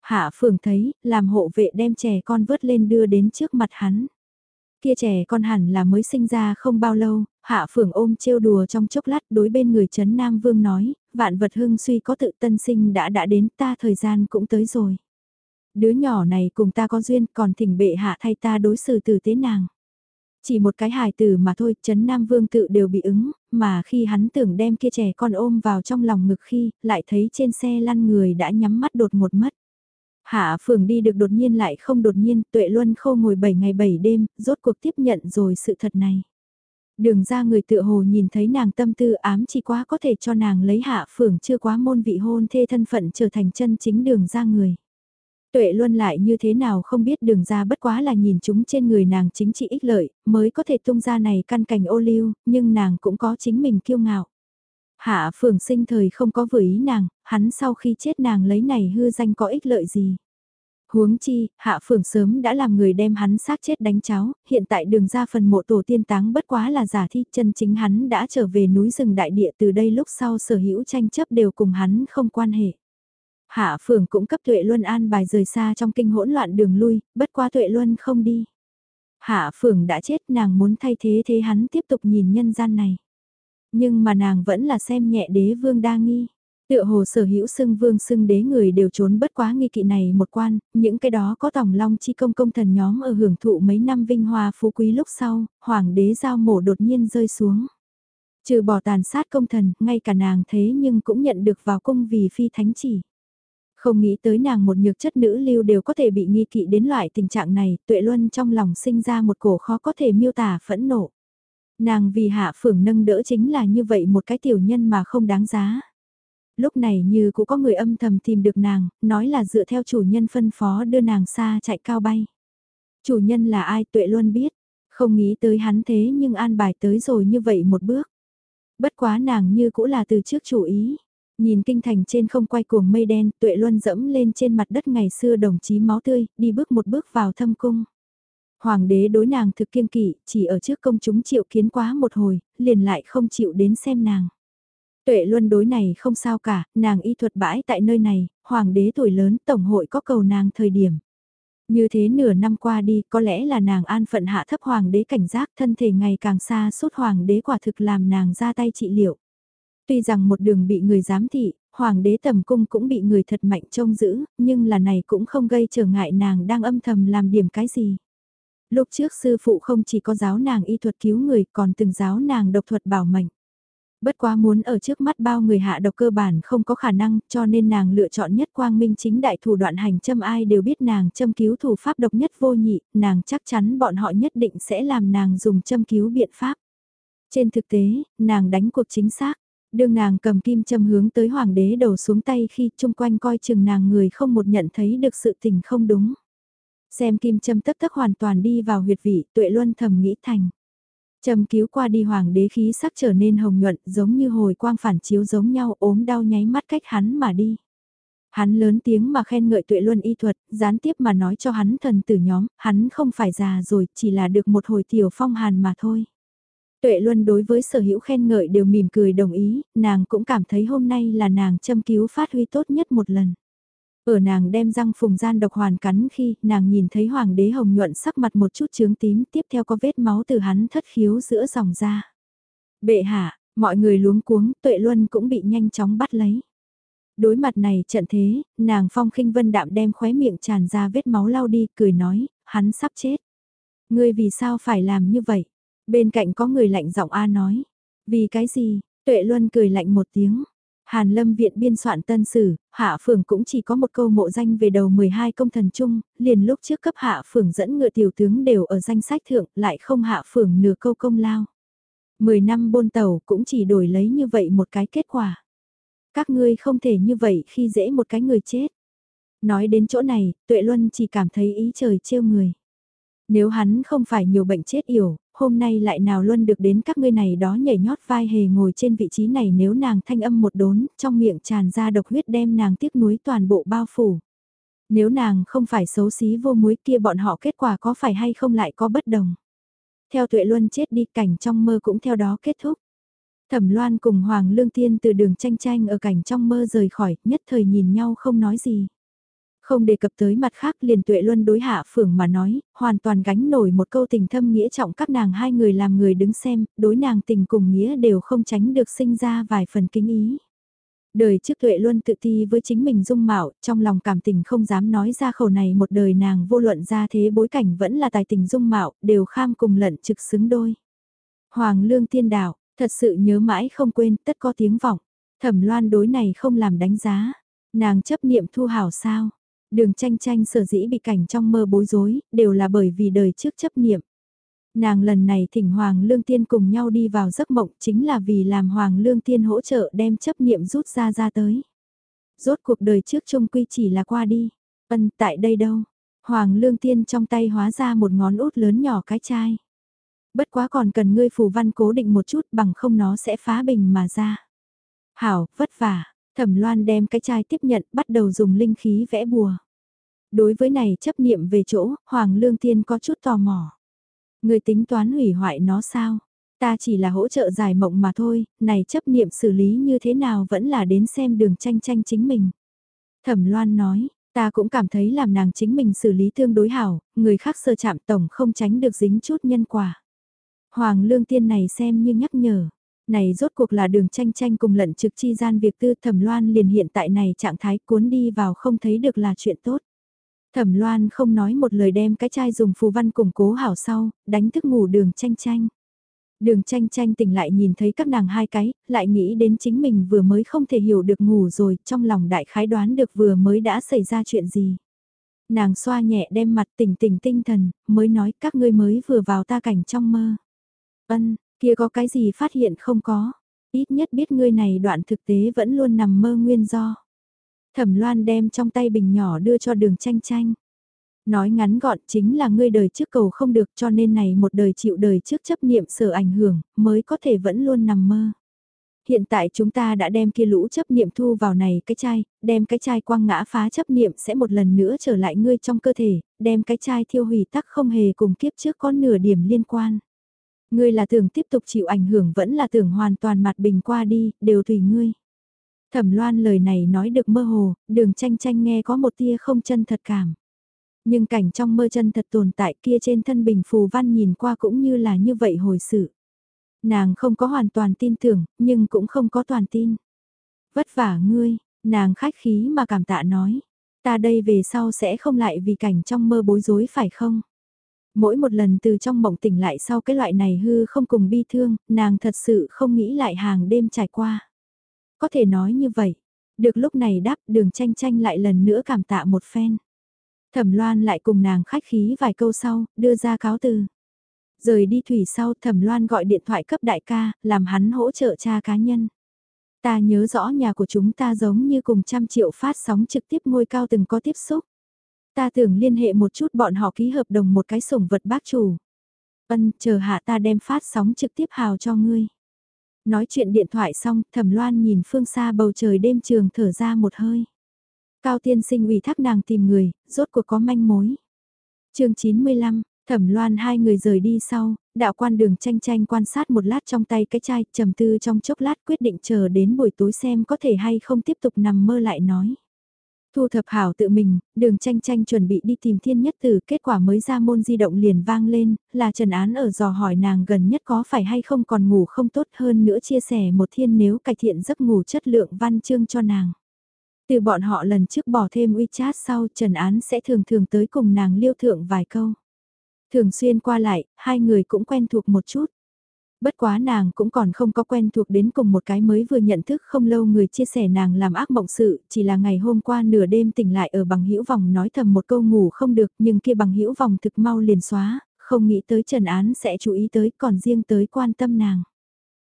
Hạ phường thấy, làm hộ vệ đem trẻ con vớt lên đưa đến trước mặt hắn. Kia trẻ con hẳn là mới sinh ra không bao lâu, hạ phường ôm trêu đùa trong chốc lát đối bên người chấn Nam Vương nói, vạn vật hưng suy có tự tân sinh đã đã đến ta thời gian cũng tới rồi. Đứa nhỏ này cùng ta có duyên còn thỉnh bệ hạ thay ta đối xử tử tế nàng. Chỉ một cái hài tử mà thôi, chấn Nam Vương tự đều bị ứng, mà khi hắn tưởng đem kia trẻ con ôm vào trong lòng ngực khi, lại thấy trên xe lăn người đã nhắm mắt đột một mất. Hạ phường đi được đột nhiên lại không đột nhiên, tuệ luân khô ngồi 7 ngày 7 đêm, rốt cuộc tiếp nhận rồi sự thật này. Đường ra người tự hồ nhìn thấy nàng tâm tư ám chỉ quá có thể cho nàng lấy hạ phường chưa quá môn vị hôn thê thân phận trở thành chân chính đường ra người. Tuệ Luân lại như thế nào không biết đường ra bất quá là nhìn chúng trên người nàng chính trị ích lợi, mới có thể tung ra này căn cành ô liu, nhưng nàng cũng có chính mình kiêu ngạo. Hạ phường sinh thời không có vừa ý nàng, hắn sau khi chết nàng lấy này hư danh có ích lợi gì. Huống chi, hạ phường sớm đã làm người đem hắn xác chết đánh cháo, hiện tại đường ra phần mộ tổ tiên táng bất quá là giả thi, chân chính hắn đã trở về núi rừng đại địa từ đây lúc sau sở hữu tranh chấp đều cùng hắn không quan hệ. Hạ phường cũng cấp Tuệ Luân an bài rời xa trong kinh hỗn loạn đường lui, bất qua Tuệ Luân không đi. Hạ phường đã chết nàng muốn thay thế thế hắn tiếp tục nhìn nhân gian này. Nhưng mà nàng vẫn là xem nhẹ đế vương đa nghi. Tựa hồ sở hữu xưng vương xưng đế người đều trốn bất quá nghi kỵ này một quan, những cái đó có tòng long chi công công thần nhóm ở hưởng thụ mấy năm vinh hoa phú quý lúc sau, hoàng đế giao mổ đột nhiên rơi xuống. Trừ bỏ tàn sát công thần, ngay cả nàng thế nhưng cũng nhận được vào cung vì phi thánh chỉ. Không nghĩ tới nàng một nhược chất nữ lưu đều có thể bị nghi kỵ đến loại tình trạng này, tuệ luân trong lòng sinh ra một cổ khó có thể miêu tả phẫn nộ. Nàng vì hạ phưởng nâng đỡ chính là như vậy một cái tiểu nhân mà không đáng giá. Lúc này như cũng có người âm thầm tìm được nàng, nói là dựa theo chủ nhân phân phó đưa nàng xa chạy cao bay. Chủ nhân là ai tuệ luôn biết, không nghĩ tới hắn thế nhưng an bài tới rồi như vậy một bước. Bất quá nàng như cũng là từ trước chủ ý. Nhìn kinh thành trên không quay cuồng mây đen, tuệ luân dẫm lên trên mặt đất ngày xưa đồng chí máu tươi, đi bước một bước vào thâm cung. Hoàng đế đối nàng thực kiên kỵ, chỉ ở trước công chúng chịu kiến quá một hồi, liền lại không chịu đến xem nàng. Tuệ luân đối này không sao cả, nàng y thuật bãi tại nơi này, hoàng đế tuổi lớn tổng hội có cầu nàng thời điểm. Như thế nửa năm qua đi, có lẽ là nàng an phận hạ thấp hoàng đế cảnh giác thân thể ngày càng xa suốt hoàng đế quả thực làm nàng ra tay trị liệu. Tuy rằng một đường bị người giám thị, hoàng đế tầm cung cũng bị người thật mạnh trông giữ, nhưng là này cũng không gây trở ngại nàng đang âm thầm làm điểm cái gì. Lúc trước sư phụ không chỉ có giáo nàng y thuật cứu người còn từng giáo nàng độc thuật bảo mệnh. Bất quá muốn ở trước mắt bao người hạ độc cơ bản không có khả năng cho nên nàng lựa chọn nhất quang minh chính đại thủ đoạn hành châm ai đều biết nàng châm cứu thủ pháp độc nhất vô nhị, nàng chắc chắn bọn họ nhất định sẽ làm nàng dùng châm cứu biện pháp. Trên thực tế, nàng đánh cuộc chính xác, Đương nàng cầm kim châm hướng tới hoàng đế đầu xuống tay khi chung quanh coi chừng nàng người không một nhận thấy được sự tình không đúng. Xem kim châm tất tất hoàn toàn đi vào huyệt vị, tuệ luân thầm nghĩ thành. Châm cứu qua đi hoàng đế khí sắc trở nên hồng nhuận giống như hồi quang phản chiếu giống nhau ốm đau nháy mắt cách hắn mà đi. Hắn lớn tiếng mà khen ngợi tuệ luân y thuật, gián tiếp mà nói cho hắn thần tử nhóm, hắn không phải già rồi, chỉ là được một hồi tiểu phong hàn mà thôi. Tuệ Luân đối với sở hữu khen ngợi đều mỉm cười đồng ý, nàng cũng cảm thấy hôm nay là nàng châm cứu phát huy tốt nhất một lần. Ở nàng đem răng phùng gian độc hoàn cắn khi nàng nhìn thấy hoàng đế hồng nhuận sắc mặt một chút trướng tím tiếp theo có vết máu từ hắn thất khiếu giữa dòng ra. Bệ hạ, mọi người luống cuống, tuệ luân cũng bị nhanh chóng bắt lấy. Đối mặt này trận thế, nàng phong khinh vân đạm đem khóe miệng tràn ra vết máu lau đi, cười nói, hắn sắp chết. Ngươi vì sao phải làm như vậy? Bên cạnh có người lạnh giọng A nói. Vì cái gì? Tuệ Luân cười lạnh một tiếng. Hàn Lâm viện biên soạn tân sử, Hạ Phường cũng chỉ có một câu mộ danh về đầu 12 công thần chung, liền lúc trước cấp Hạ Phường dẫn ngựa tiểu tướng đều ở danh sách thượng, lại không Hạ Phường nửa câu công lao. 10 năm bôn tàu cũng chỉ đổi lấy như vậy một cái kết quả. Các ngươi không thể như vậy khi dễ một cái người chết. Nói đến chỗ này, Tuệ Luân chỉ cảm thấy ý trời trêu người. Nếu hắn không phải nhiều bệnh chết yểu, hôm nay lại nào luôn được đến các ngươi này đó nhảy nhót vai hề ngồi trên vị trí này nếu nàng thanh âm một đốn, trong miệng tràn ra độc huyết đem nàng tiếc nuối toàn bộ bao phủ. Nếu nàng không phải xấu xí vô muối kia bọn họ kết quả có phải hay không lại có bất đồng. Theo tuệ luân chết đi cảnh trong mơ cũng theo đó kết thúc. Thẩm Loan cùng Hoàng Lương Tiên từ đường tranh tranh ở cảnh trong mơ rời khỏi, nhất thời nhìn nhau không nói gì. Không đề cập tới mặt khác liền tuệ luân đối hạ phưởng mà nói, hoàn toàn gánh nổi một câu tình thâm nghĩa trọng các nàng hai người làm người đứng xem, đối nàng tình cùng nghĩa đều không tránh được sinh ra vài phần kính ý. Đời trước tuệ luân tự ti với chính mình dung mạo, trong lòng cảm tình không dám nói ra khẩu này một đời nàng vô luận ra thế bối cảnh vẫn là tài tình dung mạo, đều kham cùng lận trực xứng đôi. Hoàng lương tiên đạo, thật sự nhớ mãi không quên, tất có tiếng vọng. Thẩm loan đối này không làm đánh giá. Nàng chấp niệm thu hảo sao. Đường tranh tranh sở dĩ bị cảnh trong mơ bối rối, đều là bởi vì đời trước chấp niệm. Nàng lần này thỉnh Hoàng Lương Tiên cùng nhau đi vào giấc mộng chính là vì làm Hoàng Lương Tiên hỗ trợ đem chấp niệm rút ra ra tới. Rốt cuộc đời trước trung quy chỉ là qua đi. Ân tại đây đâu? Hoàng Lương Tiên trong tay hóa ra một ngón út lớn nhỏ cái chai. Bất quá còn cần ngươi phù văn cố định một chút bằng không nó sẽ phá bình mà ra. Hảo, vất vả, thẩm loan đem cái chai tiếp nhận bắt đầu dùng linh khí vẽ bùa. Đối với này chấp niệm về chỗ, Hoàng Lương Tiên có chút tò mò. Người tính toán hủy hoại nó sao? Ta chỉ là hỗ trợ giải mộng mà thôi, này chấp niệm xử lý như thế nào vẫn là đến xem đường tranh tranh chính mình. Thẩm Loan nói, ta cũng cảm thấy làm nàng chính mình xử lý tương đối hảo, người khác sơ chạm tổng không tránh được dính chút nhân quả. Hoàng lương tiên này xem như nhắc nhở. Này rốt cuộc là đường tranh tranh cùng lận trực chi gian việc tư thẩm loan liền hiện tại này trạng thái cuốn đi vào không thấy được là chuyện tốt. Thẩm Loan không nói một lời đem cái chai dùng phù văn củng cố hảo sau, đánh thức ngủ đường tranh tranh. Đường tranh tranh tỉnh lại nhìn thấy các nàng hai cái, lại nghĩ đến chính mình vừa mới không thể hiểu được ngủ rồi, trong lòng đại khái đoán được vừa mới đã xảy ra chuyện gì. Nàng xoa nhẹ đem mặt tỉnh tỉnh tinh thần, mới nói các ngươi mới vừa vào ta cảnh trong mơ. Ân, kia có cái gì phát hiện không có, ít nhất biết ngươi này đoạn thực tế vẫn luôn nằm mơ nguyên do. Thẩm Loan đem trong tay bình nhỏ đưa cho đường tranh tranh. Nói ngắn gọn chính là ngươi đời trước cầu không được cho nên này một đời chịu đời trước chấp niệm sở ảnh hưởng mới có thể vẫn luôn nằm mơ. Hiện tại chúng ta đã đem kia lũ chấp niệm thu vào này cái chai, đem cái chai quang ngã phá chấp niệm sẽ một lần nữa trở lại ngươi trong cơ thể, đem cái chai thiêu hủy tắc không hề cùng kiếp trước có nửa điểm liên quan. Ngươi là tưởng tiếp tục chịu ảnh hưởng vẫn là tưởng hoàn toàn mặt bình qua đi, đều tùy ngươi. Thẩm loan lời này nói được mơ hồ, đường tranh tranh nghe có một tia không chân thật cảm. Nhưng cảnh trong mơ chân thật tồn tại kia trên thân bình phù văn nhìn qua cũng như là như vậy hồi sự. Nàng không có hoàn toàn tin tưởng, nhưng cũng không có toàn tin. Vất vả ngươi, nàng khách khí mà cảm tạ nói. Ta đây về sau sẽ không lại vì cảnh trong mơ bối rối phải không? Mỗi một lần từ trong mộng tỉnh lại sau cái loại này hư không cùng bi thương, nàng thật sự không nghĩ lại hàng đêm trải qua. Có thể nói như vậy. Được lúc này đáp đường tranh tranh lại lần nữa cảm tạ một phen. Thẩm Loan lại cùng nàng khách khí vài câu sau, đưa ra cáo từ. Rời đi thủy sau Thẩm Loan gọi điện thoại cấp đại ca, làm hắn hỗ trợ cha cá nhân. Ta nhớ rõ nhà của chúng ta giống như cùng trăm triệu phát sóng trực tiếp ngôi cao từng có tiếp xúc. Ta tưởng liên hệ một chút bọn họ ký hợp đồng một cái sủng vật bác chủ. Ân, chờ hạ ta đem phát sóng trực tiếp hào cho ngươi. Nói chuyện điện thoại xong, thẩm loan nhìn phương xa bầu trời đêm trường thở ra một hơi. Cao tiên sinh ủy thác nàng tìm người, rốt cuộc có manh mối. chương 95, thẩm loan hai người rời đi sau, đạo quan đường tranh tranh quan sát một lát trong tay cái chai, trầm tư trong chốc lát quyết định chờ đến buổi tối xem có thể hay không tiếp tục nằm mơ lại nói. Thu thập hảo tự mình, đường tranh tranh chuẩn bị đi tìm thiên nhất tử, kết quả mới ra môn di động liền vang lên, là Trần Án ở dò hỏi nàng gần nhất có phải hay không còn ngủ không tốt hơn nữa chia sẻ một thiên nếu cải thiện giấc ngủ chất lượng văn chương cho nàng. Từ bọn họ lần trước bỏ thêm WeChat sau Trần Án sẽ thường thường tới cùng nàng liêu thượng vài câu. Thường xuyên qua lại, hai người cũng quen thuộc một chút. Bất quá nàng cũng còn không có quen thuộc đến cùng một cái mới vừa nhận thức không lâu người chia sẻ nàng làm ác mộng sự, chỉ là ngày hôm qua nửa đêm tỉnh lại ở bằng hữu vòng nói thầm một câu ngủ không được nhưng kia bằng hữu vòng thực mau liền xóa, không nghĩ tới trần án sẽ chú ý tới còn riêng tới quan tâm nàng.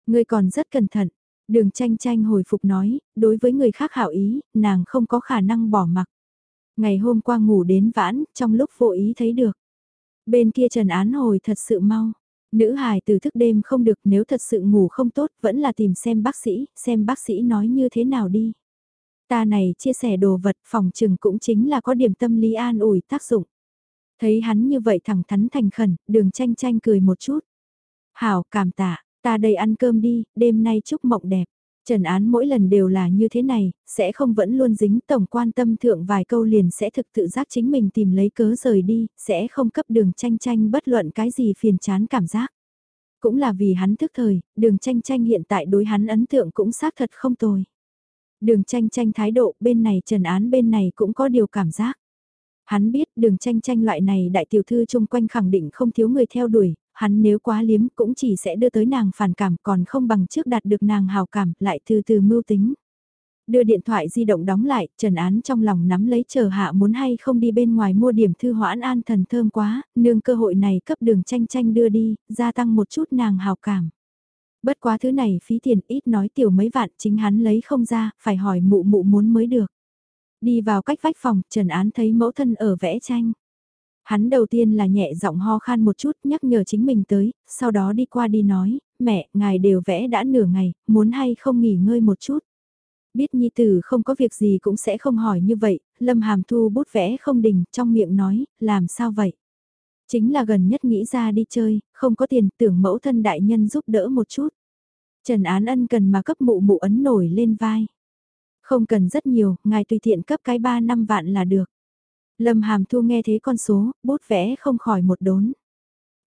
Người còn rất cẩn thận, đường tranh tranh hồi phục nói, đối với người khác hảo ý, nàng không có khả năng bỏ mặc. Ngày hôm qua ngủ đến vãn, trong lúc vô ý thấy được. Bên kia trần án hồi thật sự mau Nữ hài từ thức đêm không được nếu thật sự ngủ không tốt vẫn là tìm xem bác sĩ, xem bác sĩ nói như thế nào đi. Ta này chia sẻ đồ vật phòng trừng cũng chính là có điểm tâm lý an ủi tác dụng. Thấy hắn như vậy thẳng thắn thành khẩn, đường tranh tranh cười một chút. Hảo cảm tạ, ta đây ăn cơm đi, đêm nay chúc mộng đẹp. Trần án mỗi lần đều là như thế này, sẽ không vẫn luôn dính tổng quan tâm thượng vài câu liền sẽ thực tự giác chính mình tìm lấy cớ rời đi, sẽ không cấp đường tranh tranh bất luận cái gì phiền chán cảm giác. Cũng là vì hắn thức thời, đường tranh tranh hiện tại đối hắn ấn tượng cũng xác thật không tồi. Đường tranh tranh thái độ bên này trần án bên này cũng có điều cảm giác. Hắn biết đường tranh tranh loại này đại tiểu thư chung quanh khẳng định không thiếu người theo đuổi, hắn nếu quá liếm cũng chỉ sẽ đưa tới nàng phản cảm còn không bằng trước đạt được nàng hào cảm lại từ từ mưu tính. Đưa điện thoại di động đóng lại, Trần Án trong lòng nắm lấy chờ hạ muốn hay không đi bên ngoài mua điểm thư hoãn an thần thơm quá, nương cơ hội này cấp đường tranh tranh đưa đi, gia tăng một chút nàng hào cảm. Bất quá thứ này phí tiền ít nói tiểu mấy vạn chính hắn lấy không ra, phải hỏi mụ mụ muốn mới được. Đi vào cách vách phòng, Trần Án thấy mẫu thân ở vẽ tranh. Hắn đầu tiên là nhẹ giọng ho khan một chút nhắc nhở chính mình tới, sau đó đi qua đi nói, mẹ, ngài đều vẽ đã nửa ngày, muốn hay không nghỉ ngơi một chút. Biết Nhi Tử không có việc gì cũng sẽ không hỏi như vậy, Lâm Hàm Thu bút vẽ không đình, trong miệng nói, làm sao vậy? Chính là gần nhất nghĩ ra đi chơi, không có tiền tưởng mẫu thân đại nhân giúp đỡ một chút. Trần Án Ân cần mà cấp mụ mụ ấn nổi lên vai. Không cần rất nhiều, ngài tùy tiện cấp cái 3 năm vạn là được. Lâm Hàm Thu nghe thế con số, bút vẽ không khỏi một đốn.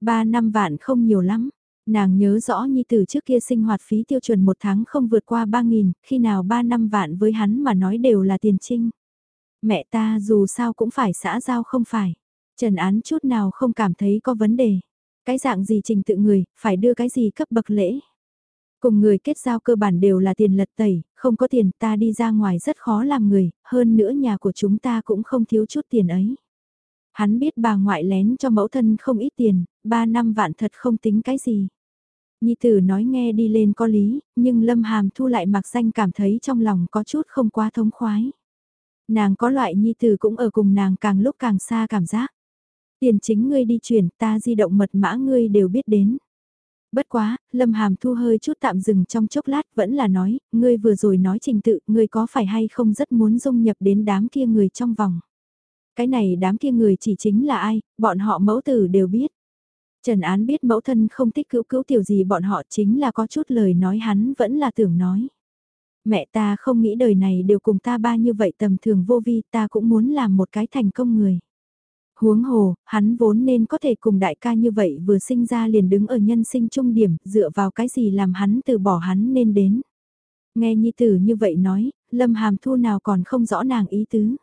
ba năm vạn không nhiều lắm. Nàng nhớ rõ Nhi Tử trước kia sinh hoạt phí tiêu chuẩn một tháng không vượt qua ba nghìn khi nào ba năm vạn với hắn mà nói đều là tiền trinh. Mẹ ta dù sao cũng phải xã giao không phải. Trần án chút nào không cảm thấy có vấn đề. Cái dạng gì trình tự người, phải đưa cái gì cấp bậc lễ. Cùng người kết giao cơ bản đều là tiền lật tẩy, không có tiền ta đi ra ngoài rất khó làm người, hơn nữa nhà của chúng ta cũng không thiếu chút tiền ấy. Hắn biết bà ngoại lén cho mẫu thân không ít tiền, ba năm vạn thật không tính cái gì. Nhi tử nói nghe đi lên có lý, nhưng Lâm Hàm Thu lại mặc danh cảm thấy trong lòng có chút không quá thống khoái. Nàng có loại Nhi tử cũng ở cùng nàng càng lúc càng xa cảm giác. Tiền chính ngươi đi chuyển ta di động mật mã ngươi đều biết đến. Bất quá, Lâm Hàm Thu hơi chút tạm dừng trong chốc lát vẫn là nói, ngươi vừa rồi nói trình tự, ngươi có phải hay không rất muốn dung nhập đến đám kia người trong vòng. Cái này đám kia người chỉ chính là ai, bọn họ mẫu tử đều biết. Trần Án biết mẫu thân không thích cứu cứu tiểu gì bọn họ chính là có chút lời nói hắn vẫn là tưởng nói. Mẹ ta không nghĩ đời này đều cùng ta ba như vậy tầm thường vô vi ta cũng muốn làm một cái thành công người. Huống hồ, hắn vốn nên có thể cùng đại ca như vậy vừa sinh ra liền đứng ở nhân sinh trung điểm, dựa vào cái gì làm hắn từ bỏ hắn nên đến. Nghe Nhi Tử như vậy nói, Lâm Hàm Thu nào còn không rõ nàng ý tứ.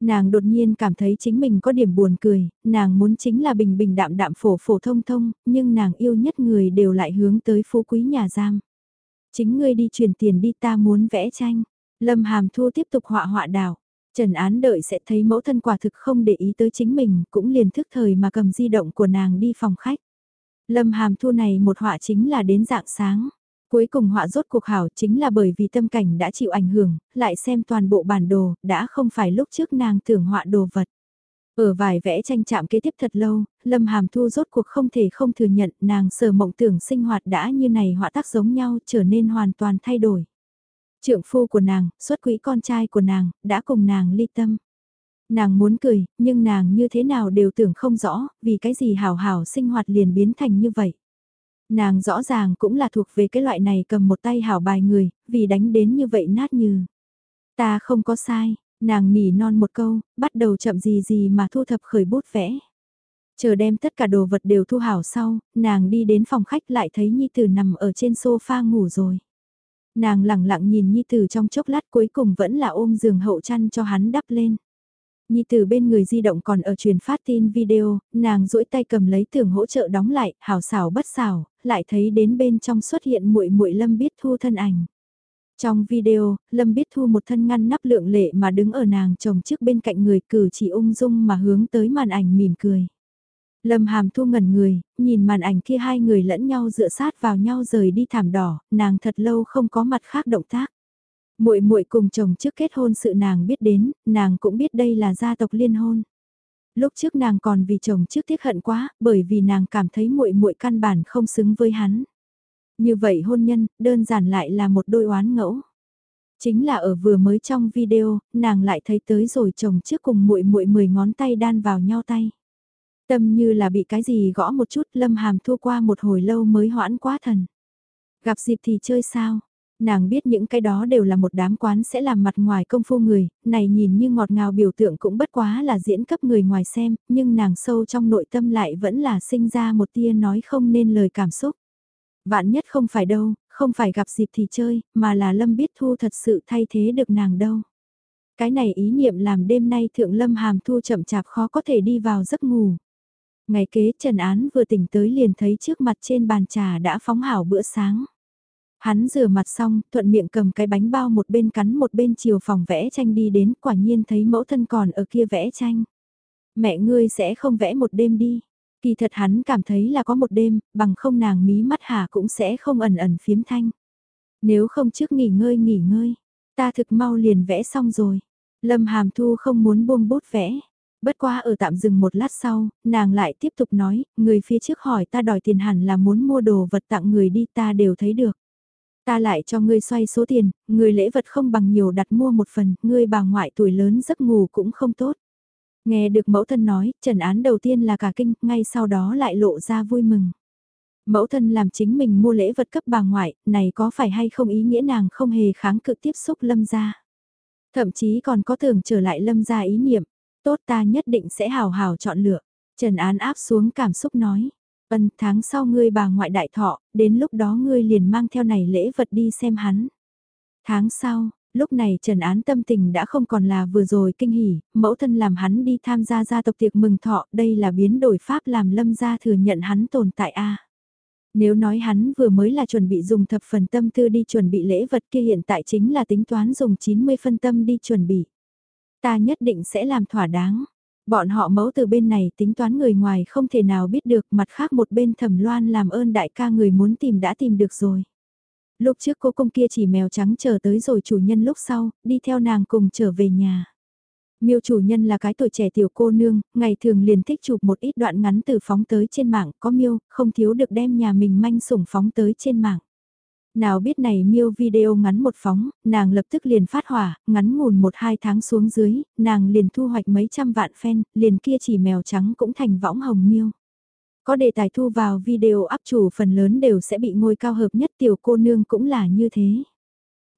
Nàng đột nhiên cảm thấy chính mình có điểm buồn cười, nàng muốn chính là bình bình đạm đạm phổ phổ thông thông, nhưng nàng yêu nhất người đều lại hướng tới phú quý nhà giam. Chính ngươi đi truyền tiền đi ta muốn vẽ tranh. Lâm Hàm Thu tiếp tục họa họa đảo. Trần Án đợi sẽ thấy mẫu thân quả thực không để ý tới chính mình, cũng liền thức thời mà cầm di động của nàng đi phòng khách. Lâm Hàm Thu này một họa chính là đến dạng sáng. Cuối cùng họa rốt cuộc hảo chính là bởi vì tâm cảnh đã chịu ảnh hưởng, lại xem toàn bộ bản đồ, đã không phải lúc trước nàng tưởng họa đồ vật. Ở vài vẽ tranh chạm kế tiếp thật lâu, Lâm Hàm Thu rốt cuộc không thể không thừa nhận nàng sở mộng tưởng sinh hoạt đã như này họa tác giống nhau trở nên hoàn toàn thay đổi. Trượng phu của nàng, xuất quỹ con trai của nàng, đã cùng nàng ly tâm. Nàng muốn cười, nhưng nàng như thế nào đều tưởng không rõ, vì cái gì hào hào sinh hoạt liền biến thành như vậy. Nàng rõ ràng cũng là thuộc về cái loại này cầm một tay hảo bài người, vì đánh đến như vậy nát như. Ta không có sai, nàng nỉ non một câu, bắt đầu chậm gì gì mà thu thập khởi bút vẽ. Chờ đem tất cả đồ vật đều thu hảo sau, nàng đi đến phòng khách lại thấy Nhi Tử nằm ở trên sofa ngủ rồi. Nàng lẳng lặng nhìn Nhi Tử trong chốc lát cuối cùng vẫn là ôm giường hậu chăn cho hắn đắp lên. Nhi Tử bên người di động còn ở truyền phát tin video, nàng duỗi tay cầm lấy tưởng hỗ trợ đóng lại, hào xảo bất xảo, lại thấy đến bên trong xuất hiện muội muội Lâm Biết Thu thân ảnh. Trong video, Lâm Biết Thu một thân ngăn nắp lượng lệ mà đứng ở nàng chồng trước bên cạnh người cử chỉ ung dung mà hướng tới màn ảnh mỉm cười. Lâm Hàm Thu ngẩn người, nhìn màn ảnh kia hai người lẫn nhau dựa sát vào nhau rời đi thảm đỏ, nàng thật lâu không có mặt khác động tác. Muội muội cùng chồng trước kết hôn sự nàng biết đến, nàng cũng biết đây là gia tộc liên hôn. Lúc trước nàng còn vì chồng trước tiếc hận quá, bởi vì nàng cảm thấy muội muội căn bản không xứng với hắn. Như vậy hôn nhân, đơn giản lại là một đôi oán ngẫu. Chính là ở vừa mới trong video, nàng lại thấy tới rồi chồng trước cùng muội muội mười ngón tay đan vào nhau tay. Tâm như là bị cái gì gõ một chút lâm hàm thua qua một hồi lâu mới hoãn quá thần. Gặp dịp thì chơi sao? Nàng biết những cái đó đều là một đám quán sẽ làm mặt ngoài công phu người, này nhìn như ngọt ngào biểu tượng cũng bất quá là diễn cấp người ngoài xem, nhưng nàng sâu trong nội tâm lại vẫn là sinh ra một tia nói không nên lời cảm xúc. Vạn nhất không phải đâu, không phải gặp dịp thì chơi, mà là Lâm Biết Thu thật sự thay thế được nàng đâu. Cái này ý niệm làm đêm nay Thượng Lâm Hàm Thu chậm chạp khó có thể đi vào giấc ngủ. Ngày kế Trần Án vừa tỉnh tới liền thấy trước mặt trên bàn trà đã phóng hảo bữa sáng. Hắn rửa mặt xong, thuận miệng cầm cái bánh bao một bên cắn một bên chiều phòng vẽ tranh đi đến, quả nhiên thấy mẫu thân còn ở kia vẽ tranh. Mẹ ngươi sẽ không vẽ một đêm đi. Kỳ thật hắn cảm thấy là có một đêm, bằng không nàng mí mắt hà cũng sẽ không ẩn ẩn phiếm thanh. Nếu không trước nghỉ ngơi nghỉ ngơi, ta thực mau liền vẽ xong rồi. Lâm Hàm Thu không muốn buông bút vẽ. Bất qua ở tạm dừng một lát sau, nàng lại tiếp tục nói, người phía trước hỏi ta đòi tiền hẳn là muốn mua đồ vật tặng người đi ta đều thấy được. Ta lại cho ngươi xoay số tiền, người lễ vật không bằng nhiều đặt mua một phần, ngươi bà ngoại tuổi lớn giấc ngủ cũng không tốt. Nghe được mẫu thân nói, trần án đầu tiên là cả kinh, ngay sau đó lại lộ ra vui mừng. Mẫu thân làm chính mình mua lễ vật cấp bà ngoại, này có phải hay không ý nghĩa nàng không hề kháng cự tiếp xúc lâm gia. Thậm chí còn có tưởng trở lại lâm gia ý niệm, tốt ta nhất định sẽ hào hào chọn lựa. Trần Án áp xuống cảm xúc nói, Vân tháng sau ngươi bà ngoại đại thọ, đến lúc đó ngươi liền mang theo này lễ vật đi xem hắn. Tháng sau, lúc này Trần Án tâm tình đã không còn là vừa rồi kinh hỉ, mẫu thân làm hắn đi tham gia gia tộc tiệc mừng thọ, đây là biến đổi pháp làm lâm gia thừa nhận hắn tồn tại a. Nếu nói hắn vừa mới là chuẩn bị dùng thập phần tâm tư đi chuẩn bị lễ vật kia hiện tại chính là tính toán dùng 90 phân tâm đi chuẩn bị. Ta nhất định sẽ làm thỏa đáng. Bọn họ mẫu từ bên này tính toán người ngoài không thể nào biết được mặt khác một bên thẩm loan làm ơn đại ca người muốn tìm đã tìm được rồi. Lúc trước cô công kia chỉ mèo trắng chờ tới rồi chủ nhân lúc sau, đi theo nàng cùng trở về nhà. Miêu chủ nhân là cái tuổi trẻ tiểu cô nương, ngày thường liền thích chụp một ít đoạn ngắn từ phóng tới trên mạng, có miêu, không thiếu được đem nhà mình manh sủng phóng tới trên mạng. Nào biết này miêu video ngắn một phóng, nàng lập tức liền phát hỏa, ngắn ngủn một hai tháng xuống dưới, nàng liền thu hoạch mấy trăm vạn fan, liền kia chỉ mèo trắng cũng thành võng hồng miêu. Có đề tài thu vào video áp chủ phần lớn đều sẽ bị ngôi cao hợp nhất tiểu cô nương cũng là như thế.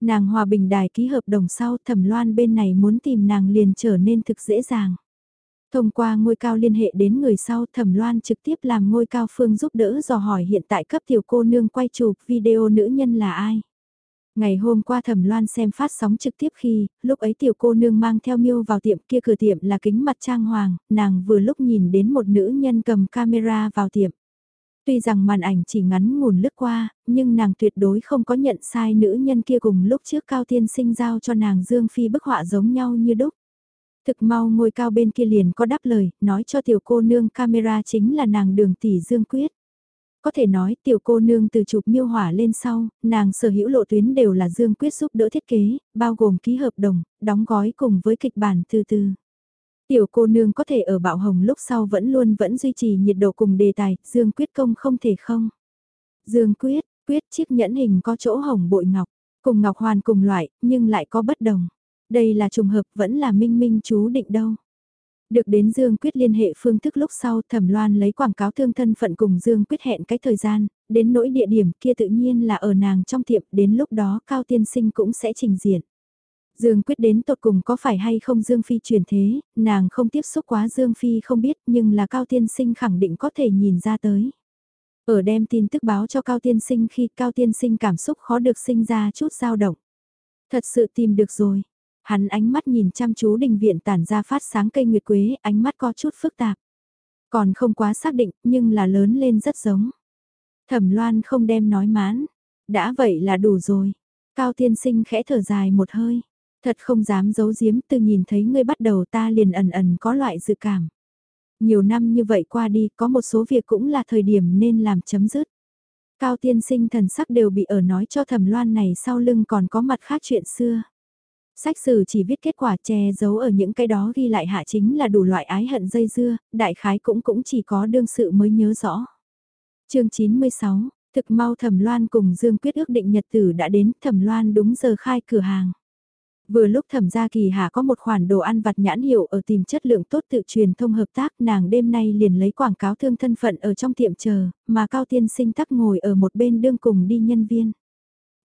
Nàng hòa bình đài ký hợp đồng sau thẩm loan bên này muốn tìm nàng liền trở nên thực dễ dàng. Thông qua ngôi cao liên hệ đến người sau thẩm loan trực tiếp làm ngôi cao phương giúp đỡ dò hỏi hiện tại cấp tiểu cô nương quay chụp video nữ nhân là ai. Ngày hôm qua thẩm loan xem phát sóng trực tiếp khi, lúc ấy tiểu cô nương mang theo miêu vào tiệm kia cửa tiệm là kính mặt trang hoàng, nàng vừa lúc nhìn đến một nữ nhân cầm camera vào tiệm. Tuy rằng màn ảnh chỉ ngắn ngủn lướt qua, nhưng nàng tuyệt đối không có nhận sai nữ nhân kia cùng lúc trước Cao Tiên Sinh giao cho nàng Dương Phi bức họa giống nhau như đúc. Thực mau ngôi cao bên kia liền có đáp lời, nói cho tiểu cô nương camera chính là nàng đường tỷ Dương Quyết. Có thể nói tiểu cô nương từ chụp miêu hỏa lên sau, nàng sở hữu lộ tuyến đều là Dương Quyết giúp đỡ thiết kế, bao gồm ký hợp đồng, đóng gói cùng với kịch bản từ từ. Tiểu cô nương có thể ở bạo hồng lúc sau vẫn luôn vẫn duy trì nhiệt độ cùng đề tài, Dương Quyết công không thể không. Dương Quyết, Quyết chiếc nhẫn hình có chỗ hồng bội ngọc, cùng ngọc hoàn cùng loại, nhưng lại có bất đồng. Đây là trùng hợp vẫn là minh minh chú định đâu. Được đến Dương Quyết liên hệ phương thức lúc sau thẩm loan lấy quảng cáo thương thân phận cùng Dương Quyết hẹn cái thời gian, đến nỗi địa điểm kia tự nhiên là ở nàng trong tiệm, đến lúc đó Cao Tiên Sinh cũng sẽ trình diện. Dương Quyết đến tột cùng có phải hay không Dương Phi truyền thế, nàng không tiếp xúc quá Dương Phi không biết nhưng là Cao Tiên Sinh khẳng định có thể nhìn ra tới. Ở đem tin tức báo cho Cao Tiên Sinh khi Cao Tiên Sinh cảm xúc khó được sinh ra chút dao động. Thật sự tìm được rồi. Hắn ánh mắt nhìn chăm chú đình viện tản ra phát sáng cây nguyệt quế, ánh mắt có chút phức tạp. Còn không quá xác định, nhưng là lớn lên rất giống. Thẩm loan không đem nói mán Đã vậy là đủ rồi. Cao tiên sinh khẽ thở dài một hơi. Thật không dám giấu giếm từ nhìn thấy ngươi bắt đầu ta liền ẩn ẩn có loại dự cảm. Nhiều năm như vậy qua đi có một số việc cũng là thời điểm nên làm chấm dứt. Cao tiên sinh thần sắc đều bị ở nói cho thẩm loan này sau lưng còn có mặt khác chuyện xưa. Sách sử chỉ viết kết quả che giấu ở những cái đó ghi lại hạ chính là đủ loại ái hận dây dưa, đại khái cũng cũng chỉ có đương sự mới nhớ rõ. chương 96, thực mau thẩm loan cùng Dương Quyết ước định nhật tử đã đến thẩm loan đúng giờ khai cửa hàng. Vừa lúc thẩm gia kỳ hà có một khoản đồ ăn vặt nhãn hiệu ở tìm chất lượng tốt tự truyền thông hợp tác nàng đêm nay liền lấy quảng cáo thương thân phận ở trong tiệm chờ, mà Cao Tiên sinh tắc ngồi ở một bên đương cùng đi nhân viên.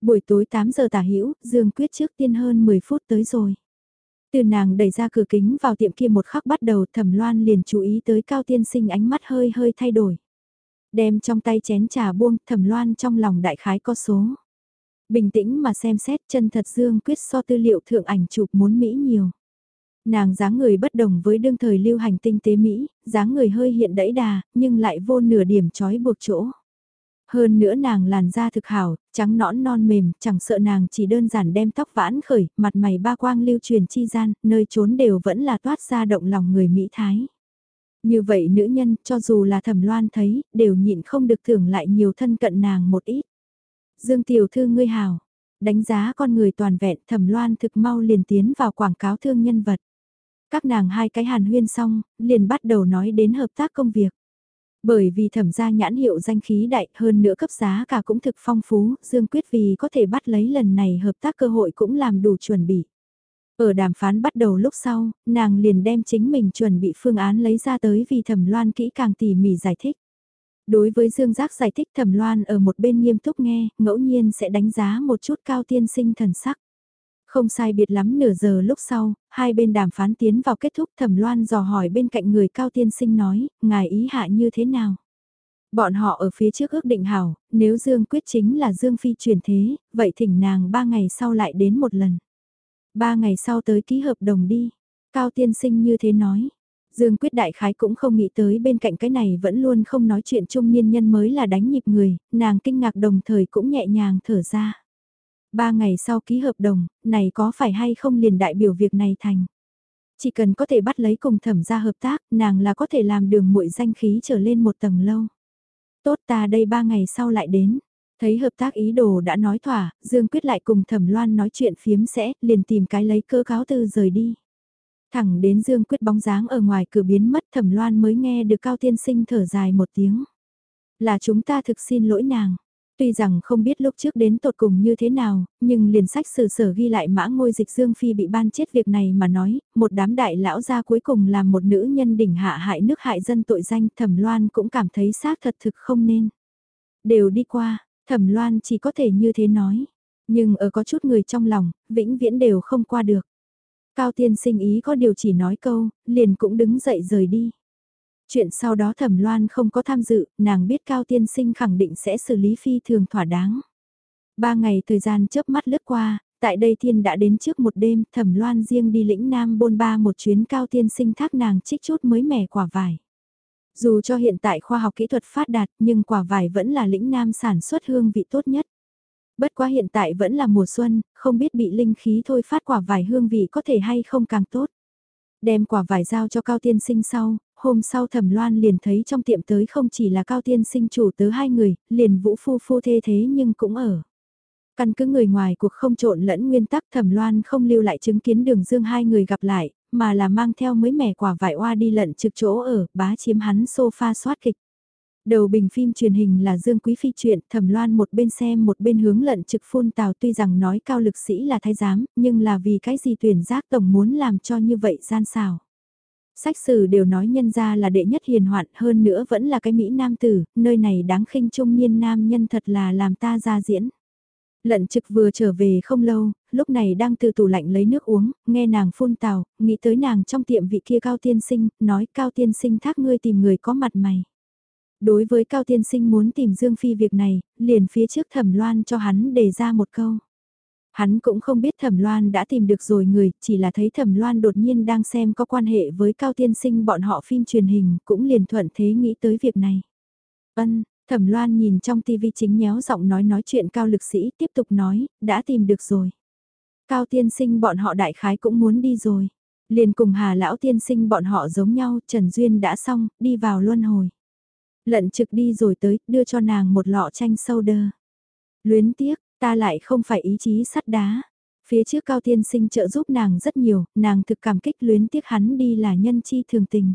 Buổi tối 8 giờ tả hữu Dương Quyết trước tiên hơn 10 phút tới rồi. Từ nàng đẩy ra cửa kính vào tiệm kia một khắc bắt đầu thẩm loan liền chú ý tới Cao Tiên sinh ánh mắt hơi hơi thay đổi. Đem trong tay chén trà buông thẩm loan trong lòng đại khái có số. Bình tĩnh mà xem xét chân thật Dương Quyết so tư liệu thượng ảnh chụp muốn Mỹ nhiều. Nàng dáng người bất đồng với đương thời lưu hành tinh tế Mỹ, dáng người hơi hiện đẫy đà, nhưng lại vô nửa điểm trói buộc chỗ. Hơn nữa nàng làn da thực hảo, trắng nõn non mềm, chẳng sợ nàng chỉ đơn giản đem tóc vãn khởi, mặt mày ba quang lưu truyền chi gian, nơi trốn đều vẫn là toát ra động lòng người Mỹ Thái. Như vậy nữ nhân, cho dù là thẩm loan thấy, đều nhịn không được thưởng lại nhiều thân cận nàng một ít. Dương tiểu thư ngươi hào, đánh giá con người toàn vẹn thẩm loan thực mau liền tiến vào quảng cáo thương nhân vật. Các nàng hai cái hàn huyên xong, liền bắt đầu nói đến hợp tác công việc. Bởi vì thẩm gia nhãn hiệu danh khí đại hơn nữa cấp giá cả cũng thực phong phú, Dương Quyết vì có thể bắt lấy lần này hợp tác cơ hội cũng làm đủ chuẩn bị. Ở đàm phán bắt đầu lúc sau, nàng liền đem chính mình chuẩn bị phương án lấy ra tới vì thẩm loan kỹ càng tỉ mỉ giải thích. Đối với Dương Giác giải thích thẩm loan ở một bên nghiêm túc nghe, ngẫu nhiên sẽ đánh giá một chút cao tiên sinh thần sắc. Không sai biệt lắm nửa giờ lúc sau, hai bên đàm phán tiến vào kết thúc thẩm loan dò hỏi bên cạnh người cao tiên sinh nói, ngài ý hạ như thế nào? Bọn họ ở phía trước ước định hảo, nếu Dương quyết chính là Dương Phi chuyển thế, vậy thỉnh nàng ba ngày sau lại đến một lần. Ba ngày sau tới ký hợp đồng đi. Cao tiên sinh như thế nói. Dương quyết đại khái cũng không nghĩ tới bên cạnh cái này vẫn luôn không nói chuyện trung niên nhân mới là đánh nhịp người, nàng kinh ngạc đồng thời cũng nhẹ nhàng thở ra. Ba ngày sau ký hợp đồng, này có phải hay không liền đại biểu việc này thành. Chỉ cần có thể bắt lấy cùng thẩm ra hợp tác, nàng là có thể làm đường muội danh khí trở lên một tầng lâu. Tốt ta đây ba ngày sau lại đến. Thấy hợp tác ý đồ đã nói thỏa, Dương Quyết lại cùng Thẩm Loan nói chuyện phiếm sẽ, liền tìm cái lấy cơ cáo tư rời đi. Thẳng đến Dương Quyết bóng dáng ở ngoài cửa biến mất Thẩm Loan mới nghe được Cao Tiên Sinh thở dài một tiếng. Là chúng ta thực xin lỗi nàng. Tuy rằng không biết lúc trước đến tột cùng như thế nào, nhưng liền sách sử sở ghi lại mã ngôi dịch Dương Phi bị ban chết việc này mà nói, một đám đại lão gia cuối cùng là một nữ nhân đỉnh hạ hại nước hại dân tội danh thẩm loan cũng cảm thấy xác thật thực không nên. Đều đi qua, thẩm loan chỉ có thể như thế nói, nhưng ở có chút người trong lòng, vĩnh viễn đều không qua được. Cao tiên sinh ý có điều chỉ nói câu, liền cũng đứng dậy rời đi. Chuyện sau đó thẩm loan không có tham dự, nàng biết Cao Tiên Sinh khẳng định sẽ xử lý phi thường thỏa đáng. Ba ngày thời gian chớp mắt lướt qua, tại đây thiên đã đến trước một đêm, thẩm loan riêng đi lĩnh Nam bôn ba một chuyến Cao Tiên Sinh thác nàng trích chút mới mẻ quả vải. Dù cho hiện tại khoa học kỹ thuật phát đạt nhưng quả vải vẫn là lĩnh Nam sản xuất hương vị tốt nhất. Bất quá hiện tại vẫn là mùa xuân, không biết bị linh khí thôi phát quả vải hương vị có thể hay không càng tốt. Đem quả vải giao cho Cao Tiên Sinh sau, hôm sau thẩm loan liền thấy trong tiệm tới không chỉ là cao tiên sinh chủ tớ hai người, liền vũ phu phu thê thế nhưng cũng ở. Căn cứ người ngoài cuộc không trộn lẫn nguyên tắc thẩm loan không lưu lại chứng kiến đường dương hai người gặp lại, mà là mang theo mới mẻ quả vải oa đi lận trực chỗ ở, bá chiếm hắn sofa soát kịch. Đầu bình phim truyền hình là Dương Quý Phi chuyện, thẩm loan một bên xem một bên hướng lận trực phun tào tuy rằng nói cao lực sĩ là thái giám, nhưng là vì cái gì tuyển giác tổng muốn làm cho như vậy gian xào. Sách sử đều nói nhân ra là đệ nhất hiền hoạn hơn nữa vẫn là cái Mỹ nam tử, nơi này đáng khinh trung niên nam nhân thật là làm ta ra diễn. Lận trực vừa trở về không lâu, lúc này đang từ tủ lạnh lấy nước uống, nghe nàng phun tào, nghĩ tới nàng trong tiệm vị kia cao tiên sinh, nói cao tiên sinh thác ngươi tìm người có mặt mày. Đối với cao tiên sinh muốn tìm Dương Phi việc này, liền phía trước thẩm loan cho hắn đề ra một câu. Hắn cũng không biết Thẩm Loan đã tìm được rồi người, chỉ là thấy Thẩm Loan đột nhiên đang xem có quan hệ với Cao Tiên Sinh bọn họ phim truyền hình, cũng liền thuận thế nghĩ tới việc này. Ân, Thẩm Loan nhìn trong tivi chính nhéo giọng nói nói chuyện Cao Lực Sĩ, tiếp tục nói, đã tìm được rồi. Cao Tiên Sinh bọn họ đại khái cũng muốn đi rồi. Liền cùng Hà Lão Tiên Sinh bọn họ giống nhau, Trần Duyên đã xong, đi vào luân hồi. Lận trực đi rồi tới, đưa cho nàng một lọ chanh sâu đơ. Luyến tiếc, Ta lại không phải ý chí sắt đá. Phía trước Cao Tiên Sinh trợ giúp nàng rất nhiều, nàng thực cảm kích luyến tiếc hắn đi là nhân chi thường tình.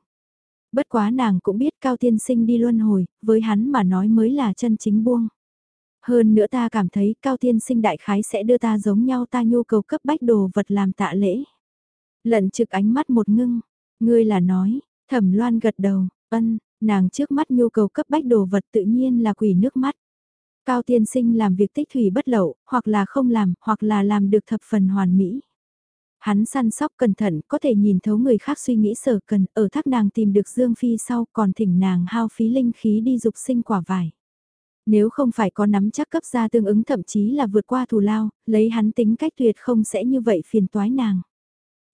Bất quá nàng cũng biết Cao Tiên Sinh đi luân hồi, với hắn mà nói mới là chân chính buông. Hơn nữa ta cảm thấy Cao Tiên Sinh đại khái sẽ đưa ta giống nhau ta nhu cầu cấp bách đồ vật làm tạ lễ. Lận trực ánh mắt một ngưng, ngươi là nói, thẩm loan gật đầu, ân, nàng trước mắt nhu cầu cấp bách đồ vật tự nhiên là quỷ nước mắt. Cao tiên sinh làm việc tích thủy bất lậu, hoặc là không làm, hoặc là làm được thập phần hoàn mỹ. Hắn săn sóc cẩn thận, có thể nhìn thấu người khác suy nghĩ sở cần, ở thác nàng tìm được Dương Phi sau còn thỉnh nàng hao phí linh khí đi dục sinh quả vải. Nếu không phải có nắm chắc cấp ra tương ứng thậm chí là vượt qua thù lao, lấy hắn tính cách tuyệt không sẽ như vậy phiền toái nàng.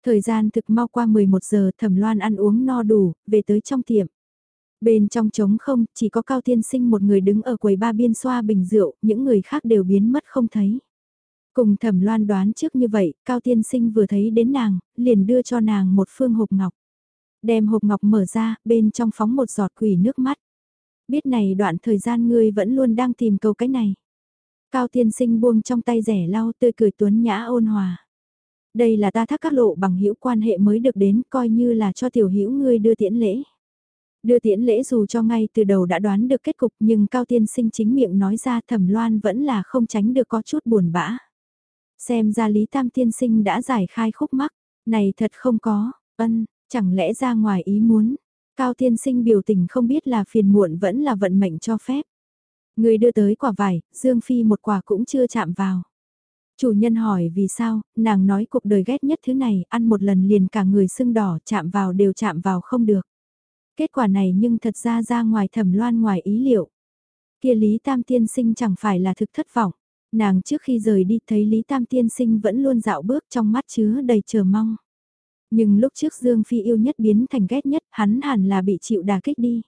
Thời gian thực mau qua 11 giờ thẩm loan ăn uống no đủ, về tới trong tiệm. Bên trong trống không, chỉ có Cao Tiên Sinh một người đứng ở quầy ba biên xoa bình rượu, những người khác đều biến mất không thấy. Cùng thẩm loan đoán trước như vậy, Cao Tiên Sinh vừa thấy đến nàng, liền đưa cho nàng một phương hộp ngọc. Đem hộp ngọc mở ra, bên trong phóng một giọt quỷ nước mắt. Biết này đoạn thời gian ngươi vẫn luôn đang tìm cầu cái này. Cao Tiên Sinh buông trong tay rẻ lau tươi cười tuấn nhã ôn hòa. Đây là ta thác các lộ bằng hữu quan hệ mới được đến coi như là cho tiểu hữu ngươi đưa tiễn lễ. Đưa tiễn lễ dù cho ngay từ đầu đã đoán được kết cục nhưng Cao Tiên Sinh chính miệng nói ra thẩm loan vẫn là không tránh được có chút buồn bã. Xem ra Lý Tam Tiên Sinh đã giải khai khúc mắc, này thật không có, ân, chẳng lẽ ra ngoài ý muốn. Cao Tiên Sinh biểu tình không biết là phiền muộn vẫn là vận mệnh cho phép. Người đưa tới quả vải, Dương Phi một quả cũng chưa chạm vào. Chủ nhân hỏi vì sao, nàng nói cuộc đời ghét nhất thứ này, ăn một lần liền cả người sưng đỏ chạm vào đều chạm vào không được. Kết quả này nhưng thật ra ra ngoài thẩm loan ngoài ý liệu. Kia Lý Tam Tiên Sinh chẳng phải là thực thất vọng. Nàng trước khi rời đi thấy Lý Tam Tiên Sinh vẫn luôn dạo bước trong mắt chứa đầy chờ mong. Nhưng lúc trước Dương Phi yêu nhất biến thành ghét nhất, hắn hẳn là bị chịu đà kích đi.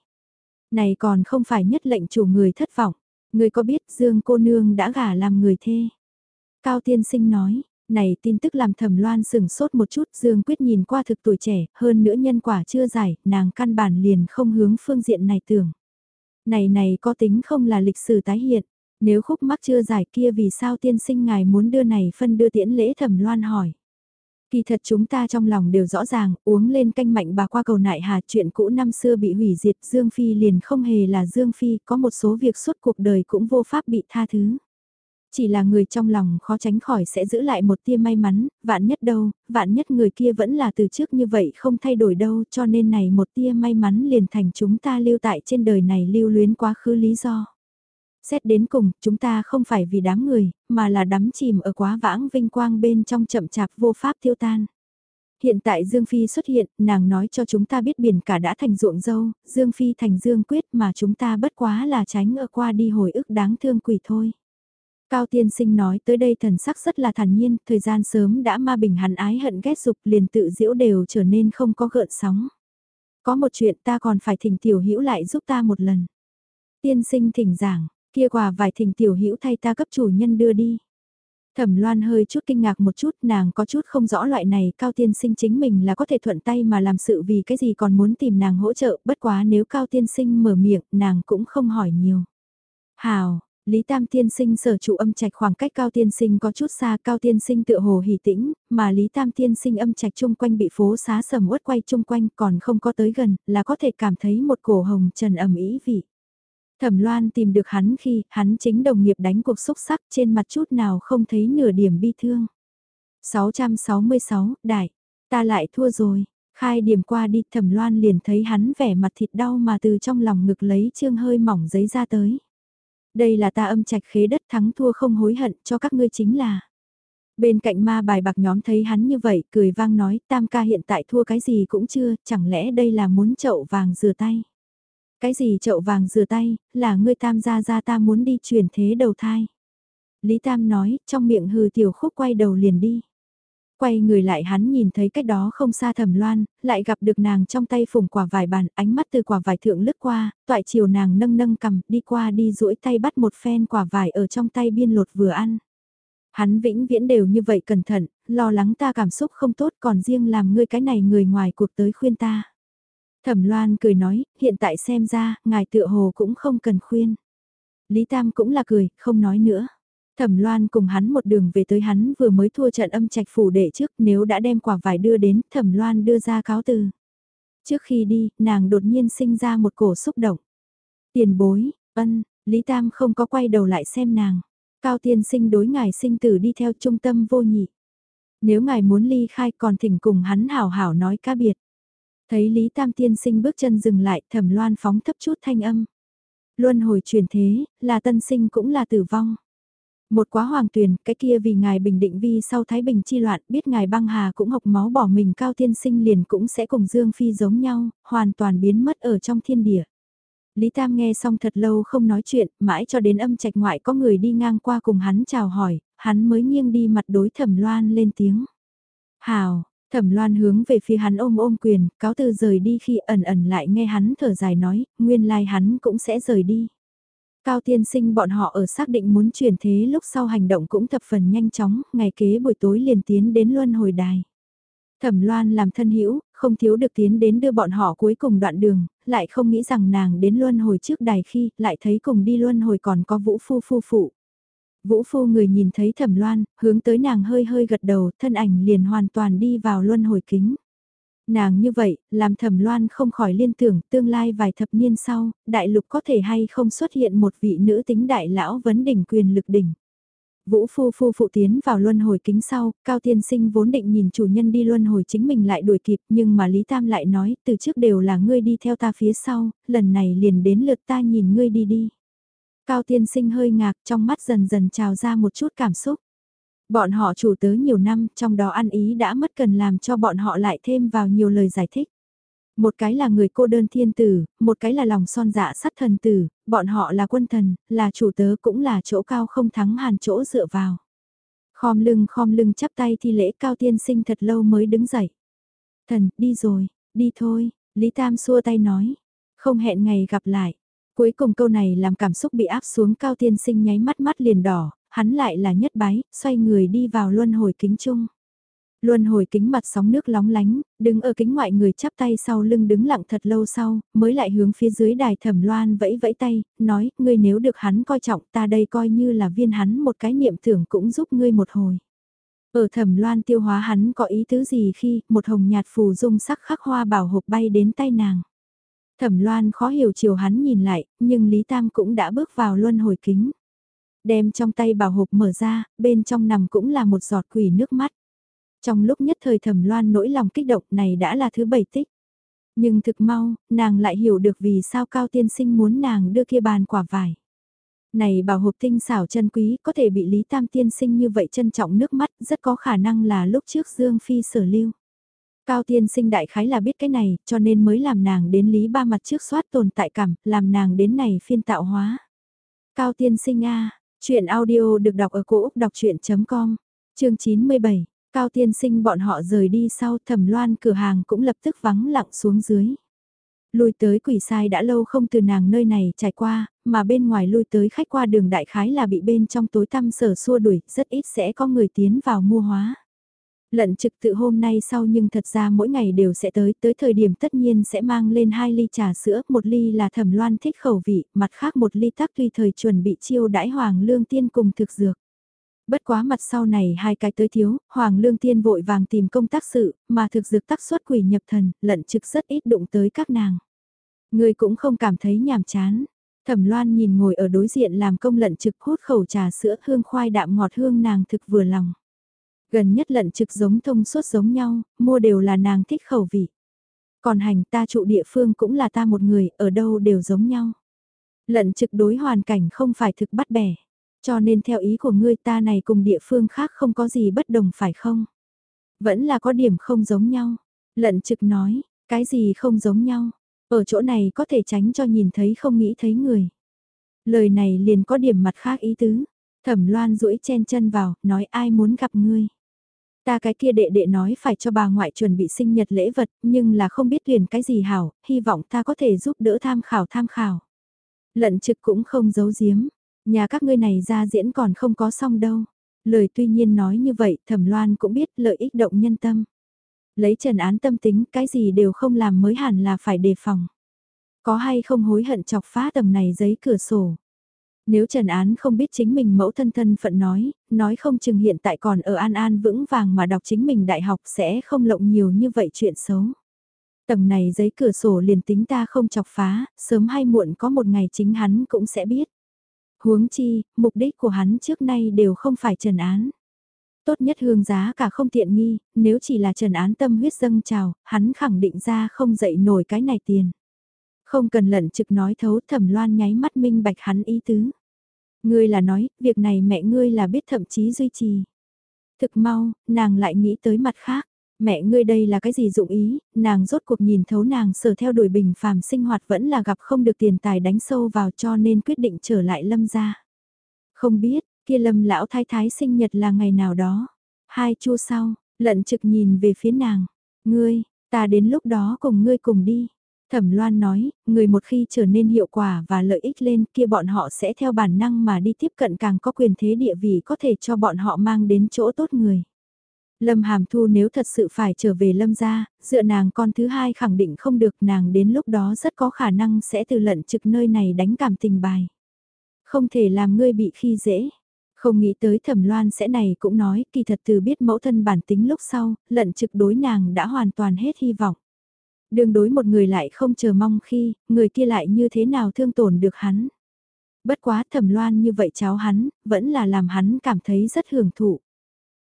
Này còn không phải nhất lệnh chủ người thất vọng. Người có biết Dương cô nương đã gả làm người thê. Cao Tiên Sinh nói, này tin tức làm thẩm loan sừng sốt một chút Dương Quyết nhìn qua thực tuổi trẻ, hơn nữa nhân quả chưa giải, nàng căn bản liền không hướng phương diện này tưởng. Này này có tính không là lịch sử tái hiện, nếu khúc mắc chưa giải kia vì sao tiên sinh ngài muốn đưa này phân đưa tiễn lễ thẩm loan hỏi. Kỳ thật chúng ta trong lòng đều rõ ràng, uống lên canh mạnh bà qua cầu nại hà chuyện cũ năm xưa bị hủy diệt Dương Phi liền không hề là Dương Phi, có một số việc suốt cuộc đời cũng vô pháp bị tha thứ. Chỉ là người trong lòng khó tránh khỏi sẽ giữ lại một tia may mắn, vạn nhất đâu, vạn nhất người kia vẫn là từ trước như vậy không thay đổi đâu cho nên này một tia may mắn liền thành chúng ta lưu tại trên đời này lưu luyến quá khứ lý do. Xét đến cùng, chúng ta không phải vì đám người, mà là đắm chìm ở quá vãng vinh quang bên trong chậm chạp vô pháp tiêu tan. Hiện tại Dương Phi xuất hiện, nàng nói cho chúng ta biết biển cả đã thành ruộng dâu, Dương Phi thành Dương Quyết mà chúng ta bất quá là tránh ở qua đi hồi ức đáng thương quỷ thôi. Cao tiên sinh nói tới đây thần sắc rất là thản nhiên, thời gian sớm đã ma bình hắn ái hận ghét dục liền tự diễu đều trở nên không có gợn sóng. Có một chuyện ta còn phải thỉnh tiểu hữu lại giúp ta một lần. Tiên sinh thỉnh giảng, kia quà vài thỉnh tiểu hữu thay ta cấp chủ nhân đưa đi. Thẩm Loan hơi chút kinh ngạc một chút, nàng có chút không rõ loại này Cao Tiên Sinh chính mình là có thể thuận tay mà làm sự vì cái gì còn muốn tìm nàng hỗ trợ, bất quá nếu Cao Tiên Sinh mở miệng, nàng cũng không hỏi nhiều. Hào, Lý Tam Tiên Sinh sở trụ âm trạch khoảng cách Cao Tiên Sinh có chút xa Cao Tiên Sinh tựa hồ hỉ tĩnh, mà Lý Tam Tiên Sinh âm trạch chung quanh bị phố xá sầm uất quay chung quanh còn không có tới gần, là có thể cảm thấy một cổ hồng trần ẩm ý vị. Thẩm Loan tìm được hắn khi hắn chính đồng nghiệp đánh cuộc xúc sắc trên mặt chút nào không thấy nửa điểm bi thương. 666, đại, ta lại thua rồi, khai điểm qua đi thẩm loan liền thấy hắn vẻ mặt thịt đau mà từ trong lòng ngực lấy trương hơi mỏng giấy ra tới. Đây là ta âm trạch khế đất thắng thua không hối hận cho các ngươi chính là. Bên cạnh ma bài bạc nhóm thấy hắn như vậy, cười vang nói tam ca hiện tại thua cái gì cũng chưa, chẳng lẽ đây là muốn chậu vàng rửa tay. Cái gì chậu vàng rửa tay, là ngươi tam gia gia ta muốn đi chuyển thế đầu thai. Lý Tam nói, trong miệng hừ tiểu khúc quay đầu liền đi. Quay người lại hắn nhìn thấy cách đó không xa thẩm loan, lại gặp được nàng trong tay phùng quả vải bàn, ánh mắt từ quả vải thượng lướt qua, toại chiều nàng nâng nâng cầm, đi qua đi duỗi tay bắt một phen quả vải ở trong tay biên lột vừa ăn. Hắn vĩnh viễn đều như vậy cẩn thận, lo lắng ta cảm xúc không tốt còn riêng làm ngươi cái này người ngoài cuộc tới khuyên ta. Thẩm Loan cười nói, hiện tại xem ra, ngài tựa hồ cũng không cần khuyên. Lý Tam cũng là cười, không nói nữa. Thẩm Loan cùng hắn một đường về tới hắn vừa mới thua trận âm trạch phủ đệ trước nếu đã đem quả vải đưa đến, Thẩm Loan đưa ra cáo từ. Trước khi đi, nàng đột nhiên sinh ra một cổ xúc động. Tiền bối, ân, Lý Tam không có quay đầu lại xem nàng. Cao tiên sinh đối ngài sinh tử đi theo trung tâm vô nhị. Nếu ngài muốn ly khai còn thỉnh cùng hắn hảo hảo nói ca biệt. Thấy Lý Tam tiên sinh bước chân dừng lại thẩm loan phóng thấp chút thanh âm. Luân hồi truyền thế, là tân sinh cũng là tử vong. Một quá hoàng tuyền, cái kia vì ngài bình định vi sau Thái Bình chi loạn, biết ngài băng hà cũng học máu bỏ mình cao tiên sinh liền cũng sẽ cùng Dương Phi giống nhau, hoàn toàn biến mất ở trong thiên địa. Lý Tam nghe xong thật lâu không nói chuyện, mãi cho đến âm trạch ngoại có người đi ngang qua cùng hắn chào hỏi, hắn mới nghiêng đi mặt đối thẩm loan lên tiếng. Hào, thẩm loan hướng về phía hắn ôm ôm quyền, cáo từ rời đi khi ẩn ẩn lại nghe hắn thở dài nói, nguyên lai hắn cũng sẽ rời đi. Cao tiên sinh bọn họ ở xác định muốn chuyển thế lúc sau hành động cũng thập phần nhanh chóng, ngày kế buổi tối liền tiến đến luân hồi đài. Thẩm Loan làm thân hữu, không thiếu được tiến đến đưa bọn họ cuối cùng đoạn đường, lại không nghĩ rằng nàng đến luân hồi trước đài khi, lại thấy cùng đi luân hồi còn có vũ phu phu phụ. Vũ phu người nhìn thấy Thẩm Loan, hướng tới nàng hơi hơi gật đầu, thân ảnh liền hoàn toàn đi vào luân hồi kính. Nàng như vậy, làm thẩm loan không khỏi liên tưởng tương lai vài thập niên sau, đại lục có thể hay không xuất hiện một vị nữ tính đại lão vấn đỉnh quyền lực đỉnh. Vũ phu phu phụ tiến vào luân hồi kính sau, Cao Tiên Sinh vốn định nhìn chủ nhân đi luân hồi chính mình lại đuổi kịp nhưng mà Lý Tam lại nói từ trước đều là ngươi đi theo ta phía sau, lần này liền đến lượt ta nhìn ngươi đi đi. Cao Tiên Sinh hơi ngạc trong mắt dần dần trào ra một chút cảm xúc. Bọn họ chủ tớ nhiều năm, trong đó ăn ý đã mất cần làm cho bọn họ lại thêm vào nhiều lời giải thích. Một cái là người cô đơn thiên tử, một cái là lòng son dạ sắt thần tử, bọn họ là quân thần, là chủ tớ cũng là chỗ cao không thắng hàn chỗ dựa vào. Khom lưng khom lưng chắp tay thi lễ cao tiên sinh thật lâu mới đứng dậy. Thần, đi rồi, đi thôi, Lý Tam xua tay nói. Không hẹn ngày gặp lại. Cuối cùng câu này làm cảm xúc bị áp xuống cao tiên sinh nháy mắt mắt liền đỏ, hắn lại là nhất bái, xoay người đi vào luân hồi kính chung. Luân hồi kính mặt sóng nước lóng lánh, đứng ở kính ngoại người chắp tay sau lưng đứng lặng thật lâu sau, mới lại hướng phía dưới đài thẩm loan vẫy vẫy tay, nói, ngươi nếu được hắn coi trọng ta đây coi như là viên hắn một cái niệm tưởng cũng giúp ngươi một hồi. Ở thẩm loan tiêu hóa hắn có ý tứ gì khi một hồng nhạt phù dung sắc khắc hoa bảo hộp bay đến tay nàng. Thẩm loan khó hiểu chiều hắn nhìn lại, nhưng Lý Tam cũng đã bước vào luân hồi kính. Đem trong tay bảo hộp mở ra, bên trong nằm cũng là một giọt quỷ nước mắt. Trong lúc nhất thời thẩm loan nỗi lòng kích động này đã là thứ bảy tích. Nhưng thực mau, nàng lại hiểu được vì sao Cao Tiên Sinh muốn nàng đưa kia bàn quả vải. Này bảo hộp tinh xảo chân quý có thể bị Lý Tam Tiên Sinh như vậy trân trọng nước mắt rất có khả năng là lúc trước Dương Phi sở lưu. Cao Tiên Sinh đại khái là biết cái này cho nên mới làm nàng đến Lý Ba mặt trước soát tồn tại cảm, làm nàng đến này phiên tạo hóa. Cao Tiên Sinh A, chuyện audio được đọc ở cổ Úc đọc chuyện.com, chương 97. Cao tiên sinh bọn họ rời đi sau thẩm loan cửa hàng cũng lập tức vắng lặng xuống dưới. Lui tới quỷ sai đã lâu không từ nàng nơi này trải qua, mà bên ngoài lui tới khách qua đường đại khái là bị bên trong tối tăm sở xua đuổi, rất ít sẽ có người tiến vào mua hóa. Lận trực tự hôm nay sau nhưng thật ra mỗi ngày đều sẽ tới, tới thời điểm tất nhiên sẽ mang lên hai ly trà sữa, một ly là thẩm loan thích khẩu vị, mặt khác một ly tắc tùy thời chuẩn bị chiêu đãi hoàng lương tiên cùng thực dược. Bất quá mặt sau này hai cái tới thiếu, Hoàng Lương Tiên vội vàng tìm công tác sự, mà thực dược tác xuất quỷ nhập thần, lận trực rất ít đụng tới các nàng. Người cũng không cảm thấy nhàm chán. Thẩm Loan nhìn ngồi ở đối diện làm công lận trực hút khẩu trà sữa hương khoai đạm ngọt hương nàng thực vừa lòng. Gần nhất lận trực giống thông suốt giống nhau, mua đều là nàng thích khẩu vị. Còn hành ta trụ địa phương cũng là ta một người, ở đâu đều giống nhau. Lận trực đối hoàn cảnh không phải thực bắt bẻ. Cho nên theo ý của ngươi ta này cùng địa phương khác không có gì bất đồng phải không? Vẫn là có điểm không giống nhau. Lận trực nói, cái gì không giống nhau? Ở chỗ này có thể tránh cho nhìn thấy không nghĩ thấy người. Lời này liền có điểm mặt khác ý tứ. Thẩm loan duỗi chen chân vào, nói ai muốn gặp ngươi. Ta cái kia đệ đệ nói phải cho bà ngoại chuẩn bị sinh nhật lễ vật, nhưng là không biết liền cái gì hảo, hy vọng ta có thể giúp đỡ tham khảo tham khảo. Lận trực cũng không giấu giếm, Nhà các ngươi này ra diễn còn không có xong đâu. Lời tuy nhiên nói như vậy, thẩm loan cũng biết lợi ích động nhân tâm. Lấy trần án tâm tính, cái gì đều không làm mới hẳn là phải đề phòng. Có hay không hối hận chọc phá tầng này giấy cửa sổ. Nếu Trần Án không biết chính mình mẫu thân thân phận nói, nói không chừng hiện tại còn ở An An vững vàng mà đọc chính mình đại học sẽ không lộng nhiều như vậy chuyện xấu. Tầng này giấy cửa sổ liền tính ta không chọc phá, sớm hay muộn có một ngày chính hắn cũng sẽ biết. Huống chi, mục đích của hắn trước nay đều không phải trần án. Tốt nhất hương giá cả không tiện nghi, nếu chỉ là trần án tâm huyết dâng trào, hắn khẳng định ra không dậy nổi cái này tiền. Không cần lận trực nói thấu thẩm loan nháy mắt minh bạch hắn ý tứ. Ngươi là nói, việc này mẹ ngươi là biết thậm chí duy trì. Thực mau, nàng lại nghĩ tới mặt khác. Mẹ ngươi đây là cái gì dụng ý, nàng rốt cuộc nhìn thấu nàng sở theo đuổi bình phàm sinh hoạt vẫn là gặp không được tiền tài đánh sâu vào cho nên quyết định trở lại lâm gia. Không biết, kia lâm lão thái thái sinh nhật là ngày nào đó. Hai chua sau, lận trực nhìn về phía nàng. Ngươi, ta đến lúc đó cùng ngươi cùng đi. Thẩm Loan nói, người một khi trở nên hiệu quả và lợi ích lên kia bọn họ sẽ theo bản năng mà đi tiếp cận càng có quyền thế địa vị có thể cho bọn họ mang đến chỗ tốt người. Lâm Hàm Thu nếu thật sự phải trở về Lâm gia, dựa nàng con thứ hai khẳng định không được nàng đến lúc đó rất có khả năng sẽ từ lận trực nơi này đánh cảm tình bài. Không thể làm ngươi bị khi dễ. Không nghĩ tới thẩm loan sẽ này cũng nói kỳ thật từ biết mẫu thân bản tính lúc sau, lận trực đối nàng đã hoàn toàn hết hy vọng. Đường đối một người lại không chờ mong khi, người kia lại như thế nào thương tổn được hắn. Bất quá thẩm loan như vậy cháu hắn, vẫn là làm hắn cảm thấy rất hưởng thụ.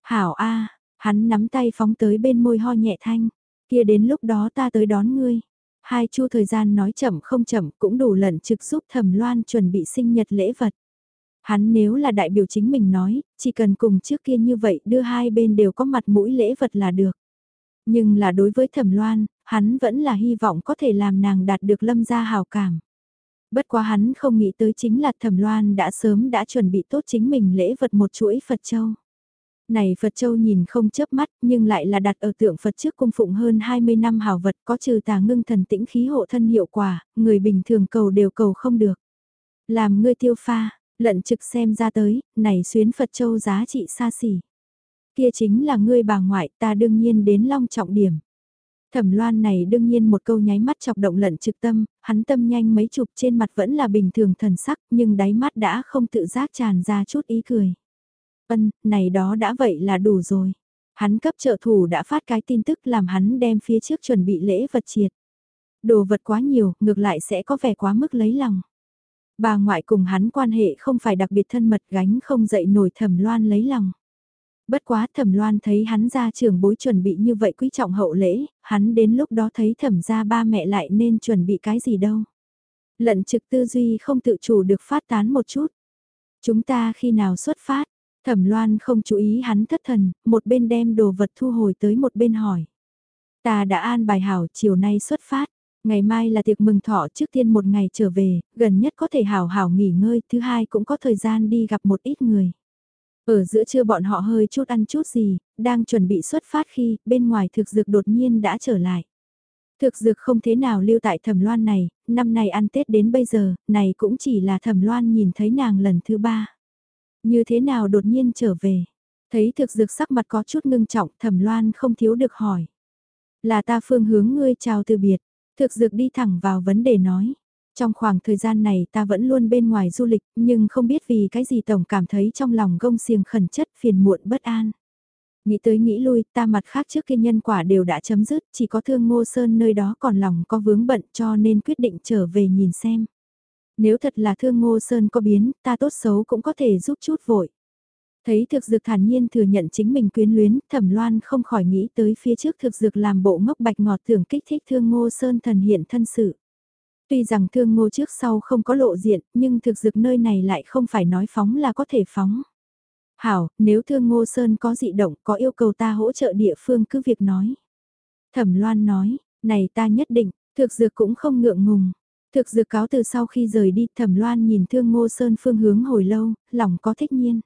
Hảo A, hắn nắm tay phóng tới bên môi ho nhẹ thanh, kia đến lúc đó ta tới đón ngươi. Hai chu thời gian nói chậm không chậm cũng đủ lần trực giúp thẩm loan chuẩn bị sinh nhật lễ vật. Hắn nếu là đại biểu chính mình nói, chỉ cần cùng trước kia như vậy đưa hai bên đều có mặt mũi lễ vật là được. Nhưng là đối với thẩm loan, hắn vẫn là hy vọng có thể làm nàng đạt được lâm gia hào cảm. Bất quá hắn không nghĩ tới chính là thẩm loan đã sớm đã chuẩn bị tốt chính mình lễ vật một chuỗi Phật Châu. Này Phật Châu nhìn không chớp mắt nhưng lại là đặt ở tượng Phật trước cung phụng hơn 20 năm hào vật có trừ tà ngưng thần tĩnh khí hộ thân hiệu quả, người bình thường cầu đều cầu không được. Làm ngươi tiêu pha, lận trực xem ra tới, này xuyến Phật Châu giá trị xa xỉ. Kia chính là ngươi bà ngoại ta đương nhiên đến long trọng điểm. Thẩm loan này đương nhiên một câu nháy mắt chọc động lận trực tâm, hắn tâm nhanh mấy chục trên mặt vẫn là bình thường thần sắc nhưng đáy mắt đã không tự giác tràn ra chút ý cười. Ân, này đó đã vậy là đủ rồi. Hắn cấp trợ thủ đã phát cái tin tức làm hắn đem phía trước chuẩn bị lễ vật triệt. Đồ vật quá nhiều, ngược lại sẽ có vẻ quá mức lấy lòng. Bà ngoại cùng hắn quan hệ không phải đặc biệt thân mật gánh không dậy nổi thẩm loan lấy lòng. Bất quá thẩm loan thấy hắn ra trường bối chuẩn bị như vậy quý trọng hậu lễ, hắn đến lúc đó thấy thẩm ra ba mẹ lại nên chuẩn bị cái gì đâu. Lận trực tư duy không tự chủ được phát tán một chút. Chúng ta khi nào xuất phát, thẩm loan không chú ý hắn thất thần, một bên đem đồ vật thu hồi tới một bên hỏi. Ta đã an bài hảo chiều nay xuất phát. Ngày mai là tiệc mừng thọ trước tiên một ngày trở về, gần nhất có thể hảo hảo nghỉ ngơi, thứ hai cũng có thời gian đi gặp một ít người. Ở giữa trưa bọn họ hơi chút ăn chút gì, đang chuẩn bị xuất phát khi bên ngoài thực dược đột nhiên đã trở lại. Thực dược không thế nào lưu tại thẩm loan này, năm nay ăn Tết đến bây giờ, này cũng chỉ là thẩm loan nhìn thấy nàng lần thứ ba. Như thế nào đột nhiên trở về? Thấy thực dược sắc mặt có chút ngưng trọng thẩm loan không thiếu được hỏi. Là ta phương hướng ngươi chào từ biệt, thực dược đi thẳng vào vấn đề nói. Trong khoảng thời gian này ta vẫn luôn bên ngoài du lịch, nhưng không biết vì cái gì tổng cảm thấy trong lòng gông xiềng khẩn chất phiền muộn bất an. Nghĩ tới nghĩ lui, ta mặt khác trước kia nhân quả đều đã chấm dứt, chỉ có thương ngô sơn nơi đó còn lòng có vướng bận cho nên quyết định trở về nhìn xem. Nếu thật là thương ngô sơn có biến, ta tốt xấu cũng có thể giúp chút vội. Thấy thực dược thản nhiên thừa nhận chính mình quyến luyến, thẩm loan không khỏi nghĩ tới phía trước thực dược làm bộ ngốc bạch ngọt tưởng kích thích thương ngô sơn thần hiện thân sự. Tuy rằng thương ngô trước sau không có lộ diện, nhưng thực dược nơi này lại không phải nói phóng là có thể phóng. Hảo, nếu thương ngô sơn có dị động có yêu cầu ta hỗ trợ địa phương cứ việc nói. Thẩm loan nói, này ta nhất định, thực dược cũng không ngượng ngùng. Thực dược cáo từ sau khi rời đi thẩm loan nhìn thương ngô sơn phương hướng hồi lâu, lòng có thích nhiên.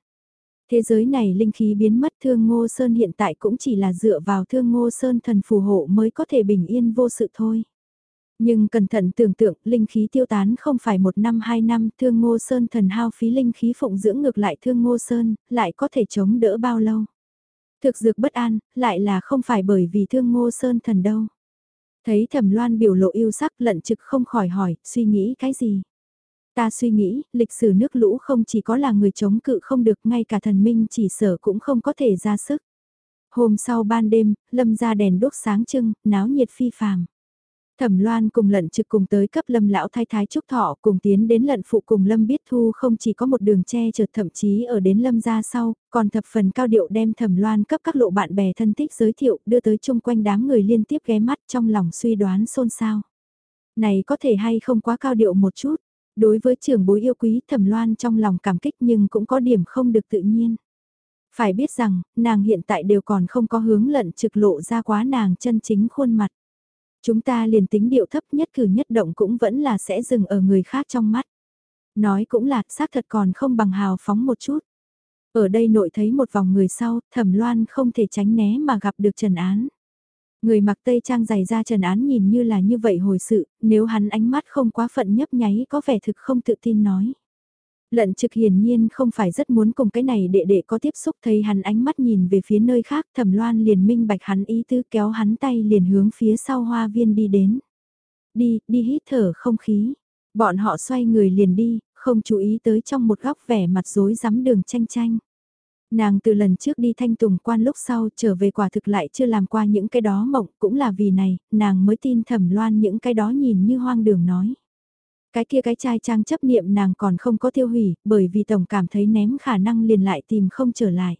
Thế giới này linh khí biến mất thương ngô sơn hiện tại cũng chỉ là dựa vào thương ngô sơn thần phù hộ mới có thể bình yên vô sự thôi. Nhưng cẩn thận tưởng tượng, linh khí tiêu tán không phải một năm hai năm, thương ngô sơn thần hao phí linh khí phụng dưỡng ngược lại thương ngô sơn, lại có thể chống đỡ bao lâu. Thực dược bất an, lại là không phải bởi vì thương ngô sơn thần đâu. Thấy thẩm loan biểu lộ yêu sắc lận trực không khỏi hỏi, suy nghĩ cái gì? Ta suy nghĩ, lịch sử nước lũ không chỉ có là người chống cự không được, ngay cả thần minh chỉ sở cũng không có thể ra sức. Hôm sau ban đêm, lâm ra đèn đốt sáng trưng, náo nhiệt phi phàm. Thẩm Loan cùng lận trực cùng tới cấp lâm lão thái thái trúc thọ cùng tiến đến lận phụ cùng lâm biết thu không chỉ có một đường che chở thậm chí ở đến lâm ra sau, còn thập phần cao điệu đem thẩm loan cấp các lộ bạn bè thân thích giới thiệu đưa tới chung quanh đám người liên tiếp ghé mắt trong lòng suy đoán xôn xao. Này có thể hay không quá cao điệu một chút, đối với trưởng bối yêu quý thẩm loan trong lòng cảm kích nhưng cũng có điểm không được tự nhiên. Phải biết rằng, nàng hiện tại đều còn không có hướng lận trực lộ ra quá nàng chân chính khuôn mặt. Chúng ta liền tính điệu thấp nhất cử nhất động cũng vẫn là sẽ dừng ở người khác trong mắt. Nói cũng là, xác thật còn không bằng hào phóng một chút. Ở đây nội thấy một vòng người sau, thẩm loan không thể tránh né mà gặp được Trần Án. Người mặc tây trang dày ra Trần Án nhìn như là như vậy hồi sự, nếu hắn ánh mắt không quá phận nhấp nháy có vẻ thực không tự tin nói. Lận trực hiển nhiên không phải rất muốn cùng cái này đệ đệ có tiếp xúc thấy hắn ánh mắt nhìn về phía nơi khác thẩm loan liền minh bạch hắn ý tứ kéo hắn tay liền hướng phía sau hoa viên đi đến. Đi, đi hít thở không khí. Bọn họ xoay người liền đi, không chú ý tới trong một góc vẻ mặt rối rắm đường tranh tranh. Nàng từ lần trước đi thanh tùng quan lúc sau trở về quả thực lại chưa làm qua những cái đó mộng, cũng là vì này, nàng mới tin thẩm loan những cái đó nhìn như hoang đường nói. Cái kia cái chai trang chấp niệm nàng còn không có tiêu hủy, bởi vì tổng cảm thấy ném khả năng liền lại tìm không trở lại.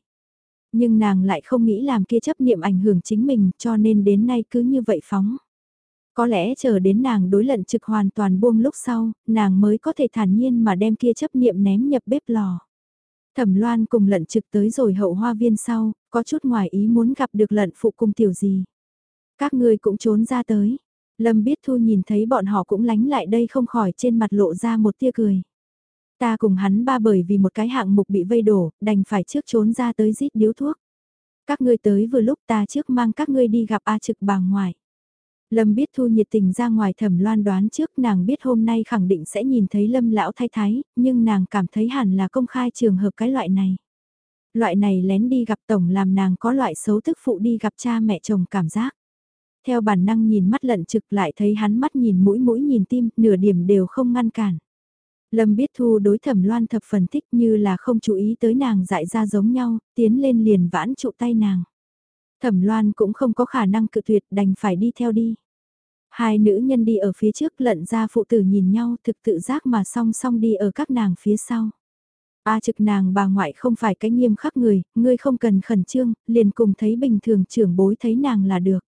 Nhưng nàng lại không nghĩ làm kia chấp niệm ảnh hưởng chính mình cho nên đến nay cứ như vậy phóng. Có lẽ chờ đến nàng đối lận trực hoàn toàn buông lúc sau, nàng mới có thể thản nhiên mà đem kia chấp niệm ném nhập bếp lò. Thẩm Loan cùng lận trực tới rồi hậu hoa viên sau, có chút ngoài ý muốn gặp được lận phụ cùng tiểu gì. Các người cũng trốn ra tới. Lâm biết thu nhìn thấy bọn họ cũng lánh lại đây không khỏi trên mặt lộ ra một tia cười. Ta cùng hắn ba bởi vì một cái hạng mục bị vây đổ, đành phải trước trốn ra tới rít điếu thuốc. Các ngươi tới vừa lúc ta trước mang các ngươi đi gặp A trực bà ngoại. Lâm biết thu nhiệt tình ra ngoài thẩm loan đoán trước nàng biết hôm nay khẳng định sẽ nhìn thấy lâm lão thay thái, nhưng nàng cảm thấy hẳn là công khai trường hợp cái loại này. Loại này lén đi gặp tổng làm nàng có loại xấu thức phụ đi gặp cha mẹ chồng cảm giác. Theo bản năng nhìn mắt lận trực lại thấy hắn mắt nhìn mũi mũi nhìn tim, nửa điểm đều không ngăn cản. Lâm biết thu đối thẩm loan thập phần thích như là không chú ý tới nàng dại ra giống nhau, tiến lên liền vãn trụ tay nàng. Thẩm Loan cũng không có khả năng cự tuyệt đành phải đi theo đi. Hai nữ nhân đi ở phía trước lận ra phụ tử nhìn nhau thực tự giác mà song song đi ở các nàng phía sau. A trực nàng bà ngoại không phải cái nghiêm khắc người, ngươi không cần khẩn trương, liền cùng thấy bình thường trưởng bối thấy nàng là được.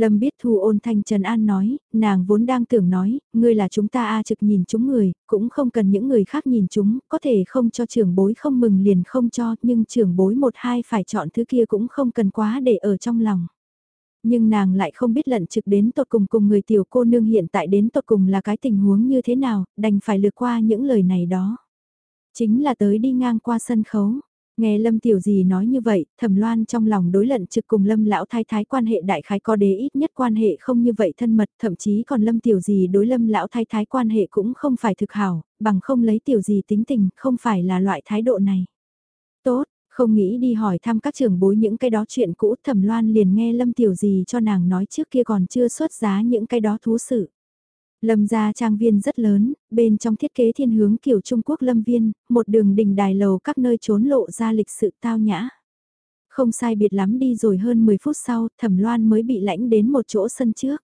Lâm biết thu ôn thanh Trần An nói, nàng vốn đang tưởng nói, ngươi là chúng ta A trực nhìn chúng người, cũng không cần những người khác nhìn chúng, có thể không cho trưởng bối không mừng liền không cho, nhưng trưởng bối một hai phải chọn thứ kia cũng không cần quá để ở trong lòng. Nhưng nàng lại không biết lận trực đến tột cùng cùng người tiểu cô nương hiện tại đến tột cùng là cái tình huống như thế nào, đành phải lược qua những lời này đó. Chính là tới đi ngang qua sân khấu. Nghe Lâm Tiểu dì nói như vậy, Thẩm Loan trong lòng đối lận trực cùng Lâm lão thái thái quan hệ đại khái có đế ít nhất quan hệ không như vậy thân mật, thậm chí còn Lâm Tiểu dì đối Lâm lão thái thái quan hệ cũng không phải thực hảo, bằng không lấy Tiểu dì tính tình, không phải là loại thái độ này. Tốt, không nghĩ đi hỏi thăm các trưởng bối những cái đó chuyện cũ, Thẩm Loan liền nghe Lâm Tiểu dì cho nàng nói trước kia còn chưa xuất giá những cái đó thú sự. Lâm gia trang viên rất lớn, bên trong thiết kế thiên hướng kiểu Trung Quốc lâm viên, một đường đỉnh đài lầu các nơi trốn lộ ra lịch sự tao nhã. Không sai biệt lắm đi rồi hơn 10 phút sau, thẩm loan mới bị lãnh đến một chỗ sân trước.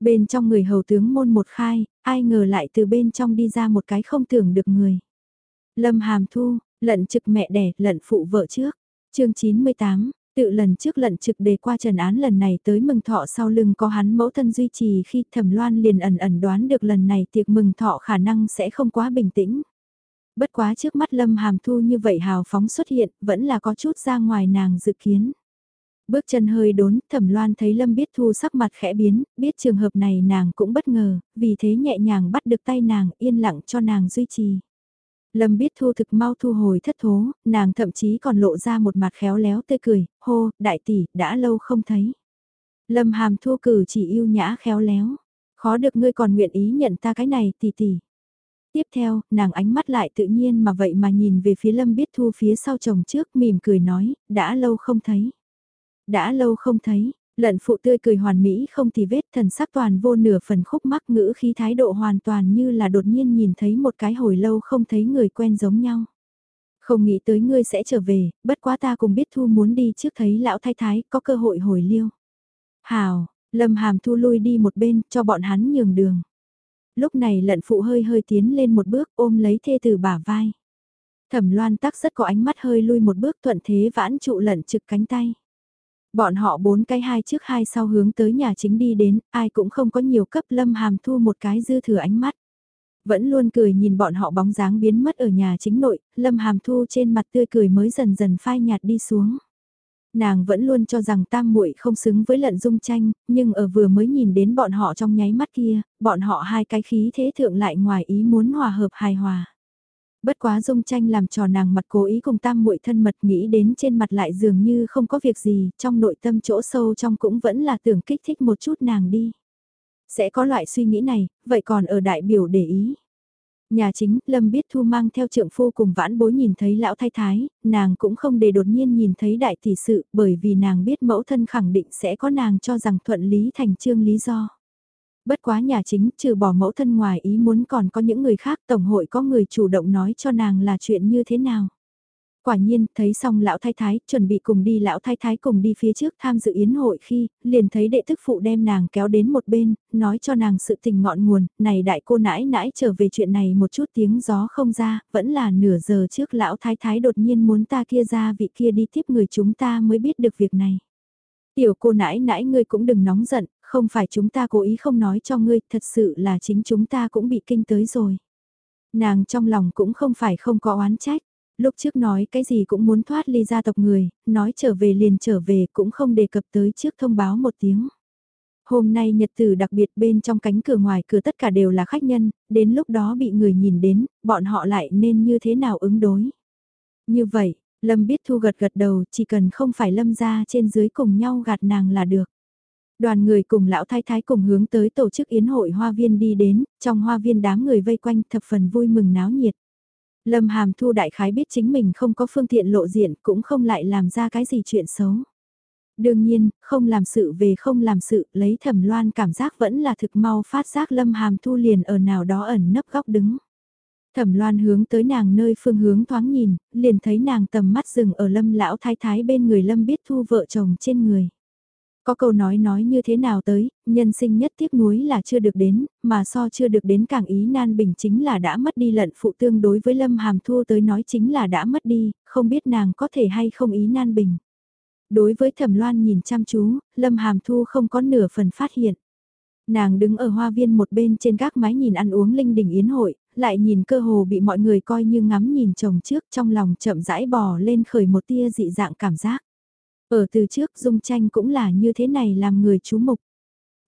Bên trong người hầu tướng môn một khai, ai ngờ lại từ bên trong đi ra một cái không tưởng được người. Lâm hàm thu, lận trực mẹ đẻ, lận phụ vợ trước. chương 98, Tự lần trước lận trực đề qua trần án lần này tới mừng thọ sau lưng có hắn mẫu thân duy trì khi thẩm loan liền ẩn ẩn đoán được lần này tiệc mừng thọ khả năng sẽ không quá bình tĩnh. Bất quá trước mắt lâm hàm thu như vậy hào phóng xuất hiện vẫn là có chút ra ngoài nàng dự kiến. Bước chân hơi đốn, thẩm loan thấy lâm biết thu sắc mặt khẽ biến, biết trường hợp này nàng cũng bất ngờ, vì thế nhẹ nhàng bắt được tay nàng yên lặng cho nàng duy trì. Lâm biết thu thực mau thu hồi thất thố, nàng thậm chí còn lộ ra một mặt khéo léo tươi cười, hô, đại tỷ, đã lâu không thấy. Lâm hàm thu cử chỉ yêu nhã khéo léo, khó được ngươi còn nguyện ý nhận ta cái này tỷ tỷ. Tiếp theo, nàng ánh mắt lại tự nhiên mà vậy mà nhìn về phía lâm biết thu phía sau chồng trước mỉm cười nói, đã lâu không thấy. Đã lâu không thấy, Lận phụ tươi cười hoàn mỹ không thì vết thần sắc toàn vô nửa phần khúc mắc ngữ khi thái độ hoàn toàn như là đột nhiên nhìn thấy một cái hồi lâu không thấy người quen giống nhau. Không nghĩ tới ngươi sẽ trở về, bất quá ta cùng biết thu muốn đi trước thấy lão thái thái có cơ hội hồi liêu. Hào, lâm hàm thu lui đi một bên cho bọn hắn nhường đường. Lúc này lận phụ hơi hơi tiến lên một bước ôm lấy thê từ bả vai. Thẩm loan tắc rất có ánh mắt hơi lui một bước thuận thế vãn trụ lận trực cánh tay. Bọn họ bốn cái hai trước hai sau hướng tới nhà chính đi đến, ai cũng không có nhiều cấp lâm hàm thu một cái dư thừa ánh mắt. Vẫn luôn cười nhìn bọn họ bóng dáng biến mất ở nhà chính nội, Lâm Hàm Thu trên mặt tươi cười mới dần dần phai nhạt đi xuống. Nàng vẫn luôn cho rằng tam muội không xứng với lận dung tranh, nhưng ở vừa mới nhìn đến bọn họ trong nháy mắt kia, bọn họ hai cái khí thế thượng lại ngoài ý muốn hòa hợp hài hòa. Bất quá dung tranh làm trò nàng mặt cố ý cùng tam muội thân mật nghĩ đến trên mặt lại dường như không có việc gì, trong nội tâm chỗ sâu trong cũng vẫn là tưởng kích thích một chút nàng đi. Sẽ có loại suy nghĩ này, vậy còn ở đại biểu để ý. Nhà chính, Lâm biết Thu mang theo trượng phu cùng vãn bối nhìn thấy lão thái thái, nàng cũng không để đột nhiên nhìn thấy đại tỷ sự, bởi vì nàng biết mẫu thân khẳng định sẽ có nàng cho rằng thuận lý thành trương lý do. Bất quá nhà chính, trừ bỏ mẫu thân ngoài ý muốn còn có những người khác, tổng hội có người chủ động nói cho nàng là chuyện như thế nào. Quả nhiên, thấy xong lão thái thái, chuẩn bị cùng đi lão thái thái cùng đi phía trước tham dự yến hội khi, liền thấy đệ thức phụ đem nàng kéo đến một bên, nói cho nàng sự tình ngọn nguồn, này đại cô nãi nãi trở về chuyện này một chút tiếng gió không ra, vẫn là nửa giờ trước lão thái thái đột nhiên muốn ta kia ra vị kia đi tiếp người chúng ta mới biết được việc này. Tiểu cô nãi nãi ngươi cũng đừng nóng giận, không phải chúng ta cố ý không nói cho ngươi, thật sự là chính chúng ta cũng bị kinh tới rồi. Nàng trong lòng cũng không phải không có oán trách lúc trước nói cái gì cũng muốn thoát ly gia tộc người, nói trở về liền trở về cũng không đề cập tới trước thông báo một tiếng. Hôm nay nhật tử đặc biệt bên trong cánh cửa ngoài cửa tất cả đều là khách nhân, đến lúc đó bị người nhìn đến, bọn họ lại nên như thế nào ứng đối. Như vậy, Lâm biết thu gật gật đầu, chỉ cần không phải Lâm ra trên dưới cùng nhau gạt nàng là được. Đoàn người cùng lão thái thái cùng hướng tới tổ chức yến hội hoa viên đi đến, trong hoa viên đám người vây quanh thập phần vui mừng náo nhiệt. Lâm Hàm Thu đại khái biết chính mình không có phương tiện lộ diện cũng không lại làm ra cái gì chuyện xấu. Đương nhiên, không làm sự về không làm sự, lấy thẩm loan cảm giác vẫn là thực mau phát giác Lâm Hàm Thu liền ở nào đó ẩn nấp góc đứng. Thẩm loan hướng tới nàng nơi phương hướng thoáng nhìn, liền thấy nàng tầm mắt dừng ở lâm lão thái thái bên người lâm biết thu vợ chồng trên người. Có câu nói nói như thế nào tới, nhân sinh nhất tiếc nuối là chưa được đến, mà so chưa được đến càng ý nan bình chính là đã mất đi lận phụ tương đối với Lâm Hàm Thu tới nói chính là đã mất đi, không biết nàng có thể hay không ý nan bình. Đối với thẩm loan nhìn chăm chú, Lâm Hàm Thu không có nửa phần phát hiện. Nàng đứng ở hoa viên một bên trên gác mái nhìn ăn uống linh đình yến hội, lại nhìn cơ hồ bị mọi người coi như ngắm nhìn chồng trước trong lòng chậm rãi bò lên khởi một tia dị dạng cảm giác. Ở từ trước Dung Tranh cũng là như thế này làm người chú mục.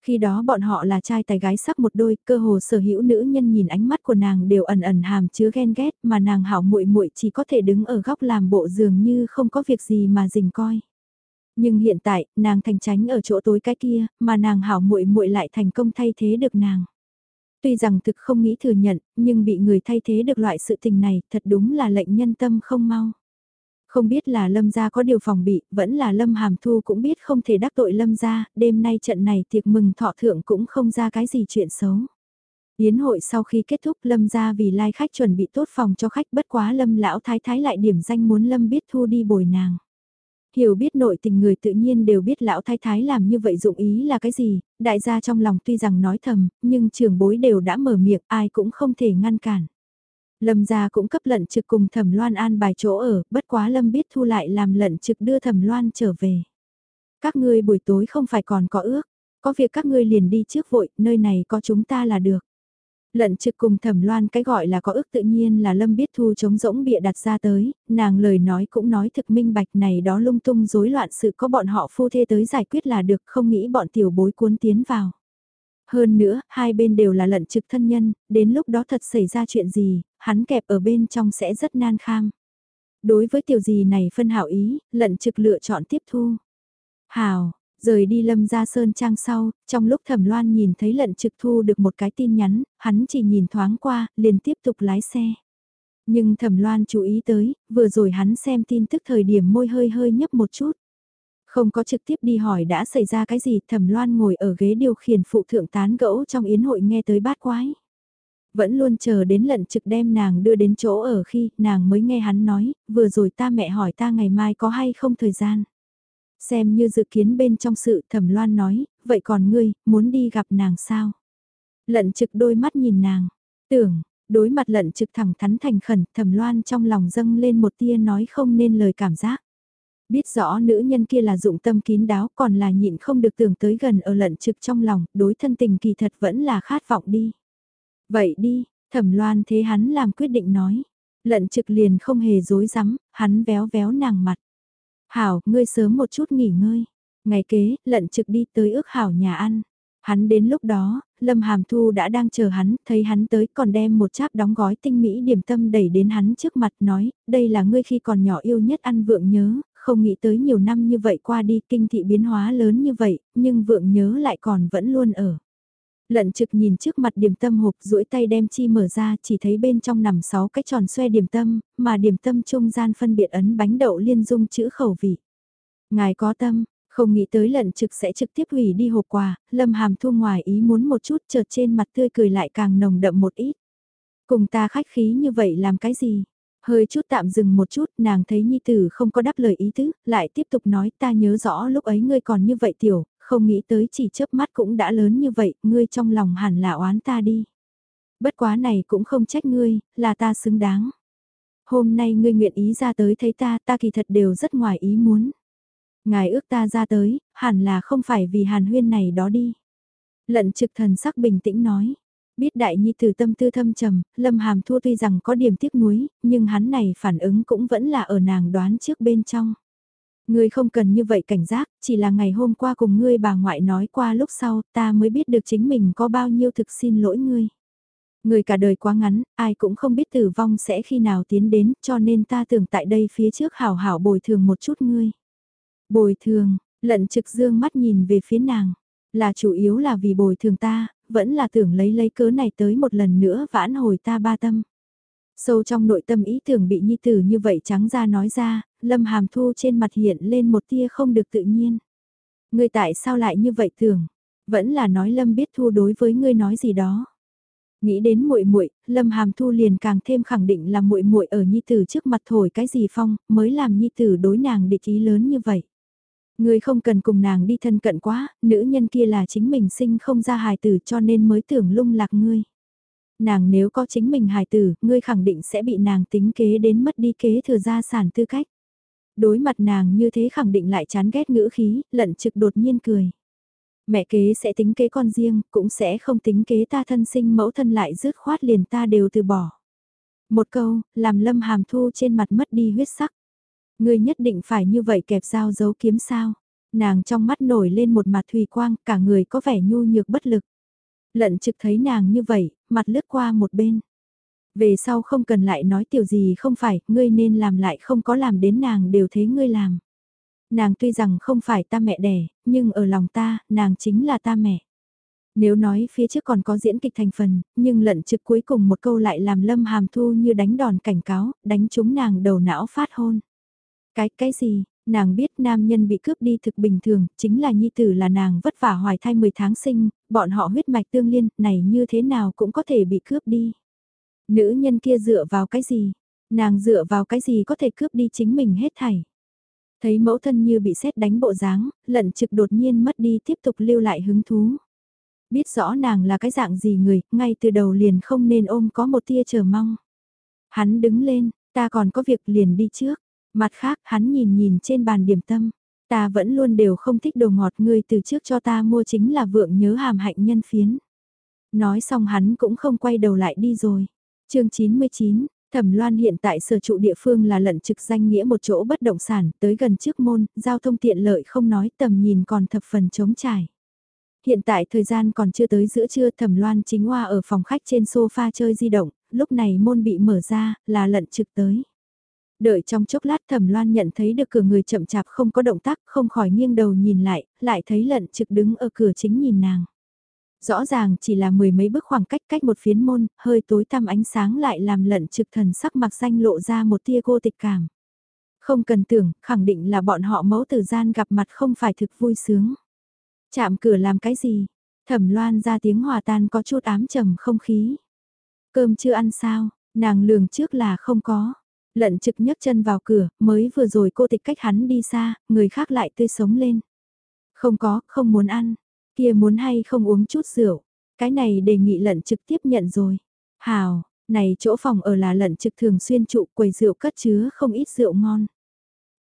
Khi đó bọn họ là trai tài gái sắc một đôi, cơ hồ sở hữu nữ nhân nhìn ánh mắt của nàng đều ẩn ẩn hàm chứa ghen ghét mà nàng hảo muội muội chỉ có thể đứng ở góc làm bộ dường như không có việc gì mà dình coi. Nhưng hiện tại, nàng thành tránh ở chỗ tối cái kia, mà nàng hảo muội muội lại thành công thay thế được nàng. Tuy rằng thực không nghĩ thừa nhận, nhưng bị người thay thế được loại sự tình này, thật đúng là lệnh nhân tâm không mau. Không biết là Lâm gia có điều phòng bị, vẫn là Lâm Hàm Thu cũng biết không thể đắc tội Lâm gia, đêm nay trận này tiệc mừng thọ thượng cũng không ra cái gì chuyện xấu. Yến hội sau khi kết thúc Lâm gia vì lai khách chuẩn bị tốt phòng cho khách bất quá Lâm lão thái thái lại điểm danh muốn Lâm biết thu đi bồi nàng. Hiểu biết nội tình người tự nhiên đều biết lão thái thái làm như vậy dụng ý là cái gì, đại gia trong lòng tuy rằng nói thầm, nhưng trường bối đều đã mở miệng ai cũng không thể ngăn cản. Lâm gia cũng cấp lận trực cùng thẩm loan an bài chỗ ở, bất quá Lâm biết thu lại làm lận trực đưa thẩm loan trở về. Các ngươi buổi tối không phải còn có ước, có việc các ngươi liền đi trước vội, nơi này có chúng ta là được. Lận trực cùng thẩm loan cái gọi là có ước tự nhiên là Lâm biết thu chống rỗng bịa đặt ra tới, nàng lời nói cũng nói thực minh bạch này đó lung tung rối loạn sự có bọn họ phu thê tới giải quyết là được không nghĩ bọn tiểu bối cuốn tiến vào. Hơn nữa, hai bên đều là lận trực thân nhân, đến lúc đó thật xảy ra chuyện gì, hắn kẹp ở bên trong sẽ rất nan kham. Đối với tiểu gì này phân hảo ý, lận trực lựa chọn tiếp thu. Hảo, rời đi lâm ra sơn trang sau, trong lúc thẩm loan nhìn thấy lận trực thu được một cái tin nhắn, hắn chỉ nhìn thoáng qua, liền tiếp tục lái xe. Nhưng thẩm loan chú ý tới, vừa rồi hắn xem tin tức thời điểm môi hơi hơi nhấp một chút. Không có trực tiếp đi hỏi đã xảy ra cái gì, thẩm loan ngồi ở ghế điều khiển phụ thượng tán gẫu trong yến hội nghe tới bát quái. Vẫn luôn chờ đến lận trực đem nàng đưa đến chỗ ở khi nàng mới nghe hắn nói, vừa rồi ta mẹ hỏi ta ngày mai có hay không thời gian. Xem như dự kiến bên trong sự thẩm loan nói, vậy còn ngươi, muốn đi gặp nàng sao? Lận trực đôi mắt nhìn nàng, tưởng, đối mặt lận trực thẳng thắn thành khẩn, thẩm loan trong lòng dâng lên một tia nói không nên lời cảm giác. Biết rõ nữ nhân kia là dụng tâm kín đáo còn là nhịn không được tưởng tới gần ở lận trực trong lòng, đối thân tình kỳ thật vẫn là khát vọng đi. Vậy đi, Thẩm loan thế hắn làm quyết định nói. Lận trực liền không hề dối rắm hắn véo véo nàng mặt. Hảo, ngươi sớm một chút nghỉ ngơi. Ngày kế, lận trực đi tới ước hảo nhà ăn. Hắn đến lúc đó, Lâm Hàm Thu đã đang chờ hắn, thấy hắn tới còn đem một cháp đóng gói tinh mỹ điểm tâm đẩy đến hắn trước mặt nói, đây là ngươi khi còn nhỏ yêu nhất ăn vượng nhớ, không nghĩ tới nhiều năm như vậy qua đi kinh thị biến hóa lớn như vậy, nhưng vượng nhớ lại còn vẫn luôn ở. Lận trực nhìn trước mặt điểm tâm hộp duỗi tay đem chi mở ra chỉ thấy bên trong nằm 6 cái tròn xoe điểm tâm, mà điểm tâm trung gian phân biệt ấn bánh đậu liên dung chữ khẩu vị. Ngài có tâm, không nghĩ tới lận trực sẽ trực tiếp hủy đi hộp quà, lâm hàm thu ngoài ý muốn một chút chợt trên mặt tươi cười lại càng nồng đậm một ít. Cùng ta khách khí như vậy làm cái gì? Hơi chút tạm dừng một chút, nàng thấy Nhi Tử không có đáp lời ý tứ, lại tiếp tục nói ta nhớ rõ lúc ấy ngươi còn như vậy tiểu, không nghĩ tới chỉ chớp mắt cũng đã lớn như vậy, ngươi trong lòng hẳn là oán ta đi. Bất quá này cũng không trách ngươi, là ta xứng đáng. Hôm nay ngươi nguyện ý ra tới thấy ta, ta kỳ thật đều rất ngoài ý muốn. Ngài ước ta ra tới, hẳn là không phải vì hàn huyên này đó đi. Lận trực thần sắc bình tĩnh nói. Biết đại nhi từ tâm tư thâm trầm, lâm hàm thua tuy rằng có điểm tiếc nuối, nhưng hắn này phản ứng cũng vẫn là ở nàng đoán trước bên trong. Ngươi không cần như vậy cảnh giác, chỉ là ngày hôm qua cùng ngươi bà ngoại nói qua lúc sau, ta mới biết được chính mình có bao nhiêu thực xin lỗi ngươi. Người cả đời quá ngắn, ai cũng không biết tử vong sẽ khi nào tiến đến, cho nên ta tưởng tại đây phía trước hảo hảo bồi thường một chút ngươi. Bồi thường, lận trực dương mắt nhìn về phía nàng, là chủ yếu là vì bồi thường ta, vẫn là tưởng lấy lấy cớ này tới một lần nữa vãn hồi ta ba tâm. Sâu trong nội tâm ý tưởng bị nhi tử như vậy trắng ra nói ra, lâm hàm thu trên mặt hiện lên một tia không được tự nhiên. Ngươi tại sao lại như vậy tưởng? Vẫn là nói lâm biết thu đối với ngươi nói gì đó. Nghĩ đến muội muội, Lâm Hàm Thu liền càng thêm khẳng định là muội muội ở nhi tử trước mặt thổi cái gì phong, mới làm nhi tử đối nàng địch ý lớn như vậy. Ngươi không cần cùng nàng đi thân cận quá, nữ nhân kia là chính mình sinh không ra hài tử cho nên mới tưởng lung lạc ngươi. Nàng nếu có chính mình hài tử, ngươi khẳng định sẽ bị nàng tính kế đến mất đi kế thừa gia sản tư cách. Đối mặt nàng như thế khẳng định lại chán ghét ngữ khí, lận trực đột nhiên cười. Mẹ kế sẽ tính kế con riêng, cũng sẽ không tính kế ta thân sinh mẫu thân lại rứt khoát liền ta đều từ bỏ. Một câu, làm lâm hàm thu trên mặt mất đi huyết sắc. Ngươi nhất định phải như vậy kẹp dao giấu kiếm sao. Nàng trong mắt nổi lên một mặt thùy quang, cả người có vẻ nhu nhược bất lực. Lận trực thấy nàng như vậy, mặt lướt qua một bên. Về sau không cần lại nói tiểu gì không phải, ngươi nên làm lại không có làm đến nàng đều thấy ngươi làm. Nàng tuy rằng không phải ta mẹ đẻ, nhưng ở lòng ta, nàng chính là ta mẹ. Nếu nói phía trước còn có diễn kịch thành phần, nhưng lận trực cuối cùng một câu lại làm lâm hàm thu như đánh đòn cảnh cáo, đánh trúng nàng đầu não phát hôn. Cái, cái gì, nàng biết nam nhân bị cướp đi thực bình thường, chính là nhi tử là nàng vất vả hoài thai 10 tháng sinh, bọn họ huyết mạch tương liên, này như thế nào cũng có thể bị cướp đi. Nữ nhân kia dựa vào cái gì? Nàng dựa vào cái gì có thể cướp đi chính mình hết thảy? Thấy mẫu thân như bị xét đánh bộ dáng, lận trực đột nhiên mất đi tiếp tục lưu lại hứng thú. Biết rõ nàng là cái dạng gì người, ngay từ đầu liền không nên ôm có một tia chờ mong. Hắn đứng lên, ta còn có việc liền đi trước. Mặt khác, hắn nhìn nhìn trên bàn điểm tâm. Ta vẫn luôn đều không thích đồ ngọt ngươi từ trước cho ta mua chính là vượng nhớ hàm hạnh nhân phiến. Nói xong hắn cũng không quay đầu lại đi rồi. chương 99, Thẩm Loan hiện tại sở trụ địa phương là lận trực danh nghĩa một chỗ bất động sản, tới gần trước môn, giao thông tiện lợi không nói tầm nhìn còn thập phần trống trải. Hiện tại thời gian còn chưa tới giữa trưa Thẩm Loan chính hoa ở phòng khách trên sofa chơi di động, lúc này môn bị mở ra, là lận trực tới. Đợi trong chốc lát Thẩm Loan nhận thấy được cửa người chậm chạp không có động tác, không khỏi nghiêng đầu nhìn lại, lại thấy lận trực đứng ở cửa chính nhìn nàng. Rõ ràng chỉ là mười mấy bước khoảng cách cách một phiến môn, hơi tối tăm ánh sáng lại làm lận trực thần sắc mặc xanh lộ ra một tia cô tịch cảm. Không cần tưởng, khẳng định là bọn họ mẫu tử gian gặp mặt không phải thực vui sướng. Chạm cửa làm cái gì? Thẩm loan ra tiếng hòa tan có chút ám trầm không khí. Cơm chưa ăn sao? Nàng lường trước là không có. Lận trực nhấc chân vào cửa, mới vừa rồi cô tịch cách hắn đi xa, người khác lại tươi sống lên. Không có, không muốn ăn. Kia muốn hay không uống chút rượu. Cái này đề nghị lận trực tiếp nhận rồi. Hào, này chỗ phòng ở là lận trực thường xuyên trụ quầy rượu cất chứa không ít rượu ngon.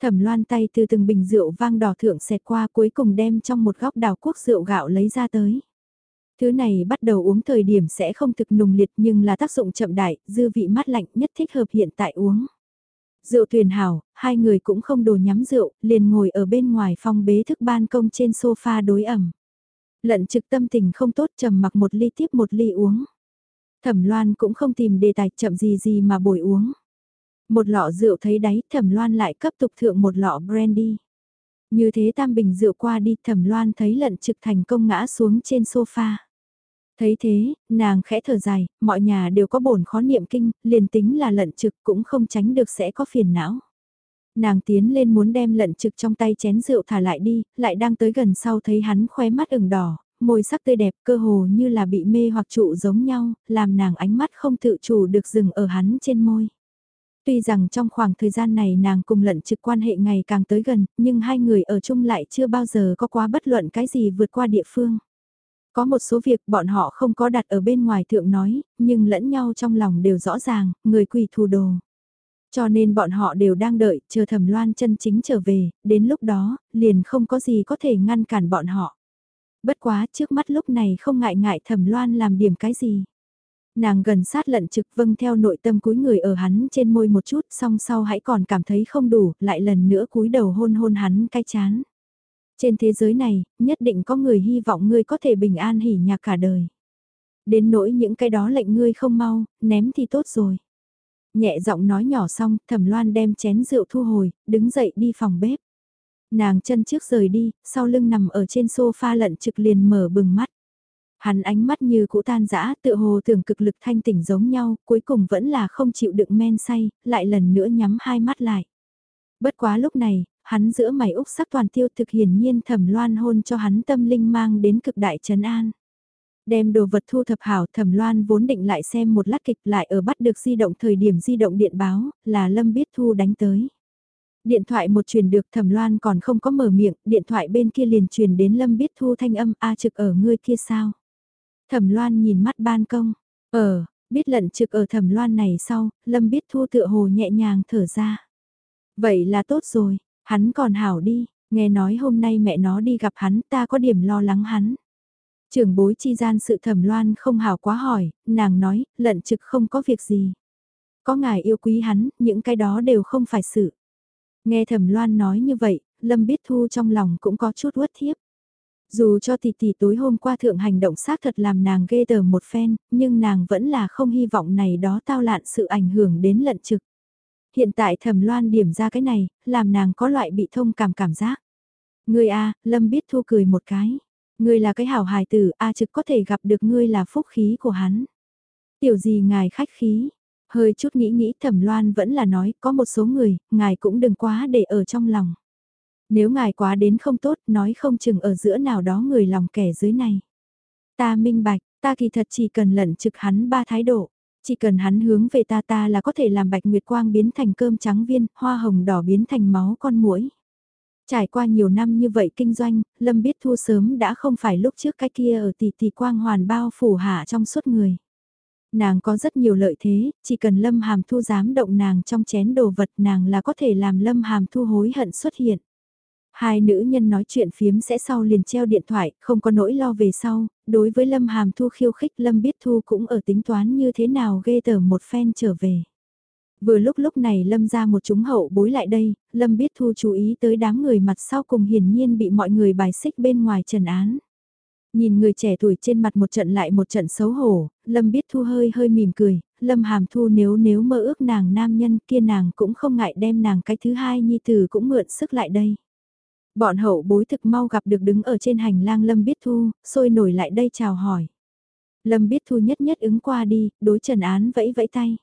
Thẩm loan tay từ từng bình rượu vang đỏ thượng xẹt qua cuối cùng đem trong một góc đào quốc rượu gạo lấy ra tới. Thứ này bắt đầu uống thời điểm sẽ không thực nùng liệt nhưng là tác dụng chậm đại, dư vị mát lạnh nhất thích hợp hiện tại uống. Rượu tuyển hảo, hai người cũng không đồ nhắm rượu, liền ngồi ở bên ngoài phòng bế thức ban công trên sofa đối ẩm. Lận trực tâm tình không tốt trầm mặc một ly tiếp một ly uống. Thẩm Loan cũng không tìm đề tài chậm gì gì mà bồi uống. Một lọ rượu thấy đáy Thẩm Loan lại cấp tục thượng một lọ brandy. Như thế tam bình rượu qua đi Thẩm Loan thấy lận trực thành công ngã xuống trên sofa. Thấy thế, nàng khẽ thở dài, mọi nhà đều có bổn khó niệm kinh, liền tính là lận trực cũng không tránh được sẽ có phiền não. Nàng tiến lên muốn đem lận trực trong tay chén rượu thả lại đi, lại đang tới gần sau thấy hắn khóe mắt ửng đỏ, môi sắc tươi đẹp cơ hồ như là bị mê hoặc trụ giống nhau, làm nàng ánh mắt không tự chủ được dừng ở hắn trên môi. Tuy rằng trong khoảng thời gian này nàng cùng lận trực quan hệ ngày càng tới gần, nhưng hai người ở chung lại chưa bao giờ có quá bất luận cái gì vượt qua địa phương. Có một số việc bọn họ không có đặt ở bên ngoài thượng nói, nhưng lẫn nhau trong lòng đều rõ ràng, người quỳ thù đồ. Cho nên bọn họ đều đang đợi, chờ thẩm loan chân chính trở về, đến lúc đó, liền không có gì có thể ngăn cản bọn họ. Bất quá trước mắt lúc này không ngại ngại thẩm loan làm điểm cái gì. Nàng gần sát lận trực vâng theo nội tâm cúi người ở hắn trên môi một chút song sau hãy còn cảm thấy không đủ, lại lần nữa cúi đầu hôn hôn hắn cay chán. Trên thế giới này, nhất định có người hy vọng ngươi có thể bình an hỉ nhạc cả đời. Đến nỗi những cái đó lệnh ngươi không mau, ném thì tốt rồi. Nhẹ giọng nói nhỏ xong, thẩm loan đem chén rượu thu hồi, đứng dậy đi phòng bếp. Nàng chân trước rời đi, sau lưng nằm ở trên sofa lận trực liền mở bừng mắt. Hắn ánh mắt như cũ tan dã tự hồ tưởng cực lực thanh tỉnh giống nhau, cuối cùng vẫn là không chịu đựng men say, lại lần nữa nhắm hai mắt lại. Bất quá lúc này, hắn giữa mày úc sắc toàn tiêu thực hiển nhiên thẩm loan hôn cho hắn tâm linh mang đến cực đại trấn an. Đem đồ vật thu thập hảo thẩm loan vốn định lại xem một lát kịch lại ở bắt được di động thời điểm di động điện báo, là Lâm biết thu đánh tới. Điện thoại một truyền được thẩm loan còn không có mở miệng, điện thoại bên kia liền truyền đến Lâm biết thu thanh âm A trực ở ngươi kia sao. Thẩm loan nhìn mắt ban công, ờ, biết lận trực ở thẩm loan này sau, Lâm biết thu tựa hồ nhẹ nhàng thở ra. Vậy là tốt rồi, Hắn còn hảo đi, nghe nói hôm nay mẹ nó đi gặp hắn ta có điểm lo lắng hắn. Trưởng bối chi gian sự thẩm loan không hảo quá hỏi, nàng nói, lận trực không có việc gì. Có ngài yêu quý hắn, những cái đó đều không phải sự. Nghe thẩm loan nói như vậy, Lâm biết thu trong lòng cũng có chút uất thiếp. Dù cho tỷ tỷ tối hôm qua thượng hành động xác thật làm nàng ghê tởm một phen, nhưng nàng vẫn là không hy vọng này đó tao lạn sự ảnh hưởng đến lận trực. Hiện tại thẩm loan điểm ra cái này, làm nàng có loại bị thông cảm cảm giác. Ngươi a Lâm biết thu cười một cái. Ngươi là cái hảo hài tử, a trực có thể gặp được ngươi là phúc khí của hắn. Tiểu gì ngài khách khí, hơi chút nghĩ nghĩ thẩm loan vẫn là nói có một số người, ngài cũng đừng quá để ở trong lòng. Nếu ngài quá đến không tốt, nói không chừng ở giữa nào đó người lòng kẻ dưới này. Ta minh bạch, ta kỳ thật chỉ cần lận trực hắn ba thái độ. Chỉ cần hắn hướng về ta ta là có thể làm bạch nguyệt quang biến thành cơm trắng viên, hoa hồng đỏ biến thành máu con muỗi. Trải qua nhiều năm như vậy kinh doanh, Lâm biết thu sớm đã không phải lúc trước cái kia ở tỷ tỷ quang hoàn bao phủ hạ trong suốt người. Nàng có rất nhiều lợi thế, chỉ cần Lâm Hàm Thu dám động nàng trong chén đồ vật nàng là có thể làm Lâm Hàm Thu hối hận xuất hiện. Hai nữ nhân nói chuyện phiếm sẽ sau liền treo điện thoại, không có nỗi lo về sau, đối với Lâm Hàm Thu khiêu khích Lâm biết Thu cũng ở tính toán như thế nào ghê tởm một phen trở về. Vừa lúc lúc này Lâm ra một chúng hậu bối lại đây, Lâm biết Thu chú ý tới đám người mặt sau cùng hiển nhiên bị mọi người bài xích bên ngoài trần án. Nhìn người trẻ tuổi trên mặt một trận lại một trận xấu hổ, Lâm biết Thu hơi hơi mỉm cười, Lâm Hàm Thu nếu nếu mơ ước nàng nam nhân kia nàng cũng không ngại đem nàng cái thứ hai nhi tử cũng mượn sức lại đây. Bọn hậu bối thực mau gặp được đứng ở trên hành lang Lâm Biết Thu, sôi nổi lại đây chào hỏi. Lâm Biết Thu nhất nhất ứng qua đi, đối Trần Án vẫy vẫy tay.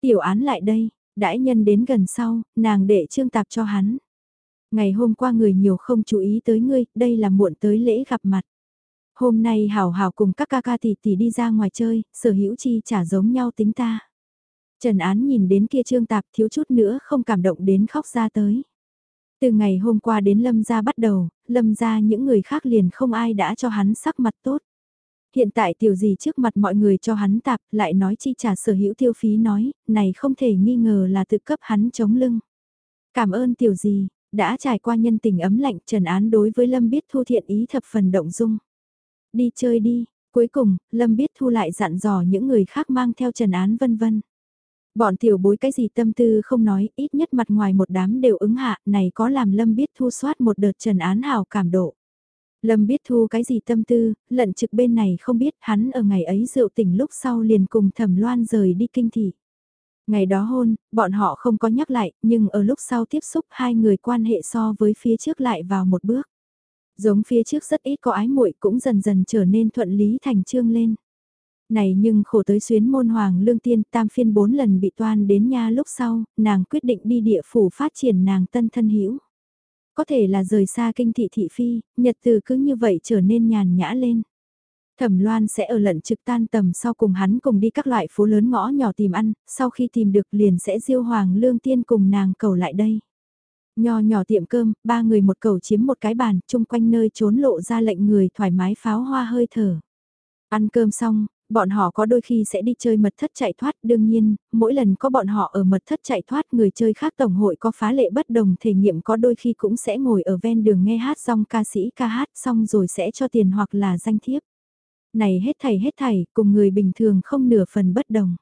Tiểu án lại đây, đãi nhân đến gần sau, nàng để trương tạp cho hắn. Ngày hôm qua người nhiều không chú ý tới ngươi, đây là muộn tới lễ gặp mặt. Hôm nay hảo hảo cùng các ca ca tỷ tỷ đi ra ngoài chơi, sở hữu chi trả giống nhau tính ta. Trần Án nhìn đến kia trương tạp thiếu chút nữa không cảm động đến khóc ra tới. Từ ngày hôm qua đến Lâm gia bắt đầu, Lâm gia những người khác liền không ai đã cho hắn sắc mặt tốt. Hiện tại tiểu gì trước mặt mọi người cho hắn tạp lại nói chi trả sở hữu tiêu phí nói, này không thể nghi ngờ là tự cấp hắn chống lưng. Cảm ơn tiểu gì, đã trải qua nhân tình ấm lạnh trần án đối với Lâm biết thu thiện ý thập phần động dung. Đi chơi đi, Cuối cùng, Lâm biết thu lại dặn dò những người khác mang theo trần án vân vân. Bọn tiểu bối cái gì tâm tư không nói, ít nhất mặt ngoài một đám đều ứng hạ, này có làm Lâm biết thu soát một đợt trần án hào cảm độ. Lâm biết thu cái gì tâm tư, lận trực bên này không biết hắn ở ngày ấy rượu tỉnh lúc sau liền cùng thẩm loan rời đi kinh thị. Ngày đó hôn, bọn họ không có nhắc lại, nhưng ở lúc sau tiếp xúc hai người quan hệ so với phía trước lại vào một bước. Giống phía trước rất ít có ái muội cũng dần dần trở nên thuận lý thành trương lên. Này nhưng khổ tới xuyến môn hoàng lương tiên tam phiên bốn lần bị toan đến nha lúc sau, nàng quyết định đi địa phủ phát triển nàng tân thân hữu Có thể là rời xa kinh thị thị phi, nhật từ cứ như vậy trở nên nhàn nhã lên. Thẩm Loan sẽ ở lận trực tan tầm sau cùng hắn cùng đi các loại phố lớn ngõ nhỏ tìm ăn, sau khi tìm được liền sẽ diêu hoàng lương tiên cùng nàng cầu lại đây. Nho nhỏ tiệm cơm, ba người một cầu chiếm một cái bàn, chung quanh nơi trốn lộ ra lệnh người thoải mái pháo hoa hơi thở. Ăn cơm xong, bọn họ có đôi khi sẽ đi chơi mật thất chạy thoát, đương nhiên, mỗi lần có bọn họ ở mật thất chạy thoát người chơi khác tổng hội có phá lệ bất đồng thể nghiệm có đôi khi cũng sẽ ngồi ở ven đường nghe hát xong ca sĩ ca hát xong rồi sẽ cho tiền hoặc là danh thiếp. Này hết thảy hết thảy, cùng người bình thường không nửa phần bất đồng.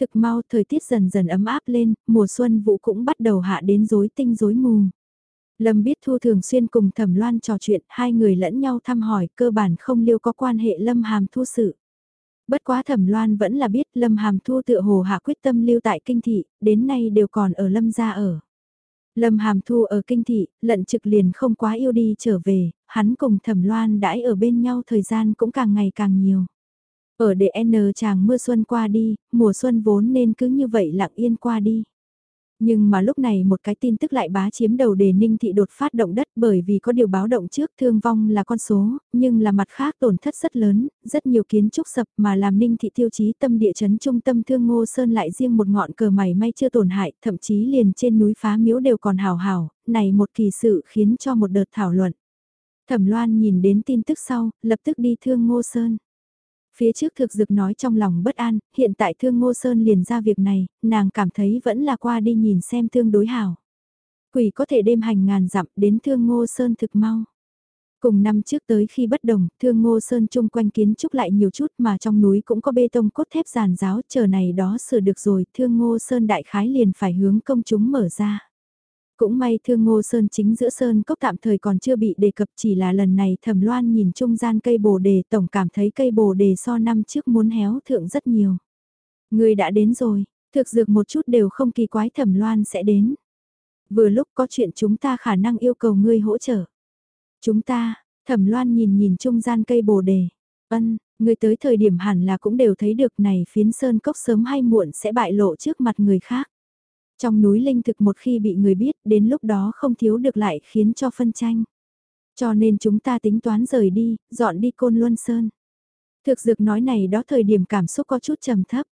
Thực mau thời tiết dần dần ấm áp lên, mùa xuân vụ cũng bắt đầu hạ đến rối tinh rối mù. Lâm biết Thu thường xuyên cùng Thẩm Loan trò chuyện, hai người lẫn nhau thăm hỏi, cơ bản không liêu có quan hệ Lâm Hàm Thu sự. Bất quá Thẩm Loan vẫn là biết Lâm Hàm Thu tựa hồ hạ quyết tâm lưu tại kinh thị, đến nay đều còn ở Lâm gia ở. Lâm Hàm Thu ở kinh thị, lận trực liền không quá yêu đi trở về, hắn cùng Thẩm Loan đãi ở bên nhau thời gian cũng càng ngày càng nhiều. Ở để N chàng mưa xuân qua đi, mùa xuân vốn nên cứ như vậy lặng yên qua đi. Nhưng mà lúc này một cái tin tức lại bá chiếm đầu đề ninh thị đột phát động đất bởi vì có điều báo động trước thương vong là con số, nhưng là mặt khác tổn thất rất lớn, rất nhiều kiến trúc sập mà làm ninh thị tiêu chí tâm địa chấn trung tâm thương ngô sơn lại riêng một ngọn cờ mày may chưa tổn hại, thậm chí liền trên núi phá miếu đều còn hào hào, này một kỳ sự khiến cho một đợt thảo luận. Thẩm Loan nhìn đến tin tức sau, lập tức đi thương ngô sơn. Phía trước thực dực nói trong lòng bất an, hiện tại thương ngô sơn liền ra việc này, nàng cảm thấy vẫn là qua đi nhìn xem thương đối hảo. Quỷ có thể đêm hành ngàn dặm đến thương ngô sơn thực mau. Cùng năm trước tới khi bất đồng, thương ngô sơn chung quanh kiến trúc lại nhiều chút mà trong núi cũng có bê tông cốt thép giàn giáo chờ này đó sửa được rồi, thương ngô sơn đại khái liền phải hướng công chúng mở ra. Cũng may thương ngô sơn chính giữa sơn cốc tạm thời còn chưa bị đề cập chỉ là lần này thẩm loan nhìn trung gian cây bồ đề tổng cảm thấy cây bồ đề so năm trước muốn héo thượng rất nhiều. Người đã đến rồi, thực dược một chút đều không kỳ quái thẩm loan sẽ đến. Vừa lúc có chuyện chúng ta khả năng yêu cầu ngươi hỗ trợ. Chúng ta, thẩm loan nhìn nhìn trung gian cây bồ đề. Ân, người tới thời điểm hẳn là cũng đều thấy được này phiến sơn cốc sớm hay muộn sẽ bại lộ trước mặt người khác. Trong núi linh thực một khi bị người biết, đến lúc đó không thiếu được lại khiến cho phân tranh. Cho nên chúng ta tính toán rời đi, dọn đi Côn Luân Sơn. Thực dược nói này đó thời điểm cảm xúc có chút trầm thấp.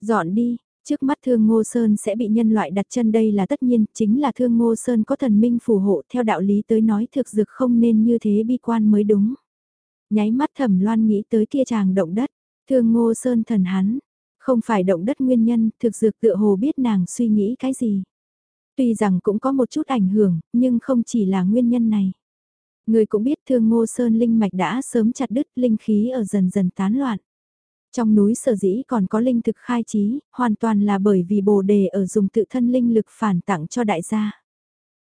Dọn đi, trước mắt thương ngô sơn sẽ bị nhân loại đặt chân đây là tất nhiên, chính là thương ngô sơn có thần minh phù hộ theo đạo lý tới nói thực dược không nên như thế bi quan mới đúng. Nháy mắt thẩm loan nghĩ tới kia chàng động đất, thương ngô sơn thần hắn, không phải động đất nguyên nhân, thực dược tựa hồ biết nàng suy nghĩ cái gì. Tuy rằng cũng có một chút ảnh hưởng, nhưng không chỉ là nguyên nhân này. Người cũng biết thương ngô sơn linh mạch đã sớm chặt đứt linh khí ở dần dần tán loạn. Trong núi sở dĩ còn có linh thực khai trí, hoàn toàn là bởi vì bồ đề ở dùng tự thân linh lực phản tặng cho đại gia.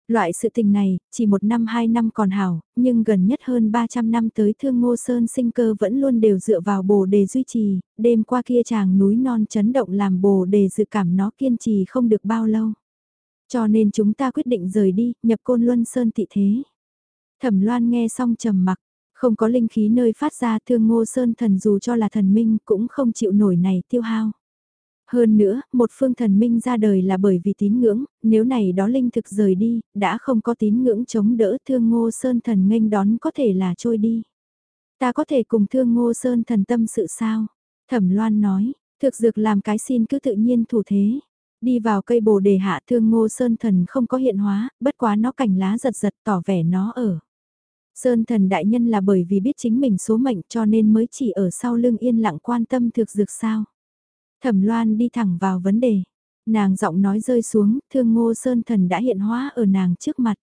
Loại sự tình này, chỉ một năm hai năm còn hảo, nhưng gần nhất hơn 300 năm tới thương ngô sơn sinh cơ vẫn luôn đều dựa vào bồ đề duy trì, đêm qua kia chàng núi non chấn động làm bồ đề dự cảm nó kiên trì không được bao lâu. Cho nên chúng ta quyết định rời đi, nhập côn luân sơn tị thế. Thẩm loan nghe xong trầm mặc, không có linh khí nơi phát ra thương ngô sơn thần dù cho là thần minh cũng không chịu nổi này tiêu hao. Hơn nữa, một phương thần minh ra đời là bởi vì tín ngưỡng, nếu này đó linh thực rời đi, đã không có tín ngưỡng chống đỡ thương ngô sơn thần nghênh đón có thể là trôi đi. Ta có thể cùng thương ngô sơn thần tâm sự sao? Thẩm loan nói, thực dược làm cái xin cứ tự nhiên thủ thế. Đi vào cây bồ đề hạ thương ngô sơn thần không có hiện hóa, bất quá nó cành lá giật giật tỏ vẻ nó ở. Sơn thần đại nhân là bởi vì biết chính mình số mệnh cho nên mới chỉ ở sau lưng yên lặng quan tâm thực dược sao. Thẩm Loan đi thẳng vào vấn đề. Nàng giọng nói rơi xuống, thương ngô sơn thần đã hiện hóa ở nàng trước mặt.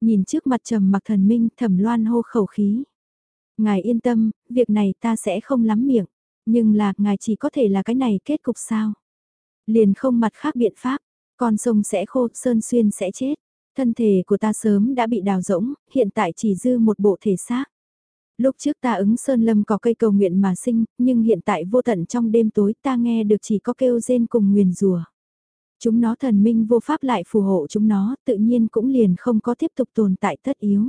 Nhìn trước mặt trầm mặc thần minh, thẩm loan hô khẩu khí. Ngài yên tâm, việc này ta sẽ không lắm miệng. Nhưng là, ngài chỉ có thể là cái này kết cục sao? Liền không mặt khác biện pháp, con sông sẽ khô, sơn xuyên sẽ chết. Thân thể của ta sớm đã bị đào rỗng, hiện tại chỉ dư một bộ thể xác. Lúc trước ta ứng sơn lâm có cây cầu nguyện mà sinh, nhưng hiện tại vô tận trong đêm tối ta nghe được chỉ có kêu rên cùng nguyền rùa. Chúng nó thần minh vô pháp lại phù hộ chúng nó, tự nhiên cũng liền không có tiếp tục tồn tại tất yếu.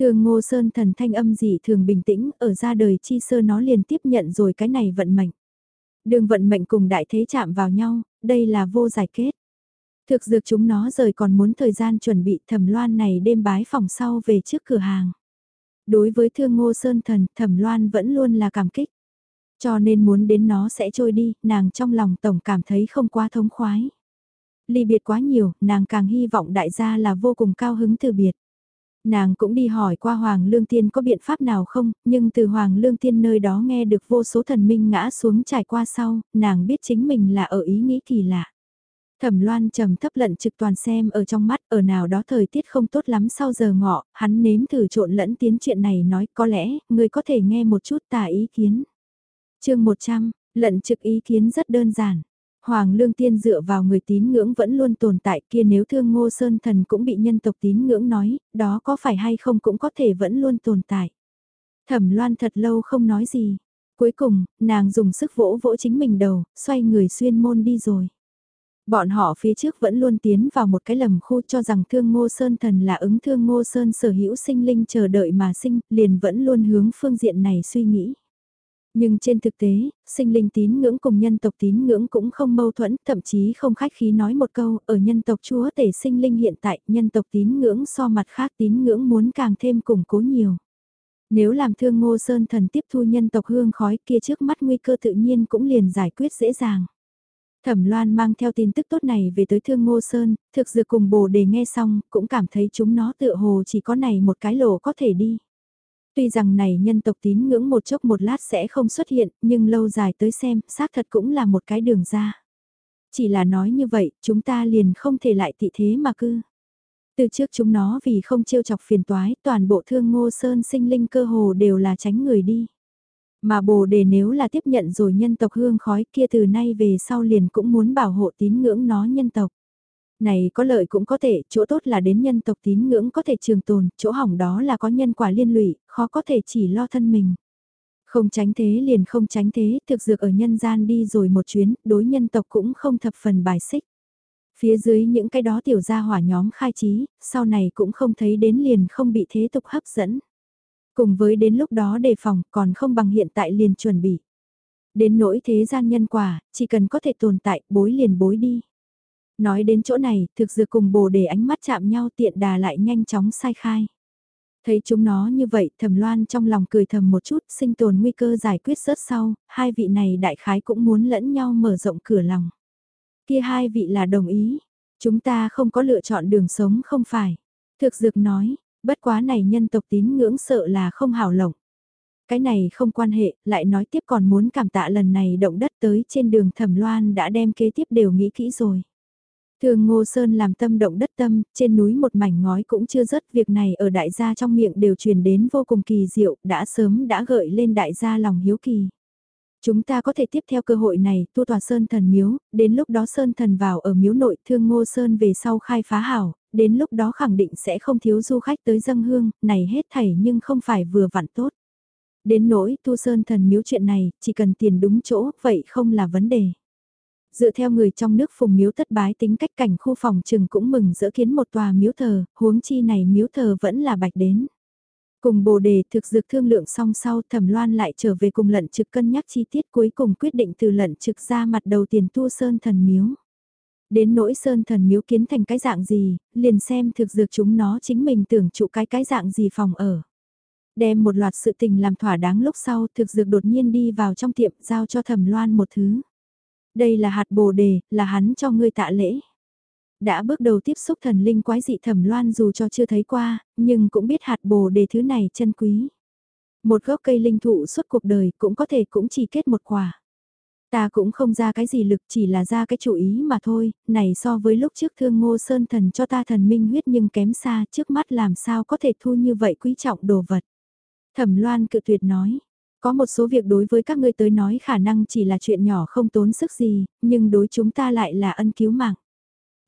Thường ngô sơn thần thanh âm dị thường bình tĩnh, ở ra đời chi sơ nó liền tiếp nhận rồi cái này vận mệnh. Đường vận mệnh cùng đại thế chạm vào nhau, đây là vô giải kết. Thực dược chúng nó rời còn muốn thời gian chuẩn bị thẩm loan này đêm bái phòng sau về trước cửa hàng. Đối với thương ngô sơn thần, thẩm loan vẫn luôn là cảm kích. Cho nên muốn đến nó sẽ trôi đi, nàng trong lòng tổng cảm thấy không quá thống khoái. Ly biệt quá nhiều, nàng càng hy vọng đại gia là vô cùng cao hứng từ biệt. Nàng cũng đi hỏi qua Hoàng Lương Tiên có biện pháp nào không, nhưng từ Hoàng Lương Tiên nơi đó nghe được vô số thần minh ngã xuống trải qua sau, nàng biết chính mình là ở ý nghĩ kỳ lạ. Thẩm loan trầm thấp lận trực toàn xem ở trong mắt ở nào đó thời tiết không tốt lắm sau giờ ngọ, hắn nếm thử trộn lẫn tiến chuyện này nói có lẽ, người có thể nghe một chút tà ý kiến. chương 100, lận trực ý kiến rất đơn giản. Hoàng Lương Tiên dựa vào người tín ngưỡng vẫn luôn tồn tại kia nếu thương ngô sơn thần cũng bị nhân tộc tín ngưỡng nói, đó có phải hay không cũng có thể vẫn luôn tồn tại. Thẩm loan thật lâu không nói gì. Cuối cùng, nàng dùng sức vỗ vỗ chính mình đầu, xoay người xuyên môn đi rồi. Bọn họ phía trước vẫn luôn tiến vào một cái lầm khu cho rằng thương ngô sơn thần là ứng thương ngô sơn sở hữu sinh linh chờ đợi mà sinh, liền vẫn luôn hướng phương diện này suy nghĩ. Nhưng trên thực tế, sinh linh tín ngưỡng cùng nhân tộc tín ngưỡng cũng không mâu thuẫn, thậm chí không khách khí nói một câu, ở nhân tộc chúa tể sinh linh hiện tại, nhân tộc tín ngưỡng so mặt khác tín ngưỡng muốn càng thêm củng cố nhiều. Nếu làm thương ngô sơn thần tiếp thu nhân tộc hương khói kia trước mắt nguy cơ tự nhiên cũng liền giải quyết dễ dàng. Thẩm Loan mang theo tin tức tốt này về tới Thương Ngô Sơn, thực dược cùng bồ đề nghe xong, cũng cảm thấy chúng nó tựa hồ chỉ có này một cái lỗ có thể đi. Tuy rằng này nhân tộc tín ngưỡng một chốc một lát sẽ không xuất hiện, nhưng lâu dài tới xem, xác thật cũng là một cái đường ra. Chỉ là nói như vậy, chúng ta liền không thể lại tị thế mà cư. Từ trước chúng nó vì không trêu chọc phiền toái, toàn bộ thương ngô sơn sinh linh cơ hồ đều là tránh người đi. Mà bồ đề nếu là tiếp nhận rồi nhân tộc hương khói kia từ nay về sau liền cũng muốn bảo hộ tín ngưỡng nó nhân tộc. Này có lợi cũng có thể, chỗ tốt là đến nhân tộc tín ngưỡng có thể trường tồn, chỗ hỏng đó là có nhân quả liên lụy, khó có thể chỉ lo thân mình. Không tránh thế liền không tránh thế, thực dược ở nhân gian đi rồi một chuyến, đối nhân tộc cũng không thập phần bài xích. Phía dưới những cái đó tiểu gia hỏa nhóm khai trí, sau này cũng không thấy đến liền không bị thế tục hấp dẫn. Cùng với đến lúc đó đề phòng còn không bằng hiện tại liền chuẩn bị. Đến nỗi thế gian nhân quả, chỉ cần có thể tồn tại, bối liền bối đi. Nói đến chỗ này, thực dược cùng bồ để ánh mắt chạm nhau tiện đà lại nhanh chóng sai khai. Thấy chúng nó như vậy, thầm loan trong lòng cười thầm một chút, sinh tồn nguy cơ giải quyết rớt sau, hai vị này đại khái cũng muốn lẫn nhau mở rộng cửa lòng. Kia hai vị là đồng ý, chúng ta không có lựa chọn đường sống không phải. Thực dược nói, bất quá này nhân tộc tín ngưỡng sợ là không hảo lộng. Cái này không quan hệ, lại nói tiếp còn muốn cảm tạ lần này động đất tới trên đường thẩm loan đã đem kế tiếp đều nghĩ kỹ rồi. Thường Ngô Sơn làm tâm động đất tâm, trên núi một mảnh ngói cũng chưa rớt việc này ở đại gia trong miệng đều truyền đến vô cùng kỳ diệu, đã sớm đã gợi lên đại gia lòng hiếu kỳ. Chúng ta có thể tiếp theo cơ hội này, tu tòa Sơn Thần Miếu, đến lúc đó Sơn Thần vào ở miếu nội thương Ngô Sơn về sau khai phá hảo, đến lúc đó khẳng định sẽ không thiếu du khách tới dâng hương, này hết thảy nhưng không phải vừa vặn tốt. Đến nỗi tu Sơn Thần Miếu chuyện này, chỉ cần tiền đúng chỗ, vậy không là vấn đề. Dựa theo người trong nước phùng miếu thất bái tính cách cảnh khu phòng trừng cũng mừng dỡ kiến một tòa miếu thờ, huống chi này miếu thờ vẫn là bạch đến. Cùng bồ đề thực dược thương lượng xong sau thẩm loan lại trở về cùng lận trực cân nhắc chi tiết cuối cùng quyết định từ lận trực ra mặt đầu tiền tu sơn thần miếu. Đến nỗi sơn thần miếu kiến thành cái dạng gì, liền xem thực dược chúng nó chính mình tưởng trụ cái cái dạng gì phòng ở. Đem một loạt sự tình làm thỏa đáng lúc sau thực dược đột nhiên đi vào trong tiệm giao cho thẩm loan một thứ. Đây là hạt bồ đề, là hắn cho ngươi tạ lễ. Đã bước đầu tiếp xúc thần linh quái dị thẩm loan dù cho chưa thấy qua, nhưng cũng biết hạt bồ đề thứ này chân quý. Một gốc cây linh thụ suốt cuộc đời cũng có thể cũng chỉ kết một quả. Ta cũng không ra cái gì lực chỉ là ra cái chủ ý mà thôi, này so với lúc trước thương ngô sơn thần cho ta thần minh huyết nhưng kém xa trước mắt làm sao có thể thu như vậy quý trọng đồ vật. Thẩm Loan cự tuyệt nói, có một số việc đối với các ngươi tới nói khả năng chỉ là chuyện nhỏ không tốn sức gì, nhưng đối chúng ta lại là ân cứu mạng.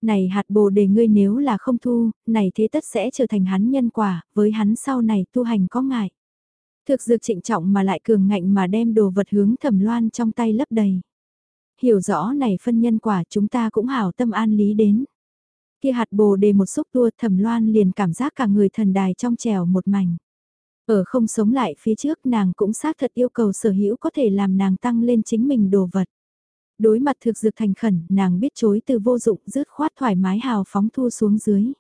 Này hạt bồ đề ngươi nếu là không thu, này thế tất sẽ trở thành hắn nhân quả, với hắn sau này tu hành có ngại. Thực dược trịnh trọng mà lại cường ngạnh mà đem đồ vật hướng thẩm loan trong tay lấp đầy. Hiểu rõ này phân nhân quả chúng ta cũng hảo tâm an lý đến. Kia hạt bồ đề một xúc tua thẩm loan liền cảm giác cả người thần đài trong trèo một mảnh. Ở không sống lại phía trước nàng cũng xác thật yêu cầu sở hữu có thể làm nàng tăng lên chính mình đồ vật. Đối mặt thực dược thành khẩn, nàng biết chối từ vô dụng rứt khoát thoải mái hào phóng thu xuống dưới.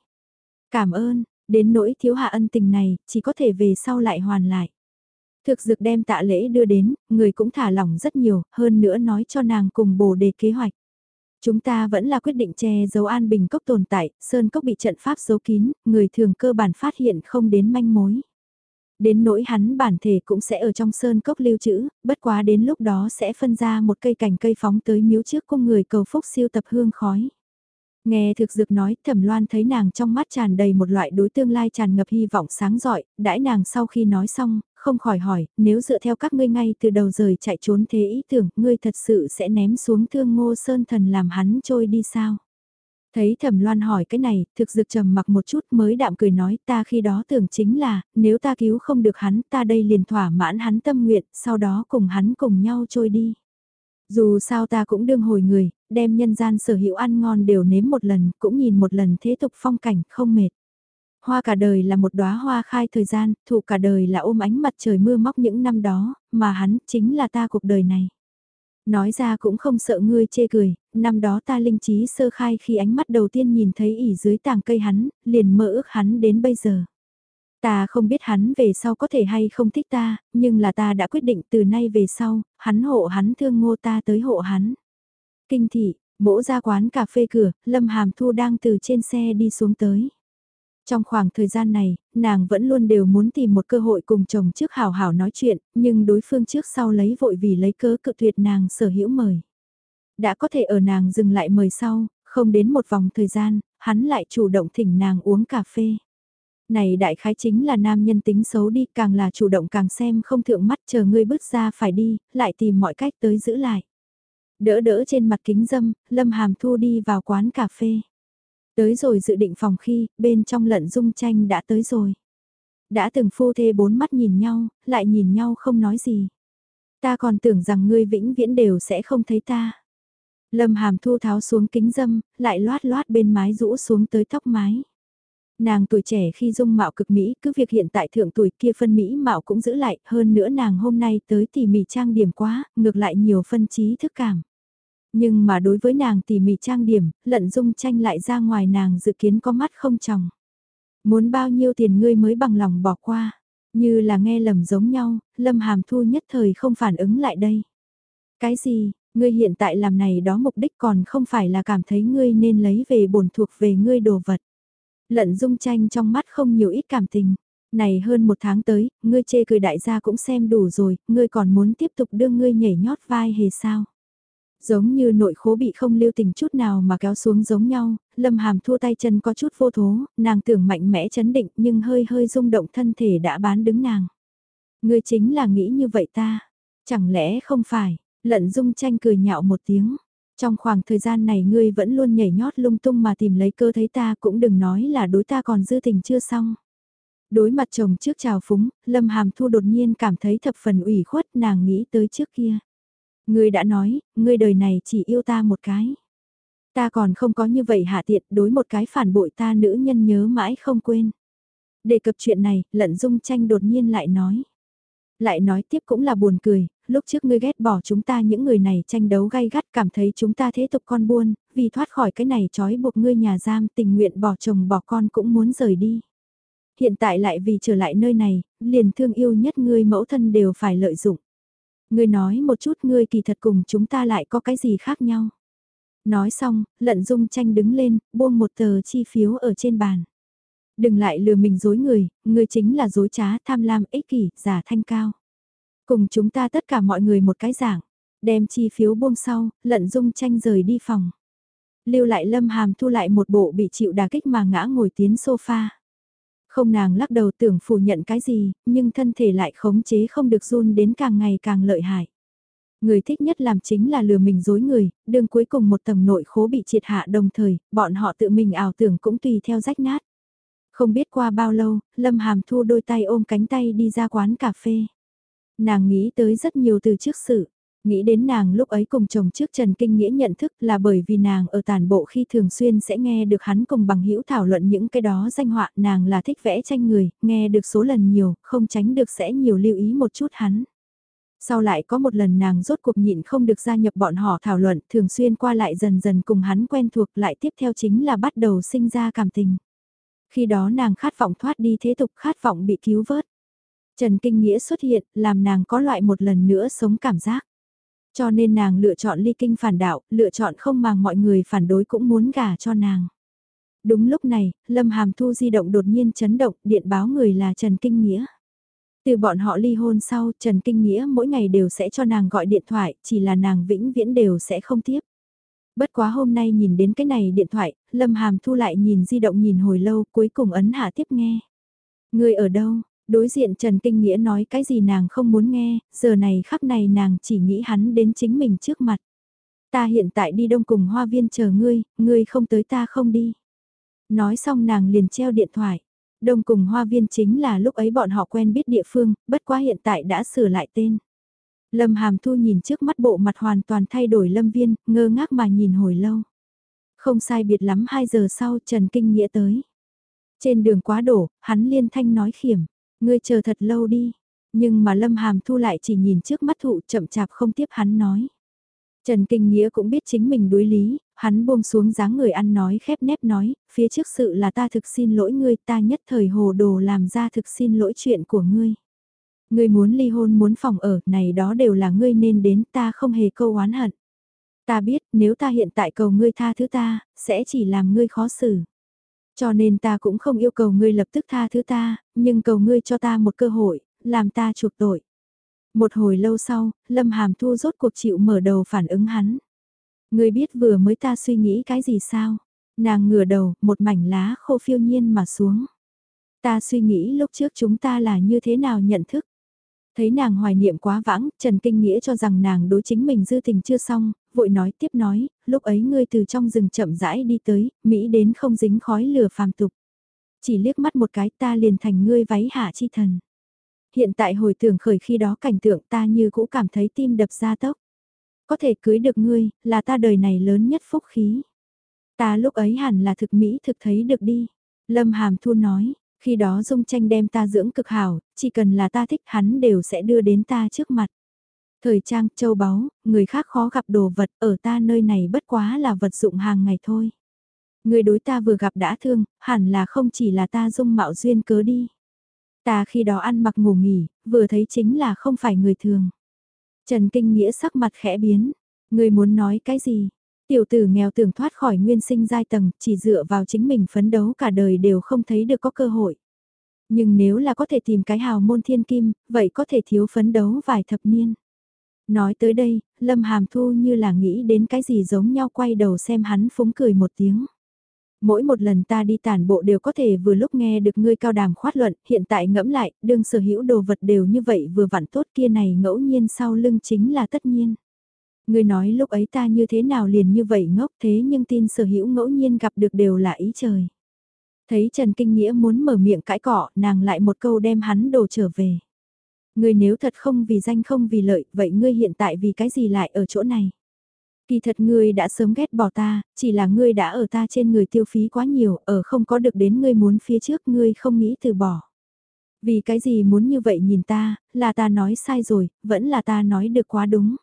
Cảm ơn, đến nỗi thiếu hạ ân tình này, chỉ có thể về sau lại hoàn lại. Thực dược đem tạ lễ đưa đến, người cũng thả lỏng rất nhiều, hơn nữa nói cho nàng cùng bồ đề kế hoạch. Chúng ta vẫn là quyết định che giấu an bình cốc tồn tại, sơn cốc bị trận pháp giấu kín, người thường cơ bản phát hiện không đến manh mối. Đến nỗi hắn bản thể cũng sẽ ở trong sơn cốc lưu trữ, bất quá đến lúc đó sẽ phân ra một cây cành cây phóng tới miếu trước cung người cầu phúc siêu tập hương khói. Nghe thực dược nói, thẩm loan thấy nàng trong mắt tràn đầy một loại đối tương lai tràn ngập hy vọng sáng rọi, đãi nàng sau khi nói xong, không khỏi hỏi, nếu dựa theo các ngươi ngay từ đầu rời chạy trốn thế ý tưởng, ngươi thật sự sẽ ném xuống thương ngô sơn thần làm hắn trôi đi sao? Thấy thẩm loan hỏi cái này, thực dược trầm mặc một chút mới đạm cười nói ta khi đó tưởng chính là, nếu ta cứu không được hắn ta đây liền thỏa mãn hắn tâm nguyện, sau đó cùng hắn cùng nhau trôi đi. Dù sao ta cũng đương hồi người, đem nhân gian sở hữu ăn ngon đều nếm một lần, cũng nhìn một lần thế tục phong cảnh, không mệt. Hoa cả đời là một đóa hoa khai thời gian, thụ cả đời là ôm ánh mặt trời mưa móc những năm đó, mà hắn chính là ta cuộc đời này. Nói ra cũng không sợ ngươi chê cười, năm đó ta linh trí sơ khai khi ánh mắt đầu tiên nhìn thấy ỉ dưới tàng cây hắn, liền mơ ước hắn đến bây giờ. Ta không biết hắn về sau có thể hay không thích ta, nhưng là ta đã quyết định từ nay về sau, hắn hộ hắn thương ngô ta tới hộ hắn. Kinh thị, mỗ ra quán cà phê cửa, Lâm Hàm Thu đang từ trên xe đi xuống tới. Trong khoảng thời gian này, nàng vẫn luôn đều muốn tìm một cơ hội cùng chồng trước hào hào nói chuyện, nhưng đối phương trước sau lấy vội vì lấy cớ cự tuyệt nàng sở hữu mời. Đã có thể ở nàng dừng lại mời sau, không đến một vòng thời gian, hắn lại chủ động thỉnh nàng uống cà phê. Này đại khái chính là nam nhân tính xấu đi, càng là chủ động càng xem không thượng mắt chờ ngươi bước ra phải đi, lại tìm mọi cách tới giữ lại. Đỡ đỡ trên mặt kính dâm, Lâm Hàm Thu đi vào quán cà phê. Tới rồi dự định phòng khi, bên trong lận dung tranh đã tới rồi. Đã từng phu thê bốn mắt nhìn nhau, lại nhìn nhau không nói gì. Ta còn tưởng rằng ngươi vĩnh viễn đều sẽ không thấy ta. Lâm hàm thu tháo xuống kính dâm, lại loát loát bên mái rũ xuống tới tóc mái. Nàng tuổi trẻ khi dung mạo cực mỹ, cứ việc hiện tại thượng tuổi kia phân mỹ mạo cũng giữ lại, hơn nữa nàng hôm nay tới tỉ mỉ trang điểm quá, ngược lại nhiều phân trí thức cảm. Nhưng mà đối với nàng tỉ mỉ trang điểm, lận dung tranh lại ra ngoài nàng dự kiến có mắt không chồng. Muốn bao nhiêu tiền ngươi mới bằng lòng bỏ qua, như là nghe lầm giống nhau, lâm hàm thu nhất thời không phản ứng lại đây. Cái gì, ngươi hiện tại làm này đó mục đích còn không phải là cảm thấy ngươi nên lấy về bổn thuộc về ngươi đồ vật. Lận dung tranh trong mắt không nhiều ít cảm tình. Này hơn một tháng tới, ngươi chê cười đại gia cũng xem đủ rồi, ngươi còn muốn tiếp tục đưa ngươi nhảy nhót vai hề sao. Giống như nội khố bị không lưu tình chút nào mà kéo xuống giống nhau, lâm hàm thua tay chân có chút vô thố, nàng tưởng mạnh mẽ chấn định nhưng hơi hơi rung động thân thể đã bán đứng nàng. Ngươi chính là nghĩ như vậy ta, chẳng lẽ không phải, lận dung tranh cười nhạo một tiếng. Trong khoảng thời gian này ngươi vẫn luôn nhảy nhót lung tung mà tìm lấy cơ thấy ta cũng đừng nói là đối ta còn dư tình chưa xong. Đối mặt chồng trước chào phúng, Lâm Hàm Thu đột nhiên cảm thấy thập phần ủy khuất nàng nghĩ tới trước kia. Ngươi đã nói, ngươi đời này chỉ yêu ta một cái. Ta còn không có như vậy hạ tiện đối một cái phản bội ta nữ nhân nhớ mãi không quên. Đề cập chuyện này, lận dung tranh đột nhiên lại nói. Lại nói tiếp cũng là buồn cười, lúc trước ngươi ghét bỏ chúng ta những người này tranh đấu gay gắt cảm thấy chúng ta thế tục con buôn, vì thoát khỏi cái này trói buộc ngươi nhà giam tình nguyện bỏ chồng bỏ con cũng muốn rời đi. Hiện tại lại vì trở lại nơi này, liền thương yêu nhất ngươi mẫu thân đều phải lợi dụng. Ngươi nói một chút ngươi kỳ thật cùng chúng ta lại có cái gì khác nhau. Nói xong, lận dung tranh đứng lên, buông một tờ chi phiếu ở trên bàn. Đừng lại lừa mình dối người, ngươi chính là dối trá, tham lam, ích kỷ, giả thanh cao. Cùng chúng ta tất cả mọi người một cái giảng, đem chi phiếu buông sau, lận dung tranh rời đi phòng. Lưu lại lâm hàm thu lại một bộ bị chịu đà kích mà ngã ngồi tiến sofa. Không nàng lắc đầu tưởng phủ nhận cái gì, nhưng thân thể lại khống chế không được run đến càng ngày càng lợi hại. Người thích nhất làm chính là lừa mình dối người, đương cuối cùng một tầng nội khố bị triệt hạ đồng thời, bọn họ tự mình ảo tưởng cũng tùy theo rách nát. Không biết qua bao lâu, Lâm Hàm Thu đôi tay ôm cánh tay đi ra quán cà phê. Nàng nghĩ tới rất nhiều từ trước sự. Nghĩ đến nàng lúc ấy cùng chồng trước Trần Kinh Nghĩa nhận thức là bởi vì nàng ở tàn bộ khi thường xuyên sẽ nghe được hắn cùng bằng hữu thảo luận những cái đó danh họa nàng là thích vẽ tranh người, nghe được số lần nhiều, không tránh được sẽ nhiều lưu ý một chút hắn. Sau lại có một lần nàng rốt cuộc nhịn không được gia nhập bọn họ thảo luận thường xuyên qua lại dần dần cùng hắn quen thuộc lại tiếp theo chính là bắt đầu sinh ra cảm tình. Khi đó nàng khát vọng thoát đi thế tục khát vọng bị cứu vớt. Trần Kinh Nghĩa xuất hiện làm nàng có loại một lần nữa sống cảm giác. Cho nên nàng lựa chọn ly kinh phản đạo, lựa chọn không màng mọi người phản đối cũng muốn gả cho nàng. Đúng lúc này, Lâm Hàm Thu di động đột nhiên chấn động, điện báo người là Trần Kinh Nghĩa. Từ bọn họ ly hôn sau, Trần Kinh Nghĩa mỗi ngày đều sẽ cho nàng gọi điện thoại, chỉ là nàng vĩnh viễn đều sẽ không tiếp. Bất quá hôm nay nhìn đến cái này điện thoại, Lâm Hàm Thu lại nhìn di động nhìn hồi lâu, cuối cùng ấn hạ tiếp nghe. Người ở đâu? Đối diện Trần Kinh Nghĩa nói cái gì nàng không muốn nghe, giờ này khắc này nàng chỉ nghĩ hắn đến chính mình trước mặt. Ta hiện tại đi đông cùng hoa viên chờ ngươi, ngươi không tới ta không đi. Nói xong nàng liền treo điện thoại. Đông cùng hoa viên chính là lúc ấy bọn họ quen biết địa phương, bất quá hiện tại đã sửa lại tên. Lâm Hàm Thu nhìn trước mắt bộ mặt hoàn toàn thay đổi Lâm Viên, ngơ ngác mà nhìn hồi lâu. Không sai biệt lắm 2 giờ sau Trần Kinh Nghĩa tới. Trên đường quá đổ, hắn liên thanh nói khiểm, ngươi chờ thật lâu đi. Nhưng mà Lâm Hàm Thu lại chỉ nhìn trước mắt thụ chậm chạp không tiếp hắn nói. Trần Kinh Nghĩa cũng biết chính mình đối lý, hắn buông xuống dáng người ăn nói khép nép nói, phía trước sự là ta thực xin lỗi ngươi ta nhất thời hồ đồ làm ra thực xin lỗi chuyện của ngươi. Ngươi muốn ly hôn muốn phòng ở, này đó đều là ngươi nên đến ta không hề câu oán hận. Ta biết nếu ta hiện tại cầu ngươi tha thứ ta, sẽ chỉ làm ngươi khó xử. Cho nên ta cũng không yêu cầu ngươi lập tức tha thứ ta, nhưng cầu ngươi cho ta một cơ hội, làm ta chuộc tội. Một hồi lâu sau, Lâm Hàm Thu rốt cuộc chịu mở đầu phản ứng hắn. Ngươi biết vừa mới ta suy nghĩ cái gì sao? Nàng ngửa đầu, một mảnh lá khô phiêu nhiên mà xuống. Ta suy nghĩ lúc trước chúng ta là như thế nào nhận thức. Thấy nàng hoài niệm quá vãng, Trần Kinh Nghĩa cho rằng nàng đối chính mình dư tình chưa xong, vội nói tiếp nói, lúc ấy ngươi từ trong rừng chậm rãi đi tới, Mỹ đến không dính khói lửa phàm tục. Chỉ liếc mắt một cái ta liền thành ngươi váy hạ chi thần. Hiện tại hồi tưởng khởi khi đó cảnh tượng ta như cũ cảm thấy tim đập ra tốc. Có thể cưới được ngươi, là ta đời này lớn nhất phúc khí. Ta lúc ấy hẳn là thực Mỹ thực thấy được đi. Lâm Hàm Thu nói, khi đó Dung Tranh đem ta dưỡng cực hảo, chỉ cần là ta thích hắn đều sẽ đưa đến ta trước mặt. Thời trang, châu báu, người khác khó gặp đồ vật ở ta nơi này bất quá là vật dụng hàng ngày thôi. Người đối ta vừa gặp đã thương, hẳn là không chỉ là ta dung mạo duyên cớ đi. Ta khi đó ăn mặc ngủ nghỉ, vừa thấy chính là không phải người thường. Trần Kinh Nghĩa sắc mặt khẽ biến. Người muốn nói cái gì? Tiểu tử nghèo tưởng thoát khỏi nguyên sinh giai tầng, chỉ dựa vào chính mình phấn đấu cả đời đều không thấy được có cơ hội. Nhưng nếu là có thể tìm cái hào môn thiên kim, vậy có thể thiếu phấn đấu vài thập niên. Nói tới đây, Lâm Hàm Thu như là nghĩ đến cái gì giống nhau quay đầu xem hắn phúng cười một tiếng. Mỗi một lần ta đi tản bộ đều có thể vừa lúc nghe được ngươi cao đàm khoát luận, hiện tại ngẫm lại, đương sở hữu đồ vật đều như vậy vừa vặn tốt kia này ngẫu nhiên sau lưng chính là tất nhiên. Ngươi nói lúc ấy ta như thế nào liền như vậy ngốc thế nhưng tin sở hữu ngẫu nhiên gặp được đều là ý trời. Thấy Trần Kinh Nghĩa muốn mở miệng cãi cọ, nàng lại một câu đem hắn đổ trở về. Ngươi nếu thật không vì danh không vì lợi, vậy ngươi hiện tại vì cái gì lại ở chỗ này? Kỳ thật ngươi đã sớm ghét bỏ ta, chỉ là ngươi đã ở ta trên người tiêu phí quá nhiều, ở không có được đến ngươi muốn phía trước ngươi không nghĩ từ bỏ. Vì cái gì muốn như vậy nhìn ta, là ta nói sai rồi, vẫn là ta nói được quá đúng.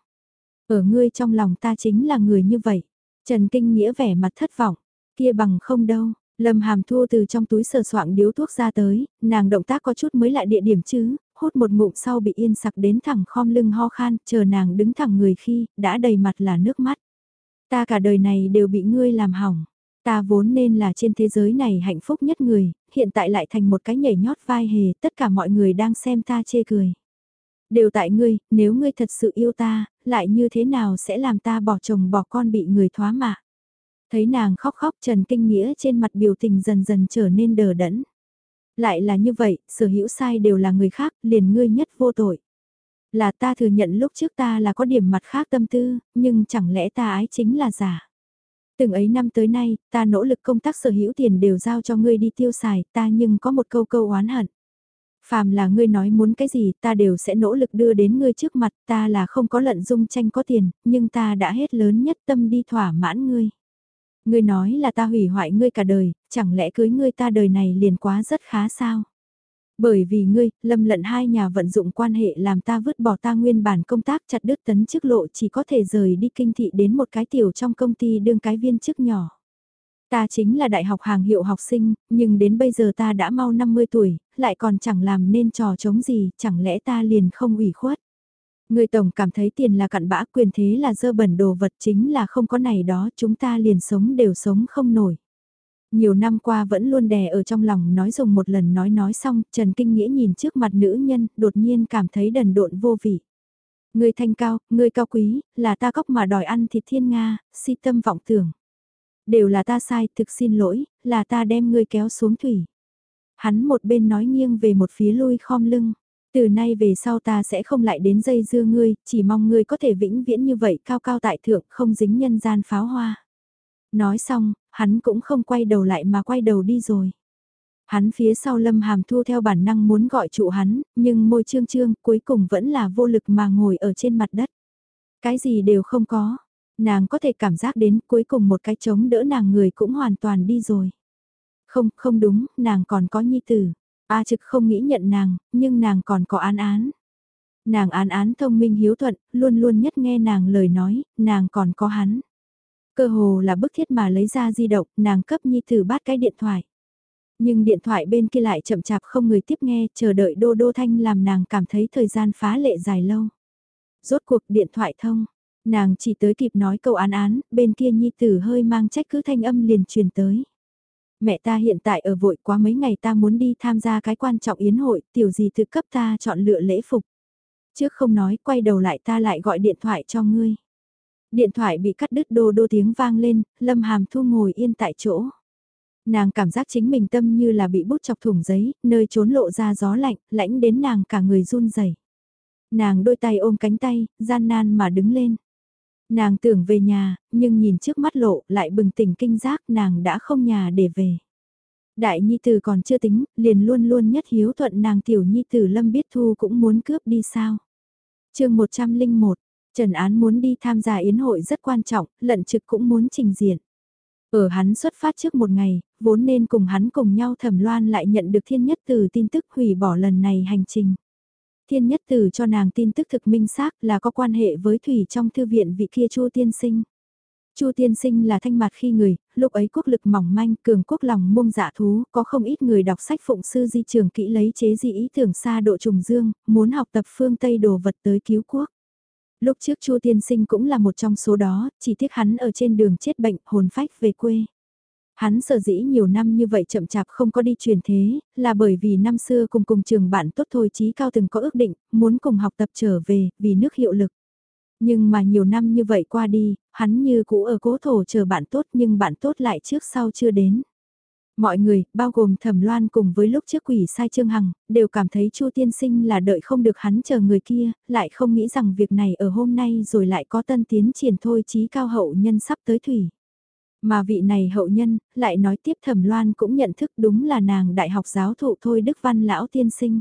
Ở ngươi trong lòng ta chính là người như vậy. Trần Kinh Nghĩa vẻ mặt thất vọng, kia bằng không đâu. Lâm Hàm Thu từ trong túi sờ soạn điếu thuốc ra tới, nàng động tác có chút mới lại địa điểm chứ, hút một ngụm sau bị yên sặc đến thẳng khom lưng ho khan, chờ nàng đứng thẳng người khi, đã đầy mặt là nước mắt. Ta cả đời này đều bị ngươi làm hỏng. Ta vốn nên là trên thế giới này hạnh phúc nhất người, hiện tại lại thành một cái nhảy nhót vai hề, tất cả mọi người đang xem ta chê cười. Đều tại ngươi, nếu ngươi thật sự yêu ta, lại như thế nào sẽ làm ta bỏ chồng bỏ con bị người thoá mạ. Thấy nàng khóc khóc Trần Kinh Nghĩa trên mặt biểu tình dần dần trở nên đờ đẫn. Lại là như vậy, sở hữu sai đều là người khác, liền ngươi nhất vô tội. Là ta thừa nhận lúc trước ta là có điểm mặt khác tâm tư, nhưng chẳng lẽ ta ái chính là giả. Từng ấy năm tới nay, ta nỗ lực công tác sở hữu tiền đều giao cho ngươi đi tiêu xài, ta nhưng có một câu câu oán hận. Phàm là ngươi nói muốn cái gì ta đều sẽ nỗ lực đưa đến ngươi trước mặt ta là không có lận dung tranh có tiền, nhưng ta đã hết lớn nhất tâm đi thỏa mãn ngươi. Ngươi nói là ta hủy hoại ngươi cả đời, chẳng lẽ cưới ngươi ta đời này liền quá rất khá sao? Bởi vì ngươi, lâm lận hai nhà vận dụng quan hệ làm ta vứt bỏ ta nguyên bản công tác chặt đứt tấn chức lộ chỉ có thể rời đi kinh thị đến một cái tiểu trong công ty đương cái viên chức nhỏ. Ta chính là đại học hàng hiệu học sinh, nhưng đến bây giờ ta đã mau 50 tuổi, lại còn chẳng làm nên trò chống gì, chẳng lẽ ta liền không ủy khuất. Người tổng cảm thấy tiền là cặn bã quyền thế là dơ bẩn đồ vật chính là không có này đó chúng ta liền sống đều sống không nổi. Nhiều năm qua vẫn luôn đè ở trong lòng nói dùng một lần nói nói xong, Trần Kinh Nghĩa nhìn trước mặt nữ nhân, đột nhiên cảm thấy đần độn vô vị. Người thanh cao, người cao quý, là ta góc mà đòi ăn thịt thiên Nga, si tâm vọng tưởng. Đều là ta sai, thực xin lỗi, là ta đem ngươi kéo xuống thủy. Hắn một bên nói nghiêng về một phía lui khom lưng. Từ nay về sau ta sẽ không lại đến dây dưa ngươi, chỉ mong ngươi có thể vĩnh viễn như vậy cao cao tại thượng không dính nhân gian pháo hoa. Nói xong, hắn cũng không quay đầu lại mà quay đầu đi rồi. Hắn phía sau lâm hàm thu theo bản năng muốn gọi trụ hắn, nhưng môi trương trương cuối cùng vẫn là vô lực mà ngồi ở trên mặt đất. Cái gì đều không có, nàng có thể cảm giác đến cuối cùng một cái chống đỡ nàng người cũng hoàn toàn đi rồi. Không, không đúng, nàng còn có nhi tử. A trực không nghĩ nhận nàng, nhưng nàng còn có án án. Nàng án án thông minh hiếu thuận, luôn luôn nhất nghe nàng lời nói, nàng còn có hắn. Cơ hồ là bức thiết mà lấy ra di động, nàng cấp nhi tử bát cái điện thoại. Nhưng điện thoại bên kia lại chậm chạp không người tiếp nghe, chờ đợi đô đô thanh làm nàng cảm thấy thời gian phá lệ dài lâu. Rốt cuộc điện thoại thông, nàng chỉ tới kịp nói câu án án, bên kia nhi tử hơi mang trách cứ thanh âm liền truyền tới. Mẹ ta hiện tại ở vội quá mấy ngày ta muốn đi tham gia cái quan trọng yến hội, tiểu gì thực cấp ta chọn lựa lễ phục. Trước không nói, quay đầu lại ta lại gọi điện thoại cho ngươi. Điện thoại bị cắt đứt đô đô tiếng vang lên, Lâm Hàm Thu ngồi yên tại chỗ. Nàng cảm giác chính mình tâm như là bị bút chọc thủng giấy, nơi trốn lộ ra gió lạnh, lãnh đến nàng cả người run rẩy. Nàng đôi tay ôm cánh tay, gian nan mà đứng lên. Nàng tưởng về nhà, nhưng nhìn trước mắt lộ lại bừng tỉnh kinh giác nàng đã không nhà để về. Đại nhi tử còn chưa tính, liền luôn luôn nhất hiếu thuận nàng tiểu nhi tử lâm biết thu cũng muốn cướp đi sao. chương 101, Trần Án muốn đi tham gia yến hội rất quan trọng, lận trực cũng muốn trình diện. Ở hắn xuất phát trước một ngày, vốn nên cùng hắn cùng nhau thẩm loan lại nhận được thiên nhất từ tin tức hủy bỏ lần này hành trình. Thiên nhất tử cho nàng tin tức thực minh xác là có quan hệ với Thủy trong thư viện vị kia Chu Tiên Sinh. Chu Tiên Sinh là thanh mặt khi người, lúc ấy quốc lực mỏng manh, cường quốc lòng mông dạ thú, có không ít người đọc sách phụng sư di trường kỹ lấy chế di ý tưởng xa độ trùng dương, muốn học tập phương Tây đồ vật tới cứu quốc. Lúc trước Chu Tiên Sinh cũng là một trong số đó, chỉ tiếc hắn ở trên đường chết bệnh, hồn phách về quê. Hắn sở dĩ nhiều năm như vậy chậm chạp không có đi truyền thế, là bởi vì năm xưa cùng cùng trường bạn tốt thôi chí cao từng có ước định, muốn cùng học tập trở về, vì nước hiệu lực. Nhưng mà nhiều năm như vậy qua đi, hắn như cũ ở cố thổ chờ bạn tốt nhưng bạn tốt lại trước sau chưa đến. Mọi người, bao gồm Thẩm Loan cùng với lúc trước quỷ sai Trương Hằng, đều cảm thấy Chu Tiên Sinh là đợi không được hắn chờ người kia, lại không nghĩ rằng việc này ở hôm nay rồi lại có tân tiến triển thôi chí cao hậu nhân sắp tới thủy. Mà vị này hậu nhân, lại nói tiếp Thẩm Loan cũng nhận thức đúng là nàng đại học giáo thụ thôi Đức Văn Lão Tiên Sinh.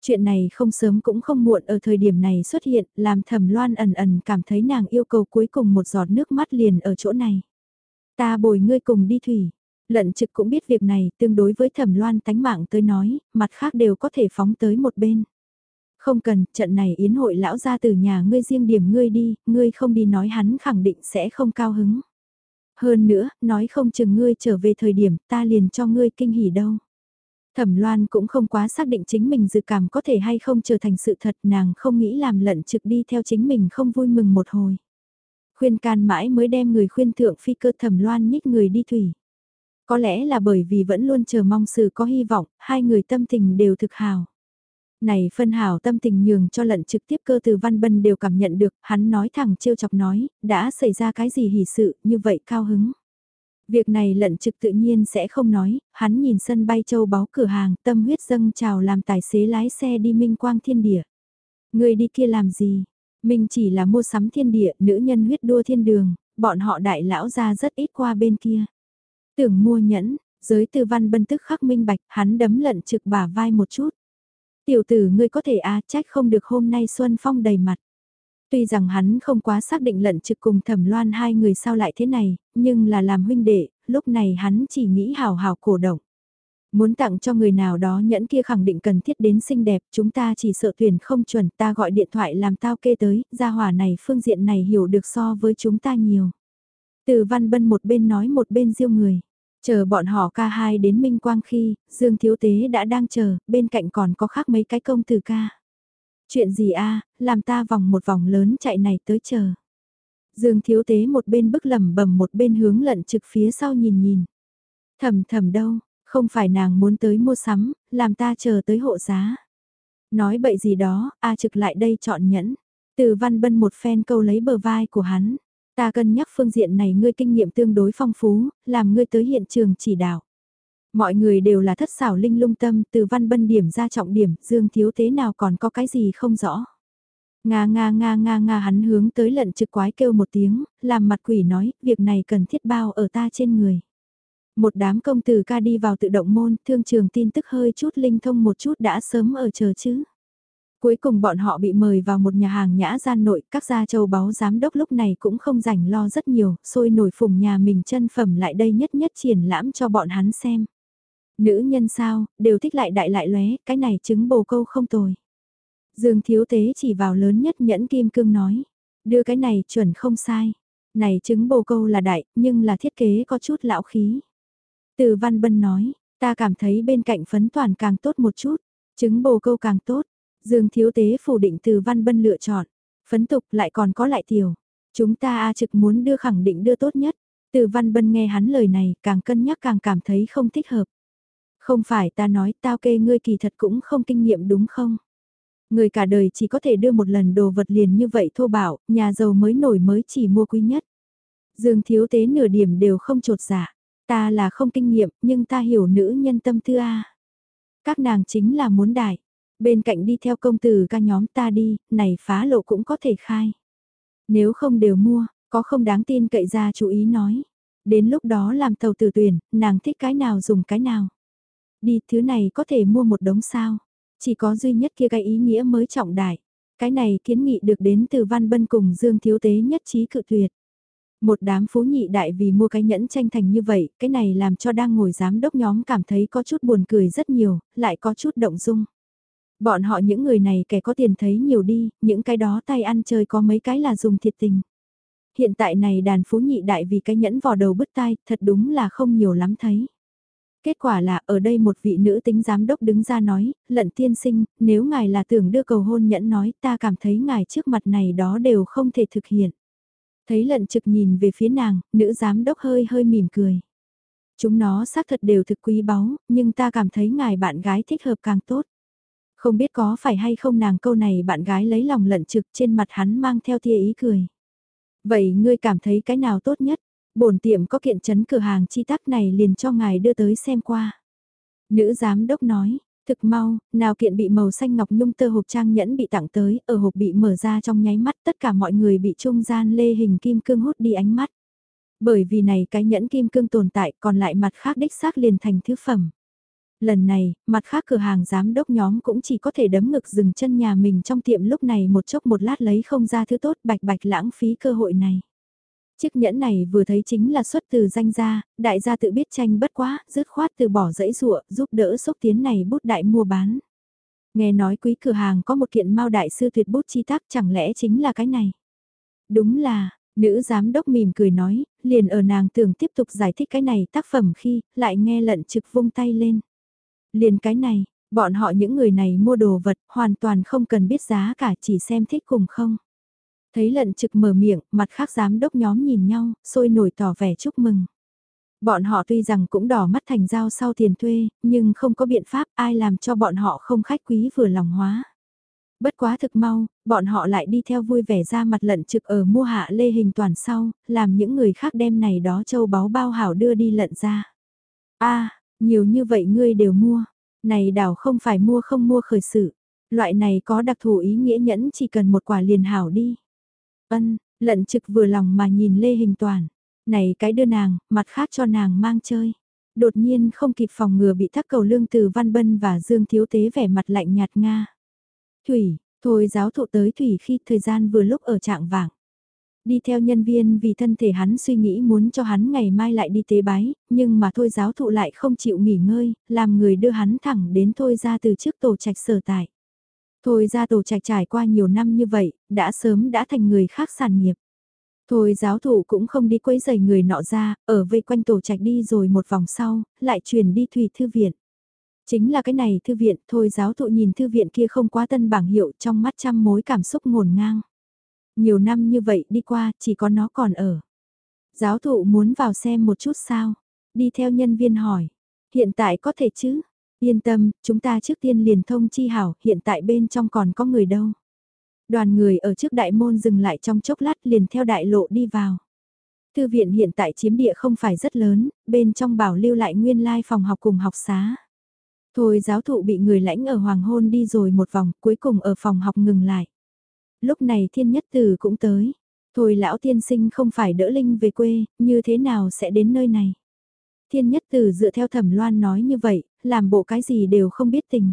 Chuyện này không sớm cũng không muộn ở thời điểm này xuất hiện, làm Thẩm Loan ẩn ẩn cảm thấy nàng yêu cầu cuối cùng một giọt nước mắt liền ở chỗ này. Ta bồi ngươi cùng đi thủy. Lận trực cũng biết việc này, tương đối với thẩm loan tánh mạng tới nói, mặt khác đều có thể phóng tới một bên. Không cần, trận này yến hội lão ra từ nhà ngươi riêng điểm ngươi đi, ngươi không đi nói hắn khẳng định sẽ không cao hứng. Hơn nữa, nói không chừng ngươi trở về thời điểm ta liền cho ngươi kinh hỉ đâu. Thẩm Loan cũng không quá xác định chính mình dự cảm có thể hay không trở thành sự thật nàng không nghĩ làm lận trực đi theo chính mình không vui mừng một hồi. Khuyên can mãi mới đem người khuyên thượng phi cơ Thẩm Loan nhích người đi thủy. Có lẽ là bởi vì vẫn luôn chờ mong sự có hy vọng, hai người tâm tình đều thực hào. Này phân hào tâm tình nhường cho lận trực tiếp cơ từ Văn Bân đều cảm nhận được, hắn nói thẳng trêu chọc nói, đã xảy ra cái gì hỉ sự, như vậy cao hứng. Việc này lận trực tự nhiên sẽ không nói, hắn nhìn sân bay châu báu cửa hàng tâm huyết dâng trào làm tài xế lái xe đi minh quang thiên địa. Người đi kia làm gì? Mình chỉ là mua sắm thiên địa, nữ nhân huyết đua thiên đường, bọn họ đại lão ra rất ít qua bên kia. Tưởng mua nhẫn, giới tư văn bân tức khắc minh bạch, hắn đấm lận trực bả vai một chút. Tiểu tử ngươi có thể à trách không được hôm nay Xuân Phong đầy mặt. Tuy rằng hắn không quá xác định lận trực cùng thẩm loan hai người sao lại thế này, nhưng là làm huynh đệ, lúc này hắn chỉ nghĩ hào hào cổ động. Muốn tặng cho người nào đó nhẫn kia khẳng định cần thiết đến xinh đẹp, chúng ta chỉ sợ tuyển không chuẩn, ta gọi điện thoại làm tao kê tới, gia hỏa này phương diện này hiểu được so với chúng ta nhiều. Từ văn bân một bên nói một bên diêu người. Chờ bọn họ ca hai đến minh quang khi, Dương Thiếu Tế đã đang chờ, bên cạnh còn có khác mấy cái công từ ca. Chuyện gì a làm ta vòng một vòng lớn chạy này tới chờ. Dương Thiếu Tế một bên bức lầm bầm một bên hướng lận trực phía sau nhìn nhìn. Thầm thầm đâu, không phải nàng muốn tới mua sắm, làm ta chờ tới hộ giá. Nói bậy gì đó, A trực lại đây chọn nhẫn. Từ văn bân một phen câu lấy bờ vai của hắn. Ta cân nhắc phương diện này ngươi kinh nghiệm tương đối phong phú, làm ngươi tới hiện trường chỉ đạo. Mọi người đều là thất xảo linh lung tâm từ văn bân điểm ra trọng điểm, dương thiếu thế nào còn có cái gì không rõ. Nga nga nga nga nga hắn hướng tới lận trực quái kêu một tiếng, làm mặt quỷ nói, việc này cần thiết bao ở ta trên người. Một đám công tử ca đi vào tự động môn, thương trường tin tức hơi chút linh thông một chút đã sớm ở chờ chứ. Cuối cùng bọn họ bị mời vào một nhà hàng nhã gian nội, các gia châu báu giám đốc lúc này cũng không rảnh lo rất nhiều, sôi nổi phùng nhà mình chân phẩm lại đây nhất nhất triển lãm cho bọn hắn xem. Nữ nhân sao, đều thích lại đại lại lóe, cái này chứng bồ câu không tồi. Dương thiếu tế chỉ vào lớn nhất nhẫn kim cương nói, đưa cái này chuẩn không sai. Này chứng bồ câu là đại, nhưng là thiết kế có chút lão khí. Từ văn bân nói, ta cảm thấy bên cạnh phấn toàn càng tốt một chút, chứng bồ câu càng tốt. Dương thiếu tế phủ định từ văn bân lựa chọn, phấn tục lại còn có lại tiểu. Chúng ta A trực muốn đưa khẳng định đưa tốt nhất. Từ văn bân nghe hắn lời này càng cân nhắc càng cảm thấy không thích hợp. Không phải ta nói tao kê ngươi kỳ thật cũng không kinh nghiệm đúng không? Người cả đời chỉ có thể đưa một lần đồ vật liền như vậy thô bảo, nhà giàu mới nổi mới chỉ mua quý nhất. Dương thiếu tế nửa điểm đều không trột giả. Ta là không kinh nghiệm, nhưng ta hiểu nữ nhân tâm tư a. Các nàng chính là muốn đại. Bên cạnh đi theo công tử ca nhóm ta đi, này phá lộ cũng có thể khai. Nếu không đều mua, có không đáng tin cậy ra chú ý nói. Đến lúc đó làm tàu tử tuyển, nàng thích cái nào dùng cái nào. Đi, thứ này có thể mua một đống sao. Chỉ có duy nhất kia cái ý nghĩa mới trọng đại. Cái này kiến nghị được đến từ Văn Bân cùng Dương Thiếu Tế nhất trí cự tuyệt. Một đám phú nhị đại vì mua cái nhẫn tranh thành như vậy, cái này làm cho đang ngồi giám đốc nhóm cảm thấy có chút buồn cười rất nhiều, lại có chút động dung. Bọn họ những người này kẻ có tiền thấy nhiều đi, những cái đó tay ăn chơi có mấy cái là dùng thiệt tình. Hiện tại này đàn phú nhị đại vì cái nhẫn vò đầu bứt tai, thật đúng là không nhiều lắm thấy. Kết quả là ở đây một vị nữ tính giám đốc đứng ra nói, lận tiên sinh, nếu ngài là tưởng đưa cầu hôn nhẫn nói ta cảm thấy ngài trước mặt này đó đều không thể thực hiện. Thấy lận trực nhìn về phía nàng, nữ giám đốc hơi hơi mỉm cười. Chúng nó xác thật đều thực quý báu, nhưng ta cảm thấy ngài bạn gái thích hợp càng tốt. Không biết có phải hay không nàng câu này bạn gái lấy lòng lận trực trên mặt hắn mang theo tia ý cười. Vậy ngươi cảm thấy cái nào tốt nhất? bổn tiệm có kiện chấn cửa hàng chi tác này liền cho ngài đưa tới xem qua. Nữ giám đốc nói, thực mau, nào kiện bị màu xanh ngọc nhung tơ hộp trang nhẫn bị tặng tới, ở hộp bị mở ra trong nháy mắt tất cả mọi người bị trung gian lê hình kim cương hút đi ánh mắt. Bởi vì này cái nhẫn kim cương tồn tại còn lại mặt khác đích xác liền thành thứ phẩm. Lần này, mặt khác cửa hàng giám đốc nhóm cũng chỉ có thể đấm ngực dừng chân nhà mình trong tiệm lúc này một chốc một lát lấy không ra thứ tốt bạch bạch lãng phí cơ hội này. Chiếc nhẫn này vừa thấy chính là xuất từ danh gia, đại gia tự biết tranh bất quá, dứt khoát từ bỏ dãy rụa, giúp đỡ xúc tiến này bút đại mua bán. Nghe nói quý cửa hàng có một kiện mao đại sư tuyệt bút chi tác chẳng lẽ chính là cái này. Đúng là, nữ giám đốc mỉm cười nói, liền ở nàng tưởng tiếp tục giải thích cái này tác phẩm khi, lại nghe lận trực vung tay lên. Liền cái này, bọn họ những người này mua đồ vật hoàn toàn không cần biết giá cả chỉ xem thích cùng không. Thấy lận trực mở miệng, mặt khác giám đốc nhóm nhìn nhau, sôi nổi tỏ vẻ chúc mừng. Bọn họ tuy rằng cũng đỏ mắt thành giao sau tiền thuê, nhưng không có biện pháp ai làm cho bọn họ không khách quý vừa lòng hóa. Bất quá thực mau, bọn họ lại đi theo vui vẻ ra mặt lận trực ở mua hạ lê hình toàn sau, làm những người khác đem này đó châu báu bao hảo đưa đi lận ra. a nhiều như vậy ngươi đều mua, này đảo không phải mua không mua khởi sự, loại này có đặc thù ý nghĩa nhẫn chỉ cần một quả liền hảo đi. Ân, lận trực vừa lòng mà nhìn lê hình toàn, này cái đưa nàng, mặt khác cho nàng mang chơi. Đột nhiên không kịp phòng ngừa bị thắc cầu lương từ Văn Bân và Dương Thiếu Tế vẻ mặt lạnh nhạt Nga. Thủy, thôi giáo thụ tới Thủy khi thời gian vừa lúc ở trạng vàng. Đi theo nhân viên vì thân thể hắn suy nghĩ muốn cho hắn ngày mai lại đi tế bái, nhưng mà thôi giáo thụ lại không chịu nghỉ ngơi, làm người đưa hắn thẳng đến thôi ra từ trước tổ trạch sở tại. Thôi ra tổ trạch trải qua nhiều năm như vậy, đã sớm đã thành người khác sản nghiệp. Thôi giáo thụ cũng không đi quấy giày người nọ ra, ở vây quanh tổ trạch đi rồi một vòng sau, lại chuyển đi thủy thư viện. Chính là cái này thư viện, thôi giáo thụ nhìn thư viện kia không quá tân bảng hiệu trong mắt trăm mối cảm xúc ngổn ngang. Nhiều năm như vậy đi qua, chỉ có nó còn ở. Giáo thụ muốn vào xem một chút sao? Đi theo nhân viên hỏi. Hiện tại có thể chứ? Yên tâm, chúng ta trước tiên liền thông chi hảo, hiện tại bên trong còn có người đâu. Đoàn người ở trước đại môn dừng lại trong chốc lát liền theo đại lộ đi vào. Thư viện hiện tại chiếm địa không phải rất lớn, bên trong bảo lưu lại nguyên lai phòng học cùng học xá. Thôi giáo thụ bị người lãnh ở hoàng hôn đi rồi một vòng, cuối cùng ở phòng học ngừng lại. Lúc này thiên nhất từ cũng tới. Thôi lão tiên sinh không phải đỡ Linh về quê, như thế nào sẽ đến nơi này? Thiên nhất từ dựa theo thẩm loan nói như vậy, làm bộ cái gì đều không biết tình.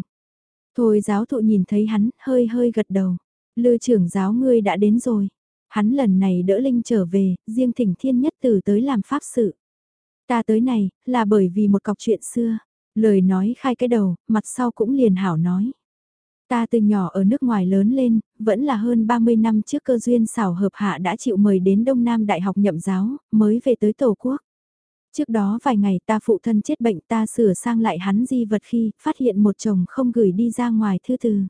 Thôi giáo thụ nhìn thấy hắn, hơi hơi gật đầu. Lư trưởng giáo ngươi đã đến rồi. Hắn lần này đỡ Linh trở về, riêng thỉnh thiên nhất từ tới làm pháp sự. Ta tới này, là bởi vì một cọc chuyện xưa. Lời nói khai cái đầu, mặt sau cũng liền hảo nói. Ta từ nhỏ ở nước ngoài lớn lên, vẫn là hơn 30 năm trước cơ duyên xảo hợp hạ đã chịu mời đến Đông Nam Đại học nhậm giáo, mới về tới Tổ quốc. Trước đó vài ngày ta phụ thân chết bệnh ta sửa sang lại hắn di vật khi phát hiện một chồng không gửi đi ra ngoài thư từ.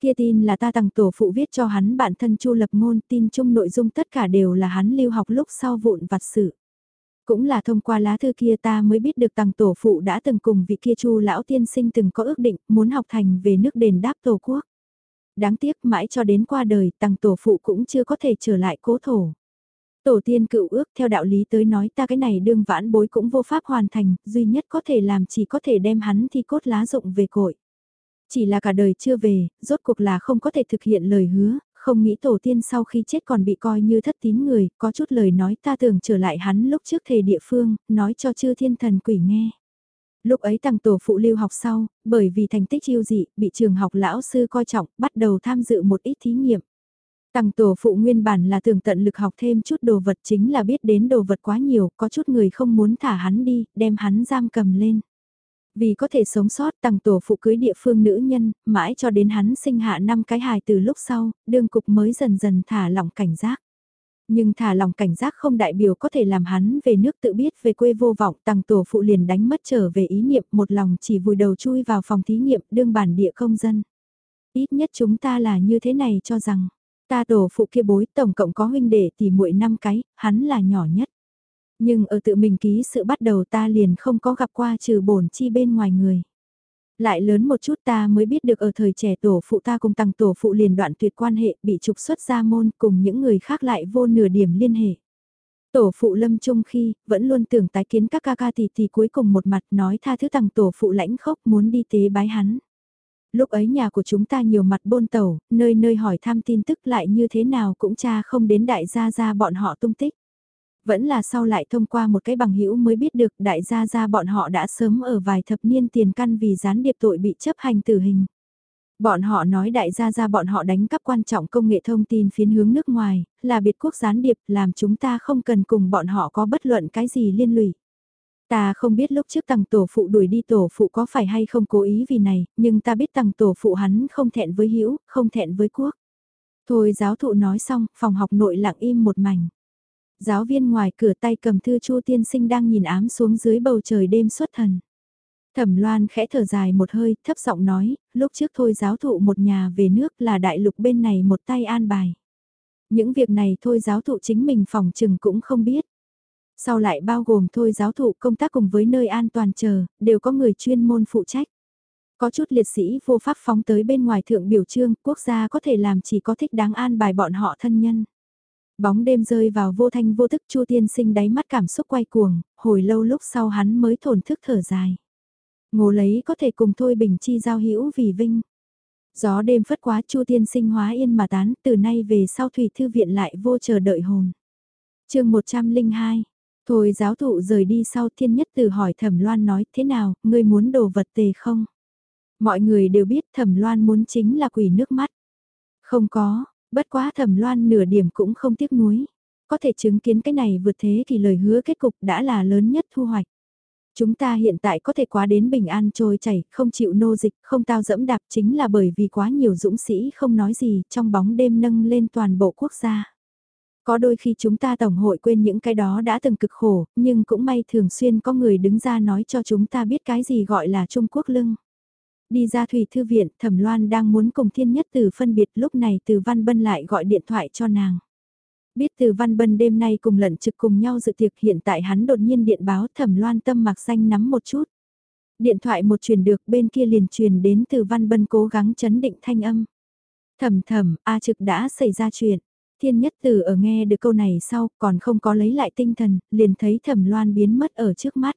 Kia tin là ta tặng tổ phụ viết cho hắn bạn thân Chu Lập Ngôn tin chung nội dung tất cả đều là hắn lưu học lúc sau vụn vặt sự. Cũng là thông qua lá thư kia ta mới biết được tàng tổ phụ đã từng cùng vị kia chu lão tiên sinh từng có ước định muốn học thành về nước đền đáp tổ quốc. Đáng tiếc mãi cho đến qua đời tàng tổ phụ cũng chưa có thể trở lại cố thổ. Tổ tiên cựu ước theo đạo lý tới nói ta cái này đương vãn bối cũng vô pháp hoàn thành, duy nhất có thể làm chỉ có thể đem hắn thi cốt lá dụng về cội. Chỉ là cả đời chưa về, rốt cuộc là không có thể thực hiện lời hứa, không nghĩ tổ tiên sau khi chết còn bị coi như thất tín người, có chút lời nói ta tưởng trở lại hắn lúc trước thề địa phương, nói cho chư thiên thần quỷ nghe. Lúc ấy tăng tổ phụ lưu học sau, bởi vì thành tích yêu dị, bị trường học lão sư coi trọng, bắt đầu tham dự một ít thí nghiệm. Tăng tổ phụ nguyên bản là tưởng tận lực học thêm chút đồ vật chính là biết đến đồ vật quá nhiều, có chút người không muốn thả hắn đi, đem hắn giam cầm lên. Vì có thể sống sót tăng tổ phụ cưới địa phương nữ nhân, mãi cho đến hắn sinh hạ năm cái hài từ lúc sau, đương cục mới dần dần thả lỏng cảnh giác. Nhưng thả lòng cảnh giác không đại biểu có thể làm hắn về nước tự biết về quê vô vọng tăng tổ phụ liền đánh mất trở về ý niệm một lòng chỉ vùi đầu chui vào phòng thí nghiệm đương bản địa công dân. Ít nhất chúng ta là như thế này cho rằng, ta tổ phụ kia bối tổng cộng có huynh đệ tỷ muội năm cái, hắn là nhỏ nhất. Nhưng ở tự mình ký sự bắt đầu ta liền không có gặp qua trừ bổn chi bên ngoài người. Lại lớn một chút ta mới biết được ở thời trẻ tổ phụ ta cùng tăng tổ phụ liền đoạn tuyệt quan hệ bị trục xuất ra môn cùng những người khác lại vô nửa điểm liên hệ. Tổ phụ lâm trung khi, vẫn luôn tưởng tái kiến các ca ca thì thì cuối cùng một mặt nói tha thứ tăng tổ phụ lãnh khốc muốn đi tế bái hắn. Lúc ấy nhà của chúng ta nhiều mặt bôn tàu, nơi nơi hỏi thăm tin tức lại như thế nào cũng cha không đến đại gia gia bọn họ tung tích vẫn là sau lại thông qua một cái bằng hữu mới biết được đại gia gia bọn họ đã sớm ở vài thập niên tiền căn vì gián điệp tội bị chấp hành tử hình. Bọn họ nói đại gia gia bọn họ đánh cắp quan trọng công nghệ thông tin phiến hướng nước ngoài, là biệt quốc gián điệp làm chúng ta không cần cùng bọn họ có bất luận cái gì liên lụy. Ta không biết lúc trước tầng tổ phụ đuổi đi tổ phụ có phải hay không cố ý vì này, nhưng ta biết tầng tổ phụ hắn không thẹn với hữu không thẹn với quốc. Thôi giáo thụ nói xong, phòng học nội lặng im một mảnh. Giáo viên ngoài cửa tay cầm thư Chu tiên sinh đang nhìn ám xuống dưới bầu trời đêm xuất thần. Thẩm Loan khẽ thở dài một hơi, thấp giọng nói, lúc trước thôi giáo thụ một nhà về nước là đại lục bên này một tay an bài. Những việc này thôi giáo thụ chính mình phòng trừng cũng không biết. Sau lại bao gồm thôi giáo thụ công tác cùng với nơi an toàn chờ, đều có người chuyên môn phụ trách. Có chút liệt sĩ vô pháp phóng tới bên ngoài thượng biểu trương, quốc gia có thể làm chỉ có thích đáng an bài bọn họ thân nhân. Bóng đêm rơi vào vô thanh vô thức Chu tiên sinh đáy mắt cảm xúc quay cuồng, hồi lâu lúc sau hắn mới thổn thức thở dài. Ngô lấy có thể cùng thôi bình chi giao hữu vì vinh. Gió đêm phất quá Chu tiên sinh hóa yên mà tán, từ nay về sau thủy thư viện lại vô chờ đợi hồn. chương 102 Thôi giáo thụ rời đi sau thiên nhất từ hỏi thẩm loan nói thế nào, ngươi muốn đồ vật tề không? Mọi người đều biết thẩm loan muốn chính là quỷ nước mắt. Không có, bất quá thẩm loan nửa điểm cũng không tiếc nuối. Có thể chứng kiến cái này vượt thế thì lời hứa kết cục đã là lớn nhất thu hoạch. Chúng ta hiện tại có thể quá đến bình an trôi chảy, không chịu nô dịch, không tao dẫm đạp chính là bởi vì quá nhiều dũng sĩ không nói gì trong bóng đêm nâng lên toàn bộ quốc gia. Có đôi khi chúng ta tổng hội quên những cái đó đã từng cực khổ, nhưng cũng may thường xuyên có người đứng ra nói cho chúng ta biết cái gì gọi là Trung Quốc lưng. Đi ra thủy thư viện, Thẩm Loan đang muốn cùng Thiên Nhất tử phân biệt lúc này Từ Văn Bân lại gọi điện thoại cho nàng. Biết Từ Văn Bân đêm nay cùng lận trực cùng nhau dự tiệc hiện tại hắn đột nhiên điện báo Thẩm Loan tâm mặc xanh nắm một chút. Điện thoại một truyền được bên kia liền truyền đến Từ Văn Bân cố gắng chấn định thanh âm. Thẩm thẩm, A trực đã xảy ra chuyện. Thiên nhất tử ở nghe được câu này sau còn không có lấy lại tinh thần, liền thấy thẩm loan biến mất ở trước mắt.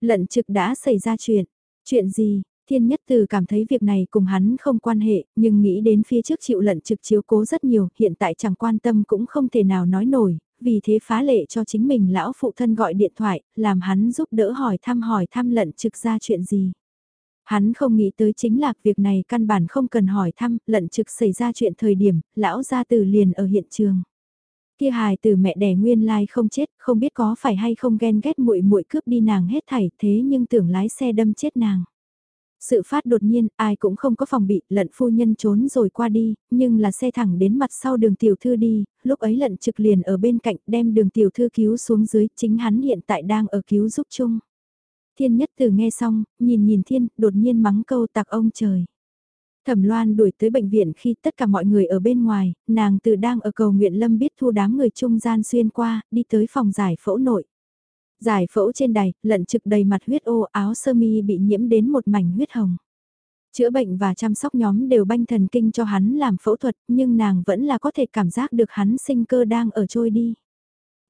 Lận trực đã xảy ra chuyện. Chuyện gì? Thiên nhất từ cảm thấy việc này cùng hắn không quan hệ, nhưng nghĩ đến phía trước chịu lận trực chiếu cố rất nhiều, hiện tại chẳng quan tâm cũng không thể nào nói nổi, vì thế phá lệ cho chính mình lão phụ thân gọi điện thoại, làm hắn giúp đỡ hỏi thăm hỏi thăm lận trực ra chuyện gì. Hắn không nghĩ tới chính là việc này căn bản không cần hỏi thăm, lận trực xảy ra chuyện thời điểm, lão gia từ liền ở hiện trường. Kia hài từ mẹ đẻ nguyên lai không chết, không biết có phải hay không ghen ghét muội muội cướp đi nàng hết thảy, thế nhưng tưởng lái xe đâm chết nàng. Sự phát đột nhiên, ai cũng không có phòng bị, lận phu nhân trốn rồi qua đi, nhưng là xe thẳng đến mặt sau đường tiểu thư đi, lúc ấy lận trực liền ở bên cạnh đem đường tiểu thư cứu xuống dưới, chính hắn hiện tại đang ở cứu giúp chung. Thiên nhất từ nghe xong, nhìn nhìn thiên, đột nhiên mắng câu tặc ông trời. Thẩm Loan đuổi tới bệnh viện khi tất cả mọi người ở bên ngoài, nàng từ đang ở cầu nguyện lâm biết thu đám người trung gian xuyên qua, đi tới phòng giải phẫu nội. Giải phẫu trên đài, lận trực đầy mặt huyết ô áo sơ mi bị nhiễm đến một mảnh huyết hồng. Chữa bệnh và chăm sóc nhóm đều banh thần kinh cho hắn làm phẫu thuật, nhưng nàng vẫn là có thể cảm giác được hắn sinh cơ đang ở trôi đi.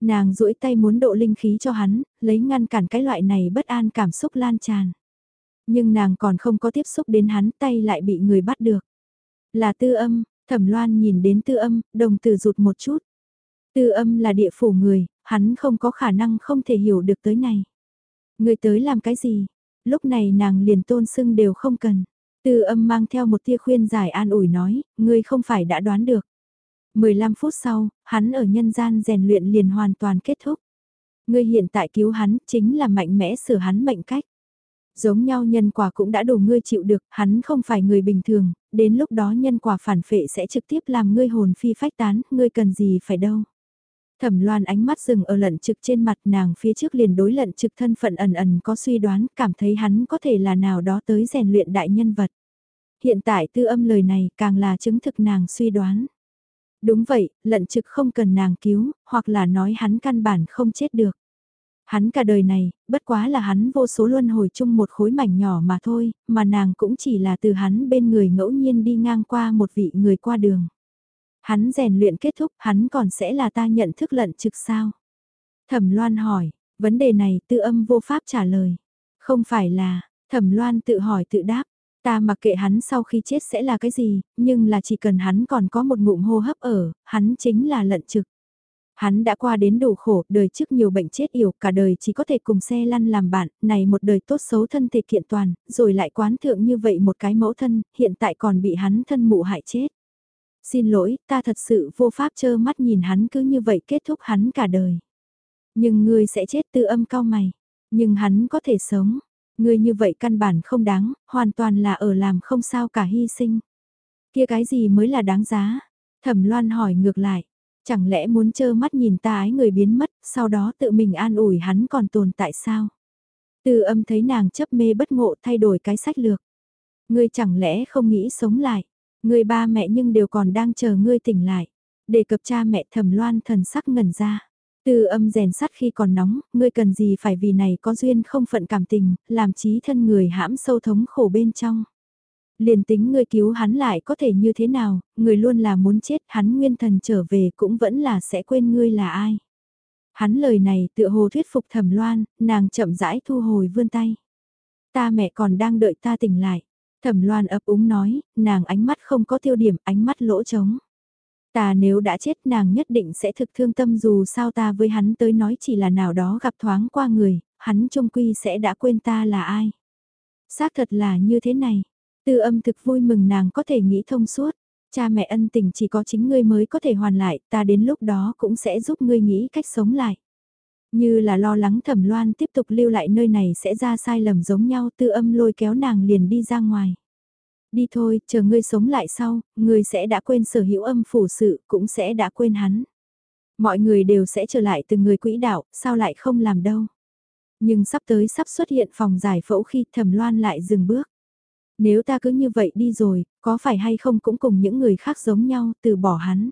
Nàng duỗi tay muốn độ linh khí cho hắn, lấy ngăn cản cái loại này bất an cảm xúc lan tràn. Nhưng nàng còn không có tiếp xúc đến hắn tay lại bị người bắt được. Là tư âm, thẩm loan nhìn đến tư âm, đồng tử rụt một chút. Tư âm là địa phủ người, hắn không có khả năng không thể hiểu được tới này. Người tới làm cái gì? Lúc này nàng liền tôn sưng đều không cần. Tư âm mang theo một tia khuyên giải an ủi nói, ngươi không phải đã đoán được. 15 phút sau, hắn ở nhân gian rèn luyện liền hoàn toàn kết thúc. Ngươi hiện tại cứu hắn chính là mạnh mẽ sửa hắn mệnh cách. Giống nhau nhân quả cũng đã đủ ngươi chịu được, hắn không phải người bình thường, đến lúc đó nhân quả phản phệ sẽ trực tiếp làm ngươi hồn phi phách tán, ngươi cần gì phải đâu. Thẩm loan ánh mắt dừng ở lận trực trên mặt nàng phía trước liền đối lận trực thân phận ẩn ẩn có suy đoán, cảm thấy hắn có thể là nào đó tới rèn luyện đại nhân vật. Hiện tại tư âm lời này càng là chứng thực nàng suy đoán. Đúng vậy, lận trực không cần nàng cứu, hoặc là nói hắn căn bản không chết được. Hắn cả đời này, bất quá là hắn vô số luân hồi chung một khối mảnh nhỏ mà thôi, mà nàng cũng chỉ là từ hắn bên người ngẫu nhiên đi ngang qua một vị người qua đường. Hắn rèn luyện kết thúc, hắn còn sẽ là ta nhận thức lận trực sao? Thẩm Loan hỏi, vấn đề này tư âm vô pháp trả lời. Không phải là, Thẩm Loan tự hỏi tự đáp, Ta mặc kệ hắn sau khi chết sẽ là cái gì, nhưng là chỉ cần hắn còn có một ngụm hô hấp ở, hắn chính là lận trực. Hắn đã qua đến đủ khổ, đời trước nhiều bệnh chết yểu, cả đời chỉ có thể cùng xe lăn làm bạn, này một đời tốt xấu thân thể kiện toàn, rồi lại quán thượng như vậy một cái mẫu thân, hiện tại còn bị hắn thân mụ hại chết. Xin lỗi, ta thật sự vô pháp chơ mắt nhìn hắn cứ như vậy kết thúc hắn cả đời. Nhưng ngươi sẽ chết tư âm cao mày. Nhưng hắn có thể sống. Ngươi như vậy căn bản không đáng, hoàn toàn là ở làm không sao cả hy sinh. Kia cái gì mới là đáng giá? Thẩm Loan hỏi ngược lại. Chẳng lẽ muốn trơ mắt nhìn ta ái người biến mất, sau đó tự mình an ủi hắn còn tồn tại sao? Từ âm thấy nàng chấp mê bất ngộ thay đổi cái sách lược. Ngươi chẳng lẽ không nghĩ sống lại? Ngươi ba mẹ nhưng đều còn đang chờ ngươi tỉnh lại. Đề cập cha mẹ thẩm loan thần sắc ngẩn ra. Từ âm rèn sắt khi còn nóng, ngươi cần gì phải vì này có duyên không phận cảm tình, làm trí thân người hãm sâu thống khổ bên trong. Liền tính ngươi cứu hắn lại có thể như thế nào, người luôn là muốn chết, hắn nguyên thần trở về cũng vẫn là sẽ quên ngươi là ai. Hắn lời này tựa hồ thuyết phục thẩm loan, nàng chậm rãi thu hồi vươn tay. Ta mẹ còn đang đợi ta tỉnh lại. Thẩm loan ấp úng nói, nàng ánh mắt không có tiêu điểm, ánh mắt lỗ trống. Ta nếu đã chết nàng nhất định sẽ thực thương tâm dù sao ta với hắn tới nói chỉ là nào đó gặp thoáng qua người, hắn trông quy sẽ đã quên ta là ai. Xác thật là như thế này, tư âm thực vui mừng nàng có thể nghĩ thông suốt, cha mẹ ân tình chỉ có chính ngươi mới có thể hoàn lại, ta đến lúc đó cũng sẽ giúp ngươi nghĩ cách sống lại. Như là lo lắng thẩm loan tiếp tục lưu lại nơi này sẽ ra sai lầm giống nhau tư âm lôi kéo nàng liền đi ra ngoài. Đi thôi, chờ ngươi sống lại sau, ngươi sẽ đã quên sở hữu âm phủ sự, cũng sẽ đã quên hắn. Mọi người đều sẽ trở lại từng người quỹ đạo, sao lại không làm đâu. Nhưng sắp tới sắp xuất hiện phòng giải phẫu khi thẩm loan lại dừng bước. Nếu ta cứ như vậy đi rồi, có phải hay không cũng cùng những người khác giống nhau, từ bỏ hắn.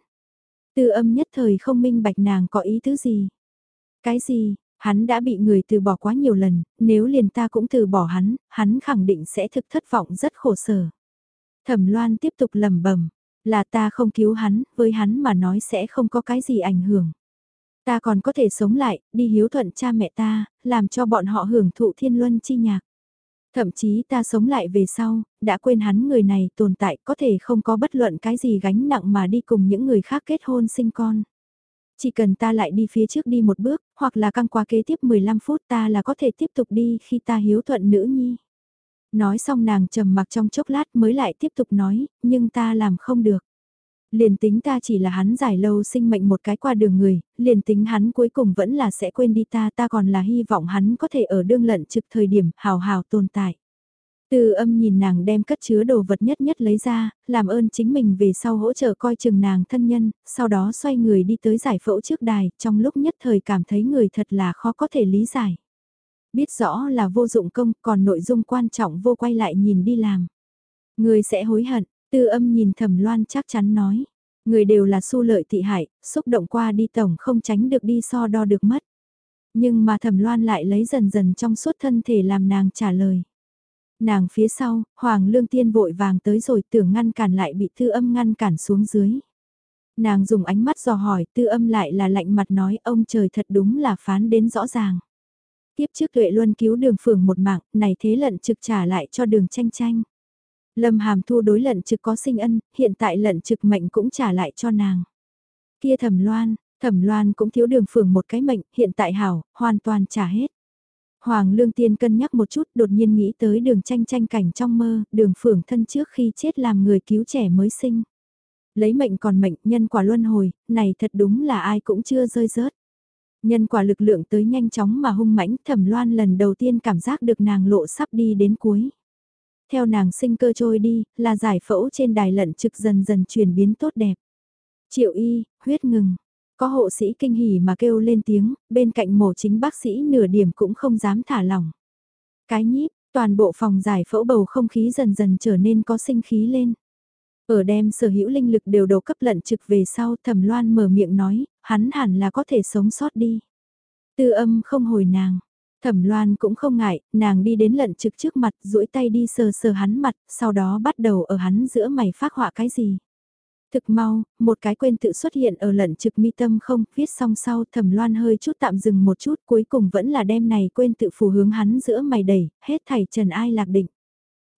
Tư âm nhất thời không minh bạch nàng có ý thứ gì. Cái gì, hắn đã bị người từ bỏ quá nhiều lần, nếu liền ta cũng từ bỏ hắn, hắn khẳng định sẽ thực thất vọng rất khổ sở. Thẩm Loan tiếp tục lẩm bẩm, là ta không cứu hắn, với hắn mà nói sẽ không có cái gì ảnh hưởng. Ta còn có thể sống lại, đi hiếu thuận cha mẹ ta, làm cho bọn họ hưởng thụ thiên luân chi nhạc. Thậm chí ta sống lại về sau, đã quên hắn người này tồn tại có thể không có bất luận cái gì gánh nặng mà đi cùng những người khác kết hôn sinh con. Chỉ cần ta lại đi phía trước đi một bước, hoặc là căng qua kế tiếp 15 phút ta là có thể tiếp tục đi khi ta hiếu thuận nữ nhi. Nói xong nàng trầm mặc trong chốc lát mới lại tiếp tục nói, nhưng ta làm không được. Liền tính ta chỉ là hắn giải lâu sinh mệnh một cái qua đường người, liền tính hắn cuối cùng vẫn là sẽ quên đi ta ta còn là hy vọng hắn có thể ở đương lận trực thời điểm hào hào tồn tại. Từ âm nhìn nàng đem cất chứa đồ vật nhất nhất lấy ra, làm ơn chính mình về sau hỗ trợ coi chừng nàng thân nhân, sau đó xoay người đi tới giải phẫu trước đài, trong lúc nhất thời cảm thấy người thật là khó có thể lý giải. Biết rõ là vô dụng công, còn nội dung quan trọng vô quay lại nhìn đi làm. Người sẽ hối hận, tư âm nhìn thẩm loan chắc chắn nói. Người đều là su lợi thị hại, xúc động qua đi tổng không tránh được đi so đo được mất. Nhưng mà thẩm loan lại lấy dần dần trong suốt thân thể làm nàng trả lời. Nàng phía sau, Hoàng Lương Tiên vội vàng tới rồi tưởng ngăn cản lại bị tư âm ngăn cản xuống dưới. Nàng dùng ánh mắt dò hỏi tư âm lại là lạnh mặt nói ông trời thật đúng là phán đến rõ ràng. Tiếp trước tuệ luân cứu đường phường một mạng, này thế lận trực trả lại cho đường tranh tranh. Lâm hàm thu đối lận trực có sinh ân, hiện tại lận trực mệnh cũng trả lại cho nàng. Kia thẩm loan, thẩm loan cũng thiếu đường phường một cái mệnh, hiện tại hảo, hoàn toàn trả hết. Hoàng Lương Tiên cân nhắc một chút đột nhiên nghĩ tới đường tranh tranh cảnh trong mơ, đường phưởng thân trước khi chết làm người cứu trẻ mới sinh. Lấy mệnh còn mệnh, nhân quả luân hồi, này thật đúng là ai cũng chưa rơi rớt. Nhân quả lực lượng tới nhanh chóng mà hung mãnh thẩm loan lần đầu tiên cảm giác được nàng lộ sắp đi đến cuối. Theo nàng sinh cơ trôi đi, là giải phẫu trên đài lận trực dần dần chuyển biến tốt đẹp. Triệu y, huyết ngừng, có hộ sĩ kinh hỉ mà kêu lên tiếng, bên cạnh mổ chính bác sĩ nửa điểm cũng không dám thả lỏng. Cái nhíp, toàn bộ phòng giải phẫu bầu không khí dần dần trở nên có sinh khí lên. Ở đem sở hữu linh lực đều đầu cấp lận trực về sau thẩm loan mở miệng nói, hắn hẳn là có thể sống sót đi. Tư âm không hồi nàng. Thẩm loan cũng không ngại, nàng đi đến lận trực trước mặt, duỗi tay đi sờ sờ hắn mặt, sau đó bắt đầu ở hắn giữa mày phát họa cái gì. Thực mau, một cái quên tự xuất hiện ở lận trực mi tâm không, viết xong sau thẩm loan hơi chút tạm dừng một chút cuối cùng vẫn là đem này quên tự phù hướng hắn giữa mày đẩy, hết thảy trần ai lạc định.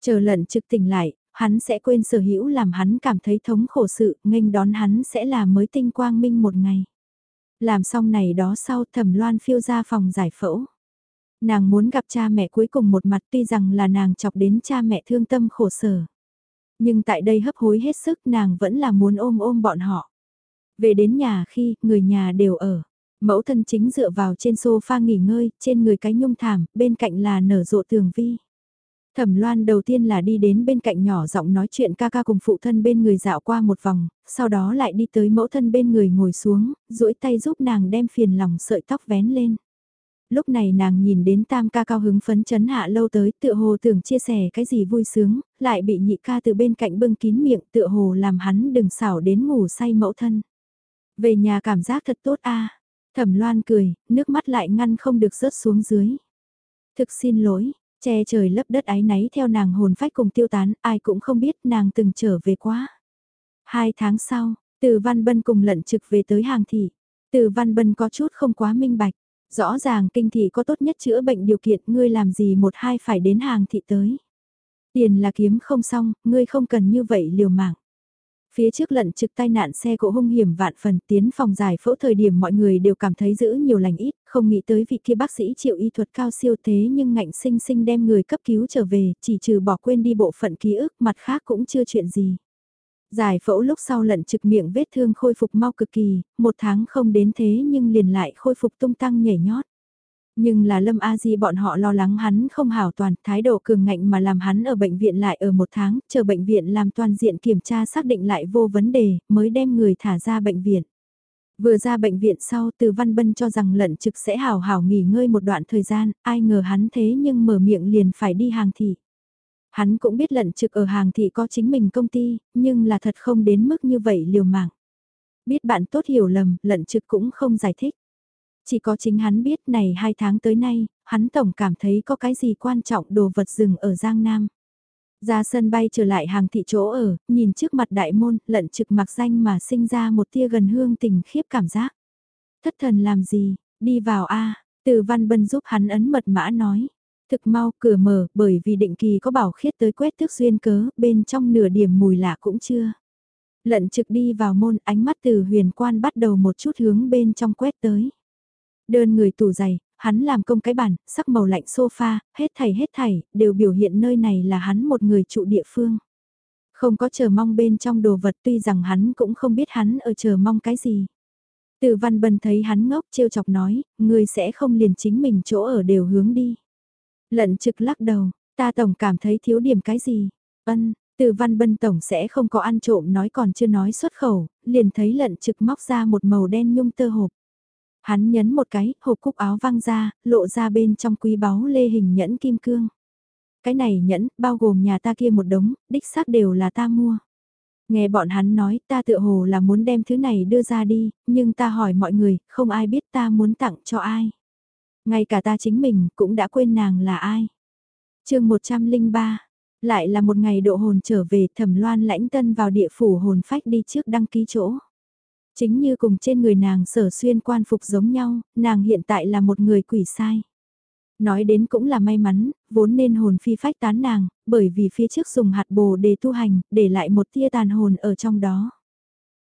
Chờ lận trực tỉnh lại, hắn sẽ quên sở hữu làm hắn cảm thấy thống khổ sự, nghênh đón hắn sẽ là mới tinh quang minh một ngày. Làm xong này đó sau thẩm loan phiêu ra phòng giải phẫu. Nàng muốn gặp cha mẹ cuối cùng một mặt tuy rằng là nàng chọc đến cha mẹ thương tâm khổ sở. Nhưng tại đây hấp hối hết sức nàng vẫn là muốn ôm ôm bọn họ. Về đến nhà khi người nhà đều ở. Mẫu thân chính dựa vào trên sofa nghỉ ngơi, trên người cái nhung thảm, bên cạnh là nở rộ tường vi. Thẩm Loan đầu tiên là đi đến bên cạnh nhỏ giọng nói chuyện ca ca cùng phụ thân bên người dạo qua một vòng, sau đó lại đi tới mẫu thân bên người ngồi xuống, duỗi tay giúp nàng đem phiền lòng sợi tóc vén lên. Lúc này nàng nhìn đến tam ca cao hứng phấn chấn hạ lâu tới tựa hồ tưởng chia sẻ cái gì vui sướng, lại bị nhị ca từ bên cạnh bưng kín miệng tựa hồ làm hắn đừng xảo đến ngủ say mẫu thân. Về nhà cảm giác thật tốt a Thẩm Loan cười, nước mắt lại ngăn không được rớt xuống dưới. Thực xin lỗi, Che trời lấp đất ái náy theo nàng hồn phách cùng tiêu tán, ai cũng không biết nàng từng trở về quá. Hai tháng sau, từ Văn Bân cùng lận trực về tới hàng thị. Từ Văn Bân có chút không quá minh bạch. Rõ ràng kinh thị có tốt nhất chữa bệnh điều kiện ngươi làm gì một hai phải đến hàng thị tới. Tiền là kiếm không xong, ngươi không cần như vậy liều mạng. Phía trước lận trực tai nạn xe cộ hung hiểm vạn phần tiến phòng giải phẫu thời điểm mọi người đều cảm thấy giữ nhiều lành ít, không nghĩ tới vị kia bác sĩ chịu y thuật cao siêu thế nhưng ngạnh sinh sinh đem người cấp cứu trở về, chỉ trừ bỏ quên đi bộ phận ký ức mặt khác cũng chưa chuyện gì. Giải phẫu lúc sau lận trực miệng vết thương khôi phục mau cực kỳ, một tháng không đến thế nhưng liền lại khôi phục tung tăng nhảy nhót. Nhưng là Lâm A Di bọn họ lo lắng hắn không hảo toàn, thái độ cường ngạnh mà làm hắn ở bệnh viện lại ở một tháng, chờ bệnh viện làm toàn diện kiểm tra xác định lại vô vấn đề, mới đem người thả ra bệnh viện. Vừa ra bệnh viện sau từ Văn Bân cho rằng lận trực sẽ hào hào nghỉ ngơi một đoạn thời gian, ai ngờ hắn thế nhưng mở miệng liền phải đi hàng thị. Hắn cũng biết lận trực ở hàng thị có chính mình công ty, nhưng là thật không đến mức như vậy liều mạng. Biết bạn tốt hiểu lầm, lận trực cũng không giải thích. Chỉ có chính hắn biết này hai tháng tới nay, hắn tổng cảm thấy có cái gì quan trọng đồ vật rừng ở Giang Nam. Ra sân bay trở lại hàng thị chỗ ở, nhìn trước mặt đại môn, lận trực mặc danh mà sinh ra một tia gần hương tình khiếp cảm giác. Thất thần làm gì, đi vào a từ văn bân giúp hắn ấn mật mã nói. Thực mau cửa mở bởi vì định kỳ có bảo khiết tới quét tước duyên cớ, bên trong nửa điểm mùi lạ cũng chưa. Lận trực đi vào môn ánh mắt từ huyền quan bắt đầu một chút hướng bên trong quét tới. Đơn người tủ giày, hắn làm công cái bản, sắc màu lạnh sofa, hết thảy hết thảy, đều biểu hiện nơi này là hắn một người trụ địa phương. Không có chờ mong bên trong đồ vật tuy rằng hắn cũng không biết hắn ở chờ mong cái gì. Từ văn bần thấy hắn ngốc trêu chọc nói, người sẽ không liền chính mình chỗ ở đều hướng đi. Lận trực lắc đầu, ta tổng cảm thấy thiếu điểm cái gì. Ân, từ văn bân tổng sẽ không có ăn trộm nói còn chưa nói xuất khẩu, liền thấy lận trực móc ra một màu đen nhung tơ hộp. Hắn nhấn một cái, hộp cúc áo văng ra, lộ ra bên trong quý báu lê hình nhẫn kim cương. Cái này nhẫn, bao gồm nhà ta kia một đống, đích xác đều là ta mua. Nghe bọn hắn nói ta tự hồ là muốn đem thứ này đưa ra đi, nhưng ta hỏi mọi người, không ai biết ta muốn tặng cho ai. Ngay cả ta chính mình cũng đã quên nàng là ai. chương 103, lại là một ngày độ hồn trở về thẩm loan lãnh tân vào địa phủ hồn phách đi trước đăng ký chỗ. Chính như cùng trên người nàng sở xuyên quan phục giống nhau, nàng hiện tại là một người quỷ sai. Nói đến cũng là may mắn, vốn nên hồn phi phách tán nàng, bởi vì phía trước dùng hạt bồ để tu hành, để lại một tia tàn hồn ở trong đó.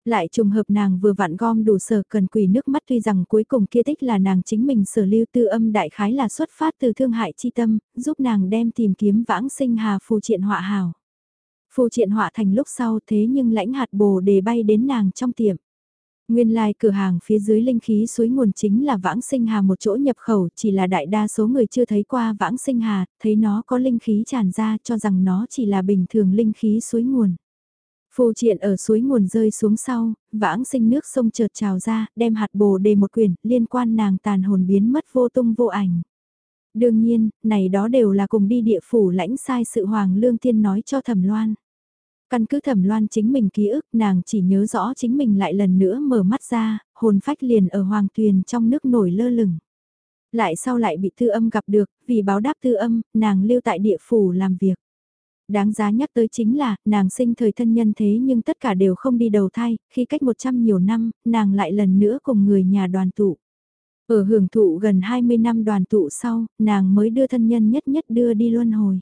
Lại trùng hợp nàng vừa vặn gom đủ sở cần quỷ nước mắt tuy rằng cuối cùng kia tích là nàng chính mình sở lưu tư âm đại khái là xuất phát từ thương hại chi tâm, giúp nàng đem tìm kiếm vãng sinh hà phù triện họa hào. Phù triện họa thành lúc sau thế nhưng lãnh hạt bồ đề bay đến nàng trong tiệm. Nguyên lai like cửa hàng phía dưới linh khí suối nguồn chính là vãng sinh hà một chỗ nhập khẩu chỉ là đại đa số người chưa thấy qua vãng sinh hà, thấy nó có linh khí tràn ra cho rằng nó chỉ là bình thường linh khí suối nguồn. Phù triện ở suối nguồn rơi xuống sau, vãng sinh nước sông chợt trào ra, đem hạt bồ đề một quyển, liên quan nàng tàn hồn biến mất vô tung vô ảnh. Đương nhiên, này đó đều là cùng đi địa phủ lãnh sai sự hoàng lương tiên nói cho thẩm loan. Căn cứ thẩm loan chính mình ký ức nàng chỉ nhớ rõ chính mình lại lần nữa mở mắt ra, hồn phách liền ở hoàng tuyền trong nước nổi lơ lửng. Lại sau lại bị tư âm gặp được, vì báo đáp tư âm, nàng lưu tại địa phủ làm việc. Đáng giá nhắc tới chính là, nàng sinh thời thân nhân thế nhưng tất cả đều không đi đầu thai, khi cách 100 nhiều năm, nàng lại lần nữa cùng người nhà đoàn tụ. Ở hưởng thụ gần 20 năm đoàn tụ sau, nàng mới đưa thân nhân nhất nhất đưa đi luân hồi.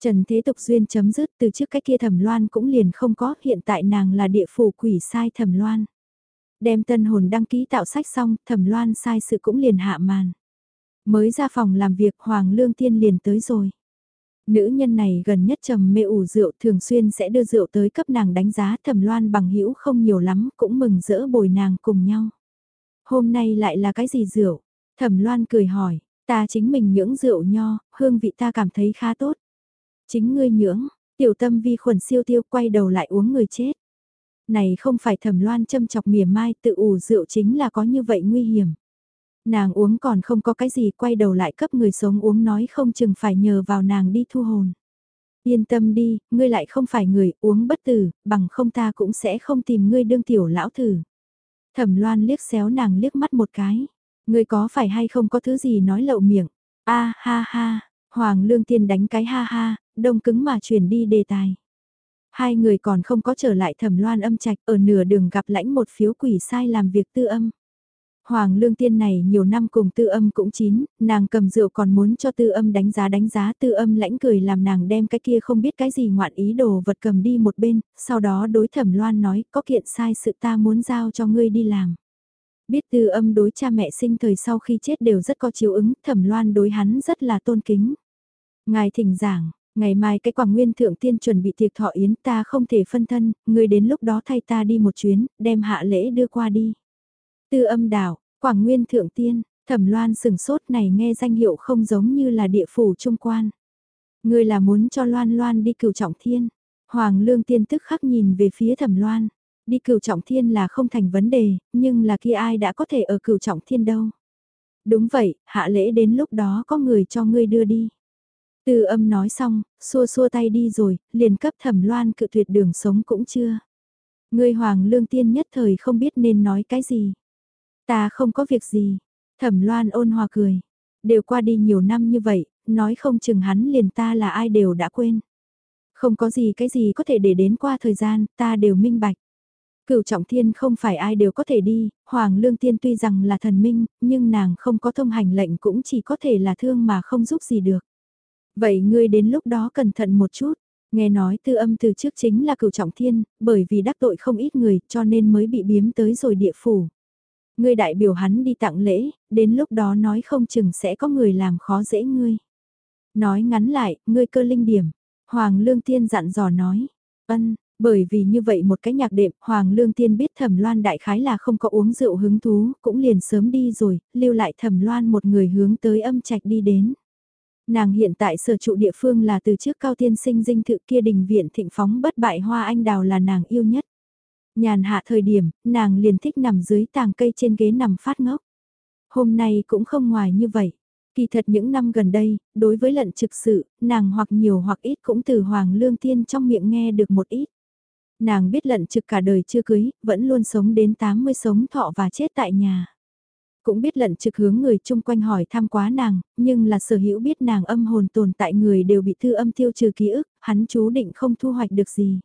Trần Thế Tục Duyên chấm dứt từ trước cách kia thẩm loan cũng liền không có, hiện tại nàng là địa phủ quỷ sai thẩm loan. Đem tân hồn đăng ký tạo sách xong, thẩm loan sai sự cũng liền hạ màn. Mới ra phòng làm việc Hoàng Lương Tiên liền tới rồi. Nữ nhân này gần nhất trầm mê ủ rượu thường xuyên sẽ đưa rượu tới cấp nàng đánh giá thẩm loan bằng hữu không nhiều lắm cũng mừng rỡ bồi nàng cùng nhau. Hôm nay lại là cái gì rượu? Thẩm loan cười hỏi, ta chính mình nhưỡng rượu nho, hương vị ta cảm thấy khá tốt. Chính ngươi nhưỡng, tiểu tâm vi khuẩn siêu tiêu quay đầu lại uống người chết. Này không phải thẩm loan châm chọc mỉa mai tự ủ rượu chính là có như vậy nguy hiểm. Nàng uống còn không có cái gì quay đầu lại cấp người sống uống nói không chừng phải nhờ vào nàng đi thu hồn. Yên tâm đi, ngươi lại không phải người uống bất tử, bằng không ta cũng sẽ không tìm ngươi đương tiểu lão thử. Thẩm loan liếc xéo nàng liếc mắt một cái. Ngươi có phải hay không có thứ gì nói lậu miệng? a ha ha, Hoàng Lương Tiên đánh cái ha ha, đông cứng mà chuyển đi đề tài. Hai người còn không có trở lại thẩm loan âm trạch ở nửa đường gặp lãnh một phiếu quỷ sai làm việc tư âm. Hoàng lương tiên này nhiều năm cùng tư âm cũng chín, nàng cầm rượu còn muốn cho tư âm đánh giá đánh giá tư âm lãnh cười làm nàng đem cái kia không biết cái gì ngoạn ý đồ vật cầm đi một bên, sau đó đối thẩm loan nói có kiện sai sự ta muốn giao cho ngươi đi làm. Biết tư âm đối cha mẹ sinh thời sau khi chết đều rất có chiếu ứng, thẩm loan đối hắn rất là tôn kính. Ngài thỉnh giảng, ngày mai cái quảng nguyên thượng tiên chuẩn bị tiệc thọ yến ta không thể phân thân, người đến lúc đó thay ta đi một chuyến, đem hạ lễ đưa qua đi. Tư âm đảo, quảng nguyên thượng tiên, thẩm loan sừng sốt này nghe danh hiệu không giống như là địa phủ trung quan. Người là muốn cho loan loan đi cửu trọng thiên. Hoàng lương tiên tức khắc nhìn về phía thẩm loan. Đi cửu trọng thiên là không thành vấn đề, nhưng là kia ai đã có thể ở cửu trọng thiên đâu. Đúng vậy, hạ lễ đến lúc đó có người cho ngươi đưa đi. Từ âm nói xong, xua xua tay đi rồi, liền cấp thẩm loan cự tuyệt đường sống cũng chưa. Ngươi hoàng lương tiên nhất thời không biết nên nói cái gì. Ta không có việc gì. Thẩm loan ôn hòa cười. Đều qua đi nhiều năm như vậy, nói không chừng hắn liền ta là ai đều đã quên. Không có gì cái gì có thể để đến qua thời gian, ta đều minh bạch. Cửu trọng thiên không phải ai đều có thể đi, Hoàng Lương Tiên tuy rằng là thần minh, nhưng nàng không có thông hành lệnh cũng chỉ có thể là thương mà không giúp gì được. Vậy ngươi đến lúc đó cẩn thận một chút, nghe nói tư âm từ trước chính là cửu trọng thiên, bởi vì đắc tội không ít người cho nên mới bị biếm tới rồi địa phủ. Ngươi đại biểu hắn đi tặng lễ, đến lúc đó nói không chừng sẽ có người làm khó dễ ngươi. Nói ngắn lại, ngươi cơ linh điểm. Hoàng Lương Tiên dặn dò nói. Ân, bởi vì như vậy một cái nhạc đệm, Hoàng Lương Tiên biết Thẩm Loan đại khái là không có uống rượu hứng thú, cũng liền sớm đi rồi, lưu lại Thẩm Loan một người hướng tới âm trạch đi đến. Nàng hiện tại sở trụ địa phương là từ trước cao tiên sinh dinh thự kia đình viện thịnh phóng bất bại hoa anh đào là nàng yêu nhất. Nhàn hạ thời điểm, nàng liền thích nằm dưới tàng cây trên ghế nằm phát ngốc. Hôm nay cũng không ngoài như vậy. Kỳ thật những năm gần đây, đối với lận trực sự, nàng hoặc nhiều hoặc ít cũng từ Hoàng Lương Tiên trong miệng nghe được một ít. Nàng biết lận trực cả đời chưa cưới, vẫn luôn sống đến 80 sống thọ và chết tại nhà. Cũng biết lận trực hướng người chung quanh hỏi thăm quá nàng, nhưng là sở hữu biết nàng âm hồn tồn tại người đều bị thư âm tiêu trừ ký ức, hắn chú định không thu hoạch được gì.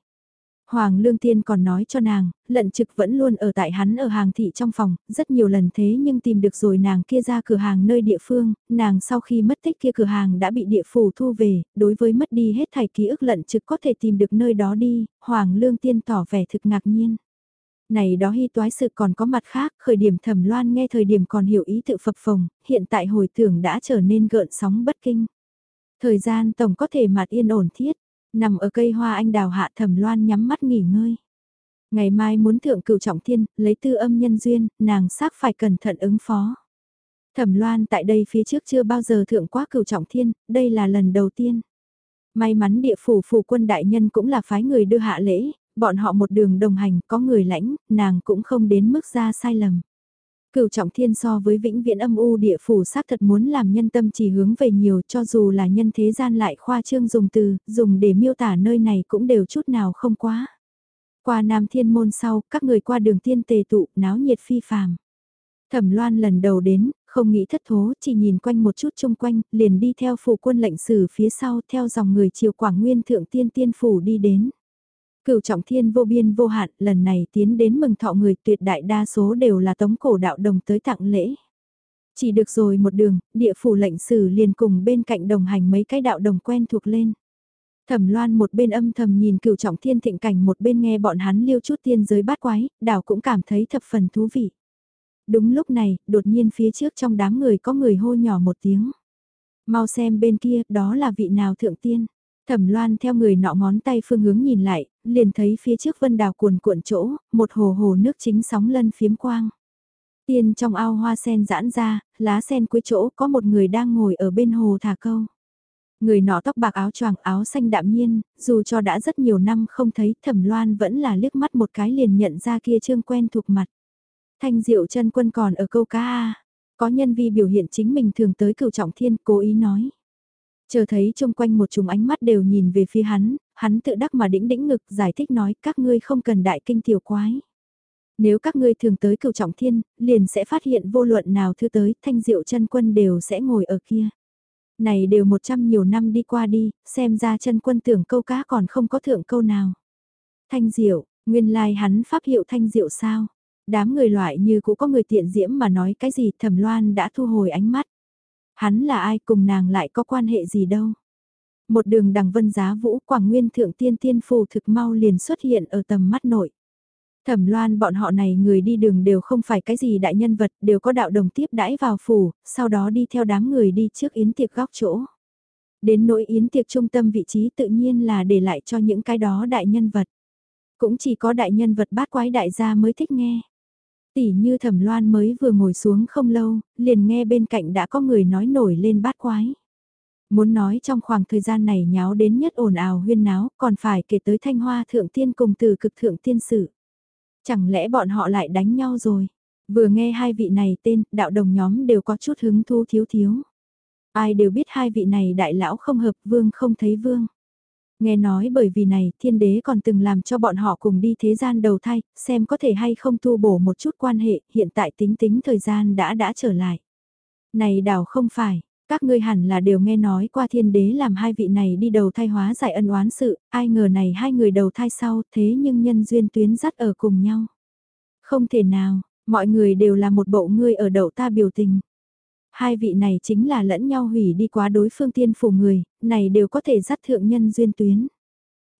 Hoàng Lương Tiên còn nói cho nàng, lận trực vẫn luôn ở tại hắn ở hàng thị trong phòng, rất nhiều lần thế nhưng tìm được rồi nàng kia ra cửa hàng nơi địa phương, nàng sau khi mất tích kia cửa hàng đã bị địa phủ thu về, đối với mất đi hết thảy ký ức lận trực có thể tìm được nơi đó đi, Hoàng Lương Tiên tỏ vẻ thực ngạc nhiên. Này đó hy toái sự còn có mặt khác, khởi điểm thẩm loan nghe thời điểm còn hiểu ý tự phập phồng, hiện tại hồi tưởng đã trở nên gợn sóng bất kinh. Thời gian tổng có thể mặt yên ổn thiết, nằm ở cây hoa anh đào hạ thẩm loan nhắm mắt nghỉ ngơi. Ngày mai muốn thượng cửu trọng thiên, lấy tư âm nhân duyên, nàng xác phải cẩn thận ứng phó. Thẩm loan tại đây phía trước chưa bao giờ thượng quá cửu trọng thiên, đây là lần đầu tiên. May mắn địa phủ phủ quân đại nhân cũng là phái người đưa hạ lễ, bọn họ một đường đồng hành, có người lãnh, nàng cũng không đến mức ra sai lầm. Cửu trọng thiên so với vĩnh viễn âm u địa phủ xác thật muốn làm nhân tâm chỉ hướng về nhiều cho dù là nhân thế gian lại khoa trương dùng từ, dùng để miêu tả nơi này cũng đều chút nào không quá. Qua Nam Thiên Môn sau, các người qua đường tiên tề tụ, náo nhiệt phi phàm. Thẩm Loan lần đầu đến, không nghĩ thất thố, chỉ nhìn quanh một chút chung quanh, liền đi theo phủ quân lệnh sử phía sau theo dòng người chiều Quảng Nguyên Thượng Tiên Tiên Phủ đi đến. Cửu trọng thiên vô biên vô hạn, lần này tiến đến mừng thọ người tuyệt đại đa số đều là tống cổ đạo đồng tới tặng lễ. Chỉ được rồi một đường, địa phủ lệnh sử liền cùng bên cạnh đồng hành mấy cái đạo đồng quen thuộc lên. Thẩm loan một bên âm thầm nhìn cửu trọng thiên thịnh cảnh một bên nghe bọn hắn liêu chút tiên giới bát quái, đảo cũng cảm thấy thập phần thú vị. Đúng lúc này, đột nhiên phía trước trong đám người có người hô nhỏ một tiếng. Mau xem bên kia, đó là vị nào thượng tiên. Thẩm loan theo người nọ ngón tay phương hướng nhìn lại, liền thấy phía trước vân đào cuồn cuộn chỗ, một hồ hồ nước chính sóng lân phiếm quang. Tiên trong ao hoa sen giãn ra, lá sen cuối chỗ có một người đang ngồi ở bên hồ thả câu. Người nọ tóc bạc áo choàng áo xanh đạm nhiên, dù cho đã rất nhiều năm không thấy thẩm loan vẫn là liếc mắt một cái liền nhận ra kia trương quen thuộc mặt. Thanh diệu chân quân còn ở câu ca A, có nhân vi biểu hiện chính mình thường tới cửu trọng thiên cố ý nói. Chờ thấy chung quanh một chùm ánh mắt đều nhìn về phía hắn, hắn tự đắc mà đĩnh đĩnh ngực giải thích nói các ngươi không cần đại kinh tiểu quái. Nếu các ngươi thường tới cựu trọng thiên, liền sẽ phát hiện vô luận nào thứ tới thanh diệu chân quân đều sẽ ngồi ở kia. Này đều một trăm nhiều năm đi qua đi, xem ra chân quân tưởng câu cá còn không có thượng câu nào. Thanh diệu, nguyên lai like hắn pháp hiệu thanh diệu sao? Đám người loại như cũng có người tiện diễm mà nói cái gì thẩm loan đã thu hồi ánh mắt. Hắn là ai cùng nàng lại có quan hệ gì đâu. Một đường đằng vân giá vũ quảng nguyên thượng tiên tiên phù thực mau liền xuất hiện ở tầm mắt nội. Thẩm loan bọn họ này người đi đường đều không phải cái gì đại nhân vật, đều có đạo đồng tiếp đãi vào phủ, sau đó đi theo đám người đi trước yến tiệc góc chỗ. Đến nỗi yến tiệc trung tâm vị trí tự nhiên là để lại cho những cái đó đại nhân vật. Cũng chỉ có đại nhân vật bát quái đại gia mới thích nghe. Tỷ như thẩm loan mới vừa ngồi xuống không lâu, liền nghe bên cạnh đã có người nói nổi lên bát quái. Muốn nói trong khoảng thời gian này nháo đến nhất ồn ào huyên náo, còn phải kể tới thanh hoa thượng tiên cùng từ cực thượng tiên sử. Chẳng lẽ bọn họ lại đánh nhau rồi? Vừa nghe hai vị này tên, đạo đồng nhóm đều có chút hứng thú thiếu thiếu. Ai đều biết hai vị này đại lão không hợp, vương không thấy vương. Nghe nói bởi vì này, thiên đế còn từng làm cho bọn họ cùng đi thế gian đầu thai, xem có thể hay không tu bổ một chút quan hệ, hiện tại tính tính thời gian đã đã trở lại. Này đảo không phải, các ngươi hẳn là đều nghe nói qua thiên đế làm hai vị này đi đầu thai hóa giải ân oán sự, ai ngờ này hai người đầu thai sau thế nhưng nhân duyên tuyến dắt ở cùng nhau. Không thể nào, mọi người đều là một bộ ngươi ở đậu ta biểu tình. Hai vị này chính là lẫn nhau hủy đi quá đối phương tiên phủ người, này đều có thể dắt thượng nhân duyên tuyến.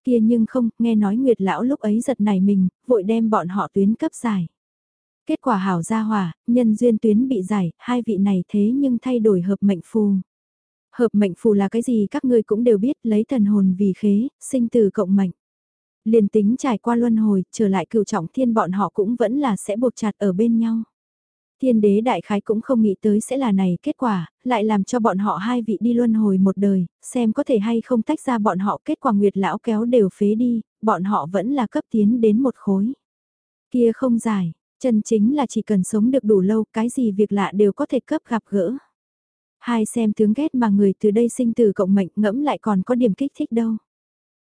Kia nhưng không, nghe nói Nguyệt Lão lúc ấy giật này mình, vội đem bọn họ tuyến cấp giải. Kết quả hảo gia hòa, nhân duyên tuyến bị giải, hai vị này thế nhưng thay đổi hợp mệnh phù. Hợp mệnh phù là cái gì các ngươi cũng đều biết, lấy thần hồn vì khế, sinh từ cộng mệnh. Liền tính trải qua luân hồi, trở lại cựu trọng thiên bọn họ cũng vẫn là sẽ buộc chặt ở bên nhau. Thiên đế đại khái cũng không nghĩ tới sẽ là này kết quả, lại làm cho bọn họ hai vị đi luân hồi một đời, xem có thể hay không tách ra bọn họ kết quả nguyệt lão kéo đều phế đi, bọn họ vẫn là cấp tiến đến một khối. Kia không giải, chân chính là chỉ cần sống được đủ lâu, cái gì việc lạ đều có thể cấp gặp gỡ. Hai xem tướng ghét mà người từ đây sinh từ cộng mệnh ngẫm lại còn có điểm kích thích đâu.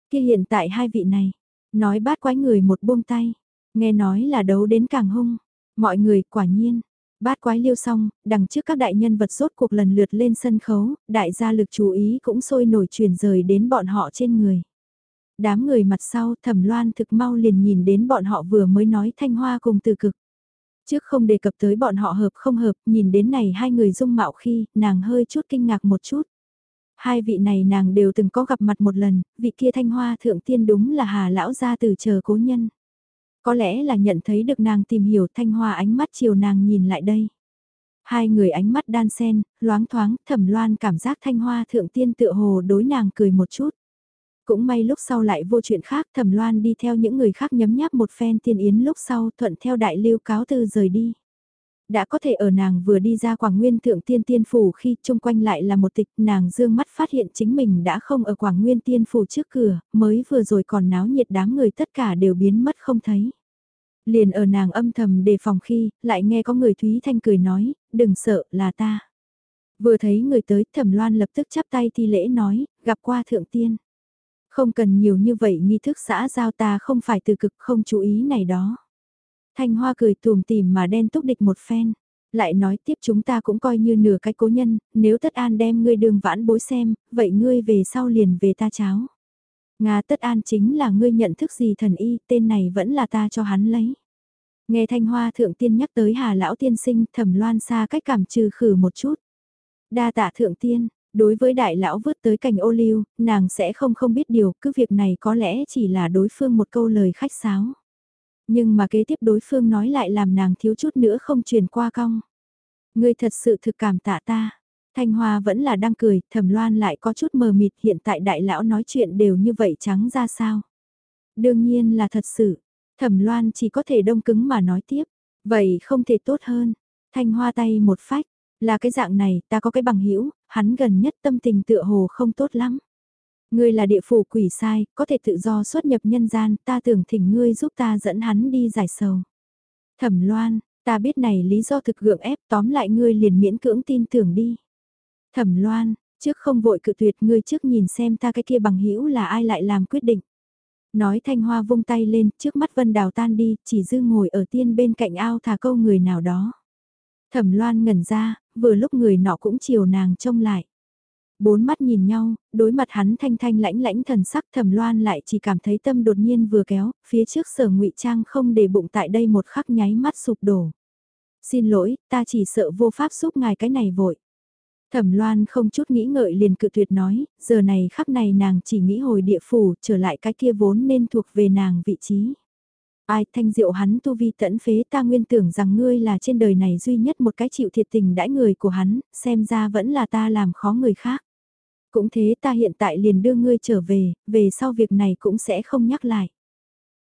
Kia hiện tại hai vị này, nói bát quái người một buông tay, nghe nói là đấu đến càng hung. Mọi người quả nhiên, Bát quái liêu xong, đằng trước các đại nhân vật rốt cuộc lần lượt lên sân khấu, đại gia lực chú ý cũng sôi nổi chuyển rời đến bọn họ trên người. Đám người mặt sau thẩm loan thực mau liền nhìn đến bọn họ vừa mới nói thanh hoa cùng từ cực. Trước không đề cập tới bọn họ hợp không hợp, nhìn đến này hai người dung mạo khi, nàng hơi chút kinh ngạc một chút. Hai vị này nàng đều từng có gặp mặt một lần, vị kia thanh hoa thượng tiên đúng là hà lão gia từ chờ cố nhân. Có lẽ là nhận thấy được nàng tìm hiểu thanh hoa ánh mắt chiều nàng nhìn lại đây. Hai người ánh mắt đan sen, loáng thoáng, thẩm loan cảm giác thanh hoa thượng tiên tựa hồ đối nàng cười một chút. Cũng may lúc sau lại vô chuyện khác thẩm loan đi theo những người khác nhấm nháp một phen tiên yến lúc sau thuận theo đại lưu cáo từ rời đi. Đã có thể ở nàng vừa đi ra Quảng Nguyên Thượng Tiên Tiên Phủ khi chung quanh lại là một tịch nàng dương mắt phát hiện chính mình đã không ở Quảng Nguyên Tiên Phủ trước cửa, mới vừa rồi còn náo nhiệt đám người tất cả đều biến mất không thấy. Liền ở nàng âm thầm đề phòng khi, lại nghe có người Thúy Thanh cười nói, đừng sợ, là ta. Vừa thấy người tới, thẩm loan lập tức chắp tay thi lễ nói, gặp qua Thượng Tiên. Không cần nhiều như vậy nghi thức xã giao ta không phải từ cực không chú ý này đó. Thanh Hoa cười tùm tìm mà đen túc địch một phen. Lại nói tiếp chúng ta cũng coi như nửa cái cố nhân, nếu tất an đem ngươi đường vãn bối xem, vậy ngươi về sau liền về ta cháo. Nga tất an chính là ngươi nhận thức gì thần y, tên này vẫn là ta cho hắn lấy. Nghe Thanh Hoa thượng tiên nhắc tới Hà lão tiên sinh, Thẩm Loan xa cách cảm trừ khử một chút. Đa tạ thượng tiên, đối với đại lão vứt tới cành ô liu, nàng sẽ không không biết điều, cứ việc này có lẽ chỉ là đối phương một câu lời khách sáo. Nhưng mà kế tiếp đối phương nói lại làm nàng thiếu chút nữa không truyền qua cong. Ngươi thật sự thực cảm tạ ta. Thanh Hoa vẫn là đang cười, thẩm loan lại có chút mờ mịt hiện tại đại lão nói chuyện đều như vậy trắng ra sao. Đương nhiên là thật sự, thẩm loan chỉ có thể đông cứng mà nói tiếp, vậy không thể tốt hơn. Thanh Hoa tay một phách, là cái dạng này, ta có cái bằng hữu hắn gần nhất tâm tình tựa hồ không tốt lắm. Ngươi là địa phủ quỷ sai, có thể tự do xuất nhập nhân gian, ta tưởng thỉnh ngươi giúp ta dẫn hắn đi giải sầu. Thẩm loan, ta biết này lý do thực gượng ép tóm lại ngươi liền miễn cưỡng tin tưởng đi. Thẩm loan, trước không vội cự tuyệt ngươi trước nhìn xem ta cái kia bằng hữu là ai lại làm quyết định. Nói thanh hoa vung tay lên, trước mắt vân đào tan đi, chỉ dư ngồi ở tiên bên cạnh ao thả câu người nào đó. Thẩm loan ngẩn ra, vừa lúc người nọ cũng chiều nàng trông lại. Bốn mắt nhìn nhau, đối mặt hắn thanh thanh lãnh lãnh thần sắc thẩm loan lại chỉ cảm thấy tâm đột nhiên vừa kéo, phía trước sở ngụy trang không để bụng tại đây một khắc nháy mắt sụp đổ. Xin lỗi, ta chỉ sợ vô pháp giúp ngài cái này vội. Thẩm Loan không chút nghĩ ngợi liền cự tuyệt nói, giờ này khắc này nàng chỉ nghĩ hồi địa phủ trở lại cái kia vốn nên thuộc về nàng vị trí. Ai thanh diệu hắn tu vi tẫn phế ta nguyên tưởng rằng ngươi là trên đời này duy nhất một cái chịu thiệt tình đãi người của hắn, xem ra vẫn là ta làm khó người khác. Cũng thế ta hiện tại liền đưa ngươi trở về, về sau việc này cũng sẽ không nhắc lại.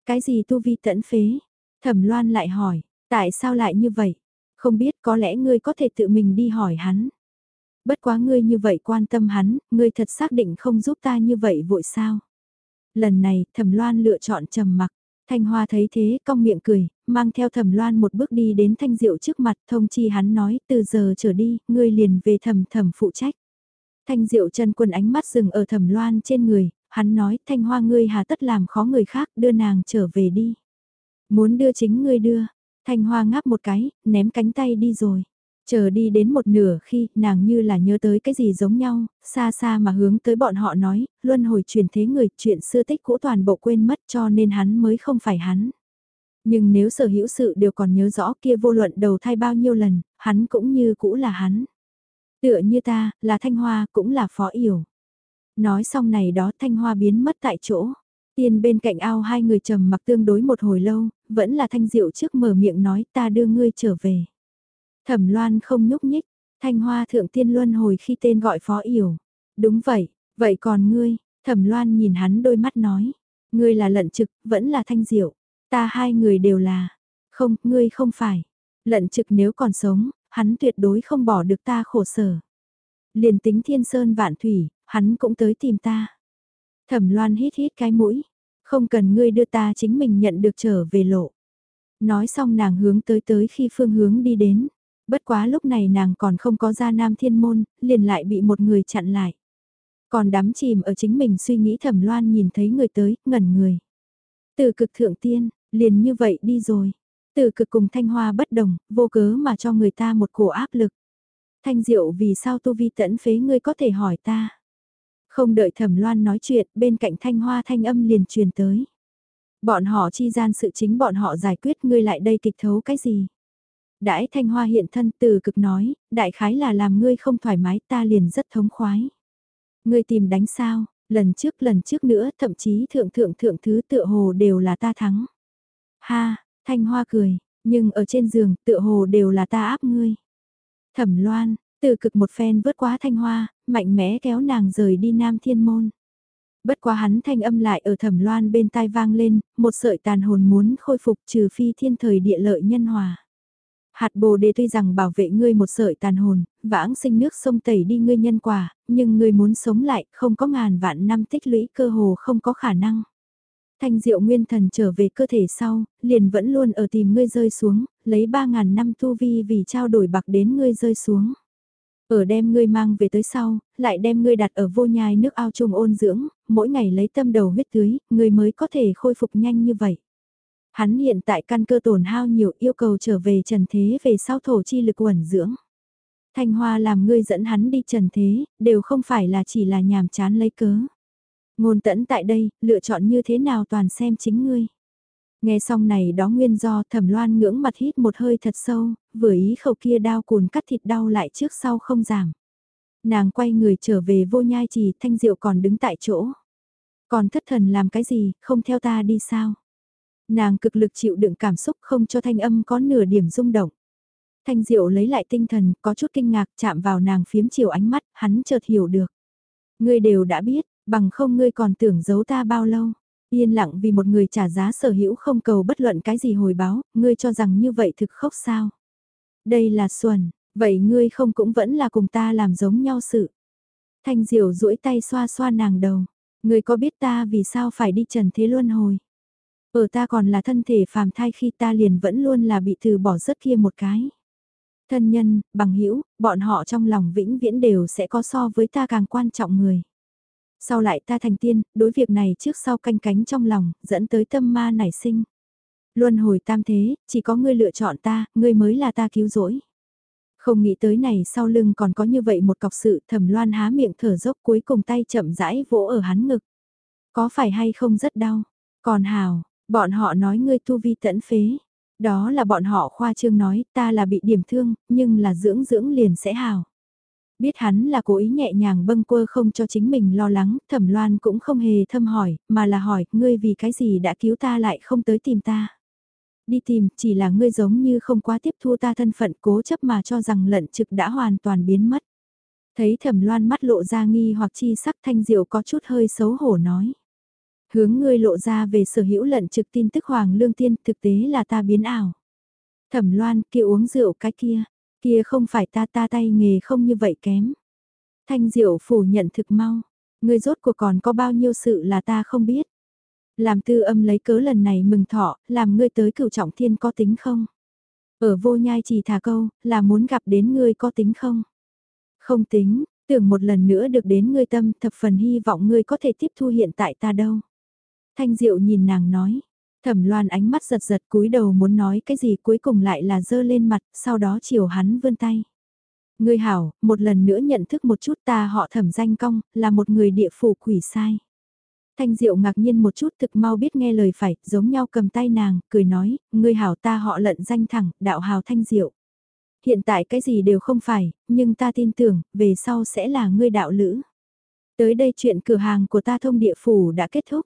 Cái gì tu vi tẫn phế? Thẩm loan lại hỏi, tại sao lại như vậy? Không biết có lẽ ngươi có thể tự mình đi hỏi hắn. Bất quá ngươi như vậy quan tâm hắn, ngươi thật xác định không giúp ta như vậy vội sao? Lần này, thẩm loan lựa chọn trầm mặc. Thanh Hoa thấy thế, cong miệng cười, mang theo thẩm loan một bước đi đến thanh diệu trước mặt, thông chi hắn nói, từ giờ trở đi, ngươi liền về thẩm thẩm phụ trách. Thanh diệu Trần quân ánh mắt dừng ở thẩm loan trên người, hắn nói, thanh hoa ngươi hà tất làm khó người khác, đưa nàng trở về đi. Muốn đưa chính ngươi đưa, thanh hoa ngáp một cái, ném cánh tay đi rồi. Chờ đi đến một nửa khi nàng như là nhớ tới cái gì giống nhau, xa xa mà hướng tới bọn họ nói, luân hồi truyền thế người, chuyện xưa tích cũ toàn bộ quên mất cho nên hắn mới không phải hắn. Nhưng nếu sở hữu sự đều còn nhớ rõ kia vô luận đầu thai bao nhiêu lần, hắn cũng như cũ là hắn. Tựa như ta, là Thanh Hoa, cũng là Phó Yểu. Nói xong này đó Thanh Hoa biến mất tại chỗ. Tiên bên cạnh ao hai người trầm mặc tương đối một hồi lâu, vẫn là Thanh Diệu trước mở miệng nói ta đưa ngươi trở về. Thẩm Loan không nhúc nhích, Thanh Hoa thượng tiên luân hồi khi tên gọi Phó Yểu. Đúng vậy, vậy còn ngươi, Thẩm Loan nhìn hắn đôi mắt nói, ngươi là lận trực, vẫn là Thanh Diệu, ta hai người đều là. Không, ngươi không phải. Lận trực nếu còn sống, hắn tuyệt đối không bỏ được ta khổ sở. Liền tính thiên sơn vạn thủy, hắn cũng tới tìm ta. Thẩm Loan hít hít cái mũi, không cần ngươi đưa ta chính mình nhận được trở về lộ. Nói xong nàng hướng tới tới khi phương hướng đi đến. Bất quá lúc này nàng còn không có ra nam thiên môn, liền lại bị một người chặn lại. Còn đắm chìm ở chính mình suy nghĩ thẩm loan nhìn thấy người tới, ngẩn người. Từ cực thượng tiên, liền như vậy đi rồi. Từ cực cùng thanh hoa bất đồng, vô cớ mà cho người ta một cổ áp lực. Thanh diệu vì sao tu vi tẫn phế ngươi có thể hỏi ta. Không đợi thẩm loan nói chuyện, bên cạnh thanh hoa thanh âm liền truyền tới. Bọn họ chi gian sự chính bọn họ giải quyết ngươi lại đây kịch thấu cái gì. Đãi thanh hoa hiện thân từ cực nói, đại khái là làm ngươi không thoải mái ta liền rất thống khoái. Ngươi tìm đánh sao, lần trước lần trước nữa thậm chí thượng thượng thượng thứ tựa hồ đều là ta thắng. Ha, thanh hoa cười, nhưng ở trên giường tựa hồ đều là ta áp ngươi. Thẩm loan, từ cực một phen vớt quá thanh hoa, mạnh mẽ kéo nàng rời đi nam thiên môn. Bất quá hắn thanh âm lại ở thẩm loan bên tai vang lên, một sợi tàn hồn muốn khôi phục trừ phi thiên thời địa lợi nhân hòa. Hạt bồ đề tuy rằng bảo vệ ngươi một sợi tàn hồn, vãng sinh nước sông tẩy đi ngươi nhân quả, nhưng ngươi muốn sống lại, không có ngàn vạn năm tích lũy cơ hồ không có khả năng. Thanh diệu nguyên thần trở về cơ thể sau, liền vẫn luôn ở tìm ngươi rơi xuống, lấy ba ngàn năm tu vi vì trao đổi bạc đến ngươi rơi xuống. Ở đem ngươi mang về tới sau, lại đem ngươi đặt ở vô nhai nước ao trùng ôn dưỡng, mỗi ngày lấy tâm đầu huyết tưới, ngươi mới có thể khôi phục nhanh như vậy. Hắn hiện tại căn cơ tổn hao nhiều yêu cầu trở về trần thế về sau thổ chi lực quẩn dưỡng. Thanh Hoa làm ngươi dẫn hắn đi trần thế, đều không phải là chỉ là nhàm chán lấy cớ. Ngôn tẫn tại đây, lựa chọn như thế nào toàn xem chính ngươi. Nghe xong này đó nguyên do thẩm loan ngưỡng mặt hít một hơi thật sâu, vừa ý khẩu kia đau cùn cắt thịt đau lại trước sau không giảm. Nàng quay người trở về vô nhai trì thanh diệu còn đứng tại chỗ. Còn thất thần làm cái gì, không theo ta đi sao? Nàng cực lực chịu đựng cảm xúc không cho thanh âm có nửa điểm rung động. Thanh diệu lấy lại tinh thần, có chút kinh ngạc chạm vào nàng phiếm chiều ánh mắt, hắn chợt hiểu được. Ngươi đều đã biết, bằng không ngươi còn tưởng giấu ta bao lâu. Yên lặng vì một người trả giá sở hữu không cầu bất luận cái gì hồi báo, ngươi cho rằng như vậy thực khốc sao. Đây là xuân vậy ngươi không cũng vẫn là cùng ta làm giống nhau sự. Thanh diệu duỗi tay xoa xoa nàng đầu, ngươi có biết ta vì sao phải đi trần thế luân hồi. Ở ta còn là thân thể phàm thai khi ta liền vẫn luôn là bị từ bỏ rất kia một cái. Thân nhân, bằng hữu bọn họ trong lòng vĩnh viễn đều sẽ có so với ta càng quan trọng người. Sau lại ta thành tiên, đối việc này trước sau canh cánh trong lòng, dẫn tới tâm ma nảy sinh. Luân hồi tam thế, chỉ có ngươi lựa chọn ta, ngươi mới là ta cứu rỗi. Không nghĩ tới này sau lưng còn có như vậy một cọc sự thẩm loan há miệng thở dốc cuối cùng tay chậm rãi vỗ ở hắn ngực. Có phải hay không rất đau? Còn hào, bọn họ nói ngươi tu vi tẫn phế. Đó là bọn họ khoa trương nói ta là bị điểm thương, nhưng là dưỡng dưỡng liền sẽ hào. Biết hắn là cố ý nhẹ nhàng bâng quơ không cho chính mình lo lắng, thẩm loan cũng không hề thâm hỏi, mà là hỏi, ngươi vì cái gì đã cứu ta lại không tới tìm ta. Đi tìm, chỉ là ngươi giống như không quá tiếp thu ta thân phận cố chấp mà cho rằng lận trực đã hoàn toàn biến mất. Thấy thẩm loan mắt lộ ra nghi hoặc chi sắc thanh diệu có chút hơi xấu hổ nói. Hướng ngươi lộ ra về sở hữu lận trực tin tức hoàng lương tiên thực tế là ta biến ảo. Thẩm loan kia uống rượu cái kia, kia không phải ta ta tay nghề không như vậy kém. Thanh diệu phủ nhận thực mau, ngươi rốt cuộc còn có bao nhiêu sự là ta không biết. Làm tư âm lấy cớ lần này mừng thọ, làm ngươi tới cửu trọng thiên có tính không? Ở vô nhai chỉ thả câu, là muốn gặp đến ngươi có tính không? Không tính, tưởng một lần nữa được đến ngươi tâm thập phần hy vọng ngươi có thể tiếp thu hiện tại ta đâu. Thanh Diệu nhìn nàng nói, thẩm loan ánh mắt giật giật cúi đầu muốn nói cái gì cuối cùng lại là dơ lên mặt, sau đó chiều hắn vươn tay. Ngươi hảo, một lần nữa nhận thức một chút ta họ thẩm danh cong, là một người địa phủ quỷ sai. Thanh Diệu ngạc nhiên một chút thực mau biết nghe lời phải, giống nhau cầm tay nàng, cười nói, ngươi hảo ta họ lận danh thẳng, đạo hào Thanh Diệu. Hiện tại cái gì đều không phải, nhưng ta tin tưởng, về sau sẽ là ngươi đạo lữ. Tới đây chuyện cửa hàng của ta thông địa phủ đã kết thúc.